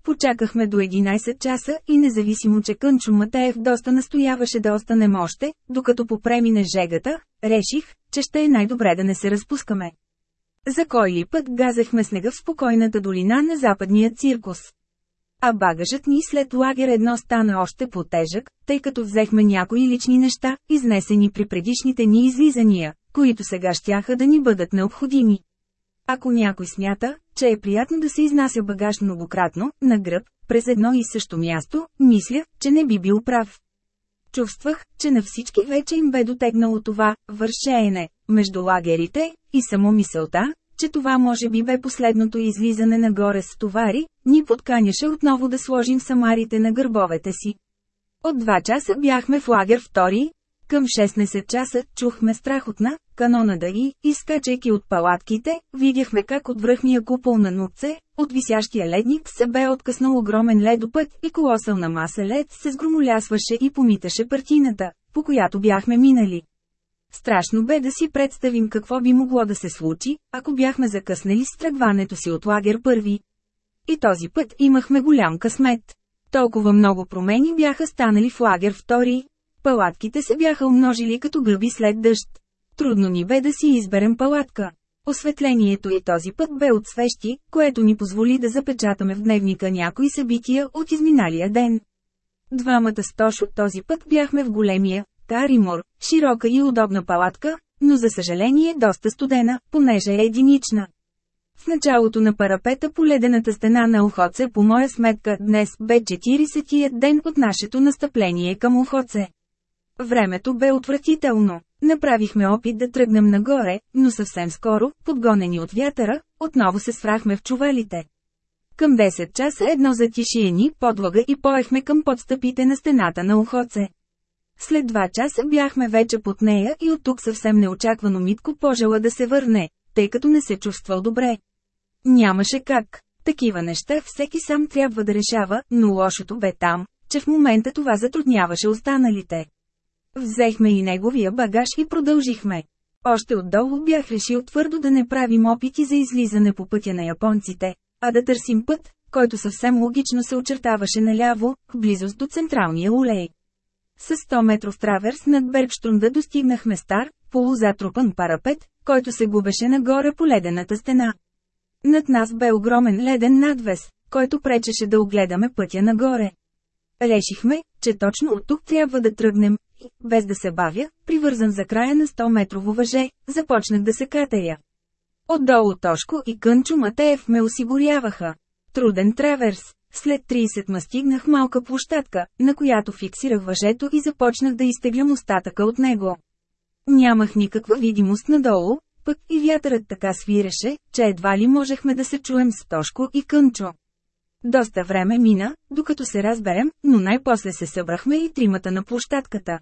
Почакахме до 11 часа и независимо, че Кънчо Матеев доста настояваше да останем още, докато попремине жегата, реших, че ще е най-добре да не се разпускаме. За кой ли път газехме снега в спокойната долина на западния циркус. А багажът ни след лагер едно стана още по-тежък, тъй като взехме някои лични неща, изнесени при предишните ни излизания, които сега щяха да ни бъдат необходими. Ако някой смята, че е приятно да се изнася багаж многократно, на гръб, през едно и също място, мисля, че не би бил прав. Чувствах, че на всички вече им бе дотегнало това вършеене между лагерите, и само мисълта, че това може би бе последното излизане нагоре с товари, ни подканяше отново да сложим самарите на гърбовете си. От два часа бяхме в лагер втори, към 16 часа чухме страхотна, канонада и, изкачайки от палатките, видяхме как от връхния купол на нуце, от висящия ледник се бе откъснал огромен ледопът и колосална маса лед се сгромолясваше и помиташе партината, по която бяхме минали. Страшно бе да си представим какво би могло да се случи, ако бяхме закъснали с тръгването си от лагер първи. И този път имахме голям късмет. Толкова много промени бяха станали в лагер втори. Палатките се бяха умножили като гъби след дъжд. Трудно ни бе да си изберем палатка. Осветлението и този път бе от свещи, което ни позволи да запечатаме в дневника някои събития от изминалия ден. Двамата с от този път бяхме в големия, Таримор, широка и удобна палатка, но за съжаление доста студена, понеже е единична. В началото на парапета по ледената стена на Охоце по моя сметка днес бе 40-тият ден от нашето настъпление към Охоце. Времето бе отвратително. Направихме опит да тръгнем нагоре, но съвсем скоро, подгонени от вятъра, отново се сврахме в чувалите. Към 10 часа едно затишие ни подлага и поехме към подстъпите на стената на Охоце. След два часа бяхме вече под нея и от тук съвсем неочаквано Митко пожела да се върне, тъй като не се чувствал добре. Нямаше как. Такива неща всеки сам трябва да решава, но лошото бе там, че в момента това затрудняваше останалите. Взехме и неговия багаж и продължихме. Още отдолу бях решил твърдо да не правим опити за излизане по пътя на японците, а да търсим път, който съвсем логично се очертаваше наляво, в близост до централния улей. С 100 метров траверс над Бергштрунда достигнахме стар, полузатрупан парапет, който се губеше нагоре по ледената стена. Над нас бе огромен леден надвес, който пречеше да огледаме пътя нагоре. Решихме, че точно от тук трябва да тръгнем, и, без да се бавя, привързан за края на 100-метрово въже, започнах да се катеря. Отдолу Тошко и Кънчо Матеев ме осигуряваха. Труден траверс. След 30 ма стигнах малка площадка, на която фиксирах въжето и започнах да изтеглям остатъка от него. Нямах никаква видимост надолу, пък и вятърът така свиреше, че едва ли можехме да се чуем с Тошко и Кънчо. Доста време мина, докато се разберем, но най-после се събрахме и тримата на площадката.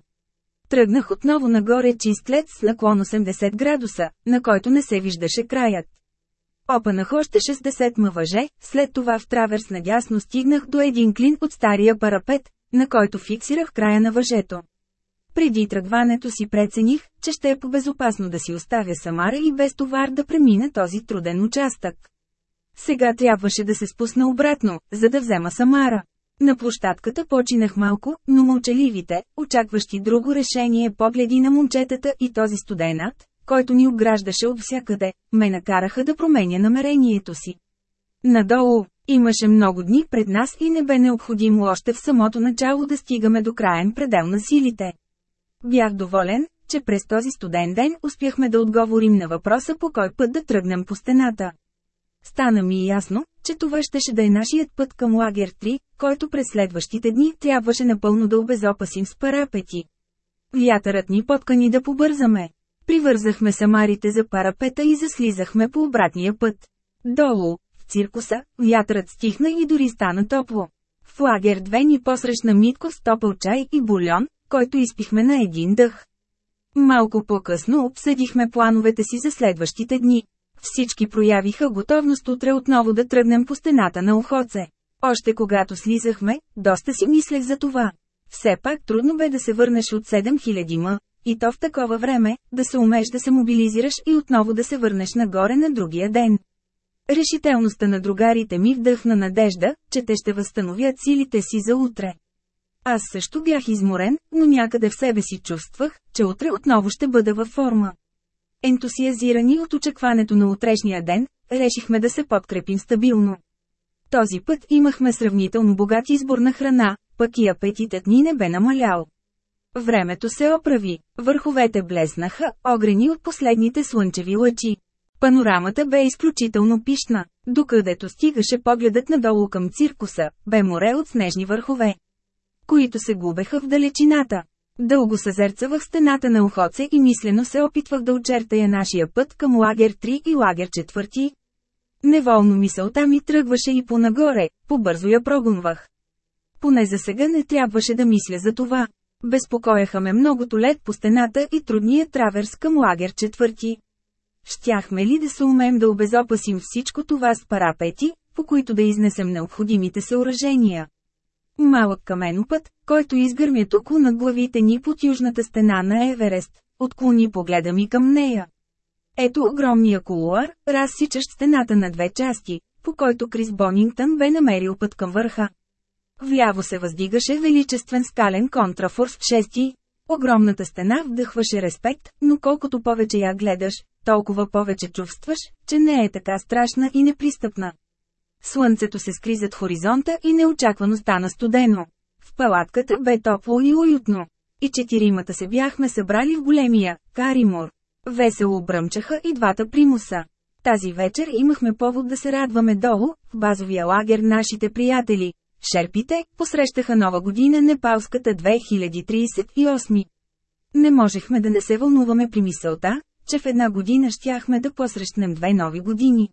Тръгнах отново нагоре чист лед с наклон 80 градуса, на който не се виждаше краят. Опанах още 60 мъже, след това в траверс надясно стигнах до един клин от стария парапет, на който фиксирах края на въжето. Преди тръгването си прецених, че ще е по-безопасно да си оставя Самара и без товар да премина този труден участък. Сега трябваше да се спусна обратно, за да взема Самара. На площадката починах малко, но мълчаливите, очакващи друго решение погледи на момчетата и този студенат, който ни ограждаше от всякъде, ме накараха да променя намерението си. Надолу, имаше много дни пред нас и не бе необходимо още в самото начало да стигаме до краен предел на силите. Бях доволен, че през този студен ден успяхме да отговорим на въпроса по кой път да тръгнем по стената. Стана ми ясно, че това щеше да е нашият път към лагер 3, който през следващите дни трябваше напълно да обезопасим с парапети. Вятърът ни подкани да побързаме. Привързахме самарите за парапета и заслизахме по обратния път. Долу, в циркуса, вятърът стихна и дори стана топло. В лагер 2 ни посрещна Митко с топъл чай и бульон, който изпихме на един дъх. Малко по-късно обсъдихме плановете си за следващите дни. Всички проявиха готовност утре отново да тръгнем по стената на Охоце. Още когато слизахме, доста си мислех за това. Все пак трудно бе да се върнеш от 7000 м, и то в такова време, да се умеш да се мобилизираш и отново да се върнеш нагоре на другия ден. Решителността на другарите ми вдъхна надежда, че те ще възстановят силите си за утре. Аз също бях изморен, но някъде в себе си чувствах, че утре отново ще бъда във форма. Ентусиазирани от очакването на утрешния ден, решихме да се подкрепим стабилно. Този път имахме сравнително богат избор на храна, пък и апетитът ни не бе намалял. Времето се оправи, върховете блеснаха, огрени от последните слънчеви лъчи. Панорамата бе изключително пишна, докъдето стигаше погледът надолу към циркуса, бе море от снежни върхове, които се губеха в далечината. Дълго съзерцавах стената на Охоце и мислено се опитвах да очертая нашия път към лагер 3 и лагер 4. Неволно мисълта ми тръгваше и понагоре, побързо я прогонвах. Поне за сега не трябваше да мисля за това. Безпокояха ме многото лед по стената и трудният траверс към лагер четвърти. Щяхме ли да се умеем да обезопасим всичко това с парапети, по които да изнесем необходимите съоръжения? Малък каменопът, който изгърмя току над главите ни под южната стена на Еверест, отклони погледа ми към нея. Ето огромния кулуар, разсичащ стената на две части, по който Крис Бонингтън бе намерил път към върха. Вляво се въздигаше величествен скален контрафорс в шести. Огромната стена вдъхваше респект, но колкото повече я гледаш, толкова повече чувстваш, че не е така страшна и непристъпна. Слънцето се скри зад хоризонта и неочаквано стана студено. В палатката бе топло и уютно. И четиримата се бяхме събрали в големия, Каримор. Весело бръмчаха и двата примуса. Тази вечер имахме повод да се радваме долу, в базовия лагер нашите приятели. Шерпите посрещаха нова година Непалската 2038. Не можехме да не се вълнуваме при мисълта, че в една година щяхме да посрещнем две нови години.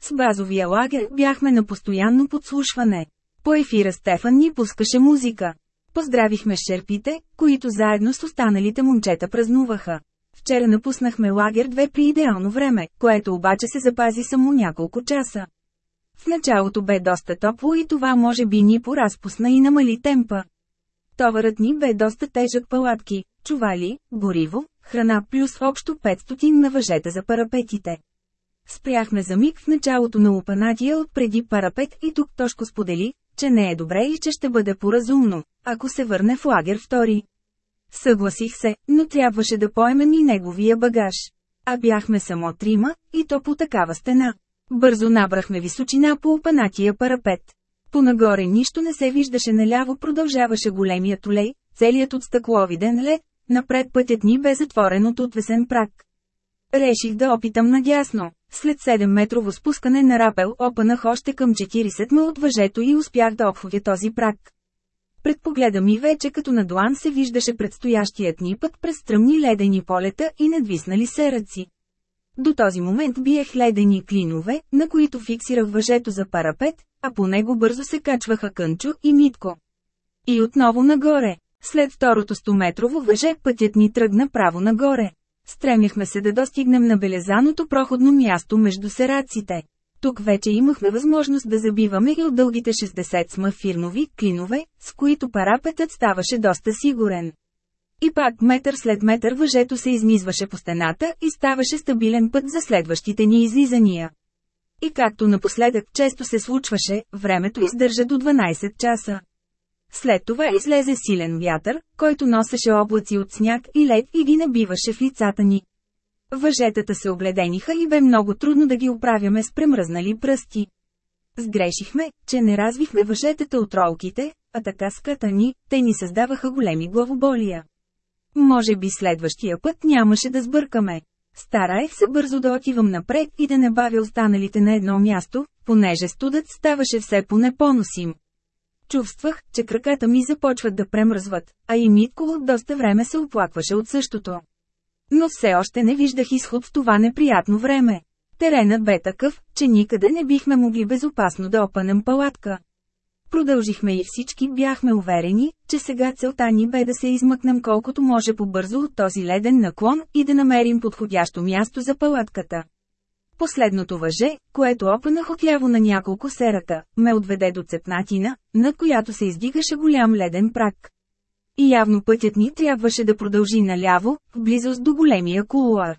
С базовия лагер бяхме на постоянно подслушване. По ефира Стефан ни пускаше музика. Поздравихме шерпите, които заедно с останалите момчета празнуваха. Вчера напуснахме лагер 2 при идеално време, което обаче се запази само няколко часа. В началото бе доста топло и това може би ни поразпусна и намали темпа. Товарът ни бе доста тежък палатки, чували, гориво, храна плюс общо 500 на въжета за парапетите. Спряхме за миг в началото на упанатия от преди парапет и тук Тошко сподели, че не е добре и че ще бъде поразумно, ако се върне в лагер втори. Съгласих се, но трябваше да поемем и неговия багаж. А бяхме само трима, и то по такава стена. Бързо набрахме височина по опанатия парапет. Понагоре нищо не се виждаше наляво продължаваше големият олей, целият от стъкловиден лед, напред пътят ни бе затворен от отвесен прак. Реших да опитам надясно. След 7-метрово спускане на рапел опънах още към 40 ма от въжето и успях да обходя този прак. Пред погледа ми вече като на длан се виждаше предстоящият ни път през стръмни ледени полета и надвиснали серъци. До този момент биех ледени клинове, на които фиксирах въжето за парапет, а по него бързо се качваха Кънчо и Митко. И отново нагоре. След второто 100-метрово въже пътят ни тръгна право нагоре. Стремяхме се да достигнем на белезаното проходно място между сераците. Тук вече имахме възможност да забиваме и от дългите 60 сма фирнови клинове, с които парапетът ставаше доста сигурен. И пак метър след метър въжето се измизваше по стената и ставаше стабилен път за следващите ни излизания. И както напоследък често се случваше, времето издържа до 12 часа. След това излезе силен вятър, който носеше облаци от сняг и лед и ги набиваше в лицата ни. Въжетата се обледениха и бе много трудно да ги оправяме с премръзнали пръсти. Сгрешихме, че не развихме въжетата от ролките, а така скатани, те ни създаваха големи главоболия. Може би следващия път нямаше да сбъркаме. Стараех се бързо да отивам напред и да не бавя останалите на едно място, понеже студът ставаше все по-непоносим. Чувствах, че краката ми започват да премръзват, а и Митко от доста време се оплакваше от същото. Но все още не виждах изход в това неприятно време. Теренът бе такъв, че никъде не бихме могли безопасно да опънем палатка. Продължихме и всички бяхме уверени, че сега целта ни бе да се измъкнем колкото може по-бързо от този леден наклон и да намерим подходящо място за палатката. Последното въже, което опънах отляво на няколко серата, ме отведе до цепнатина, над която се издигаше голям леден прак. И явно пътят ни трябваше да продължи наляво, в близост до големия кулуар.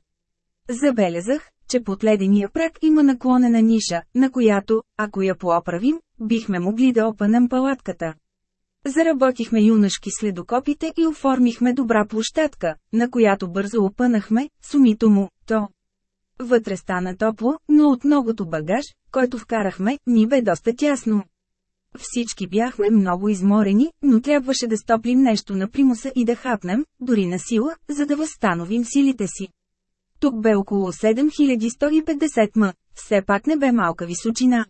Забелязах, че под ледения прак има наклонена ниша, на която, ако я пооправим, бихме могли да опънем палатката. Заработихме юнашки следокопите и оформихме добра площадка, на която бързо опънахме, сумито му, то. Вътре стана топло, но от многото багаж, който вкарахме, ни бе доста тясно. Всички бяхме много изморени, но трябваше да стоплим нещо на примуса и да хапнем, дори на сила, за да възстановим силите си. Тук бе около 7150 м, все пак не бе малка височина.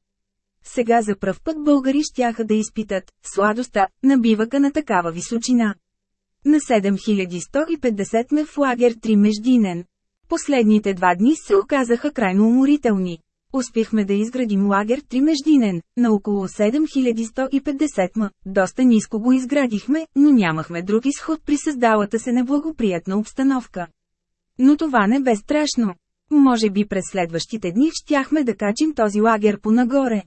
Сега за пръв път българи щяха да изпитат сладостта на бивака на такава височина. На 7150 ме в лагер 3 междинен. Последните два дни се оказаха крайно уморителни. Успяхме да изградим лагер 3 междинен, на около 7150 м. Доста ниско го изградихме, но нямахме друг изход при създалата се неблагоприятна обстановка. Но това не бе страшно. Може би през следващите дни щяхме да качим този лагер по-нагоре.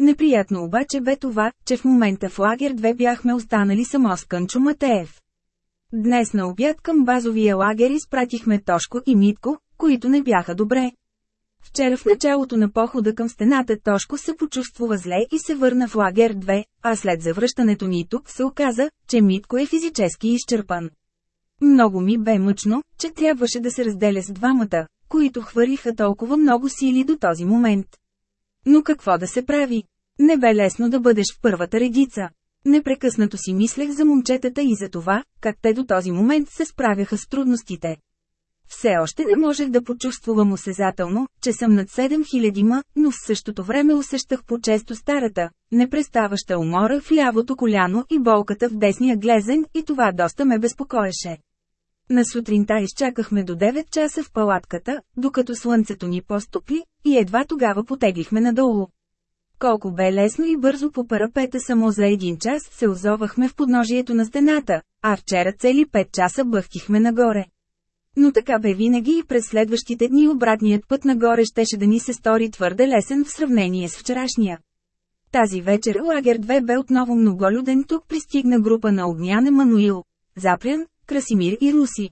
Неприятно обаче бе това, че в момента в лагер 2 бяхме останали само с Кънчо Матеев. Днес на обяд към базовия лагер изпратихме Тошко и Митко, които не бяха добре. Вчера в началото на похода към стената Тошко се почувствува зле и се върна в лагер 2, а след завръщането ни тук се оказа, че Митко е физически изчерпан. Много ми бе мъчно, че трябваше да се разделя с двамата, които хвърлиха толкова много сили до този момент. Но какво да се прави? Не бе лесно да бъдеш в първата редица. Непрекъснато си мислех за момчетата и за това, как те до този момент се справяха с трудностите. Все още не можех да почувствувам осезателно, че съм над 7000 ма, но в същото време усещах по-често старата, непреставаща умора в лявото коляно и болката в десния глезен и това доста ме безпокоеше. На сутринта изчакахме до 9 часа в палатката, докато слънцето ни постопли, и едва тогава потеглихме надолу. Колко бе лесно и бързо по парапета само за един час се озовахме в подножието на стената, а вчера цели 5 часа бъхтихме нагоре. Но така бе винаги и през следващите дни обратният път нагоре щеше да ни се стори твърде лесен в сравнение с вчерашния. Тази вечер лагер 2 бе отново многолюден, тук пристигна група на Огнян Емануил, Запрян, Красимир и Руси.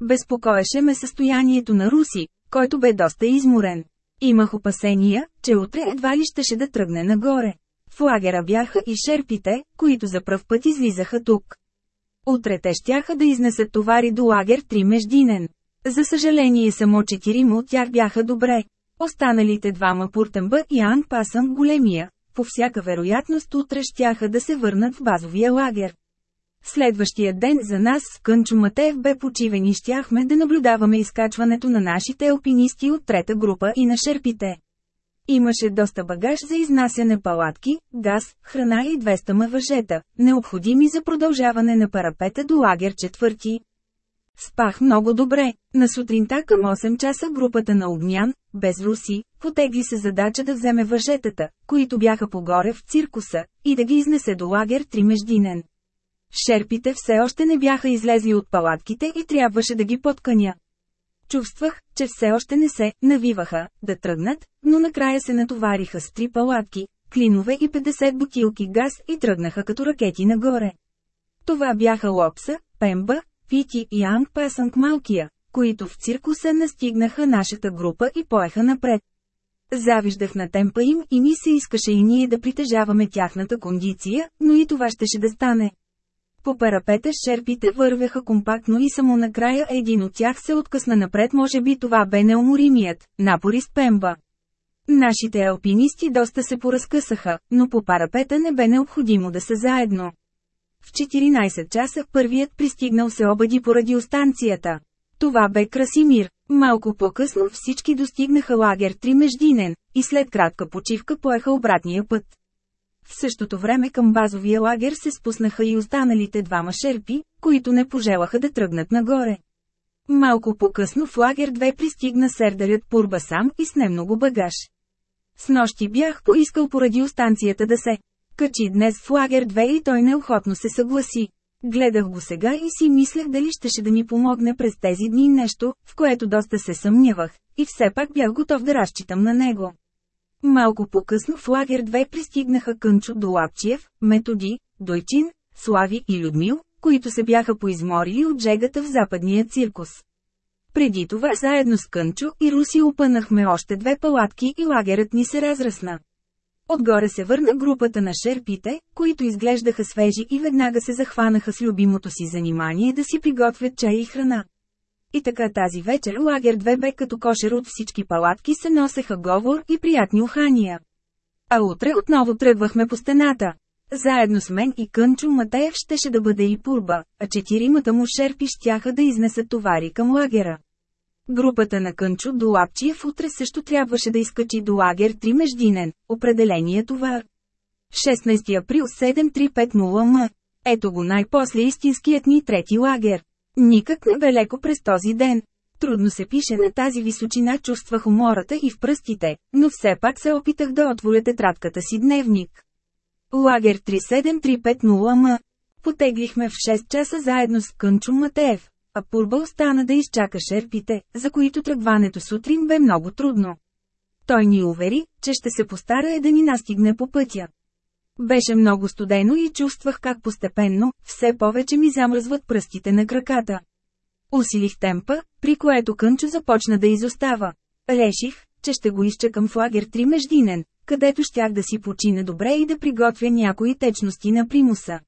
Безпокоеше ме състоянието на Руси, който бе доста изморен. Имах опасения, че утре едва ли щеше да тръгне нагоре. В лагера бяха и шерпите, които за пръв път излизаха тук. Утре те щяха да изнесат товари до лагер 3 междинен. За съжаление само четирима от тях бяха добре. Останалите двама Пуртъмба и Ан Пасън големия, по всяка вероятност утре щяха да се върнат в базовия лагер. Следващия ден за нас с Кънчо Матеев бе почивен и щяхме да наблюдаваме изкачването на нашите алпинисти от трета група и на шерпите. Имаше доста багаж за изнасяне палатки, газ, храна и 200 мъжета, необходими за продължаване на парапета до лагер четвърти. Спах много добре. На сутринта към 8 часа групата на Огнян, без руси, потегли се задача да вземе въжетата, които бяха погоре в циркуса, и да ги изнесе до лагер Тримеждинен. Шерпите все още не бяха излезли от палатките и трябваше да ги подканя. Чувствах, че все още не се навиваха да тръгнат, но накрая се натовариха с три палатки, клинове и 50 бутилки газ и тръгнаха като ракети нагоре. Това бяха Лопса, Пемба, Пити и Анг Пасанг Малкия, които в циркуса настигнаха нашата група и поеха напред. Завиждах на темпа им и ми се искаше и ние да притежаваме тяхната кондиция, но и това щеше да стане. По парапета шерпите вървяха компактно и само накрая един от тях се откъсна напред може би това бе неуморимият, напорист Пемба. Нашите алпинисти доста се поразкъсаха, но по парапета не бе необходимо да са заедно. В 14 часа първият пристигнал се обади по радиостанцията. Това бе Красимир. Малко по-късно всички достигнаха лагер 3 междинен, и след кратка почивка поеха обратния път. В същото време към базовия лагер се спуснаха и останалите двама шерпи, които не пожелаха да тръгнат нагоре. Малко по-късно в лагер 2 пристигна сердарят Пурба сам и с немного багаж. С нощи бях поискал по радиостанцията да се качи днес в лагер 2 и той неохотно се съгласи. Гледах го сега и си мислех дали щеше да ми помогне през тези дни нещо, в което доста се съмнявах, и все пак бях готов да разчитам на него. Малко по-късно в лагер 2 пристигнаха Кънчо Долапчиев, Методи, Дойчин, Слави и Людмил, които се бяха поизморили от жегата в западния циркус. Преди това заедно с Кънчо и Руси опънахме още две палатки и лагерът ни се разрасна. Отгоре се върна групата на шерпите, които изглеждаха свежи и веднага се захванаха с любимото си занимание да си приготвят чай и храна. И така тази вечер лагер 2 бе като кошер от всички палатки се носеха говор и приятни ухания. А утре отново тръгвахме по стената. Заедно с мен и Кънчо Матеев щеше да бъде и пурба, а четиримата му шерпи щяха да изнесат товари към лагера. Групата на Кънчо до Лапчиев утре също трябваше да изкачи до лагер 3 междинен, определение товар. 16 април 7350 м. Ето го най-после истинският ни трети лагер. Никак не бе леко през този ден. Трудно се пише на тази височина чувствах умората и в пръстите, но все пак се опитах да отворя тетрадката си дневник. Лагер 37350 м. Потеглихме в 6 часа заедно с Кънчо Матеев, а Пурба остана да изчака шерпите, за които тръгването сутрин бе много трудно. Той ни увери, че ще се постара е да ни настигне по пътя. Беше много студено и чувствах как постепенно, все повече ми замръзват пръстите на краката. Усилих темпа, при което Кънчо започна да изостава. Реших, че ще го изчакам в лагер 3 междинен, където щях да си почина добре и да приготвя някои течности на примуса.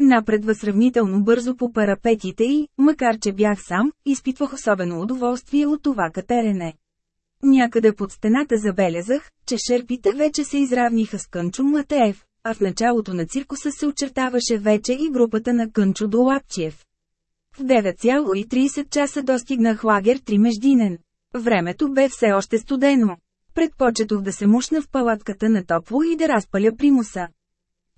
Напредва сравнително бързо по парапетите и, макар че бях сам, изпитвах особено удоволствие от това катерене. Някъде под стената забелязах, че шерпите вече се изравниха с Кънчо Матеев, а в началото на циркуса се очертаваше вече и групата на Кънчо Долапчиев. В 9,30 часа достигнах лагер 3 междинен. Времето бе все още студено. Предпочетох да се мушна в палатката на топло и да разпаля примуса.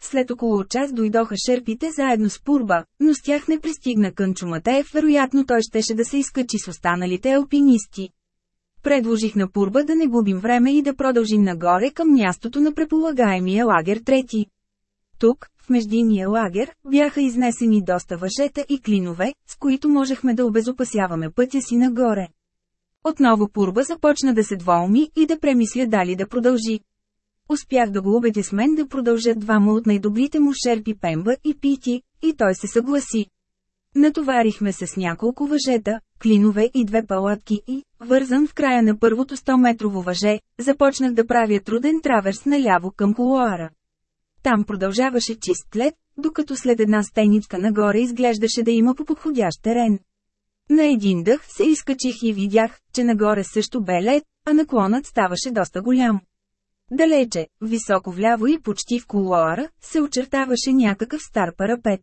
След около час дойдоха шерпите заедно с Пурба, но с тях не пристигна Кънчо Матеев, вероятно той щеше да се изкачи с останалите алпинисти. Предложих на Пурба да не губим време и да продължим нагоре към мястото на преполагаемия лагер трети. Тук, в междинния лагер, бяха изнесени доста въжета и клинове, с които можехме да обезопасяваме пътя си нагоре. Отново Пурба започна да се двоуми и да премисля дали да продължи. Успях да го убедя с мен да продължат двама от най-добрите му шерпи Пемба и Пити, и той се съгласи. Натоварихме се с няколко въжета, клинове и две палатки и, вързан в края на първото 100-метрово въже, започнах да правя труден траверс наляво към колуара. Там продължаваше чист лед, докато след една стеничка нагоре изглеждаше да има по подходящ терен. На един дъх се изкачих и видях, че нагоре също бе лед, а наклонът ставаше доста голям. Далече, високо вляво и почти в колуара, се очертаваше някакъв стар парапет.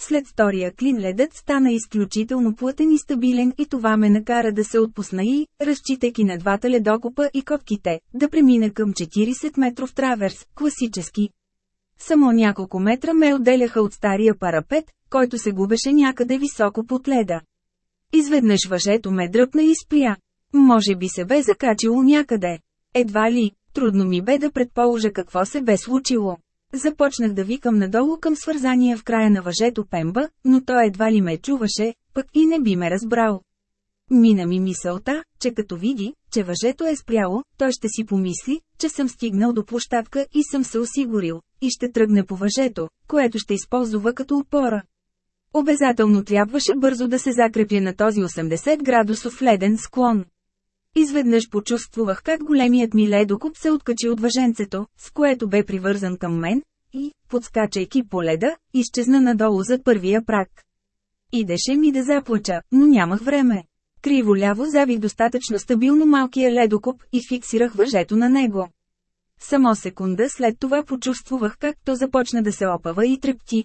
След втория клин ледът стана изключително плътен и стабилен и това ме накара да се отпусна и, разчитайки на двата ледокопа и котките, да премина към 40 метров траверс, класически. Само няколко метра ме отделяха от стария парапет, който се губеше някъде високо под леда. Изведнъж въжето ме дръпна и спря. Може би се бе закачило някъде. Едва ли, трудно ми бе да предположа какво се бе случило. Започнах да викам надолу към свързания в края на въжето Пемба, но той едва ли ме чуваше, пък и не би ме разбрал. Мина ми мисълта, че като види, че въжето е спряло, той ще си помисли, че съм стигнал до площадка и съм се осигурил, и ще тръгне по въжето, което ще използва като опора. Обязателно трябваше бързо да се закрепя на този 80 градусов леден склон. Изведнъж почувствах как големият ми ледокоп се откачи от въженцето, с което бе привързан към мен, и, подскачайки по леда, изчезна надолу зад първия прак. Идеше ми да заплача, но нямах време. Криво-ляво завих достатъчно стабилно малкия ледокоп и фиксирах въжето на него. Само секунда след това почувствах как то започна да се опава и трепти.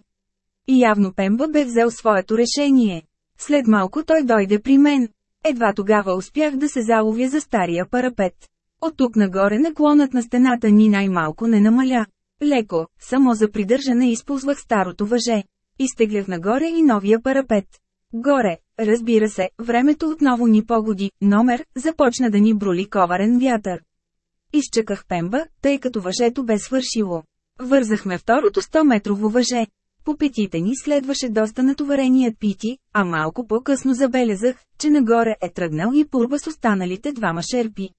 Явно Пемба бе взел своето решение. След малко той дойде при мен. Едва тогава успях да се заловя за стария парапет. От тук нагоре наклонът на стената ни най-малко не намаля. Леко, само за придържане използвах старото въже. Изтеглях нагоре и новия парапет. Горе, разбира се, времето отново ни погоди, номер, започна да ни броли коварен вятър. Изчаках пемба, тъй като въжето бе свършило. Вързахме второто 100-метрово въже. По петите ни следваше доста натовареният пити, а малко по-късно забелязах, че нагоре е тръгнал и пурба с останалите двама шерпи.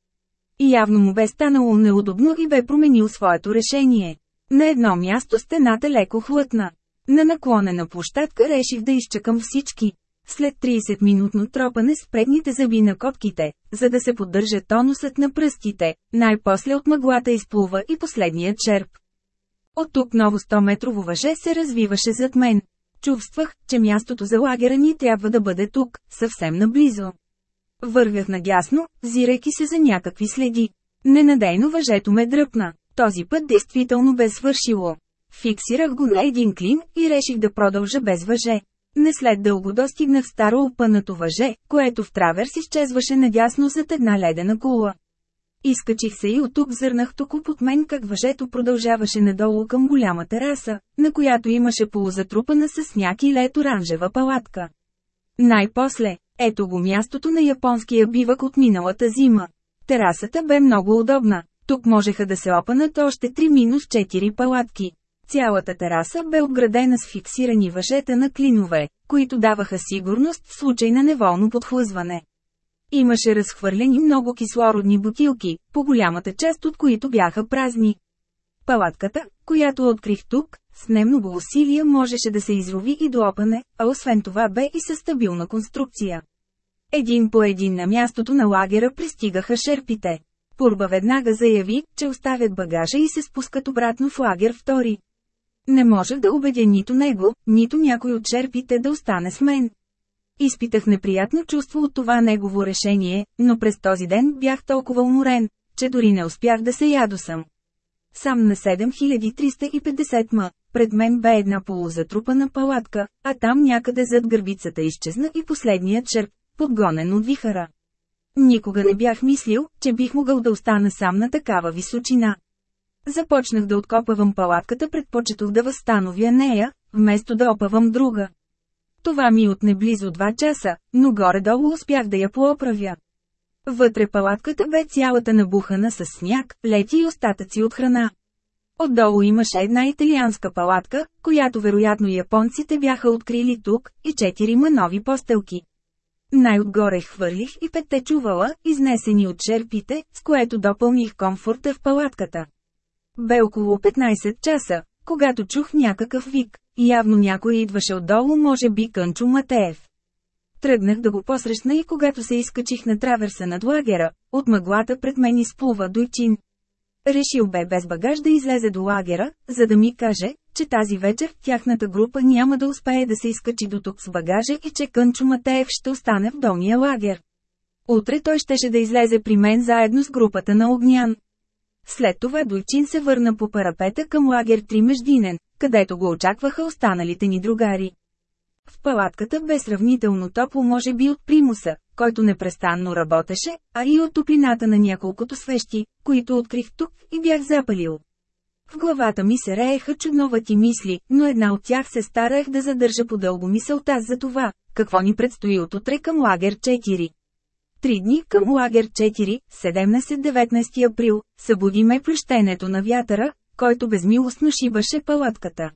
И явно му бе станало неудобно и бе променил своето решение. На едно място стената леко хлътна. На наклонена площадка реших да изчакам всички. След 30-минутно тропане с предните зъби на котките, за да се поддържа тонусът на пръстите, най-после от мъглата изплува и последният черп. От тук ново 100-метрово въже се развиваше зад мен. Чувствах, че мястото за лагера ни трябва да бъде тук, съвсем наблизо. Вървях надясно, зирайки се за някакви следи. Ненадейно въжето ме дръпна. Този път действително бе свършило. Фиксирах го на един клин и реших да продължа без въже. Не след дълго достигнах старо опънато въже, което в траверс изчезваше надясно зад една ледена кула. Изкачих се и от тук зърнах тук под мен как въжето продължаваше надолу към голяма тераса, на която имаше полузатрупана с сняг и лед оранжева палатка. Най-после, ето го мястото на японския бивък от миналата зима. Терасата бе много удобна. Тук можеха да се опанат още 3-4 палатки. Цялата тераса бе обградена с фиксирани въжета на клинове, които даваха сигурност в случай на неволно подхлъзване. Имаше разхвърлени много кислородни бутилки, по голямата част от които бяха празни. Палатката, която открих тук, с немного усилия можеше да се изрови и до опане, а освен това бе и със стабилна конструкция. Един по един на мястото на лагера пристигаха шерпите. Пурба веднага заяви, че оставят багажа и се спускат обратно в лагер втори. Не можех да убедя нито него, нито някой от черпите да остане с мен. Изпитах неприятно чувство от това негово решение, но през този ден бях толкова уморен, че дори не успях да се ядосам. Сам на 7350 м, пред мен бе една полузатрупана палатка, а там някъде зад гърбицата изчезна и последният черп, подгонен от вихара. Никога не бях мислил, че бих могъл да остана сам на такава височина. Започнах да откопавам палатката, предпочетох да възстановя нея, вместо да опавам друга. Това ми отне близо 2 часа, но горе-долу успях да я пооправя. Вътре палатката бе цялата набухана с сняг, лети и остатъци от храна. Отдолу имаше една италианска палатка, която вероятно японците бяха открили тук, и четири нови постелки. Най-отгоре хвърлих и петте чувала, изнесени от черпите, с което допълних комфорта в палатката. Бе около 15 часа, когато чух някакъв вик. Явно някой идваше отдолу, може би Кънчо Матеев. Тръгнах да го посрещна и когато се изкачих на траверса над лагера, от мъглата пред мен изплува Дойчин. Решил бе без багаж да излезе до лагера, за да ми каже, че тази вечер тяхната група няма да успее да се изкачи до тук с багажа и че Кънчо Матеев ще остане в долния лагер. Утре той щеше да излезе при мен заедно с групата на Огнян. След това Дойчин се върна по парапета към лагер 3 Междинен, където го очакваха останалите ни другари. В палатката бе сравнително топло може би от примуса, който непрестанно работеше, а и от топлината на няколкото свещи, които открих тук и бях запалил. В главата ми се рееха чудновати мисли, но една от тях се стараех да задържа по-дълго мисълта за това, какво ни предстои от утре към лагер 4. Три дни към лагер 4, 17-19 април, събуди ме плещенето на вятъра, който безмилостно шибаше палатката.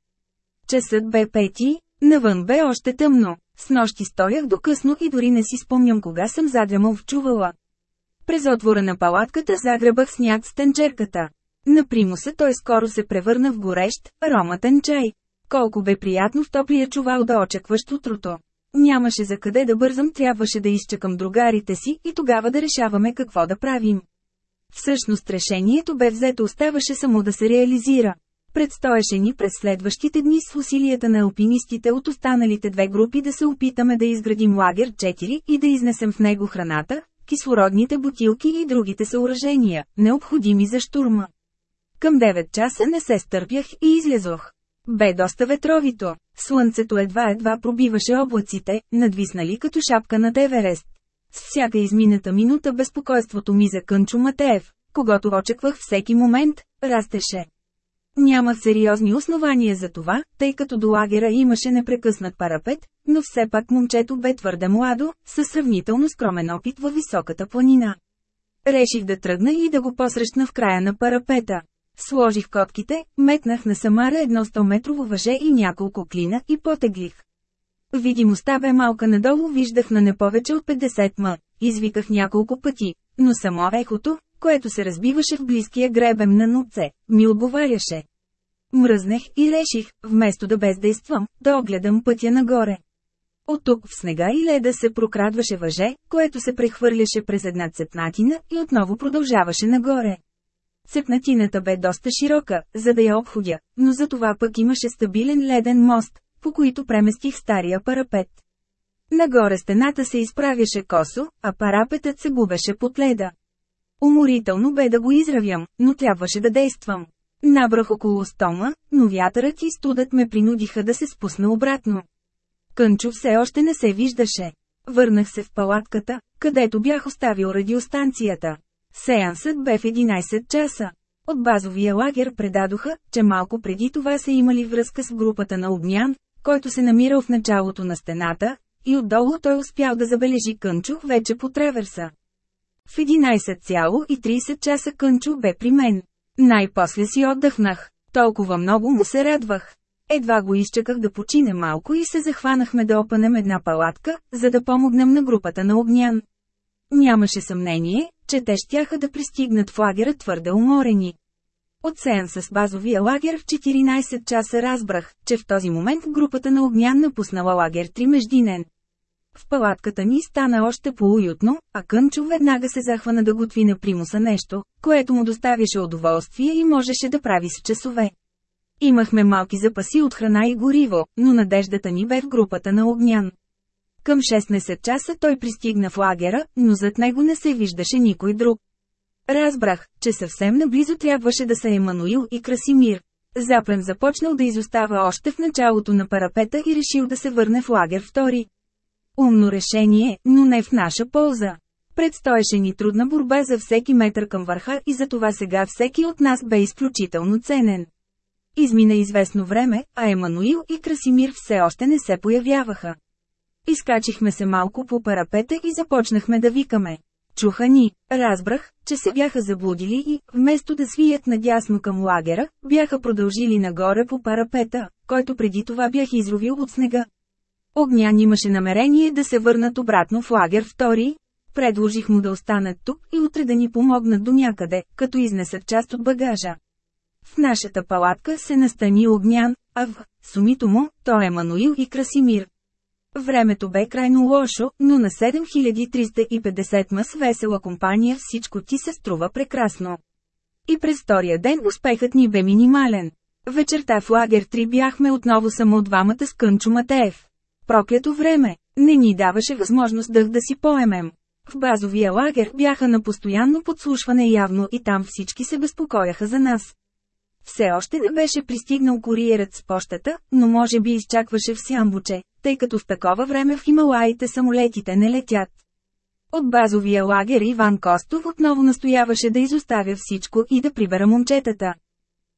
Часът бе пети, навън бе още тъмно. С нощи стоях до късно и дори не си спомням кога съм задрямал в чувала. През отвора на палатката загребах сняг с тенчерката. На примуса той скоро се превърна в горещ, ароматен чай. Колко бе приятно в топлия чувал да очакваш утрото. Нямаше за къде да бързам, трябваше да изчакам другарите си и тогава да решаваме какво да правим. Всъщност решението бе взето оставаше само да се реализира. Предстоеше ни през следващите дни с усилията на алпинистите от останалите две групи да се опитаме да изградим лагер 4 и да изнесем в него храната, кислородните бутилки и другите съоръжения, необходими за штурма. Към 9 часа не се стърпях и излезох. Бе доста ветровито. Слънцето едва-едва пробиваше облаците, надвиснали като шапка на Деверест. С всяка измината минута безпокойството ми за Кънчо Матеев, когато очаквах всеки момент, растеше. Няма сериозни основания за това, тъй като до лагера имаше непрекъснат парапет, но все пак момчето бе твърде младо, със сравнително скромен опит във високата планина. Реших да тръгна и да го посрещна в края на парапета. Сложих котките, метнах на Самара едно 100-метрово въже и няколко клина и потеглих. Видимостта бе малка надолу виждах на не повече от 50 м. Извиках няколко пъти, но само ехото, което се разбиваше в близкия гребем на нуце, ми отговаряше. Мръзнех и реших, вместо да бездействам, да огледам пътя нагоре. От тук в снега и леда се прокрадваше въже, което се прехвърляше през една цепнатина и отново продължаваше нагоре. Цепнатината бе доста широка, за да я обходя, но за това пък имаше стабилен леден мост, по който преместих стария парапет. Нагоре стената се изправяше косо, а парапетът се губеше под леда. Уморително бе да го изравям, но трябваше да действам. Набрах около стома, но вятърът и студът ме принудиха да се спусна обратно. Кънчо все още не се виждаше. Върнах се в палатката, където бях оставил радиостанцията. Сеансът бе в 11 часа. От базовия лагер предадоха, че малко преди това са имали връзка с групата на Огнян, който се намирал в началото на стената, и отдолу той успял да забележи Кънчо вече по треверса. В 11,30 часа Кънчо бе при мен. Най-после си отдъхнах. Толкова много му се радвах. Едва го изчаках да почине малко и се захванахме да опънем една палатка, за да помогнем на групата на Огнян. Нямаше съмнение, че те щяха да пристигнат в лагера твърде уморени. От сеанса с базовия лагер в 14 часа разбрах, че в този момент групата на Огнян напуснала лагер 3 междинен. В палатката ни стана още по-уютно, а Кънчо веднага се захвана да готви на примуса нещо, което му доставяше удоволствие и можеше да прави с часове. Имахме малки запаси от храна и гориво, но надеждата ни бе в групата на Огнян. Към 16 часа той пристигна в лагера, но зад него не се виждаше никой друг. Разбрах, че съвсем наблизо трябваше да са Емануил и Красимир. Запрем започнал да изостава още в началото на парапета и решил да се върне в лагер втори. Умно решение, но не в наша полза. Предстоеше ни трудна борба за всеки метър към върха и за това сега всеки от нас бе изключително ценен. Измина известно време, а Емануил и Красимир все още не се появяваха. Изкачихме се малко по парапета и започнахме да викаме. Чуха ни, разбрах, че се бяха заблудили и, вместо да свият надясно към лагера, бяха продължили нагоре по парапета, който преди това бях изровил от снега. Огнян имаше намерение да се върнат обратно в лагер втори. Предложих му да останат тук и утре да ни помогнат до някъде, като изнесат част от багажа. В нашата палатка се настани Огнян, а в сумито му, то е Мануил и Красимир. Времето бе крайно лошо, но на 7350 ма с весела компания всичко ти се струва прекрасно. И през втория ден успехът ни бе минимален. Вечерта в лагер 3 бяхме отново само двамата с Кънчо Матеев. Проклято време, не ни даваше възможност дъх да си поемем. В базовия лагер бяха на постоянно подслушване явно и там всички се безпокояха за нас. Все още не беше пристигнал куриерът с пощата, но може би изчакваше в Сямбуче, тъй като в такова време в Хималаите самолетите не летят. От базовия лагер Иван Костов отново настояваше да изоставя всичко и да прибера момчетата.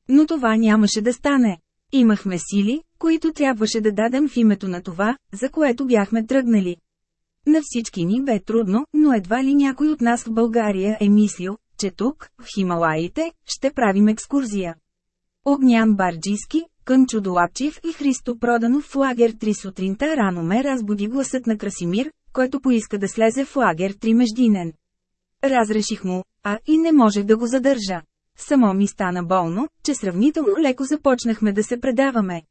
Но това нямаше да стане. Имахме сили, които трябваше да дадем в името на това, за което бяхме тръгнали. На всички ни бе трудно, но едва ли някой от нас в България е мислил, че тук, в Хималаите, ще правим екскурзия. Огнян Барджиски, Кънчо Долапчев и Христо Проданов в лагер 3 сутринта рано ме разбуди гласът на Красимир, който поиска да слезе в лагер 3 междинен. Разреших му, а и не можех да го задържа. Само ми стана болно, че сравнително леко започнахме да се предаваме.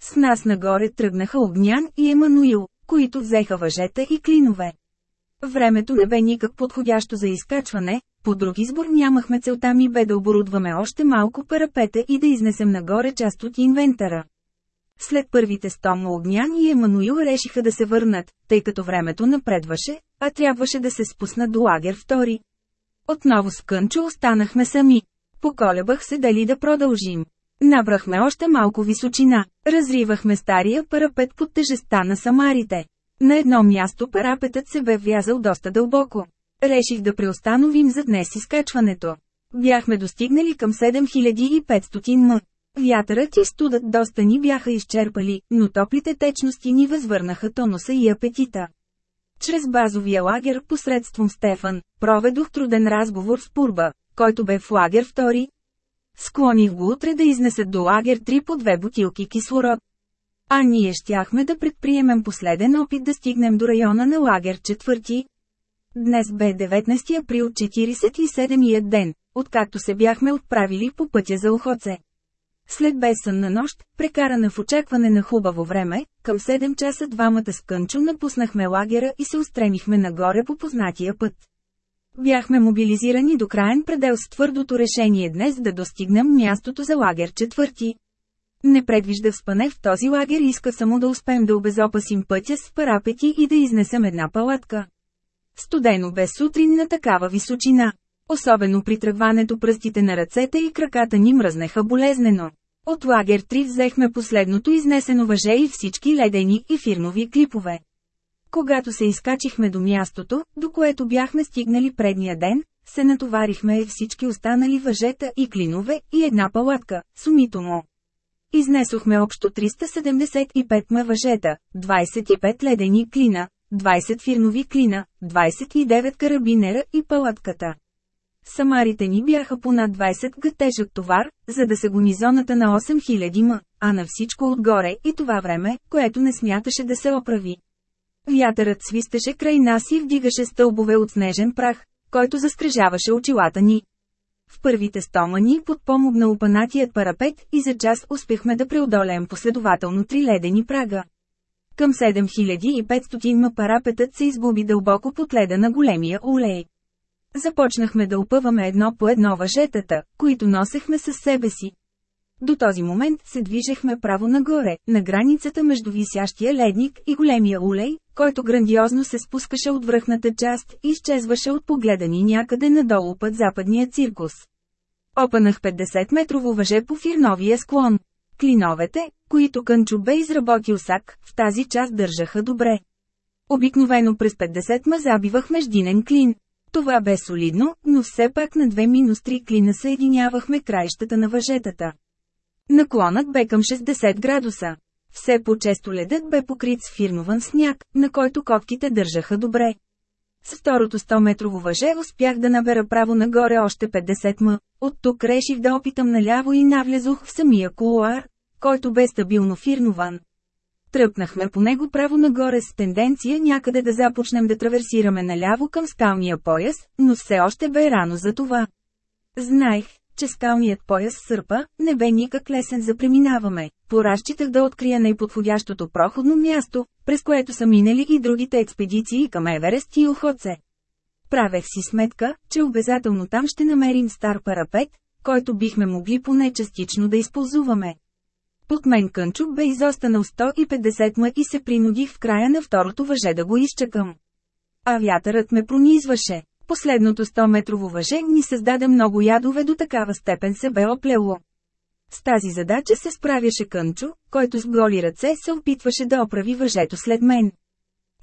С нас нагоре тръгнаха Огнян и Емануил, които взеха въжета и клинове. Времето не бе никак подходящо за изкачване, по друг избор нямахме целта ми бе да оборудваме още малко парапета и да изнесем нагоре част от инвентара. След първите стома Огнян и Емануил решиха да се върнат, тъй като времето напредваше, а трябваше да се спусна до лагер втори. Отново с Кънчо останахме сами. Поколебах се дали да продължим. Набрахме още малко височина, разривахме стария парапет под тежеста на самарите. На едно място парапетът се бе вязал доста дълбоко. Реших да преустановим за днес изкачването. Бяхме достигнали към 7500 м. Вятърът и студът доста ни бяха изчерпали, но топлите течности ни възвърнаха тонуса и апетита. Чрез базовия лагер посредством Стефан, проведох труден разговор с Пурба, който бе в лагер втори. Склоних го утре да изнесат до лагер 3 по две бутилки кислород. А ние щяхме да предприемем последен опит да стигнем до района на лагер четвърти. Днес бе 19 април 47-ият ден, откакто се бяхме отправили по пътя за Охоце. След безсънна нощ, прекарана в очакване на хубаво време, към 7 часа двамата с Кънчо напуснахме лагера и се устремихме нагоре по познатия път. Бяхме мобилизирани до краен предел с твърдото решение днес да достигнем мястото за лагер четвърти. Не предвижда спане в този лагер иска само да успеем да обезопасим пътя с парапети и да изнесем една палатка. Студено бе сутрин на такава височина. Особено при тръгването пръстите на ръцете и краката ни мръзнеха болезнено. От лагер 3 взехме последното изнесено въже и всички ледени и фирнови клипове. Когато се изкачихме до мястото, до което бяхме стигнали предния ден, се натоварихме всички останали въжета и клинове и една палатка, сумито му. Изнесохме общо 375 ма въжета, 25 ледени клина, 20 фирнови клина, 29 карабинера и палатката. Самарите ни бяха по над 20 г тежък товар, за да се гони зоната на 8000 м, а на всичко отгоре и това време, което не смяташе да се оправи. Вятърът свистеше край нас и вдигаше стълбове от снежен прах, който заскрежаваше очилата ни. В първите стомани подпомогна опанатият парапет и за час успехме да преодолеем последователно три ледени прага. Към 7500 ма парапетът се изгуби дълбоко под леда на големия улей. Започнахме да опъваме едно по едно въжетата, които носехме със себе си. До този момент се движехме право нагоре, на границата между висящия ледник и големия улей, който грандиозно се спускаше от връхната част и изчезваше от погледа ни някъде надолу път западния циркус. Опанах 50-метрово въже по фирновия склон. Клиновете, които Кънчо бе изработил сак, в тази част държаха добре. Обикновено през 50 ма забивах междинен клин. Това бе солидно, но все пак на 2-3 клина съединявахме краищата на въжетата. Наклонът бе към 60 градуса. Все по-често ледът бе покрит с фирнован сняг, на който котките държаха добре. С второто 100-метрово въже успях да набера право нагоре още 50 м. От тук реших да опитам наляво и навлезох в самия кулуар, който бе стабилно фирнован. Тръпнахме по него право нагоре с тенденция някъде да започнем да траверсираме наляво към скалния пояс, но все още бе рано за това. Знаех, че скалният пояс сърпа не бе никак лесен за преминаваме. Поразчитах да открия най-подходящото проходно място, през което са минали и другите експедиции към Еверест и Охоце. Правех си сметка, че обязателно там ще намерим стар парапет, който бихме могли поне частично да използваме. Под мен Кънчук бе изостанал 150 ма и се принудих в края на второто въже да го изчакам. А вятърът ме пронизваше. Последното 100-метрово въже ни създаде много ядове до такава степен се бе оплело. С тази задача се справяше Кънчо, който с голи ръце се опитваше да оправи въжето след мен.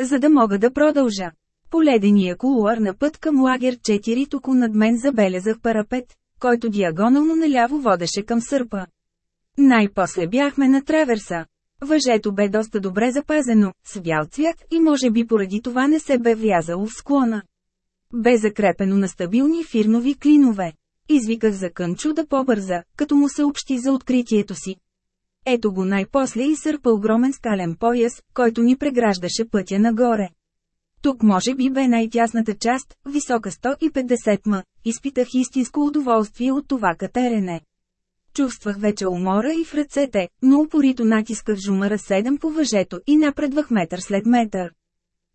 За да мога да продължа. По ледения кулуар на път към лагер 4 току над мен забелязах парапет, който диагонално наляво водеше към сърпа. Най-после бяхме на траверса. Въжето бе доста добре запазено, с бял цвят и може би поради това не се бе врязало в склона. Бе закрепено на стабилни фирнови клинове. Извиках за Кънчо да побърза, като му съобщи за откритието си. Ето го най-после и сърпа огромен скален пояс, който ни преграждаше пътя нагоре. Тук може би бе най-тясната част, висока 150 м, изпитах истинско удоволствие от това катерене. Чувствах вече умора и в ръцете, но упорито натисках жумара 7 по въжето и напредвах метър след метър.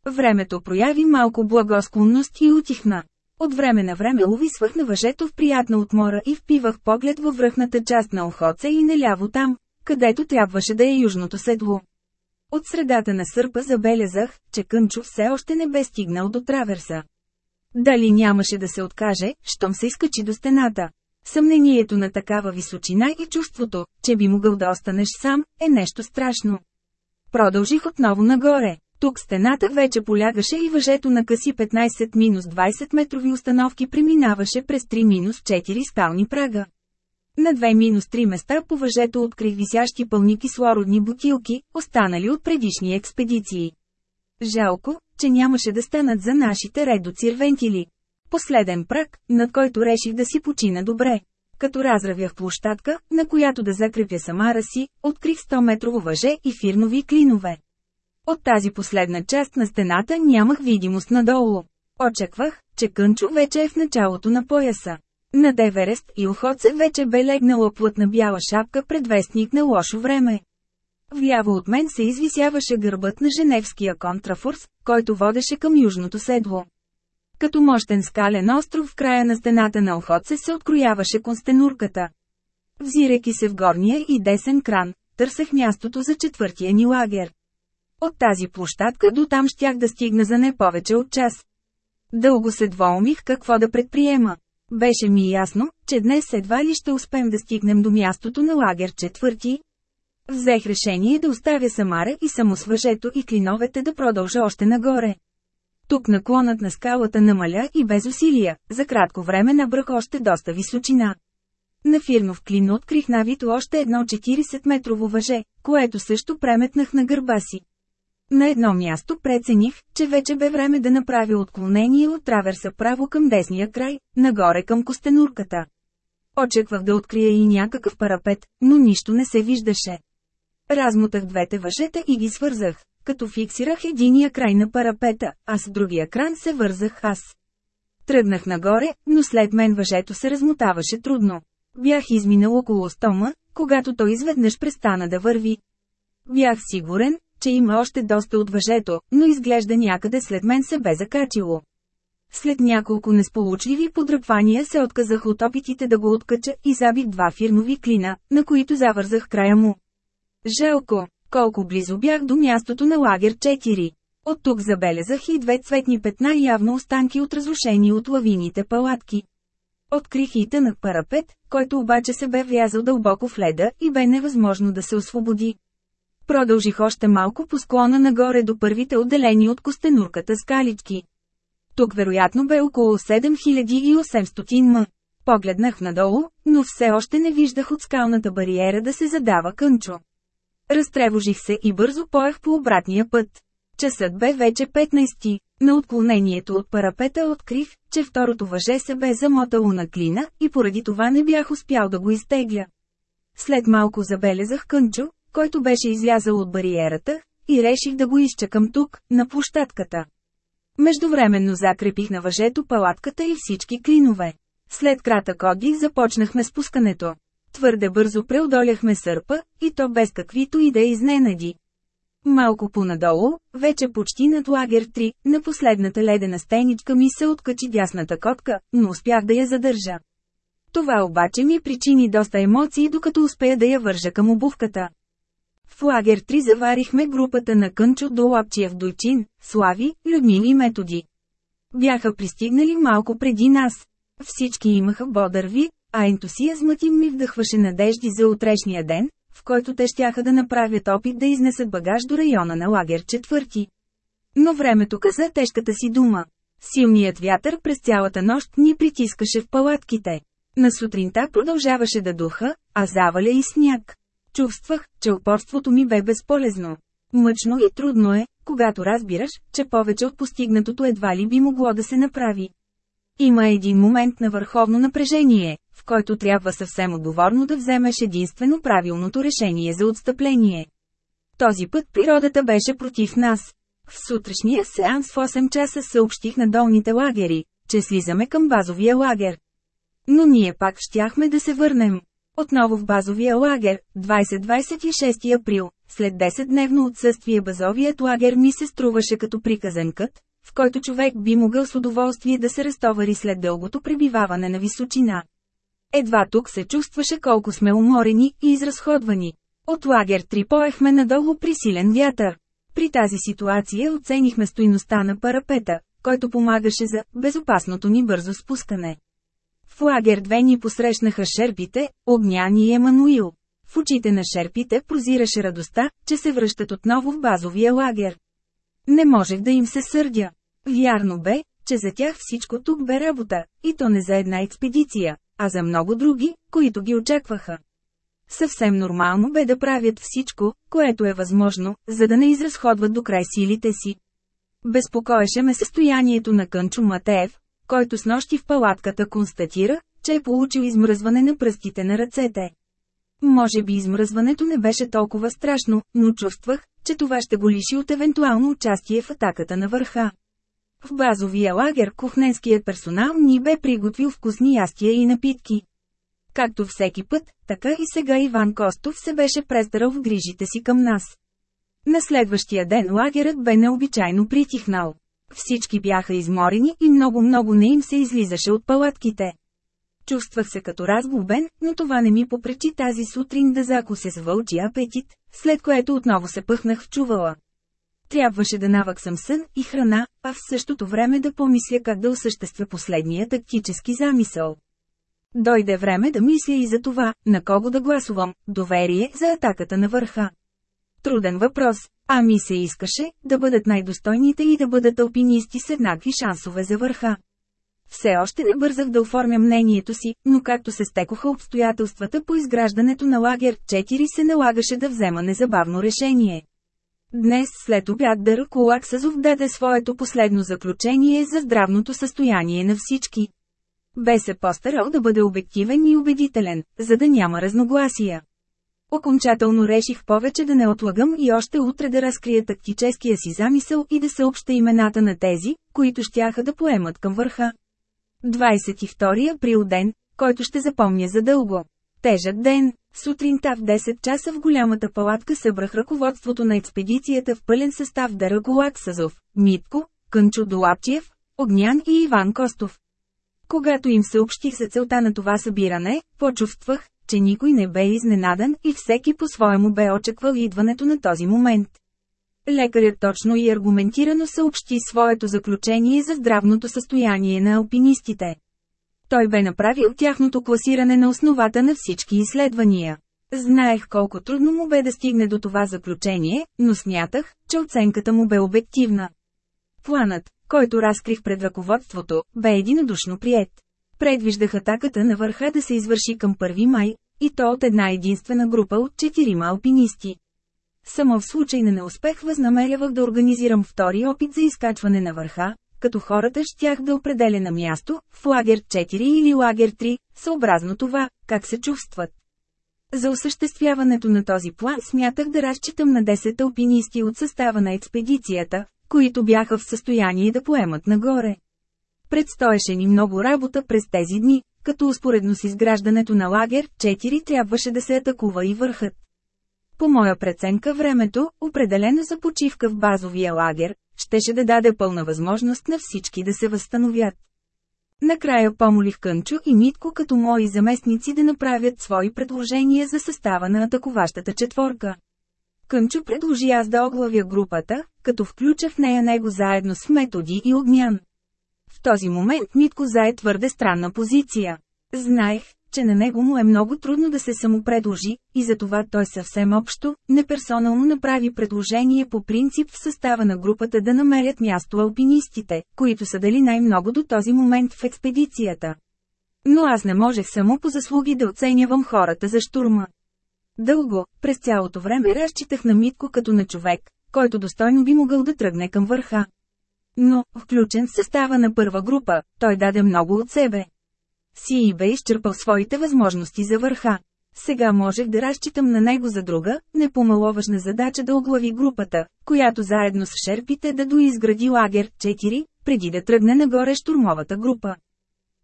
Времето прояви малко благосклонност и утихна. От време на време увисвах на въжето в приятна отмора и впивах поглед във връхната част на охоца и наляво там, където трябваше да е южното седло. От средата на сърпа забелязах, че Кънчо все още не бе стигнал до траверса. Дали нямаше да се откаже, щом се изкачи до стената. Съмнението на такава височина и чувството, че би могъл да останеш сам, е нещо страшно. Продължих отново нагоре. Тук стената вече полягаше и въжето на къси 15-20 метрови установки преминаваше през 3-4 скални прага. На 2-3 места по въжето открих висящи пълни кислородни бутилки, останали от предишни експедиции. Жалко, че нямаше да станат за нашите редоцирвентили. Последен прак, над който реших да си почина добре. Като разравях площадка, на която да закрепя самара си, открих 100-метрово въже и фирнови клинове. От тази последна част на стената нямах видимост надолу. Очаквах, че Кънчо вече е в началото на пояса. На Деверест и Охотце вече бе легнала плътна бяла шапка предвестник на лошо време. Вляво от мен се извисяваше гърбът на Женевския контрафорс, който водеше към южното седло. Като мощен скален остров в края на стената на Охотце се открояваше констенурката. Взирайки се в горния и десен кран, търсех мястото за четвъртия ни лагер. От тази площадка до там щях да стигна за не повече от час. Дълго се двоумих какво да предприема. Беше ми ясно, че днес едва ли ще успеем да стигнем до мястото на лагер четвърти. Взех решение да оставя Самара и самосвъжето и клиновете да продължа още нагоре. Тук наклонът на скалата намаля и без усилия, за кратко време набрах още доста височина. На фирмов клин открих навито още едно 40-метрово въже, което също преметнах на гърба си. На едно място прецених, че вече бе време да направя отклонение от траверса право към десния край, нагоре към костенурката. Очаквах да открия и някакъв парапет, но нищо не се виждаше. Размотах двете въжета и ги свързах, като фиксирах единия край на парапета, а с другия кран се вързах аз. Тръгнах нагоре, но след мен въжето се размотаваше трудно. Бях изминал около стома, когато той изведнъж престана да върви. Бях сигурен, че има още доста от въжето, но изглежда някъде след мен се бе закачило. След няколко несполучливи подръпвания се отказах от опитите да го откача и забих два фирнови клина, на които завързах края му. Жалко, колко близо бях до мястото на лагер 4. От тук забелязах и две цветни петна явно останки от разрушени от лавините палатки. Открих и тънък парапет, който обаче се бе врязал дълбоко в леда и бе невъзможно да се освободи. Продължих още малко по склона нагоре до първите отделени от костенурката скалички. Тук вероятно бе около 7800 м. Погледнах надолу, но все още не виждах от скалната бариера да се задава кънчо. Разтревожих се и бързо поех по обратния път. Часът бе вече 15. На отклонението от парапета открих, че второто въже се бе замотало на клина и поради това не бях успял да го изтегля. След малко забелязах кънчо, който беше излязъл от бариерата, и реших да го изчакам тук, на площадката. Междувременно закрепих на въжето палатката и всички клинове. След кратък отдих започнахме спускането. Твърде бързо преодоляхме сърпа, и то без каквито и да изненади. Малко понадолу, вече почти над лагер 3, на последната ледена стеничка ми се откачи дясната котка, но успях да я задържа. Това обаче ми причини доста емоции докато успея да я вържа към обувката. В лагер 3 заварихме групата на Кънчо до Лапчиев Дойчин, Слави, Людмил Методи. Бяха пристигнали малко преди нас. Всички имаха бодър вид, а ентусиазмът им ми вдъхваше надежди за утрешния ден, в който те щяха да направят опит да изнесат багаж до района на лагер четвърти. Но времето каза тежката си дума. Силният вятър през цялата нощ ни притискаше в палатките. На сутринта продължаваше да духа, а заваля и сняг. Чувствах, че упорството ми бе безполезно. Мъчно и трудно е, когато разбираш, че повече от постигнатото едва ли би могло да се направи. Има един момент на върховно напрежение, в който трябва съвсем отговорно да вземеш единствено правилното решение за отстъпление. Този път природата беше против нас. В сутрешния сеанс в 8 часа съобщих на долните лагери, че слизаме към базовия лагер. Но ние пак щяхме да се върнем. Отново в базовия лагер, 20-26 април, след 10-дневно отсъствие базовият лагер ми се струваше като приказен кът, в който човек би могъл с удоволствие да се разтовари след дългото пребиваване на височина. Едва тук се чувстваше колко сме уморени и изразходвани. От лагер 3 поехме надолу при силен вятър. При тази ситуация оценихме стойността на парапета, който помагаше за безопасното ни бързо спускане. В лагер 2 ни посрещнаха шерпите, Огнян и Емануил. В очите на шерпите прозираше радостта, че се връщат отново в базовия лагер. Не можех да им се сърдя. Вярно бе, че за тях всичко тук бе работа, и то не за една експедиция, а за много други, които ги очакваха. Съвсем нормално бе да правят всичко, което е възможно, за да не изразходват до край силите си. Безпокоеше ме състоянието на Кънчо Матеев, който с нощи в палатката констатира, че е получил измръзване на пръстите на ръцете. Може би измръзването не беше толкова страшно, но чувствах, че това ще го лиши от евентуално участие в атаката на върха. В базовия лагер кухненският персонал ни бе приготвил вкусни ястия и напитки. Както всеки път, така и сега Иван Костов се беше престарал в грижите си към нас. На следващия ден лагерът бе необичайно притихнал. Всички бяха изморени и много-много не им се излизаше от палатките. Чувствах се като разглобен, но това не ми попречи тази сутрин да закуся с вълчи апетит, след което отново се пъхнах в чувала. Трябваше да наваксам сън и храна, а в същото време да помисля как да осъществя последния тактически замисъл. Дойде време да мисля и за това, на кого да гласувам, доверие за атаката на върха. Труден въпрос, а ми се искаше да бъдат най-достойните и да бъдат алпинисти с еднакви шансове за върха. Все още не бързах да оформя мнението си, но както се стекоха обстоятелствата по изграждането на лагер 4 се налагаше да взема незабавно решение. Днес след обяд Дърко Лаксазов даде своето последно заключение за здравното състояние на всички. Бе се постарал да бъде обективен и убедителен, за да няма разногласия. Окончателно реших повече да не отлагам и още утре да разкрия тактическия си замисъл и да съобща имената на тези, които щяха да поемат към върха. 22 април ден, който ще запомня задълго. Тежък ден. Сутринта в 10 часа в голямата палатка събрах ръководството на експедицията в пълен състав Дърго Лаксазов, Митко, Кънчо Долапчиев, Огнян и Иван Костов. Когато им съобщих за целта на това събиране, почувствах, че никой не бе изненадан и всеки по-своему бе очаквал идването на този момент. Лекарят точно и аргументирано съобщи своето заключение за здравното състояние на алпинистите. Той бе направил тяхното класиране на основата на всички изследвания. Знаех колко трудно му бе да стигне до това заключение, но смятах, че оценката му бе обективна. Планът, който разкрих пред ръководството, бе единодушно прият. Предвиждах атаката на върха да се извърши към 1 май, и то от една единствена група от четирима алпинисти. Само в случай на неуспех възнамерявах да организирам втори опит за изкачване на върха, като хората щях да определя на място, в лагер 4 или лагер 3, съобразно това, как се чувстват. За осъществяването на този план смятах да разчитам на 10 алпинисти от състава на експедицията, които бяха в състояние да поемат нагоре. Предстоеше ни много работа през тези дни, като успоредно с изграждането на лагер 4 трябваше да се атакува и върхът. По моя преценка времето, определено за почивка в базовия лагер, щеше да даде пълна възможност на всички да се възстановят. Накрая помолих Кънчо и Митко като мои заместници да направят свои предложения за състава на атакуващата четворка. Кънчо предложи аз да оглавя групата, като включа в нея него заедно с Методи и Огнян. В този момент Митко зае твърде странна позиция. Знаех, че на него му е много трудно да се самопредложи, и затова той съвсем общо, неперсонално направи предложение по принцип в състава на групата да намерят място алпинистите, които са дали най-много до този момент в експедицията. Но аз не можех само по заслуги да оценявам хората за штурма. Дълго, през цялото време разчитах на Митко като на човек, който достойно би могъл да тръгне към върха. Но, включен в състава на първа група, той даде много от себе. Си и бе изчерпал своите възможности за върха. Сега можех да разчитам на него за друга, непомаловажна задача да оглави групата, която заедно с шерпите да доизгради лагер 4, преди да тръгне нагоре штурмовата група.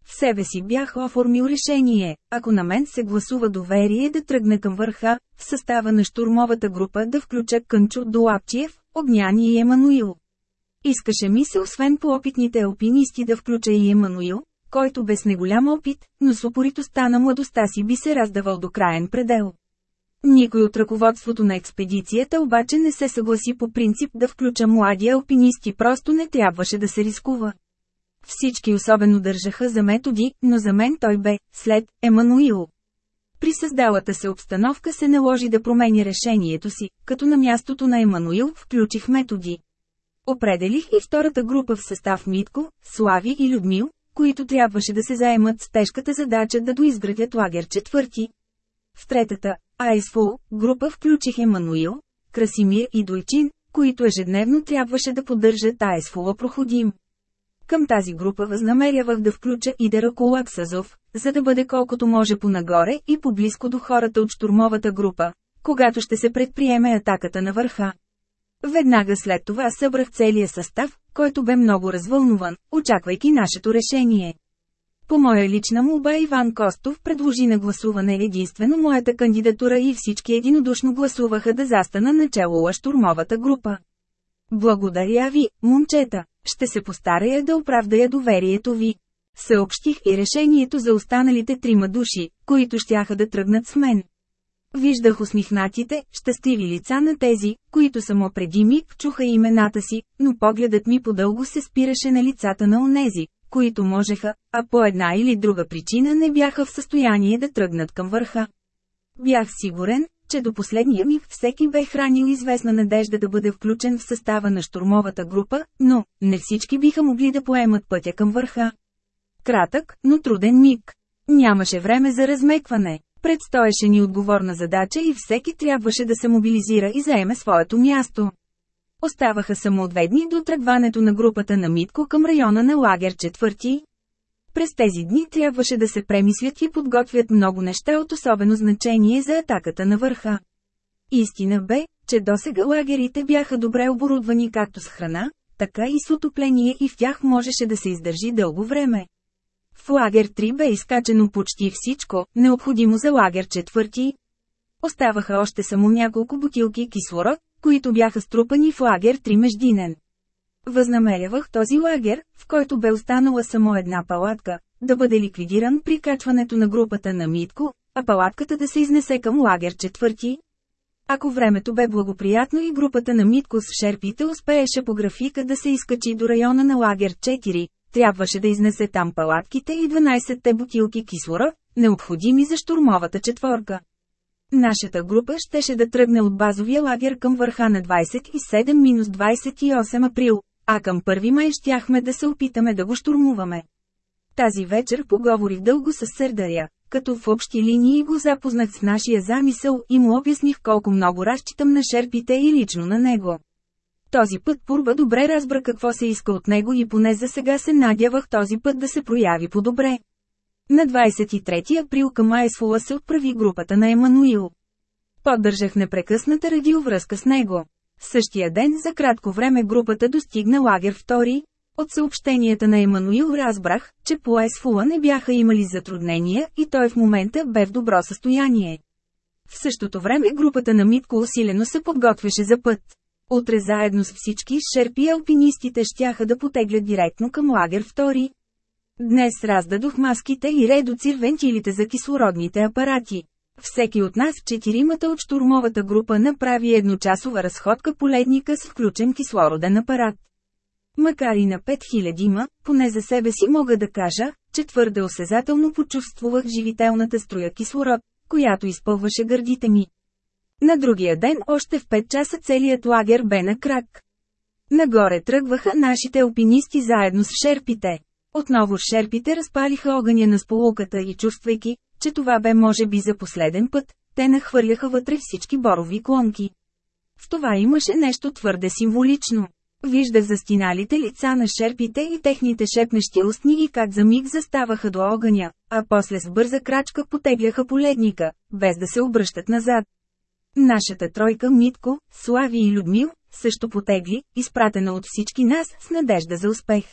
В себе си бях оформил решение, ако на мен се гласува доверие да тръгне към върха, в състава на штурмовата група да включа Кънчо Долапчиев, Огняни и Емануил. Искаше ми се освен по опитните алпинисти да включа и Емануил, който без неголям опит, но с упоритостта на младостта си би се раздавал до краен предел. Никой от ръководството на експедицията обаче не се съгласи по принцип да включа млади алпинисти, просто не трябваше да се рискува. Всички особено държаха за методи, но за мен той бе, след, Емануил. При създалата се обстановка се наложи да промени решението си, като на мястото на Емануил включих методи. Определих и втората група в състав Митко, Слави и Людмил, които трябваше да се заемат с тежката задача да доизградят лагер четвърти. В третата, Айсфул, група включих Емануил, Красимир и Дойчин, които ежедневно трябваше да поддържат Айсфула проходим. Към тази група възнамерявах да включа и Деракула Ксазов, за да бъде колкото може понагоре и поблизко до хората от штурмовата група, когато ще се предприеме атаката на върха. Веднага след това събрах целия състав, който бе много развълнуван, очаквайки нашето решение. По моя лична молба Иван Костов предложи на гласуване единствено моята кандидатура и всички единодушно гласуваха да застана начало штурмовата група. Благодаря ви, момчета, ще се постарая да оправдая доверието ви. Съобщих и решението за останалите трима души, които щяха да тръгнат с мен. Виждах усмихнатите, щастливи лица на тези, които само преди миг чуха имената си, но погледът ми подълго се спираше на лицата на онези, които можеха, а по една или друга причина не бяха в състояние да тръгнат към върха. Бях сигурен, че до последния миг всеки бе хранил известна надежда да бъде включен в състава на штурмовата група, но не всички биха могли да поемат пътя към върха. Кратък, но труден миг. Нямаше време за размекване. Предстоеше ни отговорна задача и всеки трябваше да се мобилизира и заеме своето място. Оставаха само две дни до тръгването на групата на Митко към района на лагер четвърти. През тези дни трябваше да се премислят и подготвят много неща от особено значение за атаката на върха. Истина бе, че досега лагерите бяха добре оборудвани както с храна, така и с отопление и в тях можеше да се издържи дълго време. В лагер 3 бе изкачено почти всичко, необходимо за лагер 4. Оставаха още само няколко бутилки кислород, които бяха струпани в лагер 3 междинен. Възнамерявах този лагер, в който бе останала само една палатка, да бъде ликвидиран при качването на групата на Митко, а палатката да се изнесе към лагер 4. Ако времето бе благоприятно и групата на Митко с шерпите успееше по графика да се изкачи до района на лагер 4, трябваше да изнесе там палатките и 12-те бутилки кислора, необходими за штурмовата четворка. Нашата група щеше да тръгне от базовия лагер към върха на 27-28 април, а към 1 май щяхме да се опитаме да го штурмуваме. Тази вечер поговорих дълго с Сърдаря, като в общи линии го запознах с нашия замисъл и му обясних колко много разчитам на шерпите и лично на него. Този път Пурба добре разбра какво се иска от него и поне за сега се надявах този път да се прояви по-добре. На 23 април към Айсфула се отправи групата на Емануил. Поддържах непрекъсната радиовръзка с него. Същия ден за кратко време групата достигна лагер втори. От съобщенията на Емануил разбрах, че по Айсфула не бяха имали затруднения и той в момента бе в добро състояние. В същото време групата на Митко усилено се подготвяше за път. Утре заедно с всички шерпи алпинистите щяха да потеглят директно към лагер втори. Днес раздадох маските и редоцир вентилите за кислородните апарати. Всеки от нас четиримата от штурмовата група направи едночасова разходка по ледника с включен кислороден апарат. Макар и на 5000 ма, поне за себе си мога да кажа, че твърде осезателно почувствувах живителната струя кислород, която изпълваше гърдите ми. На другия ден още в 5 часа целият лагер бе на крак. Нагоре тръгваха нашите алпинисти заедно с шерпите. Отново шерпите разпалиха огъня на сполуката и чувствайки, че това бе може би за последен път, те нахвърляха вътре всички борови клонки. В това имаше нещо твърде символично. Виждах застиналите лица на шерпите и техните шепнещи устни и как за миг заставаха до огъня, а после с бърза крачка потегляха по ледника, без да се обръщат назад. Нашата тройка Митко, Слави и Людмил, също потегли, изпратена от всички нас с надежда за успех.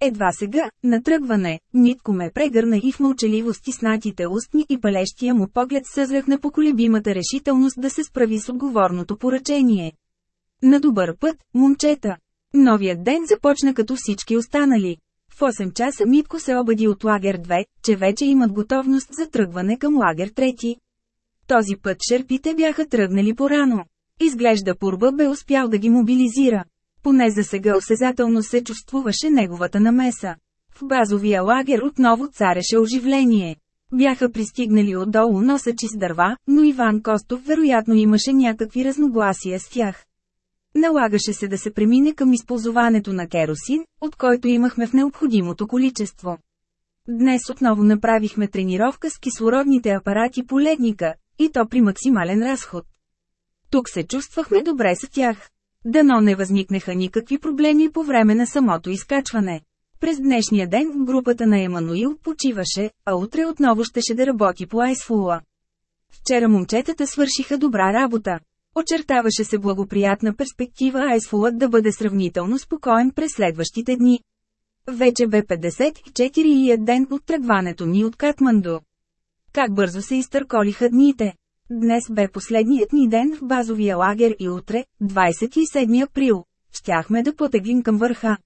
Едва сега, на тръгване, Митко ме прегърна и в мълчаливо стиснатите устни и палещия му поглед съзрях на поколебимата решителност да се справи с отговорното поръчение. На добър път, момчета! Новият ден започна като всички останали. В 8 часа Митко се обади от лагер 2, че вече имат готовност за тръгване към лагер 3. Този път шерпите бяха тръгнали порано. Изглежда Пурба бе успял да ги мобилизира. Поне за сега осезателно се чувствуваше неговата намеса. В базовия лагер отново цареше оживление. Бяха пристигнали отдолу носачи с дърва, но Иван Костов вероятно имаше някакви разногласия с тях. Налагаше се да се премине към използването на керосин, от който имахме в необходимото количество. Днес отново направихме тренировка с кислородните апарати по ледника, и то при максимален разход. Тук се чувствахме добре с тях. Дано не възникнеха никакви проблеми по време на самото изкачване. През днешния ден групата на Емануил почиваше, а утре отново щеше да работи по Айсфула. Вчера момчетата свършиха добра работа. Очертаваше се благоприятна перспектива Айсфулът да бъде сравнително спокоен през следващите дни. Вече бе 54 и ден от тръгването ни от Катманду. Как бързо се изтърколиха дните. Днес бе последният ни ден в базовия лагер и утре, 27 април, щяхме да потеглим към върха.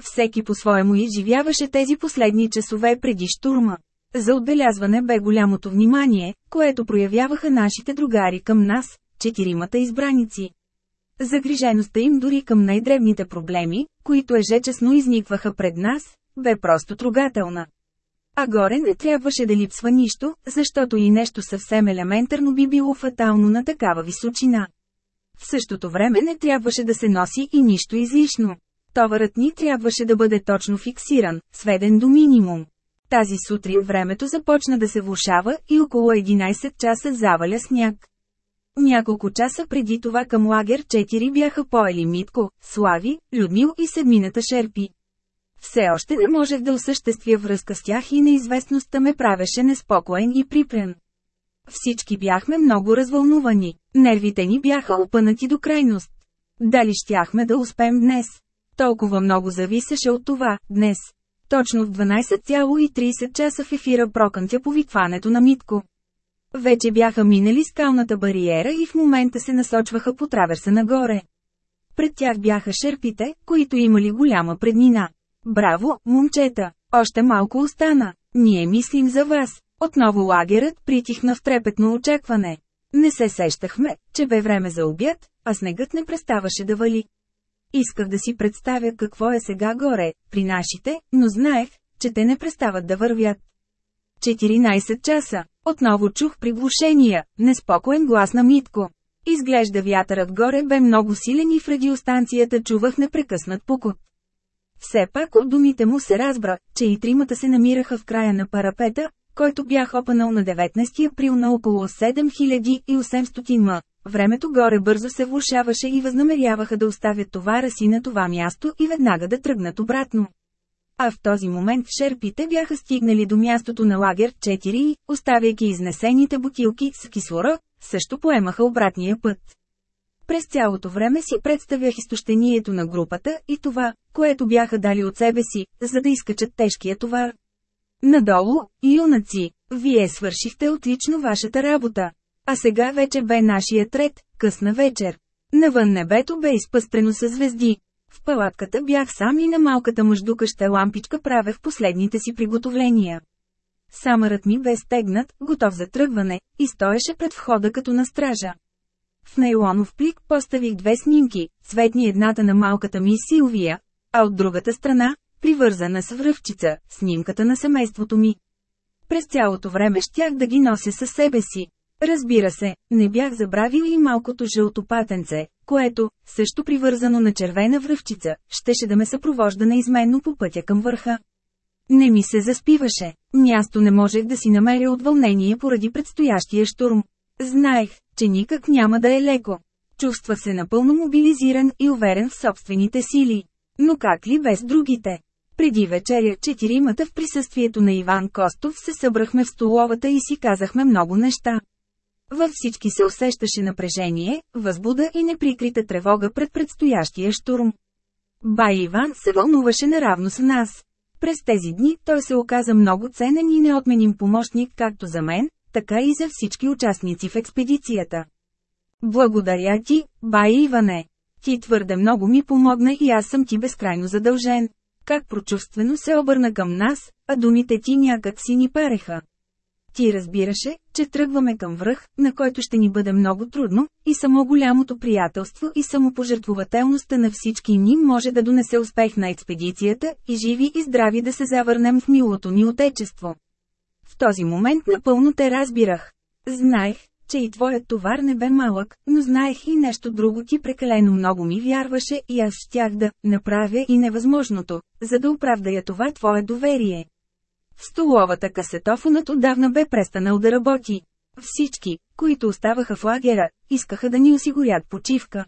Всеки по-своему изживяваше тези последни часове преди штурма. За отбелязване бе голямото внимание, което проявяваха нашите другари към нас, четиримата избраници. Загрижеността им дори към най-дребните проблеми, които ежечасно изникваха пред нас, бе просто трогателна. А горе не трябваше да липсва нищо, защото и нещо съвсем елементарно би било фатално на такава височина. В същото време не трябваше да се носи и нищо излишно. Товарът ни трябваше да бъде точно фиксиран, сведен до минимум. Тази сутрин времето започна да се влушава и около 11 часа заваля сняг. Няколко часа преди това към лагер 4 бяха поели Митко, Слави, Людмил и седмината Шерпи. Все още не можех да осъществя връзка с тях и неизвестността ме правеше неспокоен и припрен. Всички бяхме много развълнувани, нервите ни бяха опънати до крайност. Дали щяхме да успеем днес? Толкова много зависеше от това, днес. Точно в 12,30 часа в ефира прокънтя повикването на Митко. Вече бяха минали скалната бариера и в момента се насочваха по траверса нагоре. Пред тях бяха шерпите, които имали голяма преднина. Браво, момчета! Още малко остана. Ние мислим за вас. Отново лагерът притихна в трепетно очакване. Не се сещахме, че бе време за обяд, а снегът не преставаше да вали. Исках да си представя какво е сега горе, при нашите, но знаех, че те не престават да вървят. 14 часа. Отново чух приглушения, неспокоен глас на Митко. Изглежда вятърът горе бе много силен и в радиостанцията чувах непрекъснат пукот. Все пак от думите му се разбра, че и тримата се намираха в края на парапета, който бях опанал на 19 април на около 7800 м. Времето горе бързо се влушаваше и възнамеряваха да оставят товара си на това място и веднага да тръгнат обратно. А в този момент шерпите бяха стигнали до мястото на лагер 4 и, оставяйки изнесените бутилки с кислород, също поемаха обратния път. През цялото време си представях изтощението на групата и това, което бяха дали от себе си, за да изкачат тежкия товар. Надолу, юнаци, вие свършихте отлично вашата работа. А сега вече бе нашия трет, късна вечер. Навън небето бе изпъстрено с звезди. В палатката бях сам и на малката мъждукаща лампичка правех последните си приготовления. Самърът ми бе стегнат, готов за тръгване, и стоеше пред входа като на стража. В нейлонов плик поставих две снимки, цветни едната на малката ми Силвия, а от другата страна, привързана с връвчица, снимката на семейството ми. През цялото време щях да ги нося със себе си. Разбира се, не бях забравил и малкото жълто патенце, което, също привързано на червена връвчица, щеше да ме съпровожда неизменно по пътя към върха. Не ми се заспиваше, място не можех да си намеря от вълнение поради предстоящия штурм. Знаех, че никак няма да е леко. Чувствах се напълно мобилизиран и уверен в собствените сили. Но как ли без другите? Преди вечеря четиримата в присъствието на Иван Костов се събрахме в столовата и си казахме много неща. Във всички се усещаше напрежение, възбуда и неприкрита тревога пред предстоящия штурм. Бай Иван се вълнуваше наравно с нас. През тези дни той се оказа много ценен и неотменим помощник както за мен, така и за всички участници в експедицията. Благодаря ти, бай Иване. Ти твърде много ми помогна и аз съм ти безкрайно задължен. Как прочувствено се обърна към нас, а думите ти някак си ни пареха. Ти разбираше, че тръгваме към връх, на който ще ни бъде много трудно, и само голямото приятелство и самопожертвователността на всички ни може да донесе успех на експедицията и живи и здрави да се завърнем в милото ни отечество. В този момент напълно те разбирах. Знаех, че и твоят товар не бе малък, но знаех и нещо друго ти прекалено много ми вярваше и аз щях да направя и невъзможното, за да оправдая това твое доверие. В столовата касетофонът отдавна бе престанал да работи. Всички, които оставаха в лагера, искаха да ни осигурят почивка.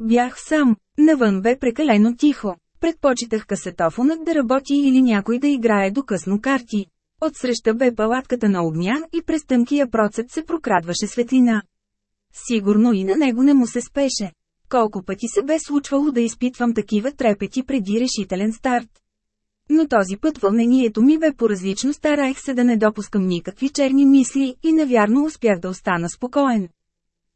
Бях сам, навън бе прекалено тихо. Предпочитах касетофонът да работи или някой да играе до късно карти. Отсреща бе палатката на огнян и през тъмкия процеп се прокрадваше светлина. Сигурно и на него не му се спеше. Колко пъти се бе случвало да изпитвам такива трепети преди решителен старт. Но този път вълнението ми бе по-различно, стараех се да не допускам никакви черни мисли и навярно успях да остана спокоен.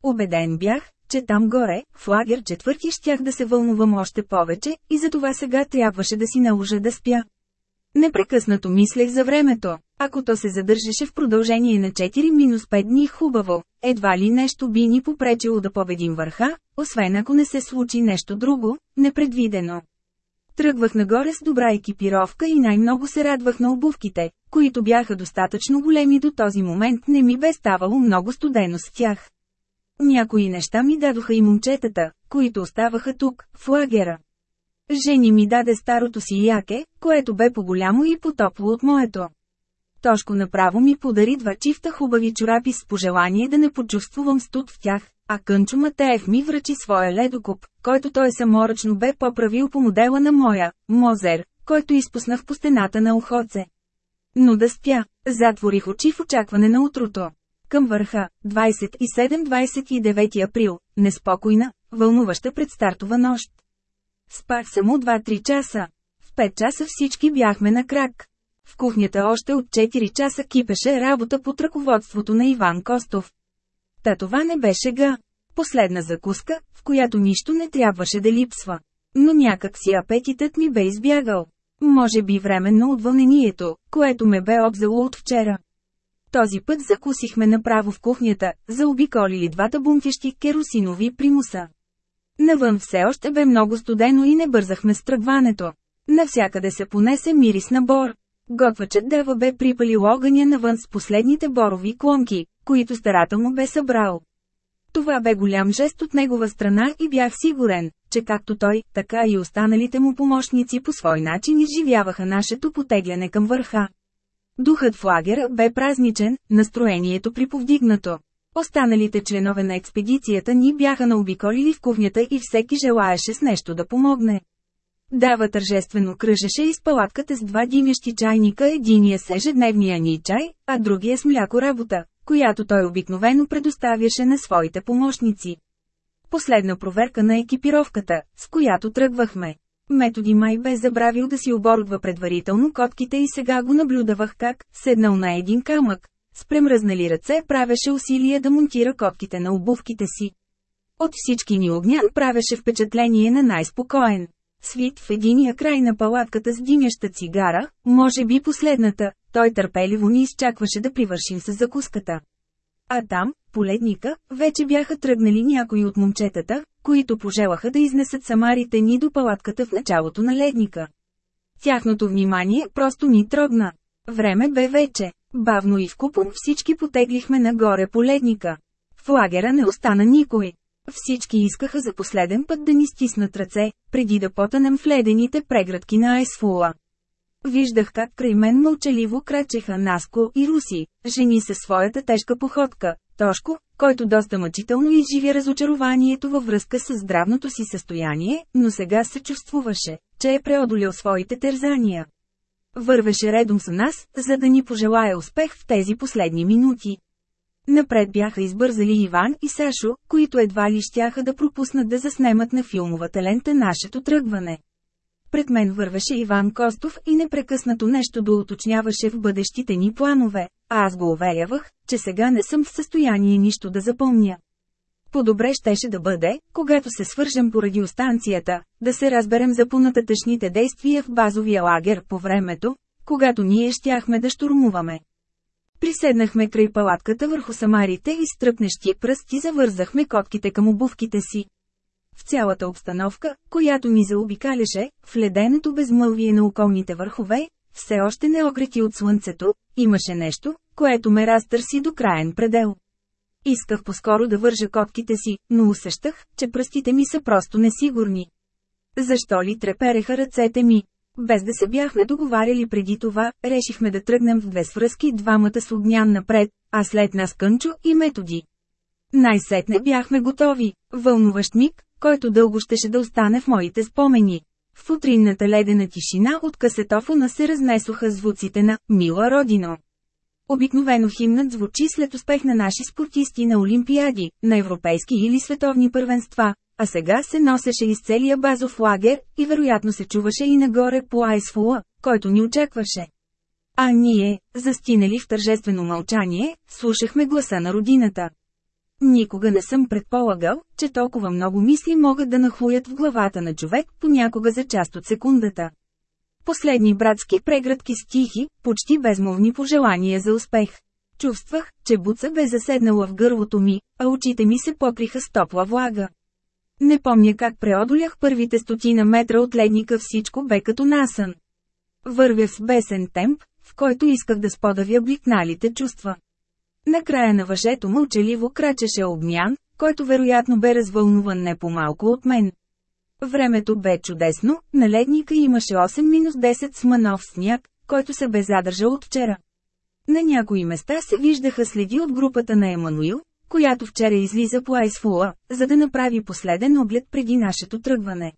Обеден бях, че там горе, в лагер четвърти щях да се вълнувам още повече, и затова сега трябваше да си наложа да спя. Непрекъснато мислех за времето. Ако то се задържаше в продължение на 4-5 дни хубаво, едва ли нещо би ни попречило да победим върха, освен ако не се случи нещо друго, непредвидено. Тръгвах нагоре с добра екипировка и най-много се радвах на обувките, които бяха достатъчно големи до този момент не ми бе ставало много студено с тях. Някои неща ми дадоха и момчетата, които оставаха тук, в лагера. Жени ми даде старото си яке, което бе по-голямо и по-топло от моето. Тошко направо ми подари два чифта хубави чорапи с пожелание да не почувствувам студ в тях, а Кънчо Матеев ми връчи своя ледокуп, който той саморъчно бе поправил по модела на моя, Мозер, който изпуснах по стената на Охоце. Но да спя, затворих очи в очакване на утрото. Към върха, 27-29 април, неспокойна, вълнуваща предстартова нощ. Спах само 2-3 часа. В 5 часа всички бяхме на крак. В кухнята още от 4 часа кипеше работа под ръководството на Иван Костов. Та това не беше га. Последна закуска, в която нищо не трябваше да липсва. Но някак си апетитът ми бе избягал. Може би временно от вълнението, което ме бе обзело от вчера. Този път закусихме направо в кухнята, заобиколили двата бункещи керосинови примуса. Навън все още бе много студено и не бързахме с тръгването. Навсякъде се понесе мирис на бор. Готвачът Дева бе припалил огъня навън с последните борови клонки, които старателно бе събрал. Това бе голям жест от негова страна и бях сигурен, че както той, така и останалите му помощници по свой начин изживяваха нашето потегляне към върха. Духът в лагера бе празничен, настроението приповдигнато. Останалите членове на експедицията ни бяха наобиколили в кухнята и всеки желаеше с нещо да помогне. Дава тържествено кръжеше из палатката с два димящи чайника, единия с ежедневния ни чай, а другия с мляко работа, която той обикновено предоставяше на своите помощници. Последна проверка на екипировката, с която тръгвахме. Методи май бе забравил да си оборудва предварително котките и сега го наблюдавах как, седнал на един камък, с премръзнали ръце правеше усилие да монтира котките на обувките си. От всички ни огнян правеше впечатление на най-спокоен. Свит в единия край на палатката с димяща цигара, може би последната, той търпеливо ни изчакваше да привършим с закуската. А там, по ледника, вече бяха тръгнали някои от момчетата, които пожелаха да изнесат самарите ни до палатката в началото на ледника. Тяхното внимание просто ни трогна. Време бе вече. Бавно и вкупом всички потеглихме нагоре по ледника. В лагера не остана никой. Всички искаха за последен път да ни стиснат ръце, преди да потънем в ледените преградки на Айсфула. Виждах как край мен мълчаливо крачеха Наско и Руси, жени със своята тежка походка, Тошко, който доста мъчително изживя разочарованието във връзка с здравното си състояние, но сега се чувствуваше, че е преодолил своите тързания. Вървеше редом с нас, за да ни пожелая успех в тези последни минути. Напред бяха избързали Иван и Сашо, които едва ли щяха да пропуснат да заснемат на филмовата лента нашето тръгване. Пред мен вървеше Иван Костов и непрекъснато нещо да в бъдещите ни планове, а аз го уверявах, че сега не съм в състояние нищо да запомня. По-добре щеше да бъде, когато се свържем по радиостанцията, да се разберем за понататъчните действия в базовия лагер по времето, когато ние щяхме да штурмуваме. Приседнахме край палатката върху самарите и стръпнещи пръсти завързахме котките към обувките си. В цялата обстановка, която ни заобикаляше, в леденото безмълвие на околните върхове, все още не окрети от слънцето, имаше нещо, което ме разтърси до краен предел. Исках по-скоро да вържа котките си, но усещах, че пръстите ми са просто несигурни. Защо ли трепереха ръцете ми? Без да се бяхме договаряли преди това, решихме да тръгнем в две свръзки двамата с огнян напред, а след нас Кънчо и Методи. Най-сетне бяхме готови, вълнуващ миг, който дълго щеше да остане в моите спомени. В утринната ледена тишина от касетофона се разнесоха звуците на «Мила Родино». Обикновено химнат звучи след успех на наши спортисти на олимпиади, на европейски или световни първенства, а сега се носеше из целия базов лагер и вероятно се чуваше и нагоре по Айсфула, който ни очакваше. А ние, застинали в тържествено мълчание, слушахме гласа на родината. Никога не съм предполагал, че толкова много мисли могат да нахлуят в главата на човек понякога за част от секундата. Последни братски преградки с тихи, почти безмолвни пожелания за успех. Чувствах, че буца бе заседнала в гърлото ми, а очите ми се покриха с топла влага. Не помня как преодолях първите стотина метра от ледника всичко бе като насън. Вървя с бесен темп, в който исках да сподавя бликналите чувства. Накрая на въжето мълчаливо крачеше огнян, който вероятно бе развълнуван не по-малко от мен. Времето бе чудесно, на ледника имаше 8-10 с манов сняг, който се бе задържал от вчера. На някои места се виждаха следи от групата на Емануил, която вчера излиза по Айсфула, за да направи последен оглед преди нашето тръгване.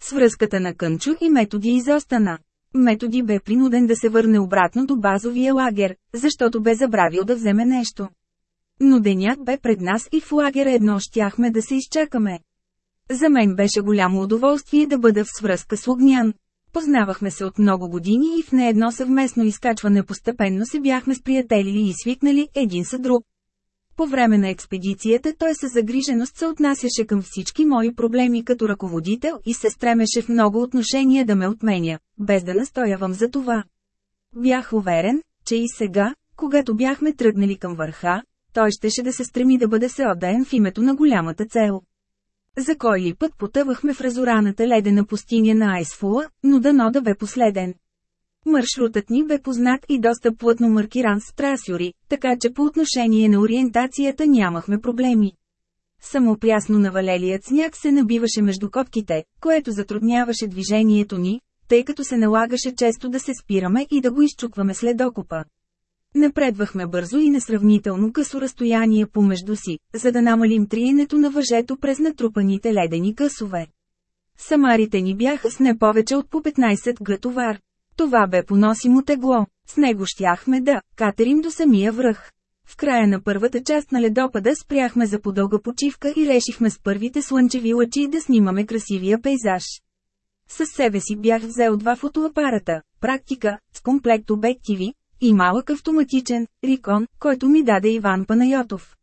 Свръзката на Кънчо и Методи изостана. Методи бе принуден да се върне обратно до базовия лагер, защото бе забравил да вземе нещо. Но денят бе пред нас и в лагера едно щяхме да се изчакаме. За мен беше голямо удоволствие да бъда в свръзка с Огнян. Познавахме се от много години и в не едно съвместно изкачване постепенно се бяхме сприятелили и свикнали един с друг. По време на експедицията той със загриженост се отнасяше към всички мои проблеми като ръководител и се стремеше в много отношения да ме отменя, без да настоявам за това. Бях уверен, че и сега, когато бяхме тръгнали към върха, той щеше да се стреми да бъде всеотдаен в името на голямата цел. За кой ли път потъвахме в разораната ледена пустиня на Айсфула, но дано да бе последен. Маршрутът ни бе познат и доста плътно маркиран с трасюри, така че по отношение на ориентацията нямахме проблеми. Само прясно навалелият сняг се набиваше между копките, което затрудняваше движението ни, тъй като се налагаше често да се спираме и да го изчукваме след окопа. Напредвахме бързо и несравнително късо разстояние помежду си, за да намалим триенето на въжето през натрупаните ледени късове. Самарите ни бяха с не повече от по 15 гътовар. Това бе поносимо тегло, с него щяхме да катерим до самия връх. В края на първата част на ледопада спряхме за подълга почивка и решихме с първите слънчеви лъчи да снимаме красивия пейзаж. Със себе си бях взел два фотоапарата, практика, с комплект обективи, и малък автоматичен, Рикон, който ми даде Иван Панайотов.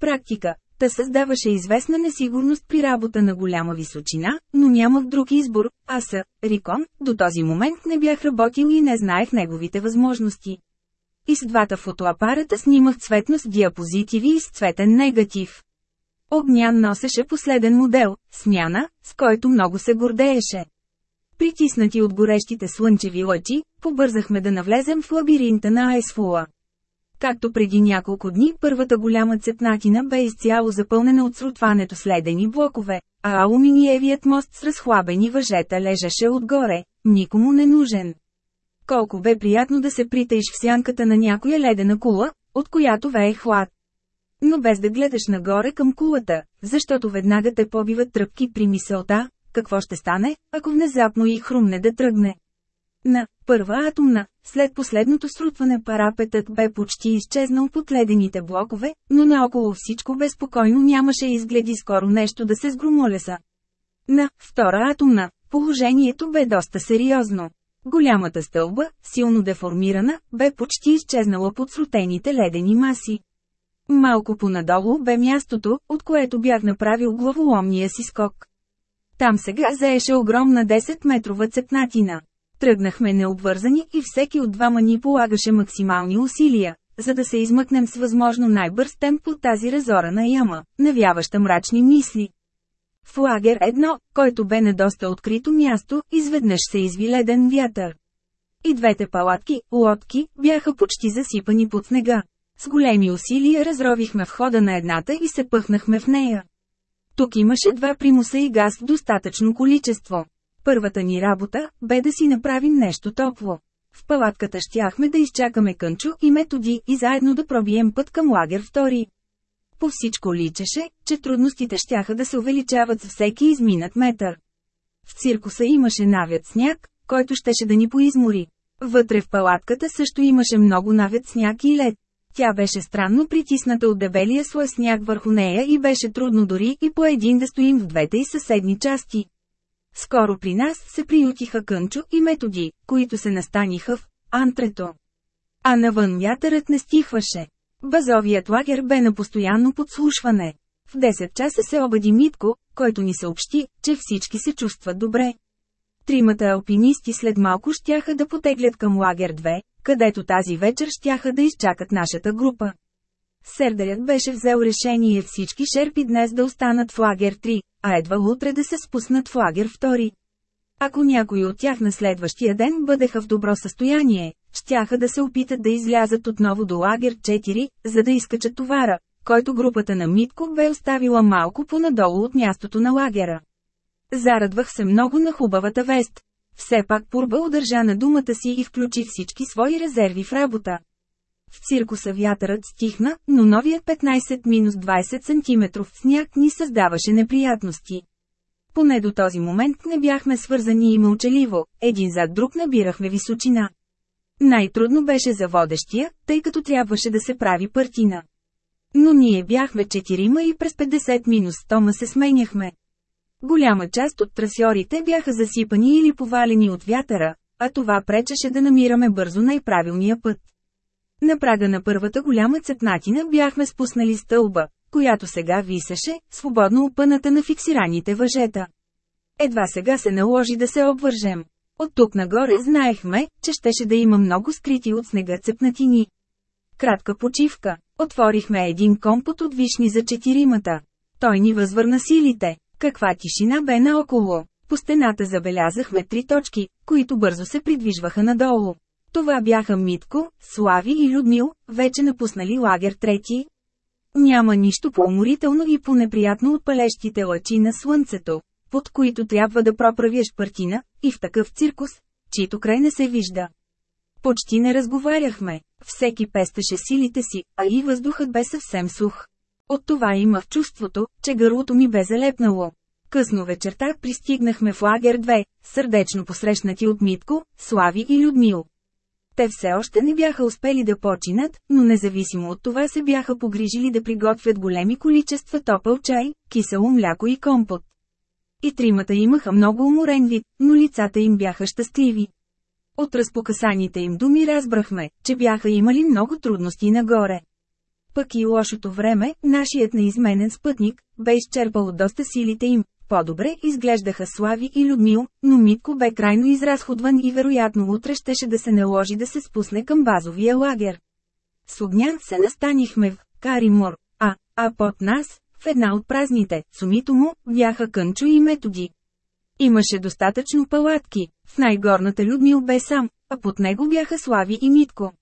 Практика, Та създаваше известна несигурност при работа на голяма височина, но нямах друг избор, а са, Рикон, до този момент не бях работил и не знаех неговите възможности. И с двата фотоапарата снимах цветно с диапозитиви и с цветен негатив. Огнян носеше последен модел, смяна, с който много се гордееше. Притиснати от горещите слънчеви лъчи, побързахме да навлезем в лабиринта на Айсфула. Както преди няколко дни първата голяма цепнатина бе изцяло запълнена от срутването с ледени блокове, а алуминиевият мост с разхлабени въжета лежеше отгоре, никому не нужен. Колко бе приятно да се притаиш в сянката на някоя ледена кула, от която вее хлад. Но без да гледаш нагоре към кулата, защото веднага те побиват тръпки при мисълта, какво ще стане, ако внезапно и хрумне да тръгне. На първа атомна, след последното срутване парапетът бе почти изчезнал под ледените блокове, но наоколо всичко безпокойно нямаше изгледи скоро нещо да се сгромолеса. На втора атомна, положението бе доста сериозно. Голямата стълба, силно деформирана, бе почти изчезнала под срутените ледени маси. Малко понадолу бе мястото, от което бях направил главоломния си скок. Там сега заеше огромна 10-метрова цепнатина. Тръгнахме необвързани и всеки от двама ни полагаше максимални усилия, за да се измъкнем с възможно най-бърз темп от тази разорана яма, навяваща мрачни мисли. В лагер едно, който бе на доста открито място, изведнъж се изви леден вятър. И двете палатки, лодки, бяха почти засипани под снега. С големи усилия разровихме входа на едната и се пъхнахме в нея. Тук имаше два примуса и газ в достатъчно количество. Първата ни работа бе да си направим нещо топло. В палатката щяхме да изчакаме кънчо и методи и заедно да пробием път към лагер втори. По всичко личеше, че трудностите щяха да се увеличават за всеки изминат метър. В циркуса имаше навят сняг, който щеше да ни поизмори. Вътре в палатката също имаше много навет сняг и лед. Тя беше странно притисната от дебелия слой сняг върху нея и беше трудно дори и по един да стоим в двете и съседни части. Скоро при нас се приютиха Кънчо и Методи, които се настаниха в антрето. А навън вятърът не стихваше. Базовият лагер бе на постоянно подслушване. В 10 часа се обади Митко, който ни съобщи, че всички се чувстват добре. Тримата алпинисти след малко щяха да потеглят към лагер 2, където тази вечер щяха да изчакат нашата група. Сердарят беше взел решение всички шерпи днес да останат в лагер 3, а едва утре да се спуснат в лагер 2. Ако някой от тях на следващия ден бъдеха в добро състояние, щяха да се опитат да излязат отново до лагер 4, за да изкачат товара, който групата на Митко бе оставила малко понадолу от мястото на лагера. Зарадвах се много на хубавата вест. Все пак Пурба удържа на думата си и включи всички свои резерви в работа. В циркуса вятърът стихна, но новият 15-20 см сняг ни създаваше неприятности. Поне до този момент не бяхме свързани и мълчаливо, един зад друг набирахме височина. Най-трудно беше за водещия, тъй като трябваше да се прави партина. Но ние бяхме четирима и през 50 минус стома се сменяхме. Голяма част от трасьорите бяха засипани или повалени от вятъра, а това пречеше да намираме бързо най-правилния път. На прага на първата голяма цепнатина бяхме спуснали стълба, която сега висеше, свободно опъната на фиксираните въжета. Едва сега се наложи да се обвържем. От тук нагоре знаехме, че щеше да има много скрити от снега цепнатини. Кратка почивка. Отворихме един компот от вишни за четиримата. Той ни възвърна силите. Каква тишина бе наоколо. По стената забелязахме три точки, които бързо се придвижваха надолу. Това бяха Митко, Слави и Людмил, вече напуснали лагер трети. Няма нищо по-уморително и по-неприятно от палещите лъчи на слънцето, под които трябва да проправяш партина, и в такъв циркус, чието край не се вижда. Почти не разговаряхме, всеки пестеше силите си, а и въздухът бе съвсем сух. От това имах чувството, че гърлото ми бе залепнало. Късно вечерта пристигнахме в лагер 2, сърдечно посрещнати от Митко, Слави и Людмил. Те все още не бяха успели да починат, но независимо от това се бяха погрижили да приготвят големи количества топъл чай, кисело мляко и компот. И тримата имаха много уморен вид, но лицата им бяха щастливи. От разпокасаните им думи разбрахме, че бяха имали много трудности нагоре. Пък и лошото време, нашият неизменен спътник, бе изчерпал доста силите им, по-добре изглеждаха Слави и Людмил, но Митко бе крайно изразходван и вероятно утре щеше да се наложи да се спусне към базовия лагер. С огнян се настанихме в Каримор, а, а под нас, в една от празните, сумито му, бяха Кънчо и Методи. Имаше достатъчно палатки, в най-горната Людмил бе сам, а под него бяха Слави и Митко.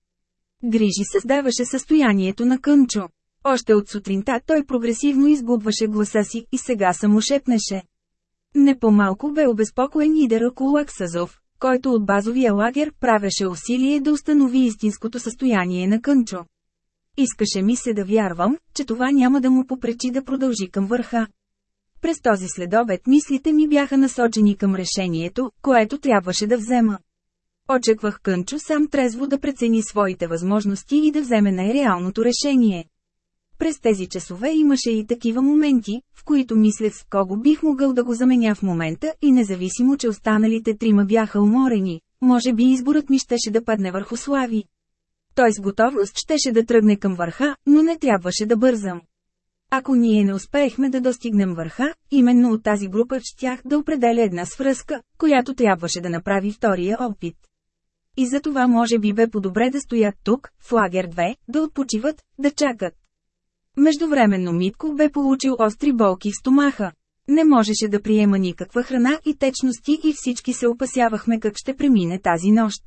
Грижи създаваше състоянието на Кънчо. Още от сутринта той прогресивно изгубваше гласа си и сега само шепнеше. Не по-малко бе обезпокоен и Деракулак Сазов, който от базовия лагер правеше усилие да установи истинското състояние на Кънчо. Искаше ми се да вярвам, че това няма да му попречи да продължи към върха. През този следобед мислите ми бяха насочени към решението, което трябваше да взема. Очаквах Кънчо сам трезво да прецени своите възможности и да вземе най-реалното решение. През тези часове имаше и такива моменти, в които мислех с кого бих могъл да го заменя в момента и независимо, че останалите трима бяха уморени, може би изборът ми щеше да падне върху Слави. Той с готовност щеше да тръгне към върха, но не трябваше да бързам. Ако ние не успеехме да достигнем върха, именно от тази група щях да определя една свръзка, която трябваше да направи втория опит. И за това може би бе по-добре да стоят тук, в лагер 2, да отпочиват, да чакат. Междувременно Митко бе получил остри болки в стомаха. Не можеше да приема никаква храна и течности и всички се опасявахме как ще премине тази нощ.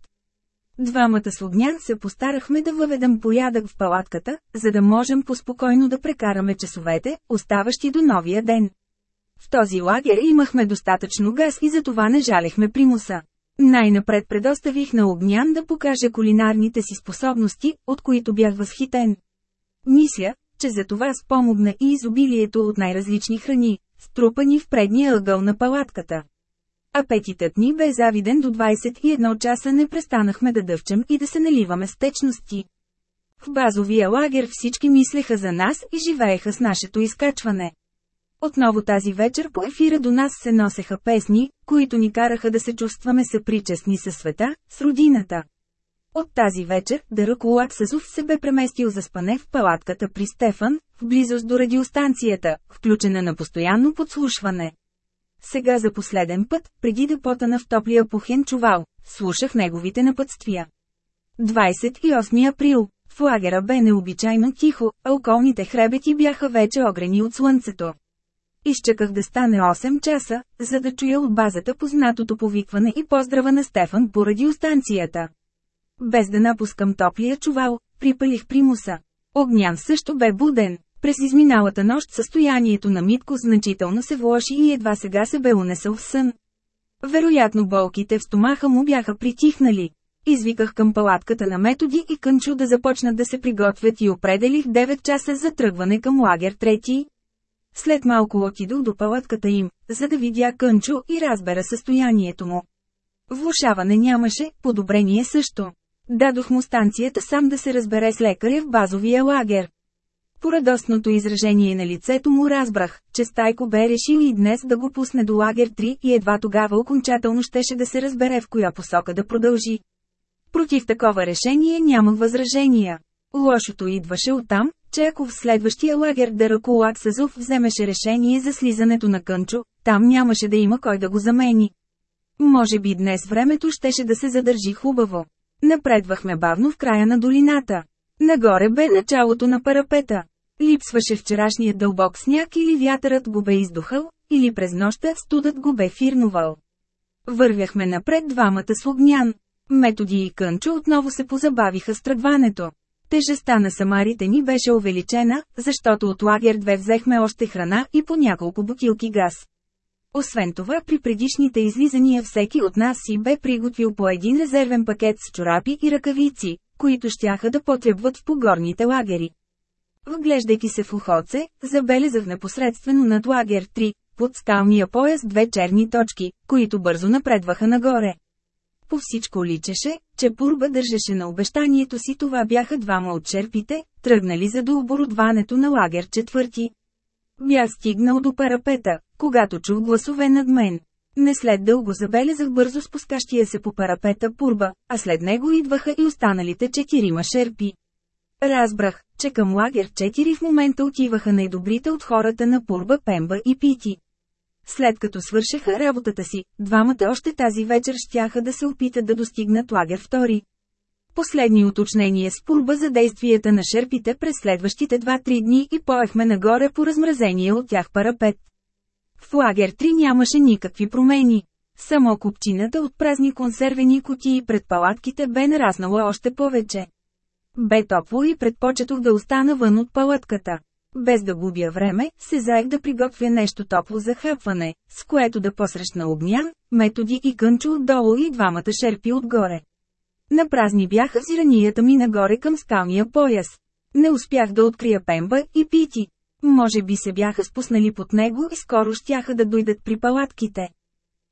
Двамата с огнян се постарахме да въведем порядък в палатката, за да можем поспокойно да прекараме часовете, оставащи до новия ден. В този лагер имахме достатъчно газ и затова не жалехме примуса. Най-напред предоставих на огнян да покаже кулинарните си способности, от които бях възхитен. Мисля, че за това спомогна и изобилието от най-различни храни, струпани в предния ъгъл на палатката. Апетитът ни бе завиден до 21 часа не престанахме да дъвчем и да се наливаме с течности. В базовия лагер всички мислеха за нас и живееха с нашето изкачване. Отново тази вечер по ефира до нас се носеха песни, които ни караха да се чувстваме съпричастни със света, с родината. От тази вечер, Дъръкулак Съзов се бе преместил за спане в палатката при Стефан, в близост до радиостанцията, включена на постоянно подслушване. Сега за последен път, преди да потана в топлия пухен чувал, слушах неговите напътствия. 28 април. В лагера бе необичайно тихо, а околните хребети бяха вече огрени от слънцето. Изчаках да стане 8 часа, за да чуя от базата познатото повикване и поздрава на Стефан по радиостанцията. Без да напускам топлия чувал, припалих примуса. Огнян също бе буден. През изминалата нощ състоянието на Митко значително се влоши и едва сега се бе унесъл в сън. Вероятно болките в стомаха му бяха притихнали. Извиках към палатката на методи и Кънчо да започнат да се приготвят и определих 9 часа за тръгване към лагер трети. След малко отидох до палатката им, за да видя Кънчо и разбера състоянието му. Влушаване нямаше, подобрение също. Дадох му станцията сам да се разбере с лекаря в базовия лагер. По радостното изражение на лицето му разбрах, че Стайко бе решил и днес да го пусне до лагер 3 и едва тогава окончателно щеше да се разбере в коя посока да продължи. Против такова решение нямах възражения. Лошото идваше оттам, че ако в следващия лагер Дъракулак Сазов вземеше решение за слизането на Кънчо, там нямаше да има кой да го замени. Може би днес времето щеше да се задържи хубаво. Напредвахме бавно в края на долината. Нагоре бе началото на парапета. Липсваше вчерашният дълбок сняг или вятърът го бе издухал, или през нощта студът го бе фирнувал. Вървяхме напред двамата с огнян. Методи и Кънчо отново се позабавиха с тръгването. Тежестта на самарите ни беше увеличена, защото от лагер 2 взехме още храна и по няколко бутилки газ. Освен това при предишните излизания всеки от нас си бе приготвил по един резервен пакет с чорапи и ръкавици, които щяха да потребват в погорните лагери. Вглеждайки се в ухоце, забелязах непосредствено над лагер 3, под скалния пояс две черни точки, които бързо напредваха нагоре. По всичко личеше, че Пурба държеше на обещанието си това бяха двама от черпите, тръгнали за до оборудването на лагер четвърти. Бях стигнал до парапета, когато чух гласове над мен. Не след дълго забелязах бързо спускащия се по парапета Пурба, а след него идваха и останалите четирима шерпи. Разбрах, че към лагер 4 в момента отиваха най-добрите от хората на Пурба Пемба и Пити. След като свършеха работата си, двамата още тази вечер щяха да се опитат да достигнат лагер втори. Последни уточнения с пурба за действията на шерпите през следващите 2-3 дни и поехме нагоре по размразение от тях парапет. В лагер 3 нямаше никакви промени. Само купчината от празни консервени кутии пред палатките бе нараснала още повече. Бе топло и предпочетох да остана вън от палатката. Без да губя време, се заех да приготвя нещо топло за хапване, с което да посрещна огнян, методи и кънчо отдолу и двамата шерпи отгоре. На празни бяха зиранията ми нагоре към скалния пояс. Не успях да открия пемба и пити. Може би се бяха спуснали под него и скоро щяха да дойдат при палатките.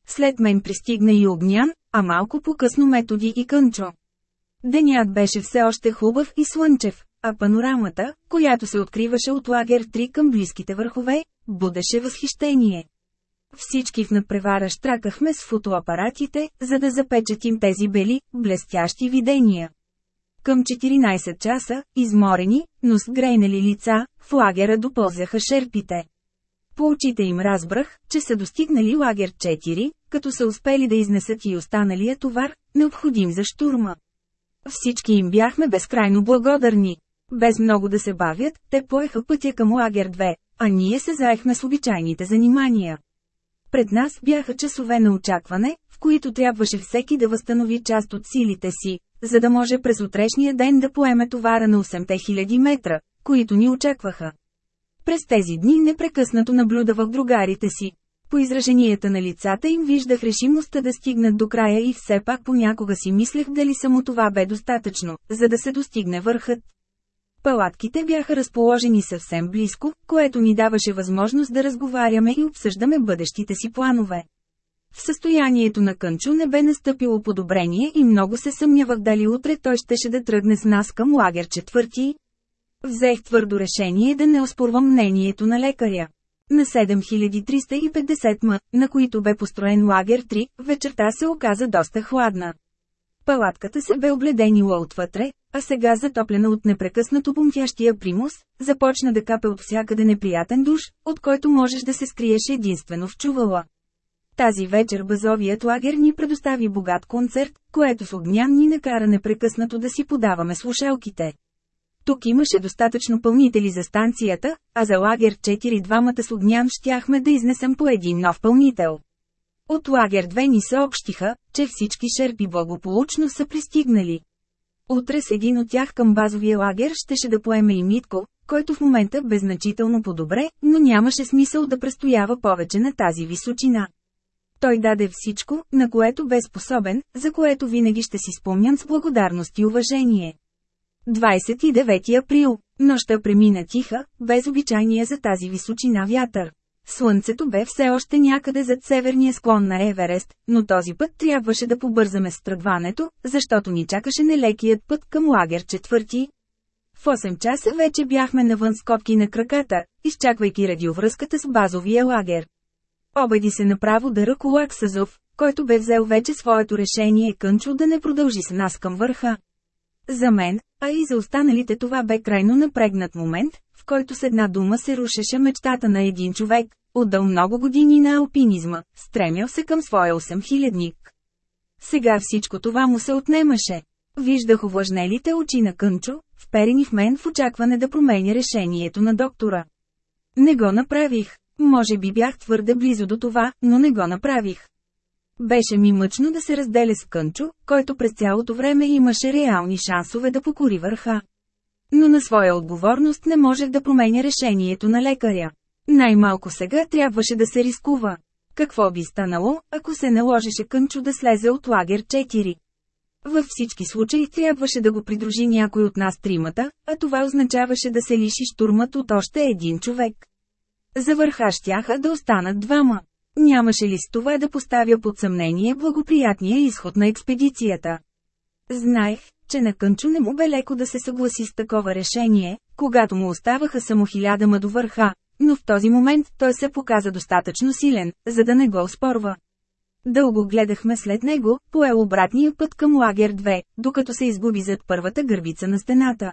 След мен пристигна и огнян, а малко по-късно методи и кънчо. Денят беше все още хубав и слънчев, а панорамата, която се откриваше от лагер 3 към близките върхове, будеше възхищение. Всички в надпревара штракахме с фотоапаратите, за да запечатим тези бели, блестящи видения. Към 14 часа, изморени, но с грейнали лица, в лагера допълзяха шерпите. По очите им разбрах, че са достигнали лагер 4, като са успели да изнесат и останалия товар, необходим за штурма. Всички им бяхме безкрайно благодарни. Без много да се бавят, те поеха пътя към лагер 2, а ние се заехме с обичайните занимания. Пред нас бяха часове на очакване, в които трябваше всеки да възстанови част от силите си, за да може през утрешния ден да поеме товара на 8000 метра, които ни очакваха. През тези дни непрекъснато наблюдавах другарите си. По израженията на лицата им виждах решимостта да стигнат до края и все пак понякога си мислех дали само това бе достатъчно, за да се достигне върхът. Палатките бяха разположени съвсем близко, което ни даваше възможност да разговаряме и обсъждаме бъдещите си планове. В състоянието на Кънчо не бе настъпило подобрение и много се съмнявах дали утре той щеше да тръгне с нас към лагер четвърти. Взех твърдо решение да не оспорвам мнението на лекаря. На 7350 м, на които бе построен лагер 3, вечерта се оказа доста хладна. Палатката се бе обледенила отвътре, а сега затоплена от непрекъснато бомтящия примус, започна да капе от всякъде неприятен душ, от който можеш да се скриеш единствено в чувала. Тази вечер базовият лагер ни предостави богат концерт, което с огнян ни накара непрекъснато да си подаваме слушалките. Тук имаше достатъчно пълнители за станцията, а за лагер 4 двамата с огнян щяхме да изнесем по един нов пълнител. От лагер 2 ни съобщиха, че всички шерпи благополучно са пристигнали. Утре с един от тях към базовия лагер щеше да поеме и Митко, който в момента бе значително по-добре, но нямаше смисъл да престоява повече на тази височина. Той даде всичко, на което бе способен, за което винаги ще си спомням с благодарност и уважение. 29 април. Нощта премина тиха, без обичайния за тази височина вятър. Слънцето бе все още някъде зад северния склон на Еверест, но този път трябваше да побързаме с тръгването, защото ни чакаше нелекият път към лагер четвърти. В 8 часа вече бяхме навън с копки на краката, изчаквайки радиовръзката с базовия лагер. Обади се направо да ръколак Сазов, който бе взел вече своето решение Кънчо да не продължи с нас към върха. За мен, а и за останалите това бе крайно напрегнат момент, в който с една дума се рушеше мечтата на един човек, отдал много години на алпинизма, стремял се към своя 8000-ник. Сега всичко това му се отнемаше. Виждах увлажнелите очи на Кънчо, вперени в мен в очакване да променя решението на доктора. Не го направих. Може би бях твърде близо до това, но не го направих. Беше ми мъчно да се разделя с Кънчо, който през цялото време имаше реални шансове да покори върха. Но на своя отговорност не можех да променя решението на лекаря. Най-малко сега трябваше да се рискува. Какво би станало, ако се наложеше Кънчо да слезе от лагер 4? Във всички случаи трябваше да го придружи някой от нас тримата, а това означаваше да се лиши штурмът от още един човек. За върха щяха да останат двама. Нямаше ли с това да поставя под съмнение благоприятния изход на експедицията? Знаех, че на Кънчо не му бе леко да се съгласи с такова решение, когато му оставаха само хиляда до върха, но в този момент той се показа достатъчно силен, за да не го спорва. Дълго гледахме след него, поел обратния път към лагер 2, докато се изгуби зад първата гърбица на стената.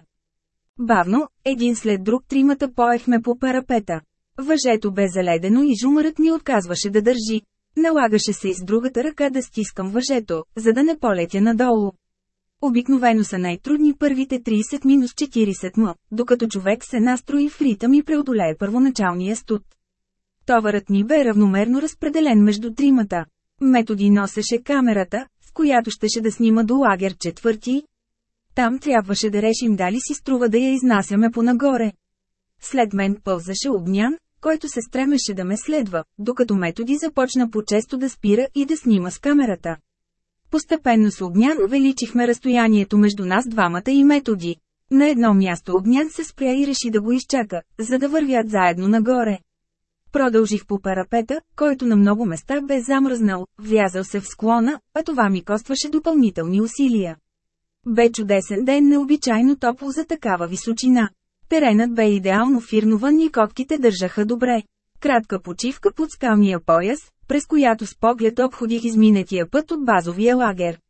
Бавно, един след друг тримата поехме по парапета. Въжето бе заледено и жумърът ни отказваше да държи. Налагаше се и с другата ръка да стискам въжето, за да не полетя надолу. Обикновено са най-трудни първите 30-40 м, докато човек се настрои в ритъм и преодолее първоначалния студ. Товарът ни бе равномерно разпределен между тримата. Методи носеше камерата, с която щеше да снима до лагер четвърти. Там трябваше да решим дали си струва да я изнасяме понагоре. След мен пълзаше огнян, който се стремеше да ме следва, докато методи започна по-често да спира и да снима с камерата. Постепенно с Огнян увеличихме разстоянието между нас двамата и методи. На едно място Огнян се спря и реши да го изчака, за да вървят заедно нагоре. Продължих по парапета, който на много места бе замръзнал, влязал се в склона, а това ми костваше допълнителни усилия. Бе чудесен ден необичайно топло за такава височина. Теренът бе идеално фирнован и котките държаха добре. Кратка почивка под скалния пояс, през която с поглед обходих изминетия път от базовия лагер.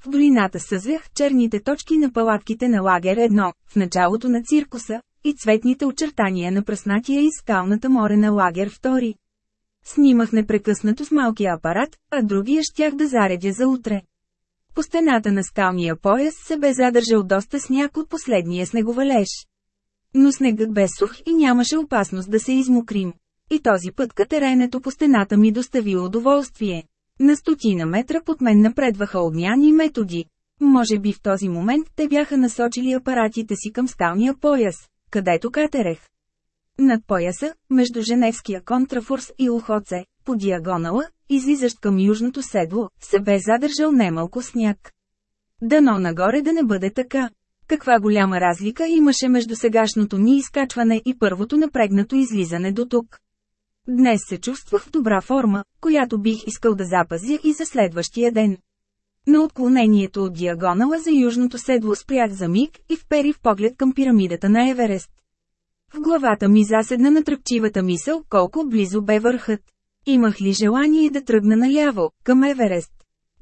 В долината съзвях черните точки на палатките на лагер 1, в началото на циркуса, и цветните очертания на пръснатия и скалната море на лагер 2. Снимах непрекъснато с малкия апарат, а другия щях да заредя за утре. По стената на скалния пояс се бе задържал доста сняг от последния снеговалеж. Но снегът бе сух и нямаше опасност да се измокрим. И този път катеренето по стената ми достави удоволствие. На стотина метра под мен напредваха огняни методи. Може би в този момент те бяха насочили апаратите си към скалния пояс, където катерех. Над пояса, между Женевския контрафорс и Охоце, по диагонала, излизащ към южното седло, се бе задържал немалко сняг. Дано нагоре да не бъде така. Каква голяма разлика имаше между сегашното ни изкачване и първото напрегнато излизане до тук. Днес се чувствах в добра форма, която бих искал да запазя и за следващия ден. На отклонението от диагонала за южното седло спрях за миг и вперих поглед към пирамидата на Еверест. В главата ми заседна натръпчивата мисъл, колко близо бе върхът. Имах ли желание да тръгна наляво, към Еверест?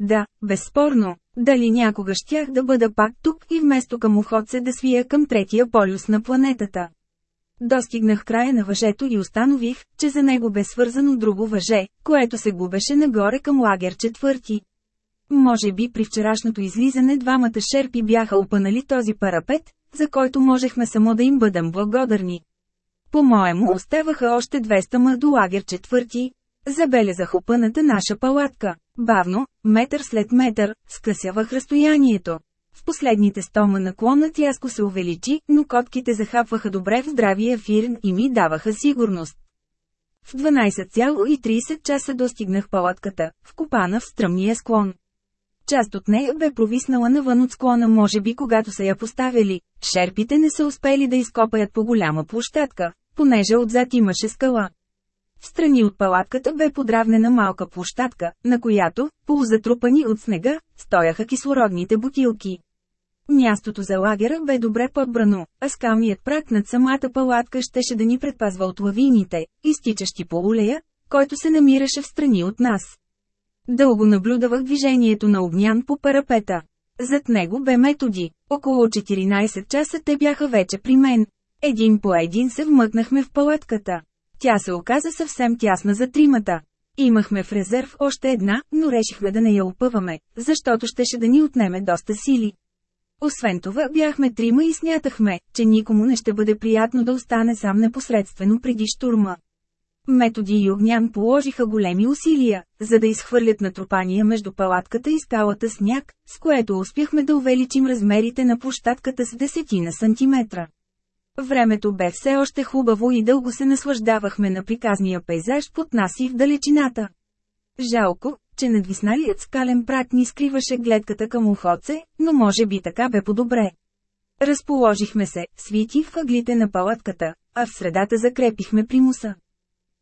Да, безспорно. Дали някога щях да бъда пак тук и вместо към Охотце да свия към третия полюс на планетата. Достигнах края на въжето и установих, че за него бе свързано друго въже, което се губеше нагоре към лагер четвърти. Може би при вчерашното излизане двамата шерпи бяха опънали този парапет, за който можехме само да им бъдем благодарни. По-моему оставаха още 200 ма до лагер четвърти. Забелязах опъната наша палатка. Бавно, метър след метър, скъсявах разстоянието. В последните стома наклона тяско се увеличи, но котките захапваха добре в здравия фирн и ми даваха сигурност. В 12,30 часа достигнах палатката, вкопана в стръмния склон. Част от нея бе провиснала навън от склона може би когато са я поставили. Шерпите не са успели да изкопаят по голяма площадка, понеже отзад имаше скала. В страни от палатката бе подравнена малка площадка, на която, полузатрупани от снега, стояха кислородните бутилки. Мястото за лагера бе добре подбрано, а скалният прак над самата палатка щеше да ни предпазва от лавините, изтичащи по улея, който се намираше в страни от нас. Дълго наблюдавах движението на огнян по парапета. Зад него бе методи. Около 14 часа те бяха вече при мен. Един по един се вмъкнахме в палатката. Тя се оказа съвсем тясна за тримата. Имахме в резерв още една, но решихме да не я опъваме, защото щеше да ни отнеме доста сили. Освен това бяхме трима и смятахме, че никому не ще бъде приятно да остане сам непосредствено преди штурма. Методи и Огнян положиха големи усилия, за да изхвърлят натрупания между палатката и скалата сняг, с което успяхме да увеличим размерите на площадката с десетина сантиметра. Времето бе все още хубаво и дълго се наслаждавахме на приказния пейзаж под нас и в далечината. Жалко, че надвисналият скален прак ни скриваше гледката към ухоце, но може би така бе по-добре. Разположихме се, свити в ъглите на палатката, а в средата закрепихме примуса.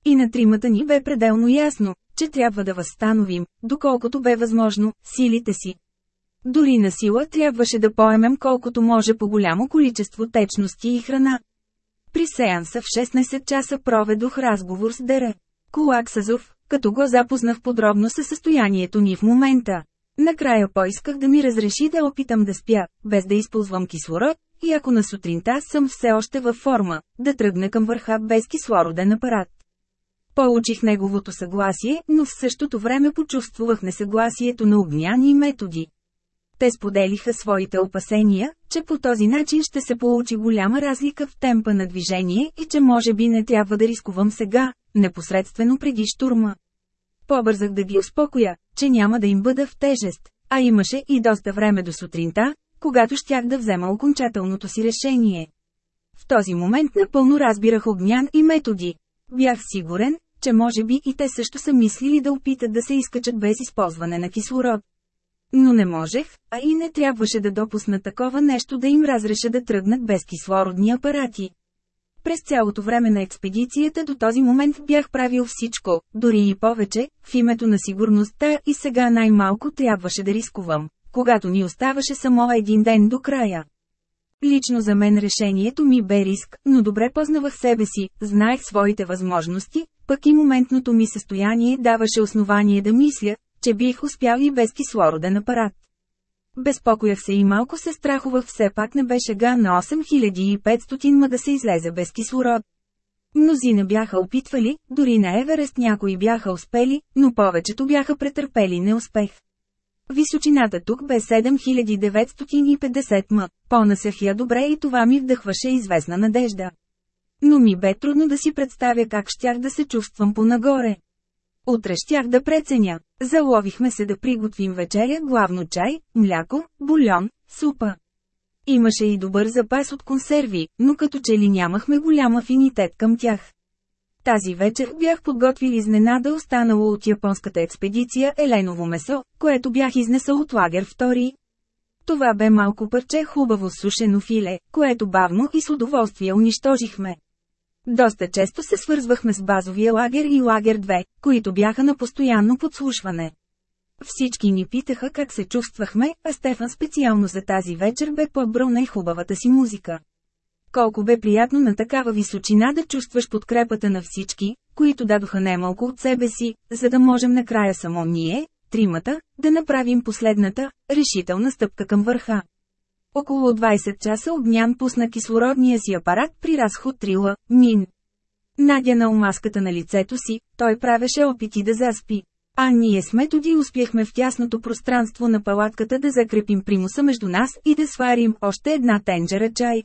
И на тримата ни бе пределно ясно, че трябва да възстановим, доколкото бе възможно, силите си. Дори на сила трябваше да поемем колкото може по голямо количество течности и храна. При сеанса в 16 часа проведох разговор с Дере. Колаксазов, като го запознах подробно със състоянието ни в момента. Накрая поисках да ми разреши да опитам да спя, без да използвам кислород, и ако на сутринта съм все още във форма, да тръгна към върха без кислороден апарат. Получих неговото съгласие, но в същото време почувствах несъгласието на огняни методи. Те споделиха своите опасения, че по този начин ще се получи голяма разлика в темпа на движение и че може би не трябва да рискувам сега, непосредствено преди штурма. Побързах да ги успокоя, че няма да им бъда в тежест, а имаше и доста време до сутринта, когато щях да взема окончателното си решение. В този момент напълно разбирах огнян и методи. Бях сигурен, че може би и те също са мислили да опитат да се изкачат без използване на кислород. Но не можех, а и не трябваше да допусна такова нещо да им разреша да тръгнат без кислородни апарати. През цялото време на експедицията до този момент бях правил всичко, дори и повече, в името на сигурността и сега най-малко трябваше да рискувам, когато ни оставаше само един ден до края. Лично за мен решението ми бе риск, но добре познавах себе си, знаех своите възможности, пък и моментното ми състояние даваше основание да мисля, че бих успял и без кислороден апарат. Безпокоях се и малко се страхувах все пак не беше га на 8500 ма да се излезе без кислород. Мнозина бяха опитвали, дори на Еверест някои бяха успели, но повечето бяха претърпели неуспех. Височината тук бе 7950 м, понасях я добре и това ми вдъхваше известна надежда. Но ми бе трудно да си представя как щях да се чувствам понагоре. Утре щях да преценя. Заловихме се да приготвим вечеря главно чай, мляко, бульон, супа. Имаше и добър запас от консерви, но като че ли нямахме голям афинитет към тях. Тази вечер бях подготвил изненада останало от японската експедиция еленово месо, което бях изнесъл от лагер втори. Това бе малко парче хубаво сушено филе, което бавно и с удоволствие унищожихме. Доста често се свързвахме с базовия лагер и лагер 2, които бяха на постоянно подслушване. Всички ни питаха как се чувствахме, а Стефан специално за тази вечер бе подбрал най-хубавата си музика. Колко бе приятно на такава височина да чувстваш подкрепата на всички, които дадоха немалко от себе си, за да можем накрая само ние, тримата, да направим последната, решителна стъпка към върха. Около 20 часа Огнян пусна кислородния си апарат при разход трила, мин. Надянал маската на лицето си, той правеше опити да заспи. А ние с методи успяхме в тясното пространство на палатката да закрепим примуса между нас и да сварим още една тенджера чай.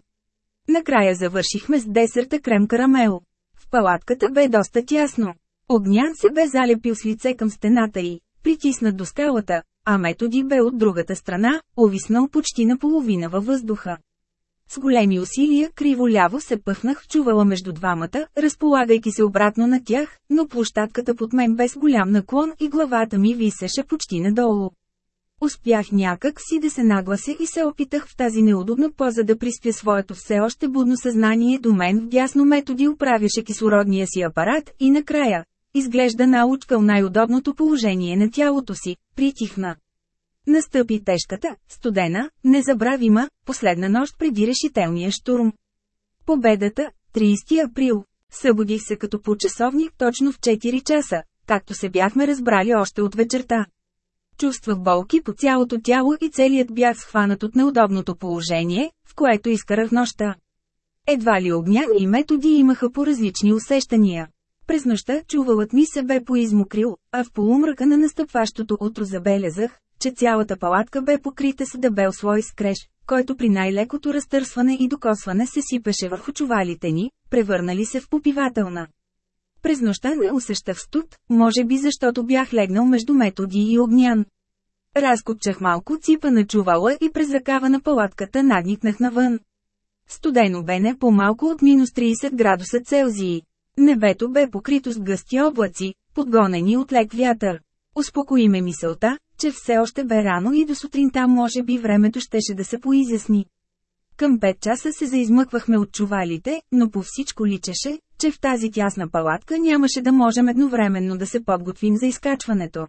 Накрая завършихме с десерта крем карамел. В палатката бе доста тясно. Огнян се бе залепил с лице към стената и, притиснат до скалата, а методи бе от другата страна, овиснал почти наполовина във въздуха. С големи усилия криво-ляво се пъхнах в чувала между двамата, разполагайки се обратно на тях, но площадката под мен без голям наклон и главата ми висеше почти надолу. Успях някак си да се наглася и се опитах в тази неудобна поза да приспя своето все още будно съзнание до мен в дясно методи управяше кислородния си апарат и накрая, изглежда научкал най-удобното положение на тялото си, притихна. Настъпи тежката, студена, незабравима, последна нощ преди решителния штурм. Победата, 30 април. Събудих се като по часовник точно в 4 часа, както се бяхме разбрали още от вечерта. Чувствах болки по цялото тяло и целият бях схванат от неудобното положение, в което изкарах нощта. Едва ли огня и методи имаха по различни усещания. През нощта чувалът ми се бе поизмокрил, а в полумръка на настъпващото утро забелязах, че цялата палатка бе покрита с дебел слой скреж, който при най-лекото разтърсване и докосване се сипеше върху чувалите ни, превърнали се в попивателна. През нощта не усещах студ, може би защото бях легнал между методи и огнян. Разкопчах малко ципа на чувала и през ръкава на палатката надникнах навън. Студено бе не по-малко от минус 30 градуса Целзии. Небето бе покрито с гъсти облаци, подгонени от лек вятър. Успокои ме мисълта, че все още бе рано и до сутринта може би времето щеше да се поизясни. Към 5 часа се заизмъквахме от чувалите, но по всичко личеше, че в тази тясна палатка нямаше да можем едновременно да се подготвим за изкачването.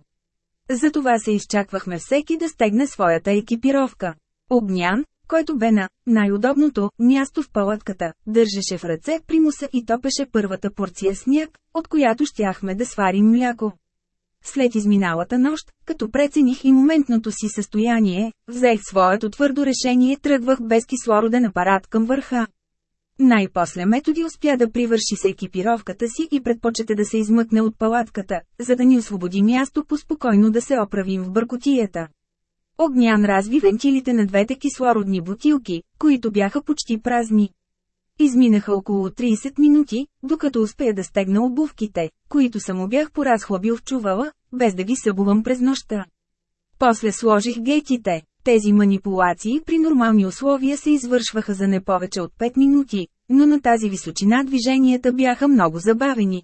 Затова се изчаквахме всеки да стегне своята екипировка. Огнян, който бе на най-удобното място в палатката, държеше в ръце примуса и топеше първата порция сняг, от която щяхме да сварим мляко. След изминалата нощ, като прецених и моментното си състояние, взех своето твърдо решение и тръгвах без кислороден апарат към върха. Най-после методи успя да привърши с екипировката си и предпочете да се измъкне от палатката, за да ни освободи място по-спокойно да се оправим в бъркотията. Огнян разви вентилите на двете кислородни бутилки, които бяха почти празни. Изминаха около 30 минути, докато успея да стегна обувките, които само бях поразхлабил в чувала, без да ги събувам през нощта. После сложих гейтите. Тези манипулации при нормални условия се извършваха за не повече от 5 минути, но на тази височина движенията бяха много забавени.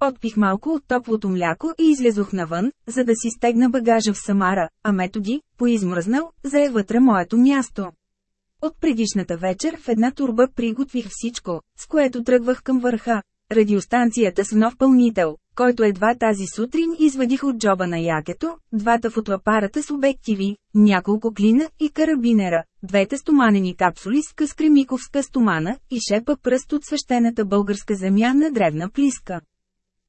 Отпих малко от топлото мляко и излезох навън, за да си стегна багажа в Самара, а методи, поизмръзнал, зае вътре моето място. От предишната вечер в една турба приготвих всичко, с което тръгвах към върха. Радиостанцията с нов пълнител, който едва тази сутрин извадих от джоба на якето, двата фотоапарата с обективи, няколко клина и карабинера, двете стоманени капсули с къс кремиковска стомана и шепа пръст от свещената българска земя на древна плиска.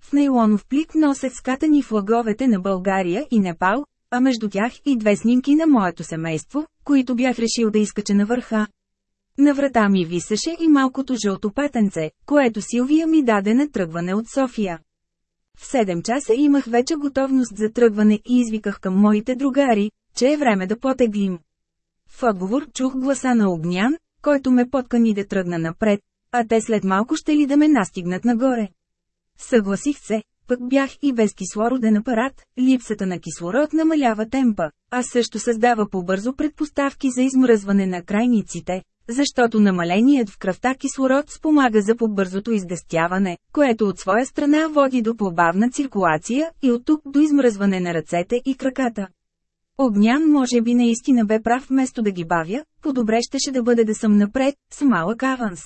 В нейлонов плик носех скатани флаговете на България и Непал, а между тях и две снимки на моето семейство, които бях решил да изкача на върха. На врата ми висеше и малкото жълто петенце, което Силвия ми даде на тръгване от София. В 7 часа имах вече готовност за тръгване и извиках към моите другари, че е време да потеглим. В отговор чух гласа на Огнян, който ме подкани да тръгна напред, а те след малко ще ли да ме настигнат нагоре. Съгласих се, пък бях и без кислороден апарат, липсата на кислород намалява темпа, а също създава по-бързо предпоставки за измръзване на крайниците, защото намаленият в кръвта кислород спомага за по-бързото изгъстяване, което от своя страна води до по-бавна циркулация и от тук до измръзване на ръцете и краката. Огнян може би наистина бе прав вместо да ги бавя, по-добре щеше да бъде да съм напред, с малък аванс.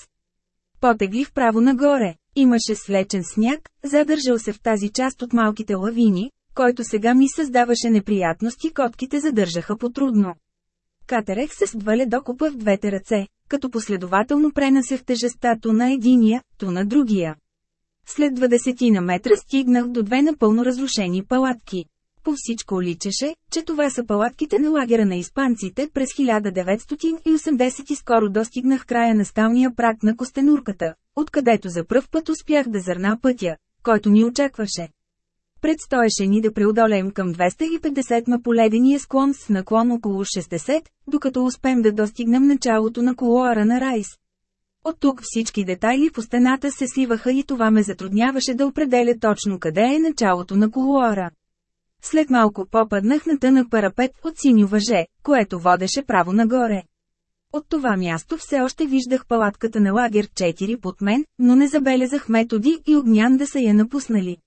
Потегли вправо нагоре. Имаше свлечен сняг, задържал се в тази част от малките лавини, който сега ми създаваше неприятности котките задържаха потрудно. Катерех се с два ледокопа в двете ръце, като последователно пренасех тежестта ту на единия, ту на другия. След 20 на метра стигнах до две напълно разрушени палатки. По всичко личеше, че това са палатките на лагера на испанците през 1980 и скоро достигнах края на скалния прак на Костенурката, откъдето за пръв път успях да зърна пътя, който ни очакваше. Предстоеше ни да преодолеем към 250 ма по ледения склон с наклон около 60, докато успеем да достигнем началото на колуара на Райс. От тук всички детайли по стената се сливаха и това ме затрудняваше да определя точно къде е началото на колуара. След малко попаднах на тънък парапет от синьо въже, което водеше право нагоре. От това място все още виждах палатката на лагер 4 под мен, но не забелязах методи и огнян да са я напуснали.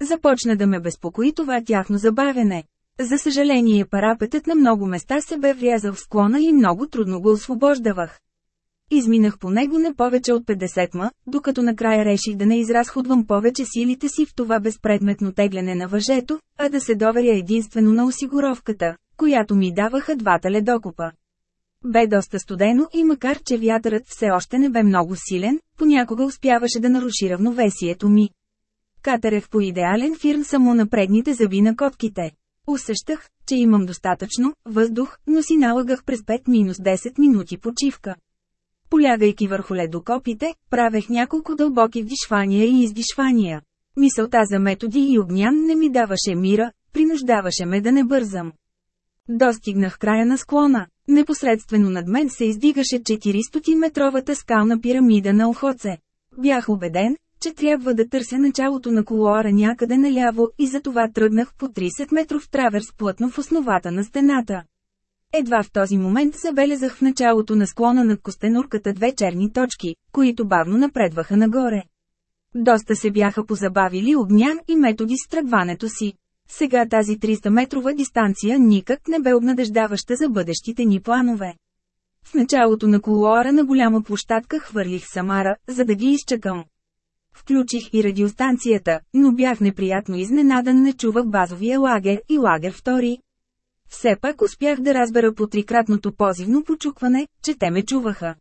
Започна да ме безпокои това тяхно забавене. За съжаление парапетът на много места се бе врязал в склона и много трудно го освобождавах. Изминах по него не повече от 50 ма, докато накрая реших да не изразходвам повече силите си в това безпредметно тегляне на въжето, а да се доверя единствено на осигуровката, която ми даваха двата ледокопа. Бе доста студено и макар че вятърът все още не бе много силен, понякога успяваше да наруши равновесието ми. Катерех по идеален фирм само на предните зъби на котките. Усещах, че имам достатъчно въздух, но си налагах през 5-10 минути почивка. Полягайки върху ледокопите, правех няколко дълбоки вдишвания и издишвания. Мисълта за методи и огнян не ми даваше мира, принуждаваше ме да не бързам. Достигнах края на склона. Непосредствено над мен се издигаше 400-метровата скална пирамида на Охоце. Бях убеден, че трябва да търся началото на колуара някъде наляво и затова тръгнах по 30 метров траверс плътно в основата на стената. Едва в този момент забелязах в началото на склона над костенурката две черни точки, които бавно напредваха нагоре. Доста се бяха позабавили огнян и методи с тръгването си. Сега тази 300-метрова дистанция никак не бе обнадеждаваща за бъдещите ни планове. В началото на колуара на голяма площадка хвърлих Самара, за да ги изчакам. Включих и радиостанцията, но бях неприятно изненадан не чувах базовия лагер и лагер втори. Все пак успях да разбера по трикратното позивно почукване, че те ме чуваха.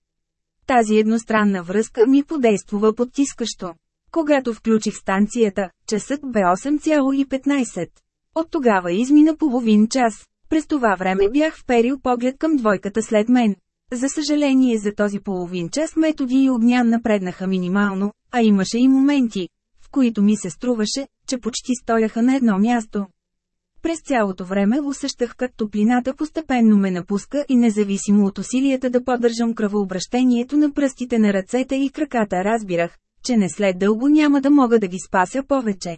Тази едностранна връзка ми подействува подтискащо. Когато включих станцията, часът бе 8,15. От тогава измина половин час. През това време бях вперил поглед към двойката след мен. За съжаление за този половин час методи и огнян напреднаха минимално, а имаше и моменти, в които ми се струваше, че почти стояха на едно място. През цялото време усещах как топлината постепенно ме напуска и независимо от усилията да поддържам кръвообращението на пръстите на ръцете и краката разбирах, че не след дълго няма да мога да ги спася повече.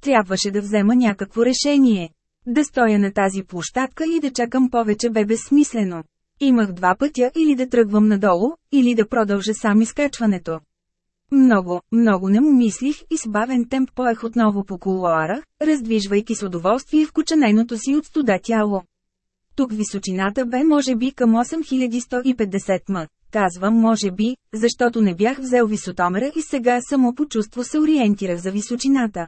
Трябваше да взема някакво решение. Да стоя на тази площадка и да чакам повече бе безсмислено. Имах два пътя или да тръгвам надолу, или да продължа сам изкачването. Много, много не му мислих и с бавен темп поех отново по кулуара, раздвижвайки с удоволствие вкучененото си от студа тяло. Тук височината бе може би към 8150 м. Казвам може би, защото не бях взел висотомера и сега само по чувство се ориентирах за височината.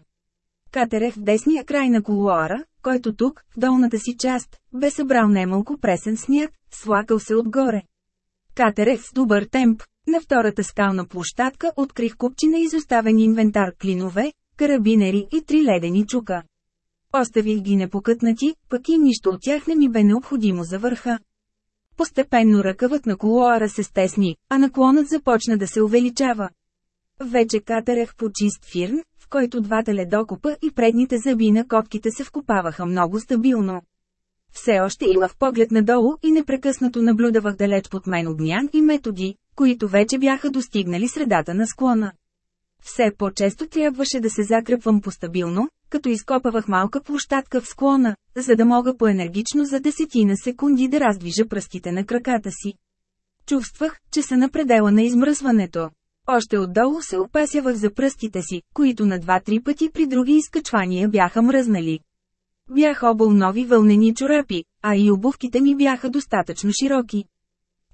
Катерех в десния край на кулуара, който тук, в долната си част, бе събрал немалко пресен сняг, слакал се отгоре. Катерех с добър темп, на втората скална площадка открих купчина изоставен инвентар клинове, карабинери и три ледени чука. Оставих ги непокътнати, пък и нищо от тях не ми бе необходимо за върха. Постепенно ръкъвът на колуара се стесни, а наклонът започна да се увеличава. Вече катерех по чист фирн, в който двата ледокопа и предните зъби на котките се вкопаваха много стабилно. Все още имах поглед надолу и непрекъснато наблюдавах далеч под мен огнян и методи, които вече бяха достигнали средата на склона. Все по-често трябваше да се закрепвам постабилно, като изкопавах малка площадка в склона, за да мога по-енергично за десетина секунди да раздвижа пръстите на краката си. Чувствах, че са на предела на измръзването. Още отдолу се опасявах за пръстите си, които на два-три пъти при други изкачвания бяха мръзнали. Бях обул нови вълнени чорапи, а и обувките ми бяха достатъчно широки.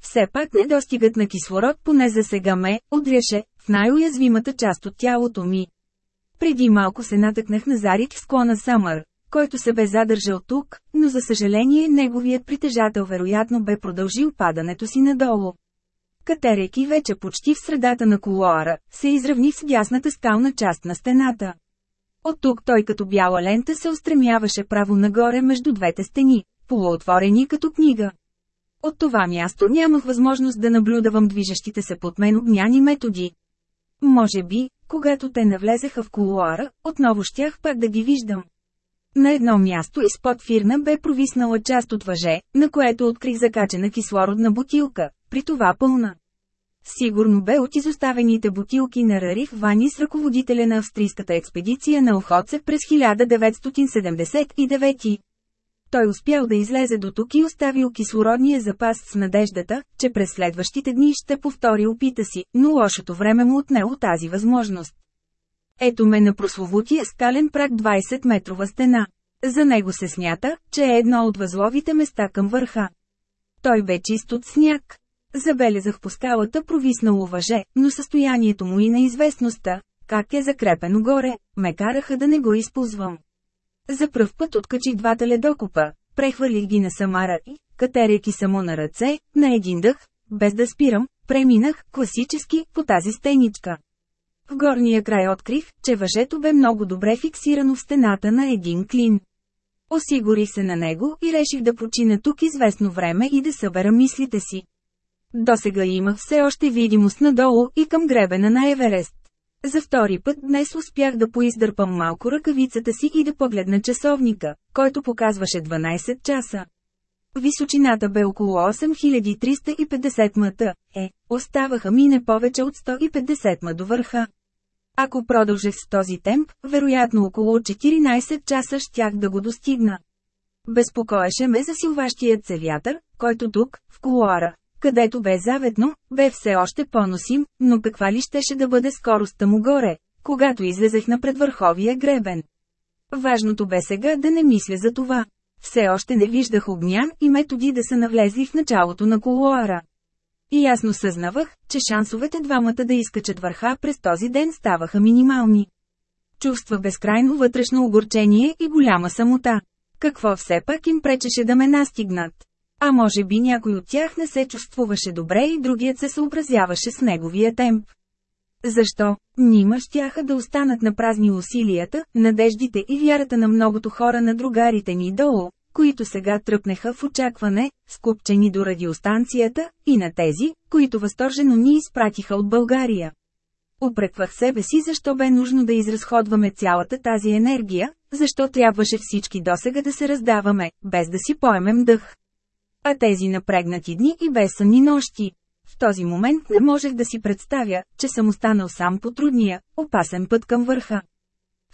Все пак недостигът на кислород поне за сега ме отряше в най-уязвимата част от тялото ми. Преди малко се натъкнах на Зарик в склона Самър, който се бе задържал тук, но за съжаление неговият притежател вероятно бе продължил падането си надолу. Катереки вече почти в средата на колоара, се изравни с дясната скална част на стената. От тук той като бяла лента се устремяваше право нагоре между двете стени, полуотворени като книга. От това място нямах възможност да наблюдавам движещите се под мен огняни методи. Може би, когато те навлезеха в колуара, отново щях пак да ги виждам. На едно място изпод фирна бе провиснала част от въже, на което открих закачена кислородна бутилка, при това пълна. Сигурно бе от изоставените бутилки на Вани с ръководителя на австрийската експедиция на Охоце през 1979. Той успял да излезе до тук и оставил кислородния запас с надеждата, че през следващите дни ще повтори опита си, но лошото време му отнело тази възможност. Ето ме на прословутия скален прак 20-метрова стена. За него се смята, че е едно от възловите места към върха. Той бе чист от сняг. Забелязах по скалата провиснало въже, но състоянието му и на известността, как е закрепено горе, ме караха да не го използвам. За пръв път откачих двата ледокопа, прехвърлих ги на Самара и, катеряки само на ръце, на един дъх, без да спирам, преминах, класически, по тази стеничка. В горния край открих, че въжето бе много добре фиксирано в стената на един клин. Осигурих се на него и реших да почина тук известно време и да събера мислите си. Досега имах все още видимост надолу и към гребена на Еверест. За втори път днес успях да поиздърпам малко ръкавицата си и да погледна часовника, който показваше 12 часа. Височината бе около 8350 мата, е, оставаха ми не повече от 150 ма до върха. Ако продължех с този темп, вероятно около 14 часа щях да го достигна. Безпокоеше ме засилващият се вятър, който тук, в колуара, където бе заветно, бе все още поносим, но каква ли щеше да бъде скоростта му горе, когато излезех на предвърховия гребен. Важното бе сега да не мисля за това. Все още не виждах огня и методи да са навлезли в началото на колуара. И ясно съзнавах, че шансовете двамата да изкачат върха през този ден ставаха минимални. Чувства безкрайно вътрешно огорчение и голяма самота. Какво все пак им пречеше да ме настигнат? А може би някой от тях не се чувствуваше добре и другият се съобразяваше с неговия темп. Защо? Нима щяха да останат на празни усилията, надеждите и вярата на многото хора на другарите ни долу, които сега тръпнеха в очакване, скупчени до радиостанцията, и на тези, които възторжено ни изпратиха от България. Опреквах себе си защо бе нужно да изразходваме цялата тази енергия, защо трябваше всички досега да се раздаваме, без да си поемем дъх. А тези напрегнати дни и безсънни нощи. В този момент не можех да си представя, че съм останал сам по трудния, опасен път към върха.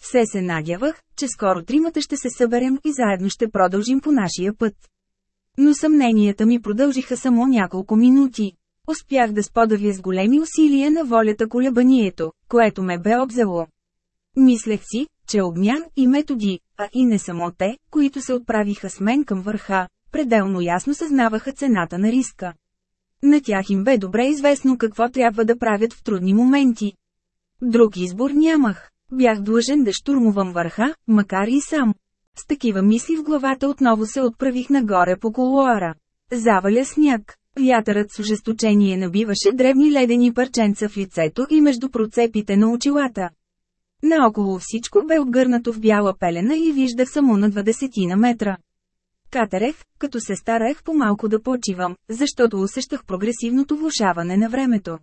Все се надявах, че скоро тримата ще се съберем и заедно ще продължим по нашия път. Но съмненията ми продължиха само няколко минути. Успях да сподавя с големи усилия на волята колебанието, което ме бе обзело. Мислех си, че огнян и методи, а и не само те, които се отправиха с мен към върха, пределно ясно съзнаваха цената на риска. На тях им бе добре известно какво трябва да правят в трудни моменти. Друг избор нямах. Бях длъжен да штурмувам върха, макар и сам. С такива мисли в главата отново се отправих нагоре по колуара. Заваля сняг. Вятърът с ожесточение набиваше древни ледени парченца в лицето и между процепите на очилата. Наоколо всичко бе отгърнато в бяла пелена и виждах само на 20 на метра. Катерех, като се стараех по-малко да почивам, защото усещах прогресивното влушаване на времето.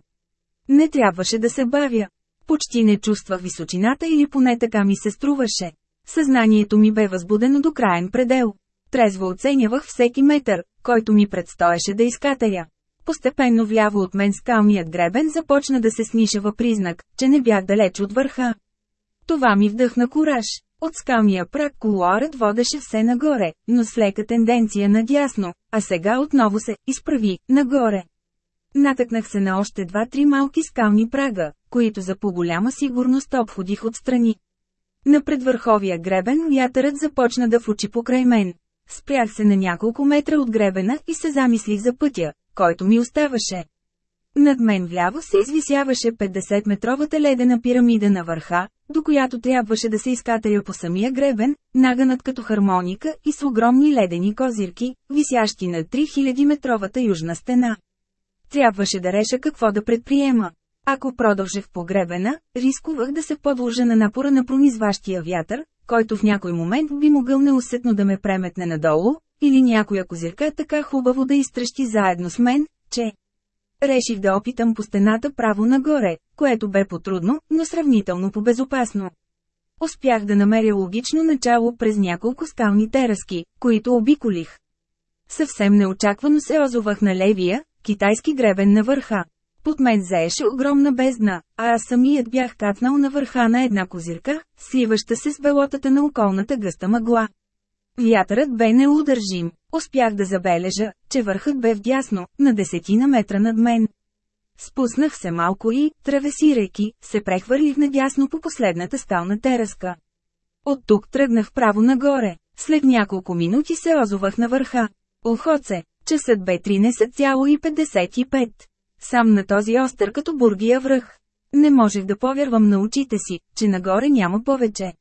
Не трябваше да се бавя. Почти не чувствах височината или поне така ми се струваше. Съзнанието ми бе възбудено до краен предел. Трезво оценявах всеки метър, който ми предстоеше да изкатая. Постепенно вляво от мен скалният гребен започна да се снишава признак, че не бях далеч от върха. Това ми вдъхна кураж. От скалния прак колуарът водеше все нагоре, но с лека тенденция надясно, а сега отново се изправи нагоре. Натъкнах се на още два-три малки скални прага, които за по-голяма сигурност обходих отстрани. На предвърховия гребен вятърът започна да фучи покрай мен. Спрях се на няколко метра от гребена и се замислих за пътя, който ми оставаше. Над мен вляво се извисяваше 50-метровата ледена пирамида на върха, до която трябваше да се изкатая по самия гребен, наганат като хармоника и с огромни ледени козирки, висящи на 3000-метровата южна стена. Трябваше да реша какво да предприема. Ако продължех по гребена, рискувах да се подложа на напора на пронизващия вятър, който в някой момент би могъл неусетно да ме преметне надолу, или някоя козирка така хубаво да изтрещи заедно с мен, че Реших да опитам по стената право нагоре, което бе потрудно, но сравнително по-безопасно. Успях да намеря логично начало през няколко скални тераски, които обиколих. Съвсем неочаквано се озовах на левия, китайски гребен на върха. Под мен заеше огромна бездна, а аз самият бях катнал на върха на една козирка, сливаща се с белотата на околната гъста мъгла. Вятърът бе неудържим. Успях да забележа, че върхът бе вдясно, на десетина метра над мен. Спуснах се малко и, травесирайки, се прехвърлих надясно по последната скална тераска. От тук тръгнах право нагоре. След няколко минути се озовах на върха. Охоце, часът бе 13,55. Сам на този остър като бургия връх. Не можех да повярвам на очите си, че нагоре няма повече.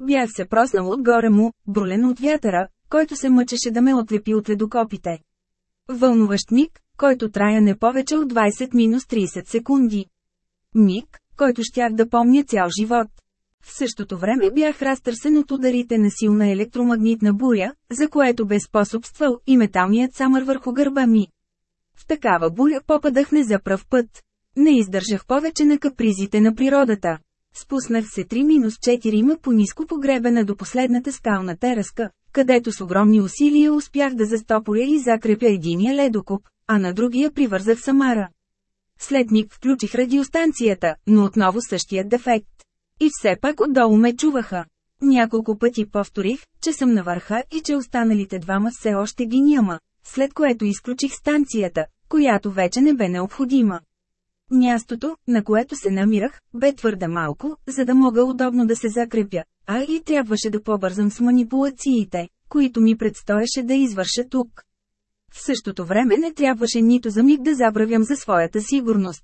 Бях се проснал отгоре му, брулен от вятъра, който се мъчеше да ме отлепи от ледокопите. Вълнуващ миг, който трая не повече от 20-30 секунди. Миг, който щях да помня цял живот. В същото време бях разтърсен от ударите на силна електромагнитна буря, за което бе способствал и металният самър върху гърба ми. В такава буря попадах не за пръв път. Не издържах повече на капризите на природата. Спуснах се 3-4 ма по-низко погребена до последната скална тераска, където с огромни усилия успях да застопоря и закрепя единия ледокоп, а на другия привързах Самара. След миг включих радиостанцията, но отново същия дефект. И все пак отдолу ме чуваха. Няколко пъти повторих, че съм на върха и че останалите двама все още ги няма, след което изключих станцията, която вече не бе необходима. Мястото, на което се намирах, бе твърде малко, за да мога удобно да се закрепя, а и трябваше да побързам с манипулациите, които ми предстоеше да извърша тук. В същото време не трябваше нито за миг да забравям за своята сигурност.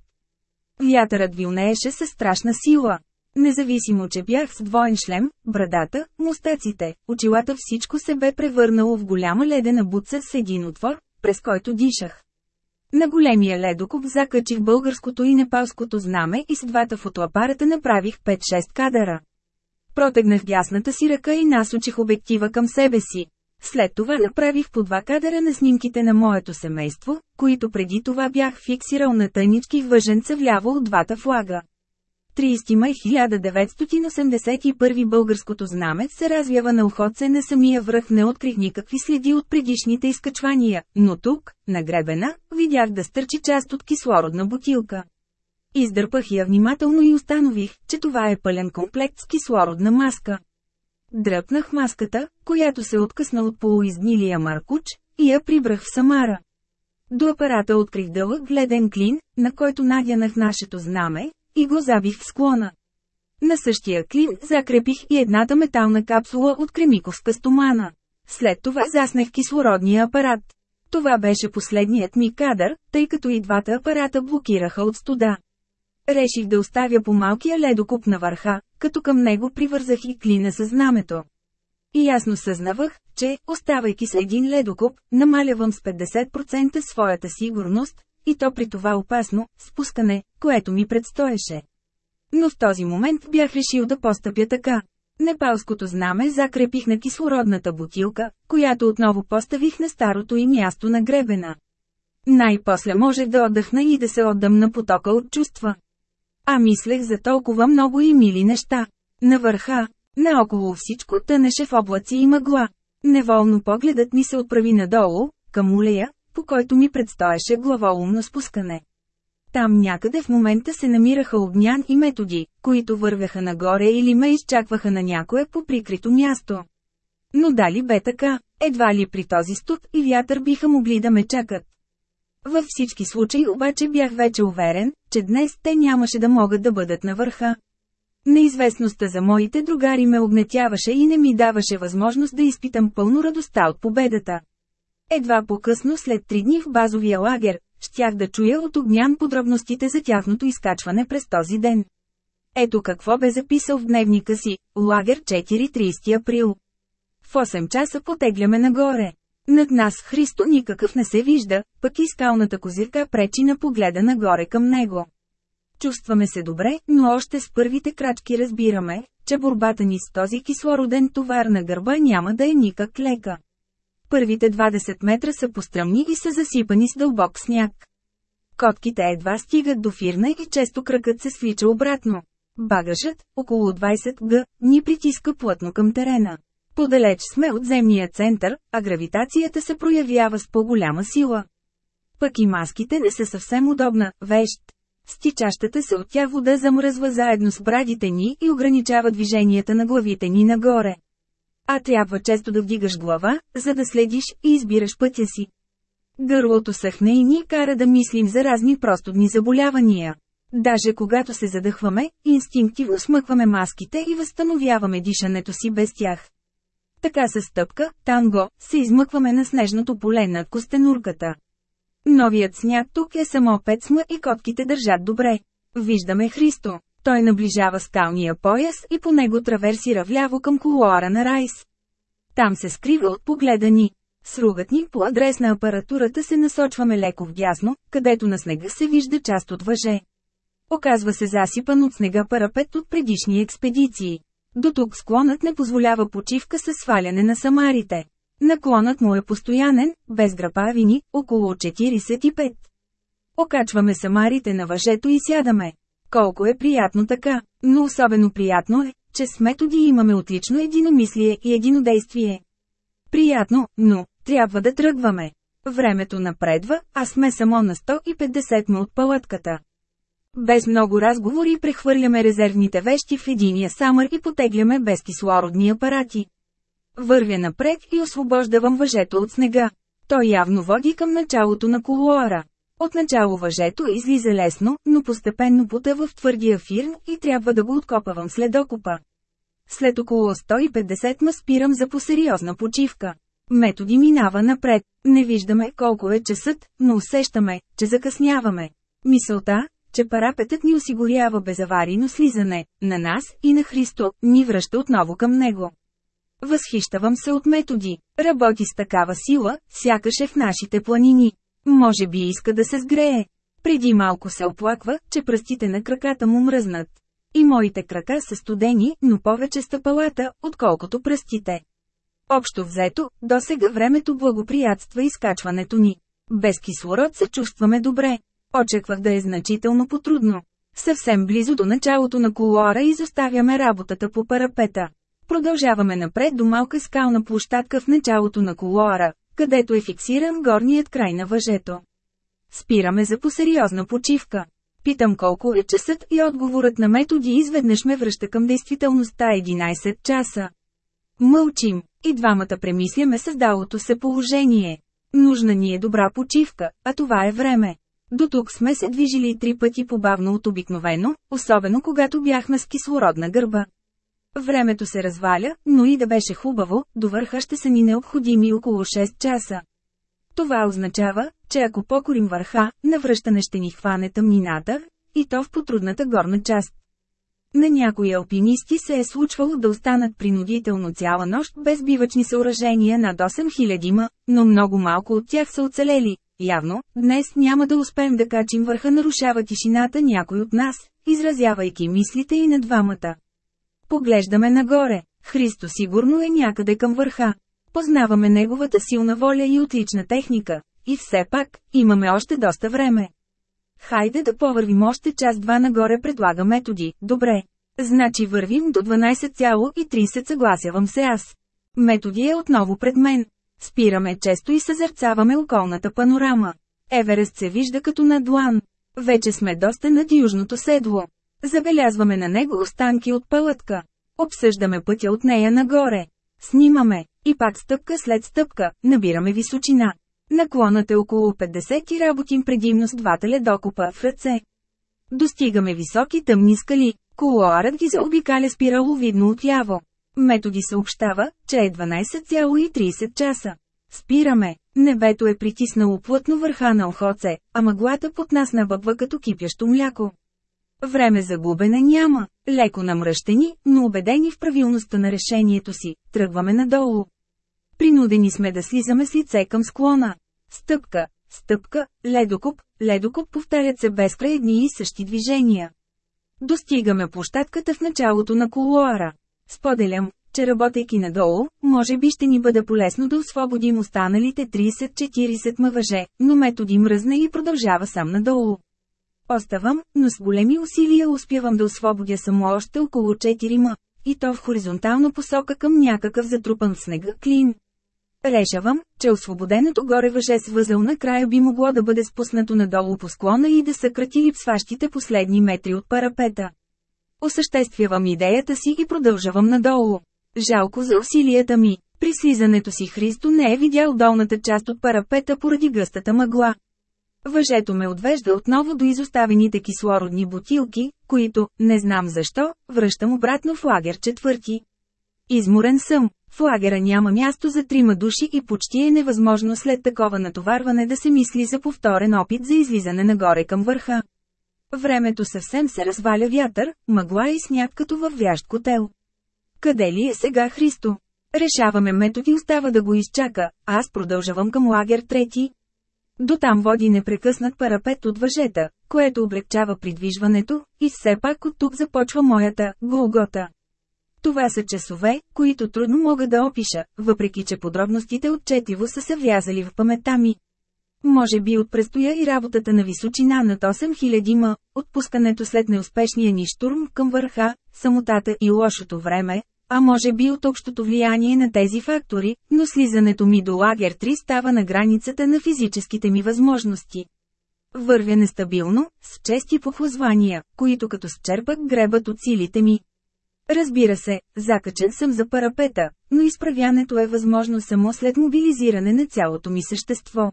Вятърът вилнееше със страшна сила. Независимо, че бях с двоен шлем, брадата, мустаците, очилата всичко се бе превърнало в голяма ледена буца с един отвор, през който дишах. На големия ледокоп закачих българското и непалското знаме и с двата фотоапарата направих 5-6 кадъра. Протегнах дясната си ръка и насочих обектива към себе си. След това направих по два кадъра на снимките на моето семейство, които преди това бях фиксирал на тънички въженца вляво от двата флага. 30 май 1981 българското знаме се развява на уходце на самия връх не открих никакви следи от предишните изкачвания, но тук, на гребена, видях да стърчи част от кислородна бутилка. Издърпах я внимателно и установих, че това е пълен комплект с кислородна маска. Дръпнах маската, която се откъсна от полуизгнилия маркуч, и я прибрах в Самара. До апарата открих дълъг леден клин, на който надянах нашето знаме, и го забих в склона. На същия клин закрепих и едната метална капсула от кремиковска стомана. След това заснех кислородния апарат. Това беше последният ми кадър, тъй като и двата апарата блокираха от студа. Реших да оставя по малкия ледокуп на върха, като към него привързах и клина със знамето. И ясно съзнавах, че, оставайки с един ледокуп, намалявам с 50% своята сигурност, и то при това опасно, спускане, което ми предстоеше. Но в този момент бях решил да постъпя така. Непалското знаме закрепих на кислородната бутилка, която отново поставих на старото и място на гребена. Най-после можех да отдъхна и да се отдам на потока от чувства. А мислех за толкова много и мили неща. На върха, наоколо всичко тънеше в облаци и мъгла. Неволно погледът ми се отправи надолу, към улея, по който ми предстоеше главоумно спускане. Там някъде в момента се намираха огнян и методи, които вървяха нагоре или ме изчакваха на някое поприкрито място. Но дали бе така, едва ли при този студ и вятър биха могли да ме чакат. Във всички случаи обаче бях вече уверен, че днес те нямаше да могат да бъдат на върха. Неизвестността за моите другари ме огнетяваше и не ми даваше възможност да изпитам пълно радостта от победата. Едва по-късно след три дни в базовия лагер, щях да чуя от Огнян подробностите за тяхното изкачване през този ден. Ето какво бе записал в дневника си, лагер 4-30 април. В 8 часа потегляме нагоре. Над нас Христо никакъв не се вижда, пък и скалната козирка пречи на погледа нагоре към него. Чувстваме се добре, но още с първите крачки разбираме, че борбата ни с този кислороден товар на гърба няма да е никак лека. Първите 20 метра са постръмни и са засипани с дълбок сняг. Котките едва стигат до фирна и често кръкът се свича обратно. Багажът, около 20 г, ни притиска плътно към терена. Подалеч сме от земния център, а гравитацията се проявява с по-голяма сила. Пък и маските не са съвсем удобна, вещ. Стичащата се от тях вода замръзва заедно с брадите ни и ограничава движенията на главите ни нагоре. А трябва често да вдигаш глава, за да следиш и избираш пътя си. Гърлото съхне и ни кара да мислим за разни простудни заболявания. Даже когато се задъхваме, инстинктивно смъкваме маските и възстановяваме дишането си без тях. Така с стъпка, танго, се измъкваме на снежното поле над костенурката. Новият сняг тук е само пет сма и котките държат добре. Виждаме Христо. Той наближава скалния пояс и по него траверсира вляво към колуара на Райс. Там се скрива от погледа ни. С ругът ни по адрес на апаратурата се насочваме леко вдясно, където на снега се вижда част от въже. Оказва се засипан от снега парапет от предишни експедиции. До тук склонът не позволява почивка с сваляне на самарите. Наклонът му е постоянен, без грапавини, около 45. Окачваме самарите на въжето и сядаме. Колко е приятно така, но особено приятно е, че с методи имаме отлично единомислие и единодействие. Приятно, но, трябва да тръгваме. Времето напредва, а сме само на 150 м от палатката. Без много разговори прехвърляме резервните вещи в единия самър и потегляме без кислородни апарати. Вървя напред и освобождавам въжето от снега. Той явно води към началото на колуара. Отначало въжето излиза лесно, но постепенно потъва в твърдия фирн и трябва да го откопавам след окупа. След около 150 ма спирам за посериозна почивка. Методи минава напред. Не виждаме колко е часът, но усещаме, че закъсняваме. Мисълта, че парапетът ни осигурява безаварийно слизане, на нас и на Христо, ни връща отново към него. Възхищавам се от методи. Работи с такава сила, сякаш е в нашите планини. Може би иска да се сгрее. Преди малко се оплаква, че пръстите на краката му мръзнат. И моите крака са студени, но повече стъпалата, отколкото пръстите. Общо взето, до сега времето благоприятства изкачването ни. Без кислород се чувстваме добре. Очаквах да е значително потрудно. Съвсем близо до началото на колора изоставяме работата по парапета. Продължаваме напред до малка скална площадка в началото на колора, където е фиксиран горният край на въжето. Спираме за посериозна почивка. Питам колко е часът и отговорът на методи изведнъж ме връща към действителността 11 часа. Мълчим, и двамата премисляме създалото се положение. Нужна ни е добра почивка, а това е време. До тук сме се движили три пъти побавно от обикновено, особено когато бяхме с кислородна гърба. Времето се разваля, но и да беше хубаво, до върха ще са ни необходими около 6 часа. Това означава, че ако покорим върха, навръщане ще ни хване тъмнината, и то в потрудната горна част. На някои алпинисти се е случвало да останат принудително цяла нощ без бивачни съоръжения над 8000 ма, но много малко от тях са оцелели. Явно, днес няма да успеем да качим върха нарушава тишината някой от нас, изразявайки мислите и на двамата. Поглеждаме нагоре. Христо сигурно е някъде към върха. Познаваме неговата силна воля и отлична техника. И все пак, имаме още доста време. Хайде да повървим още час-два нагоре предлага методи, добре. Значи вървим до 12,30 съгласявам се аз. Методи е отново пред мен. Спираме често и съзерцаваме околната панорама. Еверест се вижда като на длан. Вече сме доста над южното седло. Забелязваме на него останки от палътка. Обсъждаме пътя от нея нагоре. Снимаме. И пак стъпка след стъпка, набираме височина. Наклонът е около 50 и работим предимно с двата ледокопа в ръце. Достигаме високи тъмни скали, колуарът ги заобикаля спираловидно отяво. Методи съобщава, че е 12,30 часа. Спираме. Небето е притиснало плътно върха на охоце, а мъглата под нас набъбва като кипящо мляко. Време за губене няма, леко намръщени, но убедени в правилността на решението си, тръгваме надолу. Принудени сме да слизаме с лице към склона. Стъпка, стъпка, ледокоп, ледокоп повтарят се безкрай едни и същи движения. Достигаме площадката в началото на колуара. Споделям, че работейки надолу, може би ще ни бъде полезно да освободим останалите 30-40 мъже, но методи мръзна и продължава сам надолу. Оставам, но с големи усилия успявам да освободя само още около 4 ма, и то в хоризонтална посока към някакъв затрупан в снега клин. Решавам, че освободеното горе въже с възъл накрая би могло да бъде спуснато надолу по склона и да съкрати липсващите последни метри от парапета. Осъществявам идеята си и продължавам надолу. Жалко за усилията ми. При слизането си Христо не е видял долната част от парапета поради гъстата мъгла. Въжето ме отвежда отново до изоставените кислородни бутилки, които, не знам защо, връщам обратно в лагер четвърти. Изморен съм. В лагера няма място за трима души и почти е невъзможно след такова натоварване да се мисли за повторен опит за излизане нагоре към върха. Времето съвсем се разваля вятър, мъгла и сняг като във вящ котел. Къде ли е сега Христо? Решаваме методи остава да го изчака, аз продължавам към лагер трети. До там води непрекъснат парапет от въжета, което облегчава придвижването, и все пак от тук започва моята Голгота. Това са часове, които трудно мога да опиша, въпреки че подробностите отчетиво са се врязали в паметта ми. Може би от престоя и работата на височина над 8000 м, отпускането след неуспешния ни штурм към върха, самотата и лошото време, а може би от общото влияние на тези фактори, но слизането ми до лагер 3 става на границата на физическите ми възможности. Вървя нестабилно, с чести похлазвания, които като счерпат гребат от силите ми. Разбира се, закачен съм за парапета, но изправянето е възможно само след мобилизиране на цялото ми същество.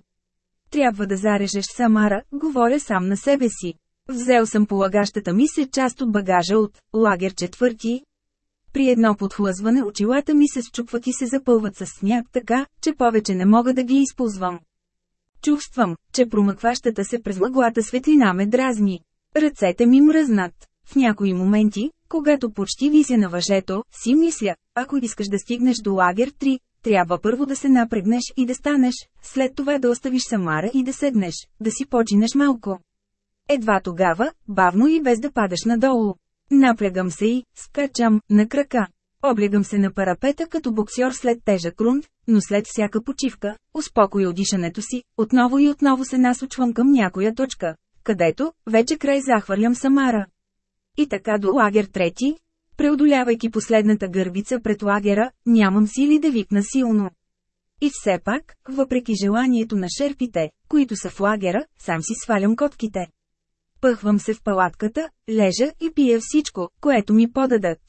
Трябва да зарежеш Самара, говоря сам на себе си. Взел съм полагащата ми се част от багажа от лагер четвърти. При едно подхлъзване очилата ми се счупват и се запълват с сняг така, че повече не мога да ги използвам. Чувствам, че промъкващата се през мъглата светлина ме дразни. Ръцете ми мръзнат. В някои моменти, когато почти вися на въжето, си мисля, ако искаш да стигнеш до лагер 3, трябва първо да се напрегнеш и да станеш, след това да оставиш Самара и да седнеш, да си починеш малко. Едва тогава, бавно и без да падаш надолу. Напрягам се и, скачам, на крака. Облегам се на парапета като боксьор след тежък рунд, но след всяка почивка, успокоя дишането си, отново и отново се насочвам към някоя точка, където, вече край захвърлям Самара. И така до лагер трети, преодолявайки последната гърбица пред лагера, нямам сили да викна силно. И все пак, въпреки желанието на шерпите, които са в лагера, сам си свалям котките. Пъхвам се в палатката, лежа и пия всичко, което ми подадат.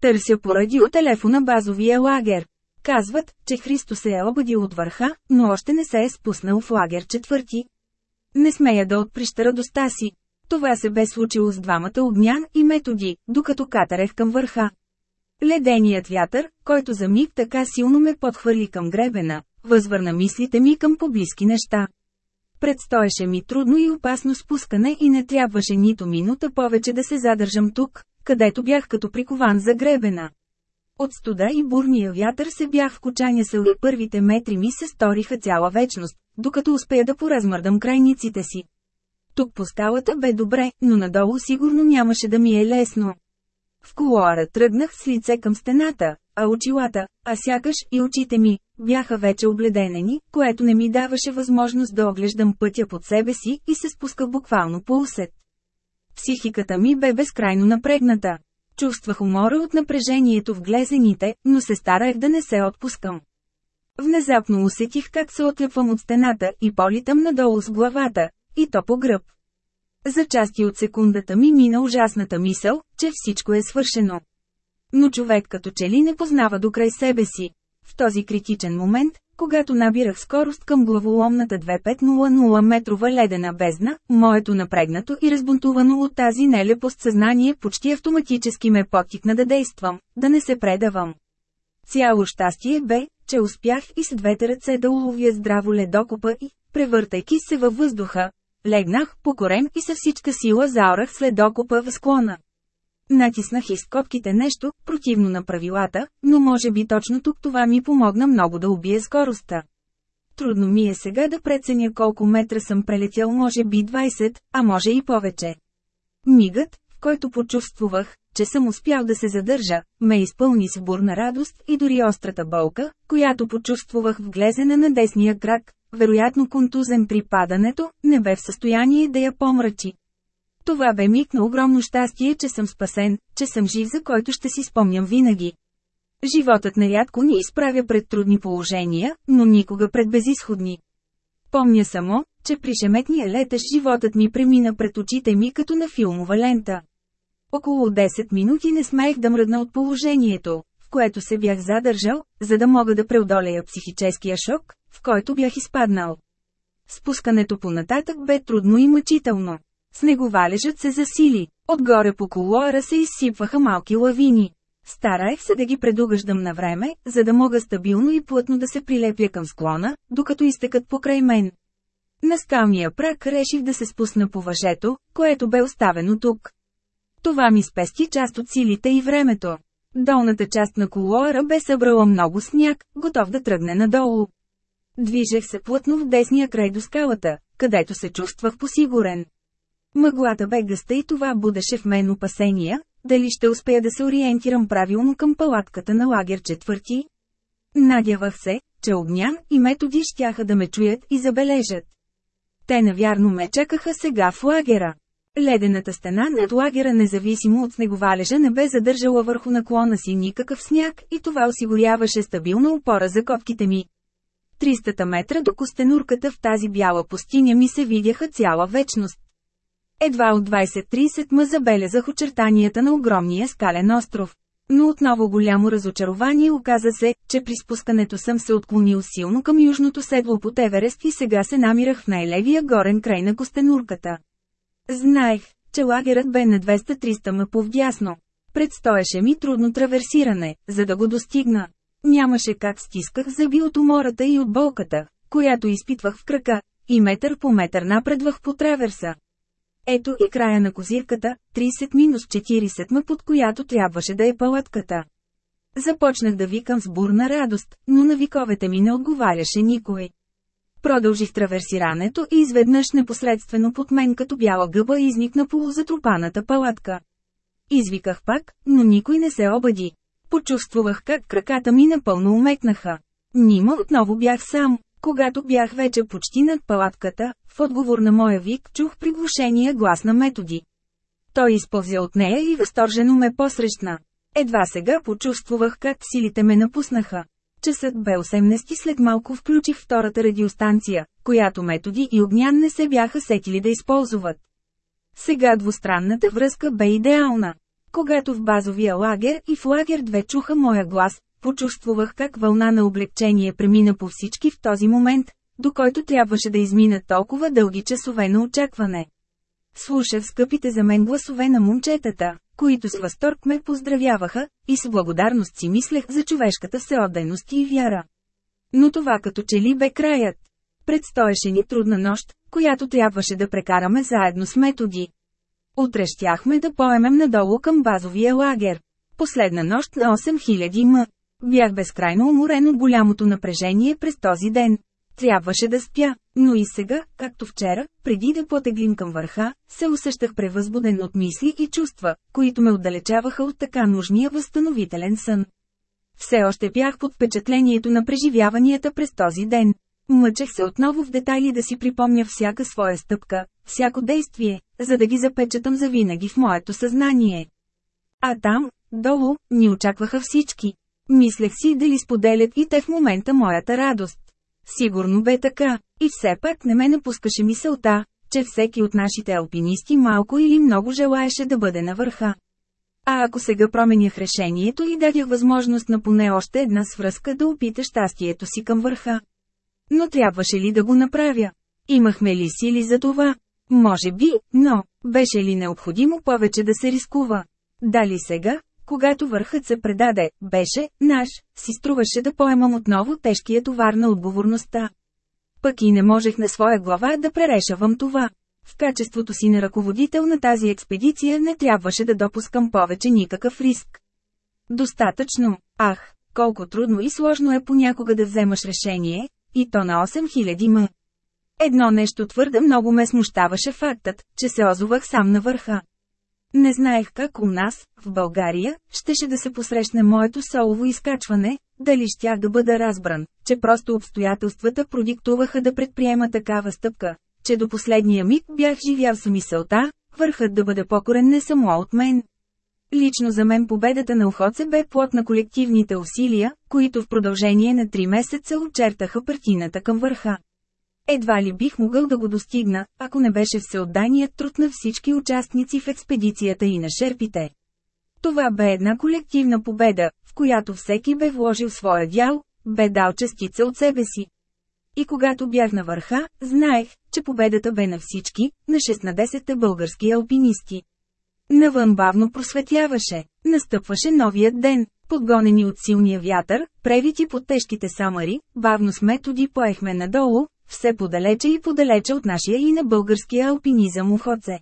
Търся поради от телефона базовия лагер. Казват, че Христо се е обадил от върха, но още не се е спуснал в лагер четвърти. Не смея да отприща радостта си. Това се бе случило с двамата огнян и методи, докато катарех към върха. Леденият вятър, който за миг така силно ме подхвърли към гребена, възвърна мислите ми към поблизки неща. Предстоеше ми трудно и опасно спускане и не трябваше нито минута повече да се задържам тук, където бях като прикован за гребена. От студа и бурния вятър се бях в кочаня и първите метри ми се сториха цяла вечност, докато успея да поразмърдам крайниците си. Тук по скалата бе добре, но надолу сигурно нямаше да ми е лесно. В колуара тръгнах с лице към стената, а очилата, а сякаш и очите ми, бяха вече обледенени, което не ми даваше възможност да оглеждам пътя под себе си и се спусках буквално по усет. Психиката ми бе безкрайно напрегната. Чувствах умора от напрежението в глезените, но се стараех да не се отпускам. Внезапно усетих как се отлепвам от стената и политам надолу с главата, и то по гръб. За части от секундата ми мина ужасната мисъл, че всичко е свършено. Но човек като че ли не познава до край себе си. В този критичен момент, когато набирах скорост към главоломната 2500 метрова ледена бездна, моето напрегнато и разбунтувано от тази нелепост съзнание почти автоматически ме потикна да действам, да не се предавам. Цяло щастие бе, че успях и с двете ръце да уловя здраво ледокопа и, превъртайки се във въздуха, легнах по корем и със всичка сила заорах след окопа в склона. Натиснах из копките нещо, противно на правилата, но може би точно тук това ми помогна много да убие скоростта. Трудно ми е сега да преценя колко метра съм прелетял може би 20, а може и повече. Мигът, в който почувствувах, че съм успял да се задържа, ме изпълни с бурна радост и дори острата болка, която почувствувах в глезена на десния крак, вероятно контузен при падането, не бе в състояние да я помрачи. Това бе миг на огромно щастие, че съм спасен, че съм жив за който ще си спомням винаги. Животът нерядко ни изправя пред трудни положения, но никога пред безисходни. Помня само, че при шеметния летеж животът ми премина пред очите ми като на филмова лента. Около 10 минути не смеех да мръдна от положението, в което се бях задържал, за да мога да преодолея психическия шок, в който бях изпаднал. Спускането по нататък бе трудно и мъчително. Снеговалежът се засили. Отгоре по колуара се изсипваха малки лавини. Стараех се да ги предугаждам на време, за да мога стабилно и плътно да се прилепя към склона, докато изтекат покрай мен. На скалния прак реших да се спусна по въжето, което бе оставено тук. Това ми спести част от силите и времето. Долната част на колуара бе събрала много сняг, готов да тръгне надолу. Движех се плътно в десния край до скалата, където се чувствах посигурен. Мъглата бе гъста и това будеше в мен опасения, дали ще успея да се ориентирам правилно към палатката на лагер четвърти. Надявах се, че огнян и методи щяха да ме чуят и забележат. Те навярно ме чакаха сега в лагера. Ледената стена над лагера независимо от снеговалежа не бе задържала върху наклона си никакъв сняг и това осигуряваше стабилна опора за копките ми. 300 метра до костенурката в тази бяла пустиня ми се видяха цяла вечност. Едва от 20-30 ма забелязах очертанията на огромния скален остров. Но отново голямо разочарование оказа се, че при спускането съм се отклонил силно към южното седло по Теверест и сега се намирах в най-левия горен край на костенурката. Знаех, че лагерът бе на 200-300 ма повдясно. Предстоеше ми трудно траверсиране, за да го достигна. Нямаше как стисках зъби от умората и от болката, която изпитвах в крака, и метър по метър напредвах по траверса. Ето и края на козирката, 30-40 ма под която трябваше да е палатката. Започнах да викам с бурна радост, но на виковете ми не отговаряше никой. Продължих траверсирането и изведнъж непосредствено под мен като бяла гъба изникна полузатрупаната палатка. Извиках пак, но никой не се обади. Почувствах как краката ми напълно умекнаха. Нима отново бях сам. Когато бях вече почти над палатката, в отговор на моя вик чух приглушения глас на методи. Той използя от нея и възторжено ме посрещна. Едва сега почувствах как силите ме напуснаха. Часът бе 18 след малко включих втората радиостанция, която методи и огнян не се бяха сетили да използват. Сега двустранната връзка бе идеална. Когато в базовия лагер и в лагер 2 чуха моя глас, почувствах как вълна на облегчение премина по всички в този момент, до който трябваше да измина толкова дълги часове на очакване. Слушах скъпите за мен гласове на момчетата, които с възторг ме поздравяваха, и с благодарност си мислех за човешката всеотдайност и вяра. Но това като че ли бе краят. Предстоеше ни трудна нощ, която трябваше да прекараме заедно с методи. Утре щяхме да поемем надолу към базовия лагер. Последна нощ на 8000 м. Бях безкрайно уморен от голямото напрежение през този ден. Трябваше да спя, но и сега, както вчера, преди да потеглим към върха, се усещах превъзбуден от мисли и чувства, които ме отдалечаваха от така нужния възстановителен сън. Все още бях под впечатлението на преживяванията през този ден. Мъчех се отново в детайли да си припомня всяка своя стъпка, всяко действие, за да ги запечатам завинаги в моето съзнание. А там, долу, ни очакваха всички. Мислех си дали споделят и те в момента моята радост. Сигурно бе така, и все пак не ме напускаше мисълта, че всеки от нашите алпинисти малко или много желаеше да бъде на върха. А ако сега променях решението и дадях възможност на поне още една свръзка да опита щастието си към върха. Но трябваше ли да го направя? Имахме ли сили за това? Може би, но, беше ли необходимо повече да се рискува? Дали сега, когато върхът се предаде, беше наш, си струваше да поемам отново тежкия товар на отговорността. Пък и не можех на своя глава да пререшавам това. В качеството си на ръководител на тази експедиция не трябваше да допускам повече никакъв риск. Достатъчно, ах, колко трудно и сложно е понякога да вземаш решение, и то на 8000 м. Едно нещо твърде много ме смущаваше фактът, че се озовах сам на върха. Не знаех как у нас, в България, щеше да се посрещне моето солово изкачване, дали щях да бъда разбран, че просто обстоятелствата продиктуваха да предприема такава стъпка, че до последния миг бях живял с мисълта, върхът да бъде покорен не само от мен. Лично за мен победата на Охоце бе плод на колективните усилия, които в продължение на три месеца очертаха партината към върха. Едва ли бих могъл да го достигна, ако не беше всеотданият труд на всички участници в експедицията и на шерпите. Това бе една колективна победа, в която всеки бе вложил своя дял, бе дал частица от себе си. И когато бях на върха, знаех, че победата бе на всички, на 16-те български алпинисти. Навън бавно просветляваше, настъпваше новият ден, подгонени от силния вятър, превити под тежките самари, бавно с методи поехме надолу, все подалече и подалече от нашия и на българския алпинизъм уходце.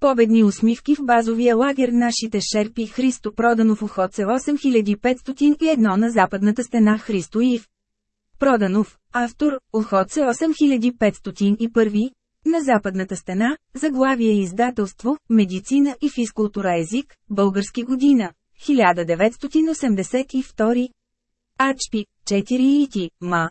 Победни усмивки в базовия лагер нашите шерпи Христо Проданов уходце 8501 на западната стена Христо Ив. Проданов, автор, уходце 8501, на западната стена, заглавие издателство, медицина и физкултура език, български година, 1982. Ачпи, 4 ити, ма,